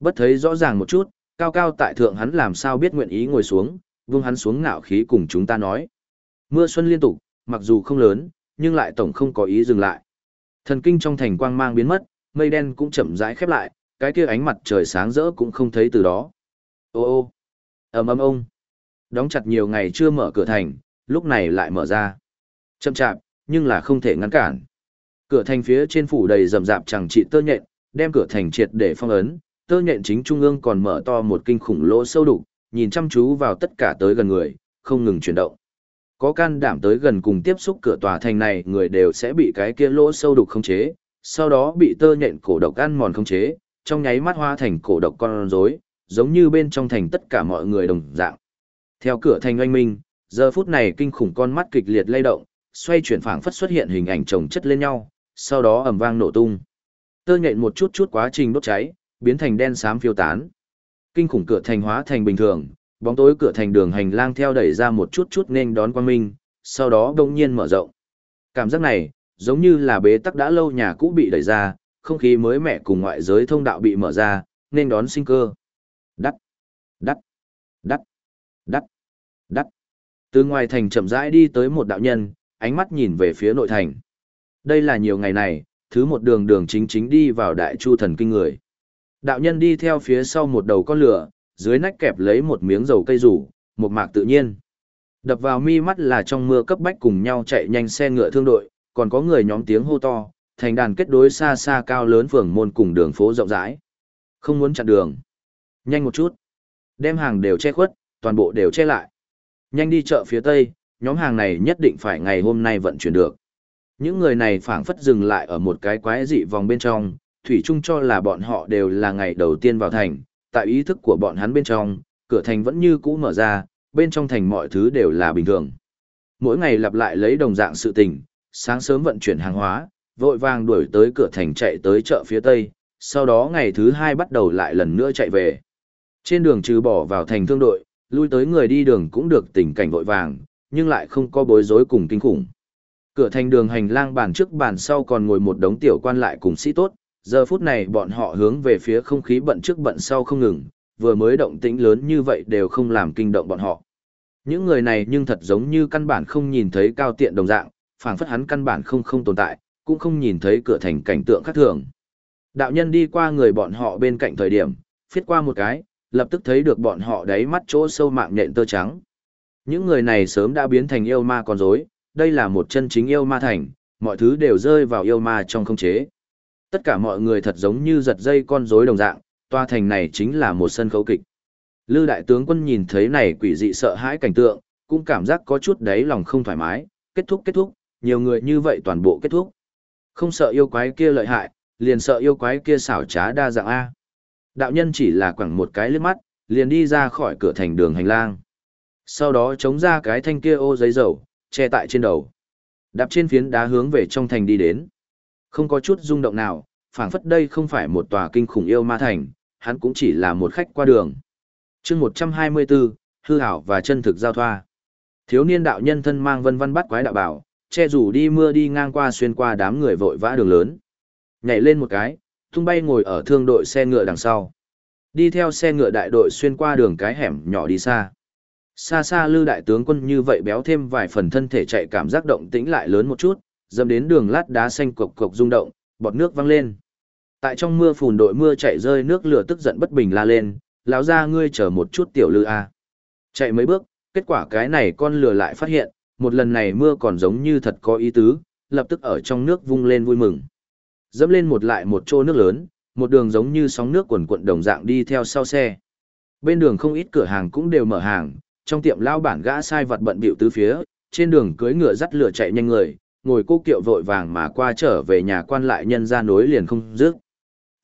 A: Bất thấy rõ ràng một chút, cao cao tại thượng hắn làm sao biết nguyện ý ngồi xuống, vung hắn xuống ngạo khí cùng chúng ta nói. Mưa xuân liên tục, mặc dù không lớn, nhưng lại tổng không có ý dừng lại. Thần kinh trong thành quang mang biến mất, mây đen cũng chậm rãi khép lại, cái kia ánh mặt trời sáng rỡ cũng không thấy từ đó. Ô ô, ầm ầm ông. Đóng chặt nhiều ngày chưa mở cửa thành, lúc này lại mở ra. Chậm chạp, nhưng là không thể ngăn cản. Cửa thành phía trên phủ đầy rầm rạp chẳng trị tơ nhện, đem cửa thành triệt để phong ấn, tơ nhện chính trung ương còn mở to một kinh khủng lỗ sâu đục, nhìn chăm chú vào tất cả tới gần người, không ngừng chuyển động. Có can đảm tới gần cùng tiếp xúc cửa tòa thành này người đều sẽ bị cái kia lỗ sâu đục khống chế, sau đó bị tơ nhện cổ độc ăn mòn khống chế, trong nháy mắt hoa thành cổ độc con rối, giống như bên trong thành tất cả mọi người đồng dạng. Theo cửa thành oanh minh, giờ phút này kinh khủng con mắt kịch liệt lay động, xoay chuyển phảng phất xuất hiện hình ảnh chồng chất lên nhau, sau đó ầm vang nổ tung. Tơ nhện một chút chút quá trình đốt cháy, biến thành đen xám phiêu tán. Kinh khủng cửa thành hóa thành bình thường, bóng tối cửa thành đường hành lang theo đẩy ra một chút chút nên đón quang minh, sau đó đông nhiên mở rộng. Cảm giác này, giống như là bế tắc đã lâu nhà cũ bị đẩy ra, không khí mới mẻ cùng ngoại giới thông đạo bị mở ra, nên đón sinh cơ. Từ ngoài thành chậm rãi đi tới một đạo nhân, ánh mắt nhìn về phía nội thành. Đây là nhiều ngày này, thứ một đường đường chính chính đi vào đại chu thần kinh người. Đạo nhân đi theo phía sau một đầu con lửa, dưới nách kẹp lấy một miếng dầu cây rủ, một mạc tự nhiên. Đập vào mi mắt là trong mưa cấp bách cùng nhau chạy nhanh xe ngựa thương đội, còn có người nhóm tiếng hô to, thành đàn kết đối xa xa cao lớn phường môn cùng đường phố rộng rãi. Không muốn chặn đường. Nhanh một chút. Đem hàng đều che khuất, toàn bộ đều che lại. Nhanh đi chợ phía tây, nhóm hàng này nhất định phải ngày hôm nay vận chuyển được. Những người này phảng phất dừng lại ở một cái quái dị vòng bên trong, thủy chung cho là bọn họ đều là ngày đầu tiên vào thành, tại ý thức của bọn hắn bên trong, cửa thành vẫn như cũ mở ra, bên trong thành mọi thứ đều là bình thường. Mỗi ngày lặp lại lấy đồng dạng sự tình, sáng sớm vận chuyển hàng hóa, vội vàng đuổi tới cửa thành chạy tới chợ phía tây, sau đó ngày thứ hai bắt đầu lại lần nữa chạy về. Trên đường trừ bỏ vào thành thương đội, lui tới người đi đường cũng được tình cảnh vội vàng, nhưng lại không có bối rối cùng kinh khủng. Cửa thành đường hành lang bàn trước bàn sau còn ngồi một đống tiểu quan lại cùng sĩ tốt, giờ phút này bọn họ hướng về phía không khí bận trước bận sau không ngừng, vừa mới động tĩnh lớn như vậy đều không làm kinh động bọn họ. Những người này nhưng thật giống như căn bản không nhìn thấy cao tiện đồng dạng, phảng phất hắn căn bản không không tồn tại, cũng không nhìn thấy cửa thành cảnh tượng khác thường. Đạo nhân đi qua người bọn họ bên cạnh thời điểm, phiết qua một cái, lập tức thấy được bọn họ đáy mắt chỗ sâu mạng nhện tơ trắng. Những người này sớm đã biến thành yêu ma con rối, đây là một chân chính yêu ma thành, mọi thứ đều rơi vào yêu ma trong không chế. Tất cả mọi người thật giống như giật dây con rối đồng dạng, toa thành này chính là một sân khấu kịch. Lư đại tướng quân nhìn thấy này quỷ dị sợ hãi cảnh tượng, cũng cảm giác có chút đấy lòng không thoải mái, kết thúc kết thúc, nhiều người như vậy toàn bộ kết thúc. Không sợ yêu quái kia lợi hại, liền sợ yêu quái kia xảo trá đa dạng A. Đạo nhân chỉ là quẳng một cái lướt mắt, liền đi ra khỏi cửa thành đường hành lang. Sau đó chống ra cái thanh kia ô giấy dầu, che tại trên đầu. Đạp trên phiến đá hướng về trong thành đi đến. Không có chút rung động nào, phảng phất đây không phải một tòa kinh khủng yêu ma thành, hắn cũng chỉ là một khách qua đường. chương 124, hư hảo và chân thực giao thoa. Thiếu niên đạo nhân thân mang vân vân bắt quái đạo bảo, che rủ đi mưa đi ngang qua xuyên qua đám người vội vã đường lớn. Nhảy lên một cái, tung bay ngồi ở thương đội xe ngựa đằng sau. Đi theo xe ngựa đại đội xuyên qua đường cái hẻm nhỏ đi xa. Xa xa lư đại tướng quân như vậy béo thêm vài phần thân thể chạy cảm giác động tĩnh lại lớn một chút, dâm đến đường lát đá xanh cộc cộc rung động, bọt nước văng lên. Tại trong mưa phùn đội mưa chạy rơi nước lửa tức giận bất bình la lên, lão ra ngươi chờ một chút tiểu lư a. Chạy mấy bước, kết quả cái này con lừa lại phát hiện, một lần này mưa còn giống như thật có ý tứ, lập tức ở trong nước vung lên vui mừng. Dẫm lên một lại một chỗ nước lớn, một đường giống như sóng nước quần quận đồng dạng đi theo sau xe. Bên đường không ít cửa hàng cũng đều mở hàng, trong tiệm lao bản gã sai vật bận bịu tứ phía, trên đường cưới ngựa dắt lửa chạy nhanh người, ngồi cô kiệu vội vàng mà qua trở về nhà quan lại nhân ra nối liền không dứt.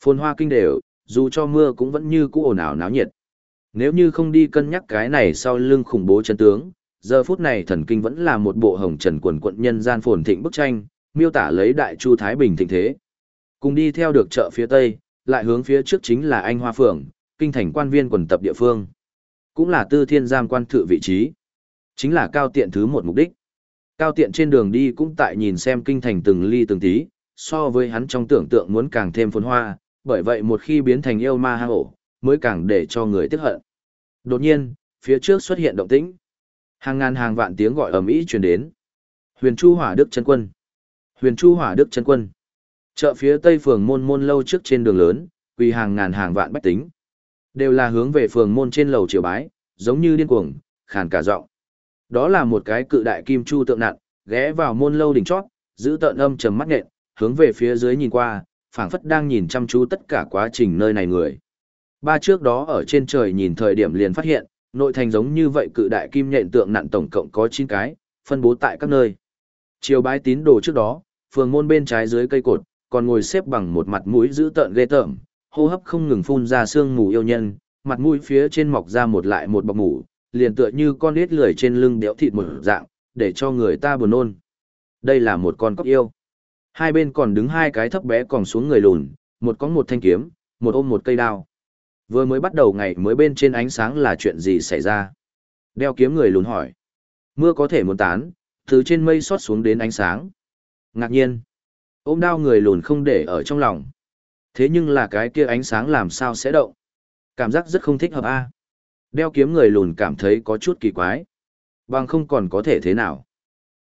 A: Phồn hoa kinh đều, dù cho mưa cũng vẫn như cũ ồn ào náo nhiệt. Nếu như không đi cân nhắc cái này sau lưng khủng bố chân tướng, giờ phút này thần kinh vẫn là một bộ hồng trần quần quận nhân gian phồn thịnh bức tranh, miêu tả lấy đại chu thái bình thịnh thế. Cùng đi theo được chợ phía tây, lại hướng phía trước chính là anh hoa phường, kinh thành quan viên quần tập địa phương. Cũng là tư thiên giam quan thự vị trí. Chính là cao tiện thứ một mục đích. Cao tiện trên đường đi cũng tại nhìn xem kinh thành từng ly từng tí, so với hắn trong tưởng tượng muốn càng thêm phồn hoa, bởi vậy một khi biến thành yêu ma hang ổ, mới càng để cho người tiếc hận. Đột nhiên, phía trước xuất hiện động tĩnh. Hàng ngàn hàng vạn tiếng gọi ầm ĩ truyền đến. Huyền Chu Hỏa Đức chân quân. Huyền Chu Hỏa Đức chân quân. Chợ phía tây phường môn môn lâu trước trên đường lớn, quỳ hàng ngàn hàng vạn bách tính. Đều là hướng về phường môn trên lầu triều bái, giống như điên cuồng, khàn cả giọng. Đó là một cái cự đại kim chu tượng nặn ghé vào môn lâu đỉnh chót, giữ tợn âm trầm mắt nhện, hướng về phía dưới nhìn qua, phảng phất đang nhìn chăm chú tất cả quá trình nơi này người. Ba trước đó ở trên trời nhìn thời điểm liền phát hiện, nội thành giống như vậy cự đại kim nhện tượng nặn tổng cộng có 9 cái, phân bố tại các nơi. Chiều bái tín đồ trước đó, phường môn bên trái dưới cây cột, còn ngồi xếp bằng một mặt mũi giữ tợn ghê tởm, hô hấp không ngừng phun ra sương mù yêu nhân, mặt mũi phía trên mọc ra một lại một bọc mủ, liền tựa như con nết lười trên lưng béo thịt một dạng, để cho người ta buồn nôn. Đây là một con cóc yêu. Hai bên còn đứng hai cái thấp bé còn xuống người lùn, một có một thanh kiếm, một ôm một cây đao. Vừa mới bắt đầu ngày mới bên trên ánh sáng là chuyện gì xảy ra? Đeo kiếm người lùn hỏi. Mưa có thể muốn tán, từ trên mây xót xuống đến ánh sáng. Ngạc nhiên. Ôm đao người lùn không để ở trong lòng. Thế nhưng là cái kia ánh sáng làm sao sẽ động? Cảm giác rất không thích hợp a. Đeo kiếm người lùn cảm thấy có chút kỳ quái. Bằng không còn có thể thế nào?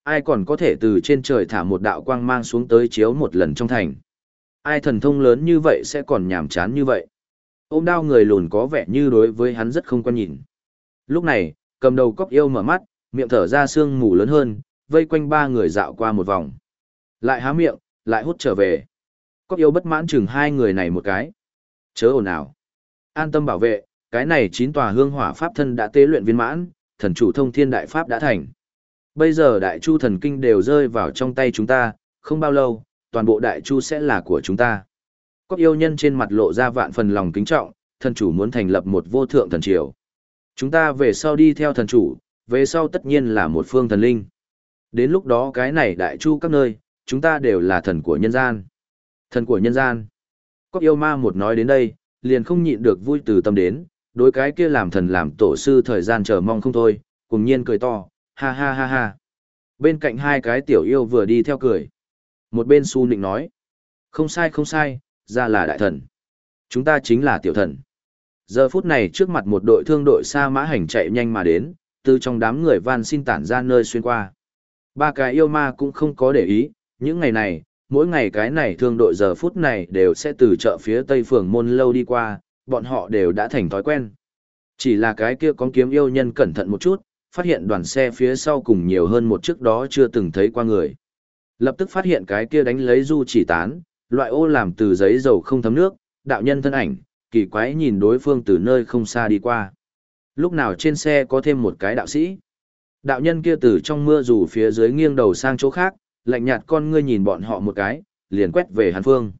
A: Ai còn có thể từ trên trời thả một đạo quang mang xuống tới chiếu một lần trong thành? Ai thần thông lớn như vậy sẽ còn nhàm chán như vậy? Ôm đao người lùn có vẻ như đối với hắn rất không quan nhìn. Lúc này, cầm đầu cóc yêu mở mắt, miệng thở ra sương mù lớn hơn, vây quanh ba người dạo qua một vòng. Lại há miệng, lại hút trở về. Cóc yêu bất mãn chừng hai người này một cái. Chớ ồn ào. An tâm bảo vệ, cái này chín tòa hương hỏa pháp thân đã tế luyện viên mãn, thần chủ thông thiên đại pháp đã thành. Bây giờ đại chu thần kinh đều rơi vào trong tay chúng ta, không bao lâu, toàn bộ đại chu sẽ là của chúng ta. Cóc yêu nhân trên mặt lộ ra vạn phần lòng kính trọng, thần chủ muốn thành lập một vô thượng thần triều. Chúng ta về sau đi theo thần chủ, về sau tất nhiên là một phương thần linh. Đến lúc đó cái này đại chu các nơi, chúng ta đều là thần của nhân gian. Thần của nhân gian. Cóc yêu ma một nói đến đây, liền không nhịn được vui từ tâm đến, đối cái kia làm thần làm tổ sư thời gian chờ mong không thôi, cùng nhiên cười to, ha ha ha ha. Bên cạnh hai cái tiểu yêu vừa đi theo cười. Một bên su nịnh nói, không sai không sai, ra là đại thần. Chúng ta chính là tiểu thần. Giờ phút này trước mặt một đội thương đội xa mã hành chạy nhanh mà đến, từ trong đám người van xin tản ra nơi xuyên qua. Ba cái yêu ma cũng không có để ý, những ngày này, mỗi ngày cái này thương đội giờ phút này đều sẽ từ chợ phía tây phường môn lâu đi qua, bọn họ đều đã thành thói quen. Chỉ là cái kia con kiếm yêu nhân cẩn thận một chút, phát hiện đoàn xe phía sau cùng nhiều hơn một trước đó chưa từng thấy qua người. Lập tức phát hiện cái kia đánh lấy du chỉ tán, loại ô làm từ giấy dầu không thấm nước, đạo nhân thân ảnh, kỳ quái nhìn đối phương từ nơi không xa đi qua. Lúc nào trên xe có thêm một cái đạo sĩ. Đạo nhân kia từ trong mưa dù phía dưới nghiêng đầu sang chỗ khác, lạnh nhạt con ngươi nhìn bọn họ một cái, liền quét về hàn phương.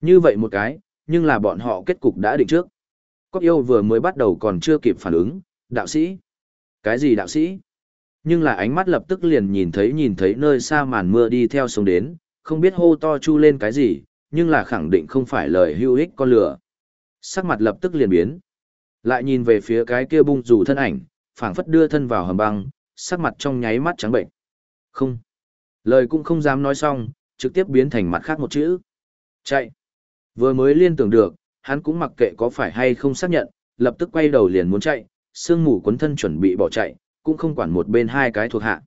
A: Như vậy một cái, nhưng là bọn họ kết cục đã định trước. Cóc yêu vừa mới bắt đầu còn chưa kịp phản ứng, đạo sĩ. Cái gì đạo sĩ? Nhưng là ánh mắt lập tức liền nhìn thấy nhìn thấy nơi xa màn mưa đi theo sông đến, không biết hô to chu lên cái gì, nhưng là khẳng định không phải lời hưu ích con lửa. Sắc mặt lập tức liền biến. Lại nhìn về phía cái kia bung rủ thân ảnh, phảng phất đưa thân vào hầm băng, sắc mặt trong nháy mắt trắng bệnh. Không. Lời cũng không dám nói xong, trực tiếp biến thành mặt khác một chữ. Chạy. Vừa mới liên tưởng được, hắn cũng mặc kệ có phải hay không xác nhận, lập tức quay đầu liền muốn chạy, sương mù quấn thân chuẩn bị bỏ chạy, cũng không quản một bên hai cái thuộc hạ.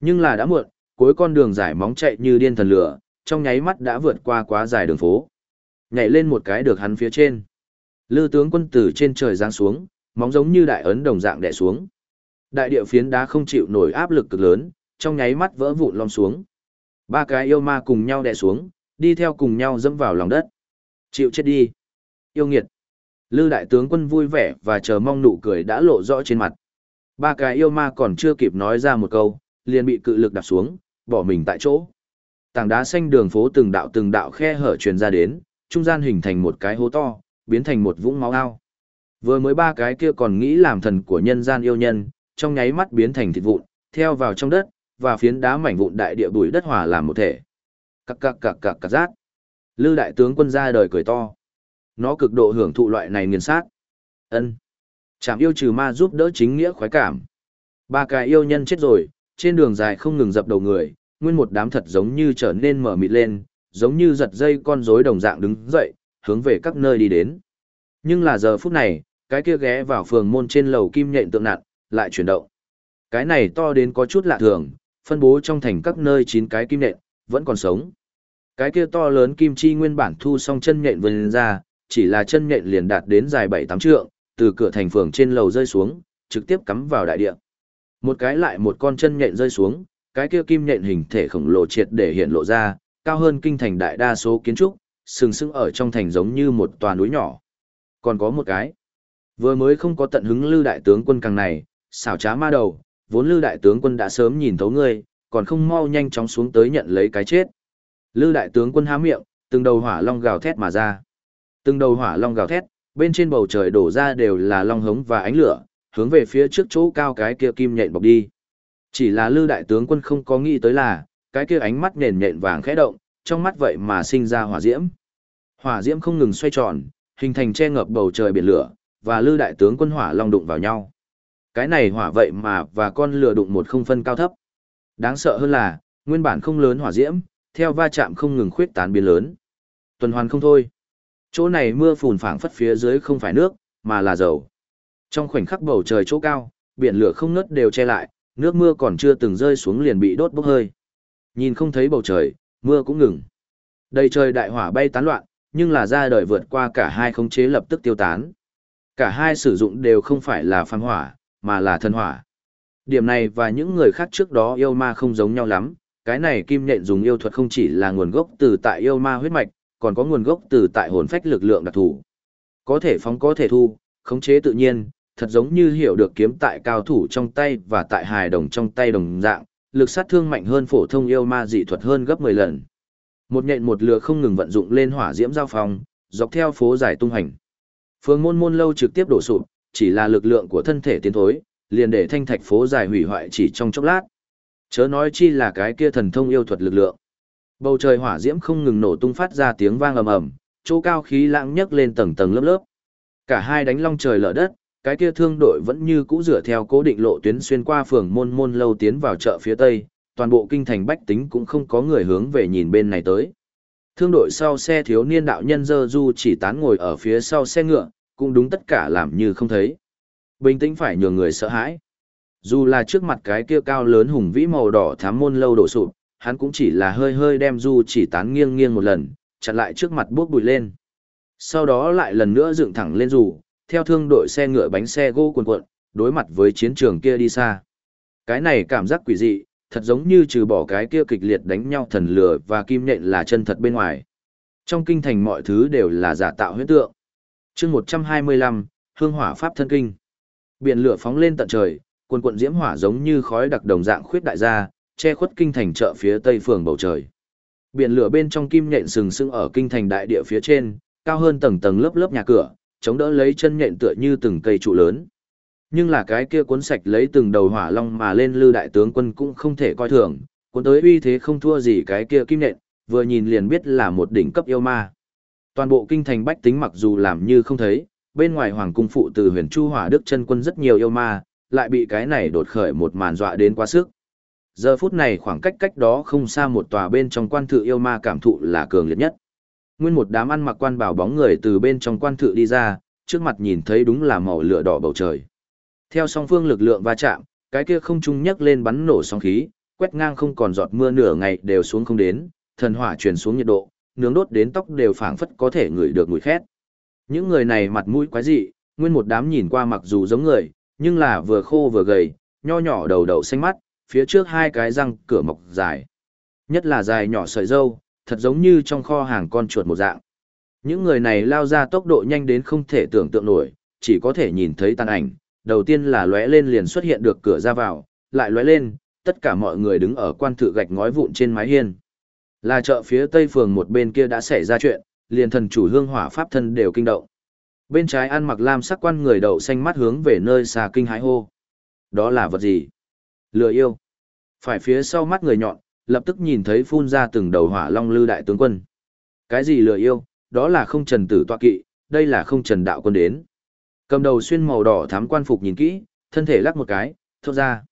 A: Nhưng là đã muộn, cuối con đường dài móng chạy như điên thần lửa, trong nháy mắt đã vượt qua quá dài đường phố. Nhảy lên một cái được hắn phía trên. Lư tướng quân tử trên trời giáng xuống, móng giống như đại ấn đồng dạng đè xuống. Đại địa phiến đá không chịu nổi áp lực cực lớn, trong nháy mắt vỡ vụn lom xuống. Ba cái yêu ma cùng nhau đè xuống, đi theo cùng nhau dẫm vào lòng đất. Chịu chết đi. Yêu nghiệt. Lư đại tướng quân vui vẻ và chờ mong nụ cười đã lộ rõ trên mặt. Ba cái yêu ma còn chưa kịp nói ra một câu, liền bị cự lực đạp xuống, bỏ mình tại chỗ. Tảng đá xanh đường phố từng đạo từng đạo khe hở truyền ra đến, trung gian hình thành một cái hố to, biến thành một vũng máu ao. Vừa mới ba cái kia còn nghĩ làm thần của nhân gian yêu nhân, trong nháy mắt biến thành thịt vụn, theo vào trong đất, và phiến đá mảnh vụn đại địa bùi đất hòa làm một thể. Cặc cặc cặc cặc cặc rát. Lư đại tướng quân ra đời cười to. Nó cực độ hưởng thụ loại này nghiền sát. Ân. Chạm yêu trừ ma giúp đỡ chính nghĩa khoái cảm. Ba cái yêu nhân chết rồi, trên đường dài không ngừng dập đầu người, nguyên một đám thật giống như trở nên mở mịt lên, giống như giật dây con rối đồng dạng đứng dậy, hướng về các nơi đi đến. Nhưng là giờ phút này, cái kia ghé vào phường môn trên lầu kim nhện tượng nặn, lại chuyển động. Cái này to đến có chút lạ thường, phân bố trong thành các nơi chín cái kim nện, vẫn còn sống. Cái kia to lớn kim chi nguyên bản thu xong chân nhện vươn ra, chỉ là chân nhện liền đạt đến dài 7-8 trượng, từ cửa thành phường trên lầu rơi xuống, trực tiếp cắm vào đại địa. Một cái lại một con chân nhện rơi xuống, cái kia kim nhện hình thể khổng lồ triệt để hiện lộ ra, cao hơn kinh thành đại đa số kiến trúc, sừng sững ở trong thành giống như một tòa núi nhỏ. Còn có một cái, vừa mới không có tận hứng lưu đại tướng quân càng này, xảo trá ma đầu, vốn lư đại tướng quân đã sớm nhìn thấu ngươi, còn không mau nhanh chóng xuống tới nhận lấy cái chết. Lư đại tướng quân há miệng, từng đầu hỏa long gào thét mà ra. Từng đầu hỏa long gào thét, bên trên bầu trời đổ ra đều là long hống và ánh lửa, hướng về phía trước chỗ cao cái kia kim nhện bọc đi. Chỉ là lư đại tướng quân không có nghĩ tới là, cái kia ánh mắt nền nhện vàng khẽ động, trong mắt vậy mà sinh ra hỏa diễm. Hỏa diễm không ngừng xoay tròn, hình thành che ngập bầu trời biển lửa, và lư đại tướng quân hỏa long đụng vào nhau. Cái này hỏa vậy mà và con lửa đụng một không phân cao thấp. Đáng sợ hơn là, nguyên bản không lớn hỏa diễm, theo va chạm không ngừng khuyết tán biến lớn. Tuần hoàn không thôi. Chỗ này mưa phùn phảng phất phía dưới không phải nước, mà là dầu. Trong khoảnh khắc bầu trời chỗ cao, biển lửa không ngớt đều che lại, nước mưa còn chưa từng rơi xuống liền bị đốt bốc hơi. Nhìn không thấy bầu trời, mưa cũng ngừng. Đầy trời đại hỏa bay tán loạn, nhưng là ra đời vượt qua cả hai khống chế lập tức tiêu tán. Cả hai sử dụng đều không phải là phàm hỏa, mà là thân hỏa. Điểm này và những người khác trước đó yêu ma không giống nhau lắm, cái này kim nhện dùng yêu thuật không chỉ là nguồn gốc từ tại yêu ma huyết mạch, còn có nguồn gốc từ tại hồn phách lực lượng đặc thù. Có thể phóng có thể thu, khống chế tự nhiên, thật giống như hiểu được kiếm tại cao thủ trong tay và tại hài đồng trong tay đồng dạng, lực sát thương mạnh hơn phổ thông yêu ma dị thuật hơn gấp 10 lần. Một nhện một lửa không ngừng vận dụng lên hỏa diễm giao phong, dọc theo phố dài tung hành. Phương môn môn lâu trực tiếp đổ sụp, chỉ là lực lượng của thân thể tiến thối, liền để thanh thạch phố dài hủy hoại chỉ trong chốc lát. Chớ nói chi là cái kia thần thông yêu thuật lực lượng. Bầu trời hỏa diễm không ngừng nổ tung phát ra tiếng vang ầm ầm, chỗ cao khí lãng nhấc lên tầng tầng lớp lớp. Cả hai đánh long trời lở đất, cái kia thương đội vẫn như cũ dựa theo cố định lộ tuyến xuyên qua phường môn môn lâu tiến vào chợ phía tây, toàn bộ kinh thành bách tính cũng không có người hướng về nhìn bên này tới. Thương đội sau xe thiếu niên đạo nhân dơ du chỉ tán ngồi ở phía sau xe ngựa, cũng đúng tất cả làm như không thấy. Bình tĩnh phải nhường người sợ hãi. Dù là trước mặt cái kia cao lớn hùng vĩ màu đỏ thám môn lâu đổ sụp, hắn cũng chỉ là hơi hơi đem du chỉ tán nghiêng nghiêng một lần, chặn lại trước mặt bước bụi lên. Sau đó lại lần nữa dựng thẳng lên dù, theo thương đội xe ngựa bánh xe gỗ cuồn cuộn, đối mặt với chiến trường kia đi xa. Cái này cảm giác quỷ dị, thật giống như trừ bỏ cái kia kịch liệt đánh nhau thần lửa và kim nhện là chân thật bên ngoài. Trong kinh thành mọi thứ đều là giả tạo huyết tượng chương 125, Hương hỏa pháp thân kinh. Biển lửa phóng lên tận trời, cuồn cuộn diễm hỏa giống như khói đặc đồng dạng khuyết đại ra, che khuất kinh thành chợ phía tây phường bầu trời. Biển lửa bên trong kim nhện sừng sững ở kinh thành đại địa phía trên, cao hơn tầng tầng lớp lớp nhà cửa, chống đỡ lấy chân nhện tựa như từng cây trụ lớn. Nhưng là cái kia cuốn sạch lấy từng đầu hỏa long mà lên lư đại tướng quân cũng không thể coi thường, cuốn tới uy thế không thua gì cái kia kim nhện, vừa nhìn liền biết là một đỉnh cấp yêu ma. Toàn bộ kinh thành bách tính mặc dù làm như không thấy, bên ngoài hoàng cung phụ từ huyền chu hỏa đức chân quân rất nhiều yêu ma, lại bị cái này đột khởi một màn dọa đến quá sức. Giờ phút này khoảng cách cách đó không xa một tòa bên trong quan thự yêu ma cảm thụ là cường liệt nhất. Nguyên một đám ăn mặc quan bảo bóng người từ bên trong quan thự đi ra, trước mặt nhìn thấy đúng là màu lửa đỏ bầu trời. Theo song phương lực lượng va chạm, cái kia không trung nhấc lên bắn nổ sóng khí, quét ngang không còn giọt mưa nửa ngày đều xuống không đến, thần hỏa truyền xuống nhiệt độ, nướng đốt đến tóc đều phảng phất có thể ngửi được mùi khét. Những người này mặt mũi quái dị, nguyên một đám nhìn qua mặc dù giống người, nhưng là vừa khô vừa gầy, nho nhỏ đầu đầu xanh mắt, phía trước hai cái răng cửa mọc dài. Nhất là dài nhỏ sợi dâu, thật giống như trong kho hàng con chuột một dạng. Những người này lao ra tốc độ nhanh đến không thể tưởng tượng nổi, chỉ có thể nhìn thấy tàn ảnh, đầu tiên là lóe lên liền xuất hiện được cửa ra vào, lại lóe lên, tất cả mọi người đứng ở quan thự gạch ngói vụn trên mái hiên. Là chợ phía tây phường một bên kia đã xảy ra chuyện, liền thần chủ hương hỏa pháp thân đều kinh động. Bên trái ăn mặc lam sắc quan người đậu xanh mắt hướng về nơi xà kinh hãi hô. Đó là vật gì? Lừa yêu. Phải phía sau mắt người nhọn, lập tức nhìn thấy phun ra từng đầu hỏa long lư đại tướng quân. Cái gì lừa yêu? Đó là không trần tử tọa kỵ, đây là không trần đạo quân đến. Cầm đầu xuyên màu đỏ thám quan phục nhìn kỹ, thân thể lắc một cái, thốt ra.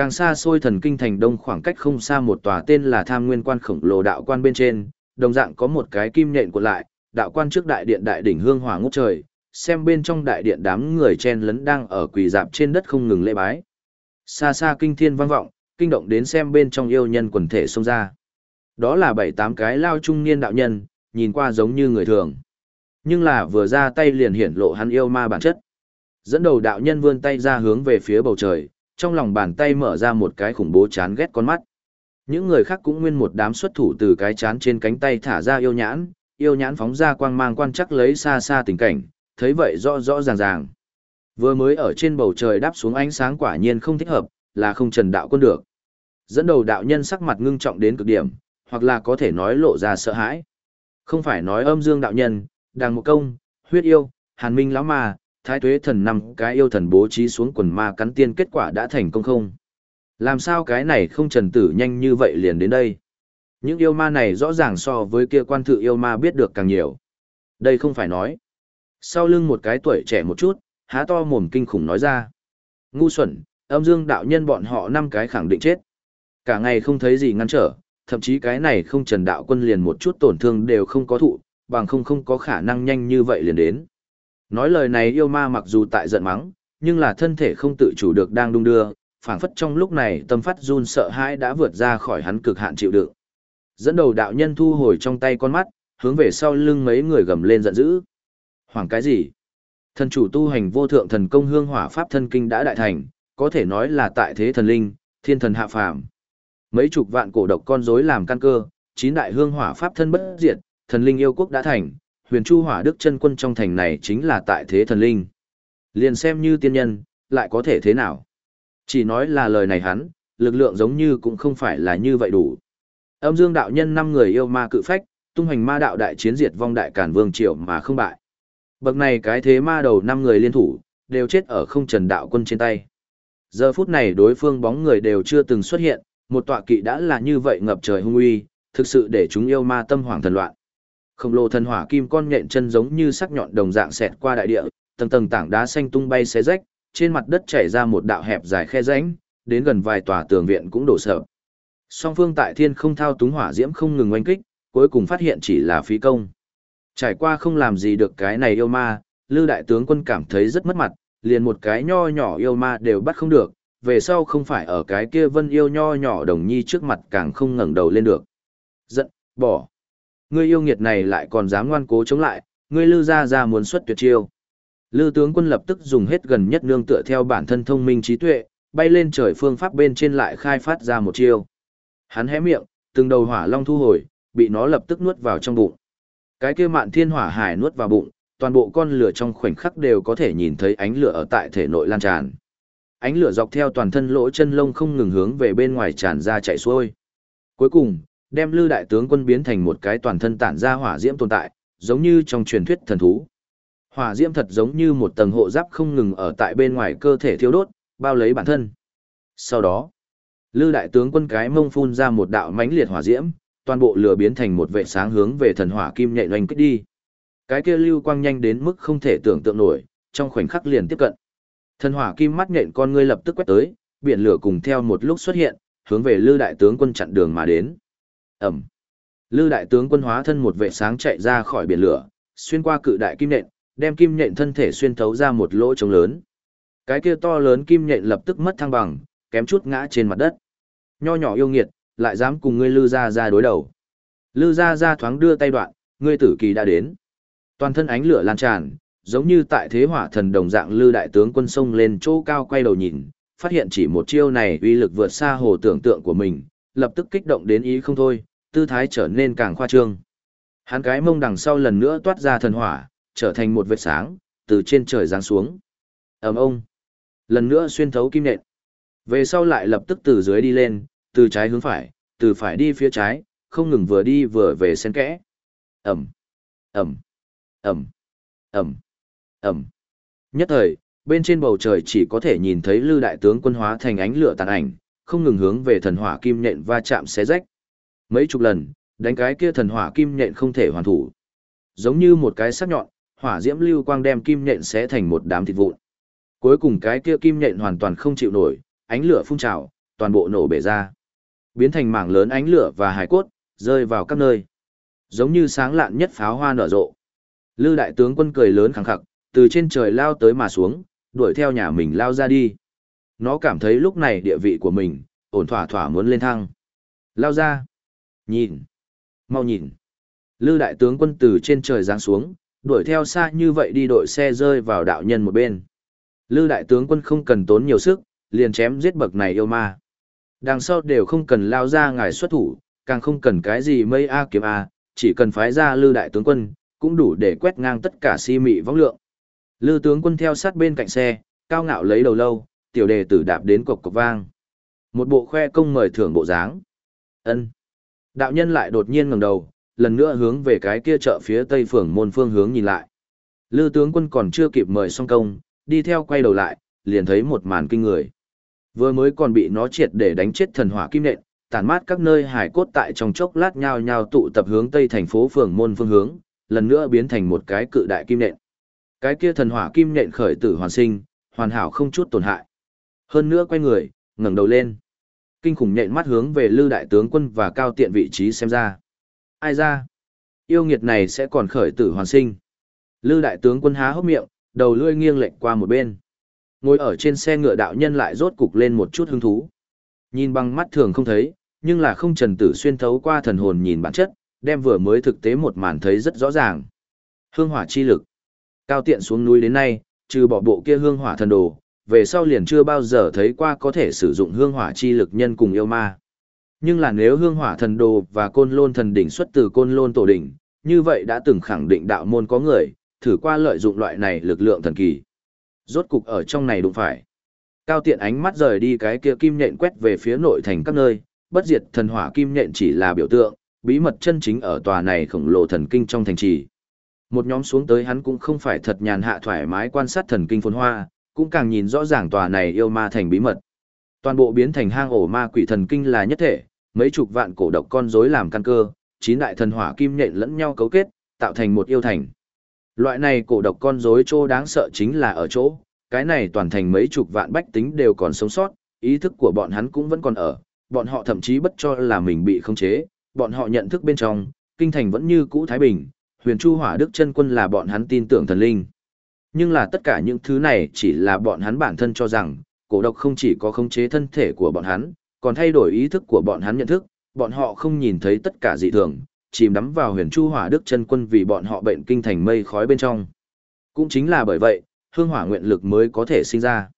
A: Càng xa xôi thần kinh thành đông khoảng cách không xa một tòa tên là tham nguyên quan khổng lồ đạo quan bên trên, đồng dạng có một cái kim nện của lại, đạo quan trước đại điện đại đỉnh hương hỏa ngút trời, xem bên trong đại điện đám người chen lấn đang ở quỳ dạp trên đất không ngừng lễ bái. Xa xa kinh thiên vang vọng, kinh động đến xem bên trong yêu nhân quần thể xông ra. Đó là bảy tám cái lao trung niên đạo nhân, nhìn qua giống như người thường. Nhưng là vừa ra tay liền hiển lộ hắn yêu ma bản chất. Dẫn đầu đạo nhân vươn tay ra hướng về phía bầu trời, trong lòng bàn tay mở ra một cái khủng bố chán ghét con mắt. Những người khác cũng nguyên một đám xuất thủ từ cái chán trên cánh tay thả ra yêu nhãn, yêu nhãn phóng ra quang mang quan chắc lấy xa xa tình cảnh, thấy vậy rõ rõ ràng ràng. Vừa mới ở trên bầu trời đáp xuống ánh sáng quả nhiên không thích hợp, là không trần đạo quân được. Dẫn đầu đạo nhân sắc mặt ngưng trọng đến cực điểm, hoặc là có thể nói lộ ra sợ hãi. Không phải nói âm dương đạo nhân, đàng một công, huyết yêu, hàn minh lão mà thái tuế thần năm cái yêu thần bố trí xuống quần ma cắn tiên kết quả đã thành công không. Làm sao cái này không trần tử nhanh như vậy liền đến đây? Những yêu ma này rõ ràng so với kia quan thự yêu ma biết được càng nhiều. Đây không phải nói. Sau lưng một cái tuổi trẻ một chút, há to mồm kinh khủng nói ra. Ngu xuẩn, âm dương đạo nhân bọn họ năm cái khẳng định chết. Cả ngày không thấy gì ngăn trở, thậm chí cái này không trần đạo quân liền một chút tổn thương đều không có thụ, bằng không không có khả năng nhanh như vậy liền đến. Nói lời này yêu ma mặc dù tại giận mắng, nhưng là thân thể không tự chủ được đang đung đưa, phảng phất trong lúc này tâm phát run sợ hãi đã vượt ra khỏi hắn cực hạn chịu đựng. Dẫn đầu đạo nhân thu hồi trong tay con mắt, hướng về sau lưng mấy người gầm lên giận dữ. Hoàng cái gì? Thần chủ tu hành vô thượng thần công hương hỏa pháp thân kinh đã đại thành, có thể nói là tại thế thần linh, thiên thần hạ phàm. Mấy chục vạn cổ độc con rối làm căn cơ, chín đại hương hỏa pháp thân bất diệt, thần linh yêu quốc đã thành, huyền chu hỏa đức chân quân trong thành này chính là tại thế thần linh. Liền xem như tiên nhân, lại có thể thế nào? Chỉ nói là lời này hắn, lực lượng giống như cũng không phải là như vậy đủ. Âm dương đạo nhân năm người yêu ma cự phách, tung hành ma đạo đại chiến diệt vong đại cản vương triều mà không bại. Bậc này cái thế ma đầu năm người liên thủ, đều chết ở không trần đạo quân trên tay. Giờ phút này đối phương bóng người đều chưa từng xuất hiện, một tọa kỵ đã là như vậy ngập trời hung uy, thực sự để chúng yêu ma tâm hoảng thần loạn. Khổng lồ thần hỏa kim con nhện chân giống như sắc nhọn đồng dạng xẹt qua đại địa, tầng tầng tảng đá xanh tung bay xé rách, trên mặt đất chảy ra một đạo hẹp dài khe rãnh, đến gần vài tòa tường viện cũng đổ sập. Song phương tại thiên không thao túng hỏa diễm không ngừng oanh kích, cuối cùng phát hiện chỉ là phí công. Trải qua không làm gì được cái này yêu ma, Lư đại tướng quân cảm thấy rất mất mặt, liền một cái nho nhỏ yêu ma đều bắt không được, về sau không phải ở cái kia vân yêu nho nhỏ đồng nhi trước mặt càng không ngẩng đầu lên được. Giận, bỏ. Ngươi yêu nghiệt này lại còn dám ngoan cố chống lại, ngươi lư ra ra muốn xuất tuyệt chiêu. Lư tướng quân lập tức dùng hết gần nhất nương tựa theo bản thân thông minh trí tuệ, bay lên trời phương pháp bên trên lại khai phát ra một chiêu. Hắn hé miệng, từng đầu hỏa long thu hồi, bị nó lập tức nuốt vào trong bụng. Cái kia mạn thiên hỏa hải nuốt vào bụng, toàn bộ con lửa trong khoảnh khắc đều có thể nhìn thấy ánh lửa ở tại thể nội lan tràn. Ánh lửa dọc theo toàn thân lỗ chân lông không ngừng hướng về bên ngoài tràn ra chạy xuôi. Cuối cùng, đem Lư đại tướng quân biến thành một cái toàn thân tản ra hỏa diễm tồn tại, giống như trong truyền thuyết thần thú. Hỏa diễm thật giống như một tầng hộ giáp không ngừng ở tại bên ngoài cơ thể thiêu đốt, bao lấy bản thân. Sau đó, Lư đại tướng quân cái mông phun ra một đạo mãnh liệt hỏa diễm, toàn bộ lửa biến thành một vệ sáng hướng về thần hỏa kim nhạy oanh kích đi. Cái kia lưu quang nhanh đến mức không thể tưởng tượng nổi, trong khoảnh khắc liền tiếp cận. Thần hỏa kim mắt nhện con ngươi lập tức quét tới, biển lửa cùng theo một lúc xuất hiện, hướng về Lư đại tướng quân chặn đường mà đến. Ẩm. Lư đại tướng quân hóa thân một vệ sáng chạy ra khỏi biển lửa, xuyên qua cự đại kim nhện, đem kim nhện thân thể xuyên thấu ra một lỗ trống lớn. Cái kia to lớn kim nhện lập tức mất thăng bằng, kém chút ngã trên mặt đất. Nho nhỏ yêu nghiệt, lại dám cùng ngươi Lư gia gia đối đầu. Lư gia gia thoáng đưa tay đoạn, ngươi tử kỳ đã đến. Toàn thân ánh lửa lan tràn, giống như tại thế hỏa thần đồng dạng Lư đại tướng quân sông lên chỗ cao quay đầu nhìn, phát hiện chỉ một chiêu này uy lực vượt xa hồ tưởng tượng của mình, lập tức kích động đến ý không thôi, tư thái trở nên càng khoa trương. Hắn cái mông đằng sau lần nữa toát ra thần hỏa, trở thành một vệt sáng, từ trên trời giáng xuống. ầm ông, lần nữa xuyên thấu kim nện. Về sau lại lập tức từ dưới đi lên, từ trái hướng phải, từ phải đi phía trái, không ngừng vừa đi vừa về xen kẽ. ầm, ầm, ầm, ầm, ầm, Nhất thời, bên trên bầu trời chỉ có thể nhìn thấy lư đại tướng quân hóa thành ánh lửa tàn ảnh, không ngừng hướng về thần hỏa kim nện va chạm xé rách. Mấy chục lần, đánh cái kia thần hỏa kim nhện không thể hoàn thủ. Giống như một cái sắc nhọn, hỏa diễm lưu quang đem kim nhện xé thành một đám thịt vụn. Cuối cùng cái kia kim nhện hoàn toàn không chịu nổi, ánh lửa phun trào, toàn bộ nổ bể ra. Biến thành mảng lớn ánh lửa và hải cốt, rơi vào các nơi. Giống như sáng lạn nhất pháo hoa nở rộ. Lư đại tướng quân cười lớn khẳng khặc, từ trên trời lao tới mà xuống, đuổi theo nhà mình lao ra đi. Nó cảm thấy lúc này địa vị của mình, ổn thỏa thỏa muốn lên thăng. Lao ra. Nhìn. Mau nhìn. Lư đại tướng quân từ trên trời giáng xuống, đuổi theo xa như vậy đi đội xe rơi vào đạo nhân một bên. Lư đại tướng quân không cần tốn nhiều sức, liền chém giết bậc này yêu ma. Đằng sau đều không cần lao ra ngài xuất thủ, càng không cần cái gì mây A kiếm A, chỉ cần phái ra lư đại tướng quân, cũng đủ để quét ngang tất cả si mị vong lượng. Lư tướng quân theo sát bên cạnh xe, cao ngạo lấy đầu lâu, tiểu đề tử đạp đến cộc cộc vang. Một bộ khoe công mời thưởng bộ dáng. ân Đạo nhân lại đột nhiên ngẩng đầu, lần nữa hướng về cái kia chợ phía tây phường môn phương hướng nhìn lại. Lư tướng quân còn chưa kịp mời xong công, đi theo quay đầu lại, liền thấy một màn kinh người. Vừa mới còn bị nó triệt để đánh chết thần hỏa kim nện, tàn mát các nơi hải cốt tại trong chốc lát nhao nhao tụ tập hướng tây thành phố phường môn phương hướng, lần nữa biến thành một cái cự đại kim nện. Cái kia thần hỏa kim nện khởi tử hoàn sinh, hoàn hảo không chút tổn hại. Hơn nữa quay người, ngẩng đầu lên. Kinh khủng nhện mắt hướng về Lư đại tướng quân và cao tiện vị trí xem ra. Ai ra? Yêu nghiệt này sẽ còn khởi tử hoàn sinh. Lư đại tướng quân há hốc miệng, đầu lưỡi nghiêng lệch qua một bên. Ngồi ở trên xe ngựa đạo nhân lại rốt cục lên một chút hứng thú. Nhìn bằng mắt thường không thấy, nhưng là không trần tử xuyên thấu qua thần hồn nhìn bản chất, đem vừa mới thực tế một màn thấy rất rõ ràng. Hương hỏa chi lực. Cao tiện xuống núi đến nay, trừ bỏ bộ kia hương hỏa thần đồ, về sau liền chưa bao giờ thấy qua có thể sử dụng hương hỏa chi lực nhân cùng yêu ma. Nhưng là nếu hương hỏa thần đồ và côn lôn thần đỉnh xuất từ côn lôn tổ đỉnh, như vậy đã từng khẳng định đạo môn có người, thử qua lợi dụng loại này lực lượng thần kỳ. Rốt cục ở trong này đụng phải. Cao tiện ánh mắt rời đi cái kia kim nhện quét về phía nội thành các nơi, bất diệt thần hỏa kim nhện chỉ là biểu tượng, bí mật chân chính ở tòa này khổng lồ thần kinh trong thành trì. Một nhóm xuống tới hắn cũng không phải thật nhàn hạ thoải mái quan sát thần kinh phồn hoa, cũng càng nhìn rõ ràng tòa này yêu ma thành bí mật. Toàn bộ biến thành hang ổ ma quỷ thần kinh là nhất thể, mấy chục vạn cổ độc con rối làm căn cơ, chín đại thần hỏa kim nhện lẫn nhau cấu kết, tạo thành một yêu thành. Loại này cổ độc con rối chỗ đáng sợ chính là ở chỗ, cái này toàn thành mấy chục vạn bách tính đều còn sống sót, ý thức của bọn hắn cũng vẫn còn ở, bọn họ thậm chí bất cho là mình bị khống chế, bọn họ nhận thức bên trong, kinh thành vẫn như cũ Thái Bình, huyền chu hỏa đức chân quân là bọn hắn tin tưởng thần linh. Nhưng là tất cả những thứ này chỉ là bọn hắn bản thân cho rằng, cổ độc không chỉ có khống chế thân thể của bọn hắn, còn thay đổi ý thức của bọn hắn nhận thức, bọn họ không nhìn thấy tất cả dị thường, chìm đắm vào huyền chu hỏa đức chân quân vì bọn họ bệnh kinh thành mây khói bên trong. Cũng chính là bởi vậy, hương hỏa nguyện lực mới có thể sinh ra.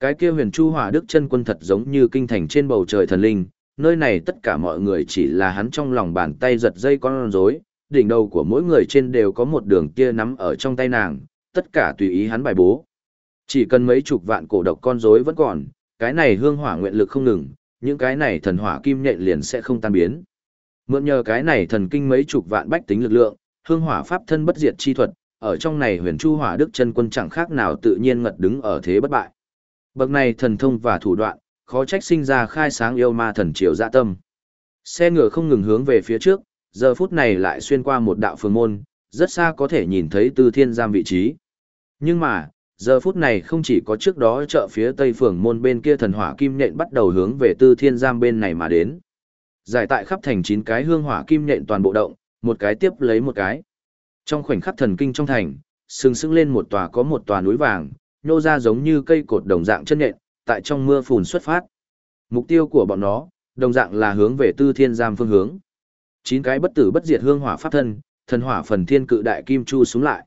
A: Cái kia huyền chu hỏa đức chân quân thật giống như kinh thành trên bầu trời thần linh, nơi này tất cả mọi người chỉ là hắn trong lòng bàn tay giật dây con rối, đỉnh đầu của mỗi người trên đều có một đường kia nắm ở trong tay nàng, tất cả tùy ý hắn bài bố. Chỉ cần mấy chục vạn cổ độc con rối vẫn còn, cái này hương hỏa nguyện lực không ngừng, những cái này thần hỏa kim nhện liền sẽ không tan biến. Mượn nhờ cái này thần kinh mấy chục vạn bách tính lực lượng, hương hỏa pháp thân bất diệt chi thuật, ở trong này huyền chu hỏa đức chân quân chẳng khác nào tự nhiên ngật đứng ở thế bất bại. Bậc này thần thông và thủ đoạn, khó trách sinh ra khai sáng yêu ma thần triều dạ tâm. Xe ngựa không ngừng hướng về phía trước, giờ phút này lại xuyên qua một đạo phương môn, rất xa có thể nhìn thấy tư thiên giam vị trí. Nhưng mà, giờ phút này không chỉ có trước đó chợ phía tây phường môn bên kia thần hỏa kim nện bắt đầu hướng về tư thiên giam bên này mà đến. Giải tại khắp thành chín cái hương hỏa kim nện toàn bộ động, một cái tiếp lấy một cái. Trong khoảnh khắc thần kinh trong thành, sừng sững lên một tòa có một tòa núi vàng, nhô ra giống như cây cột đồng dạng chân nện, tại trong mưa phùn xuất phát. Mục tiêu của bọn nó, đồng dạng là hướng về tư thiên giam phương hướng. Chín cái bất tử bất diệt hương hỏa pháp thân, thần hỏa phần thiên cự đại kim chu xuống lại.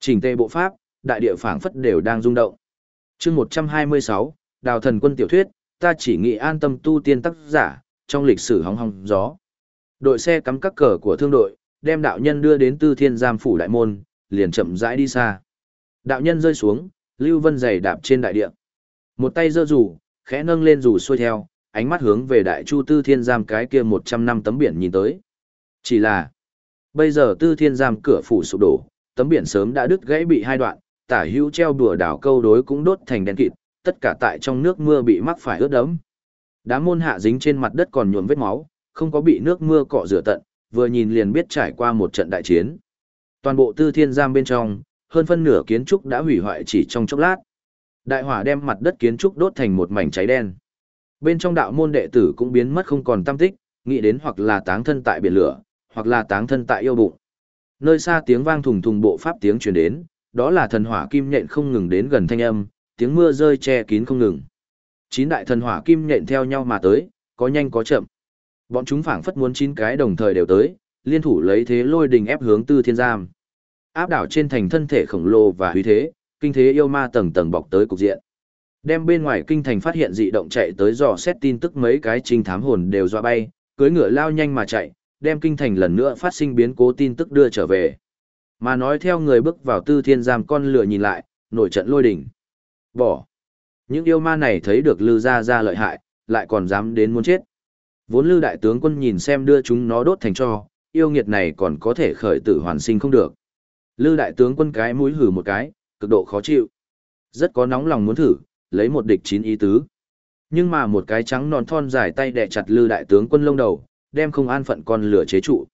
A: Chỉnh tề bộ pháp, đại địa phảng phất đều đang rung động. Chương 126, Đào thần quân tiểu thuyết, ta chỉ nghĩ an tâm tu tiên tác giả, trong lịch sử hóng hóng gió. Đội xe cắm các cờ của thương đội, đem đạo nhân đưa đến Tư Thiên Giam phủ đại môn, liền chậm rãi đi xa. Đạo nhân rơi xuống, Lưu Vân giày đạp trên đại địa. Một tay giơ rủ, khẽ nâng lên rủ xuôi theo, ánh mắt hướng về đại chu Tư Thiên Giam cái kia 100 năm tấm biển nhìn tới. Chỉ là, bây giờ Tư Thiên Giam cửa phủ sụp đổ, tấm biển sớm đã đứt gãy bị hai đoạn, tả hữu treo đùa đảo câu đối cũng đốt thành đen kịt, tất cả tại trong nước mưa bị mắc phải ướt đẫm. Đám môn hạ dính trên mặt đất còn nhuộm vết máu, không có bị nước mưa cọ rửa tận, vừa nhìn liền biết trải qua một trận đại chiến. Toàn bộ tư thiên giam bên trong, hơn phân nửa kiến trúc đã hủy hoại chỉ trong chốc lát. Đại hỏa đem mặt đất kiến trúc đốt thành một mảnh cháy đen. Bên trong đạo môn đệ tử cũng biến mất không còn tâm tích, nghĩ đến hoặc là táng thân tại biển lửa, hoặc là táng thân tại yêu bụng. Nơi xa tiếng vang thùng thùng bộ pháp tiếng truyền đến, đó là thần hỏa kim nhện không ngừng đến gần thanh âm, tiếng mưa rơi che kín không ngừng. Chín đại thần hỏa kim nhện theo nhau mà tới, có nhanh có chậm. Bọn chúng phảng phất muốn chín cái đồng thời đều tới, liên thủ lấy thế lôi đình ép hướng Tư Thiên Giam. Áp đảo trên thành thân thể khổng lồ và huy thế, kinh thế yêu ma tầng tầng bọc tới cục diện. Đem bên ngoài kinh thành phát hiện dị động chạy tới dò xét tin tức mấy cái trinh thám hồn đều dọa bay, cưỡi ngựa lao nhanh mà chạy, đem kinh thành lần nữa phát sinh biến cố tin tức đưa trở về. Mà nói theo người bước vào tư thiên giam con lửa nhìn lại, nổi trận lôi đỉnh. Bỏ. Những yêu ma này thấy được lư gia gia lợi hại, lại còn dám đến muốn chết. Vốn lư đại tướng quân nhìn xem đưa chúng nó đốt thành cho, yêu nghiệt này còn có thể khởi tử hoàn sinh không được. Lư đại tướng quân cái mũi hử một cái, cực độ khó chịu. Rất có nóng lòng muốn thử, lấy một địch chín ý tứ. Nhưng mà một cái trắng non thon dài tay đè chặt lư đại tướng quân lông đầu, đem không an phận con lửa chế trụ.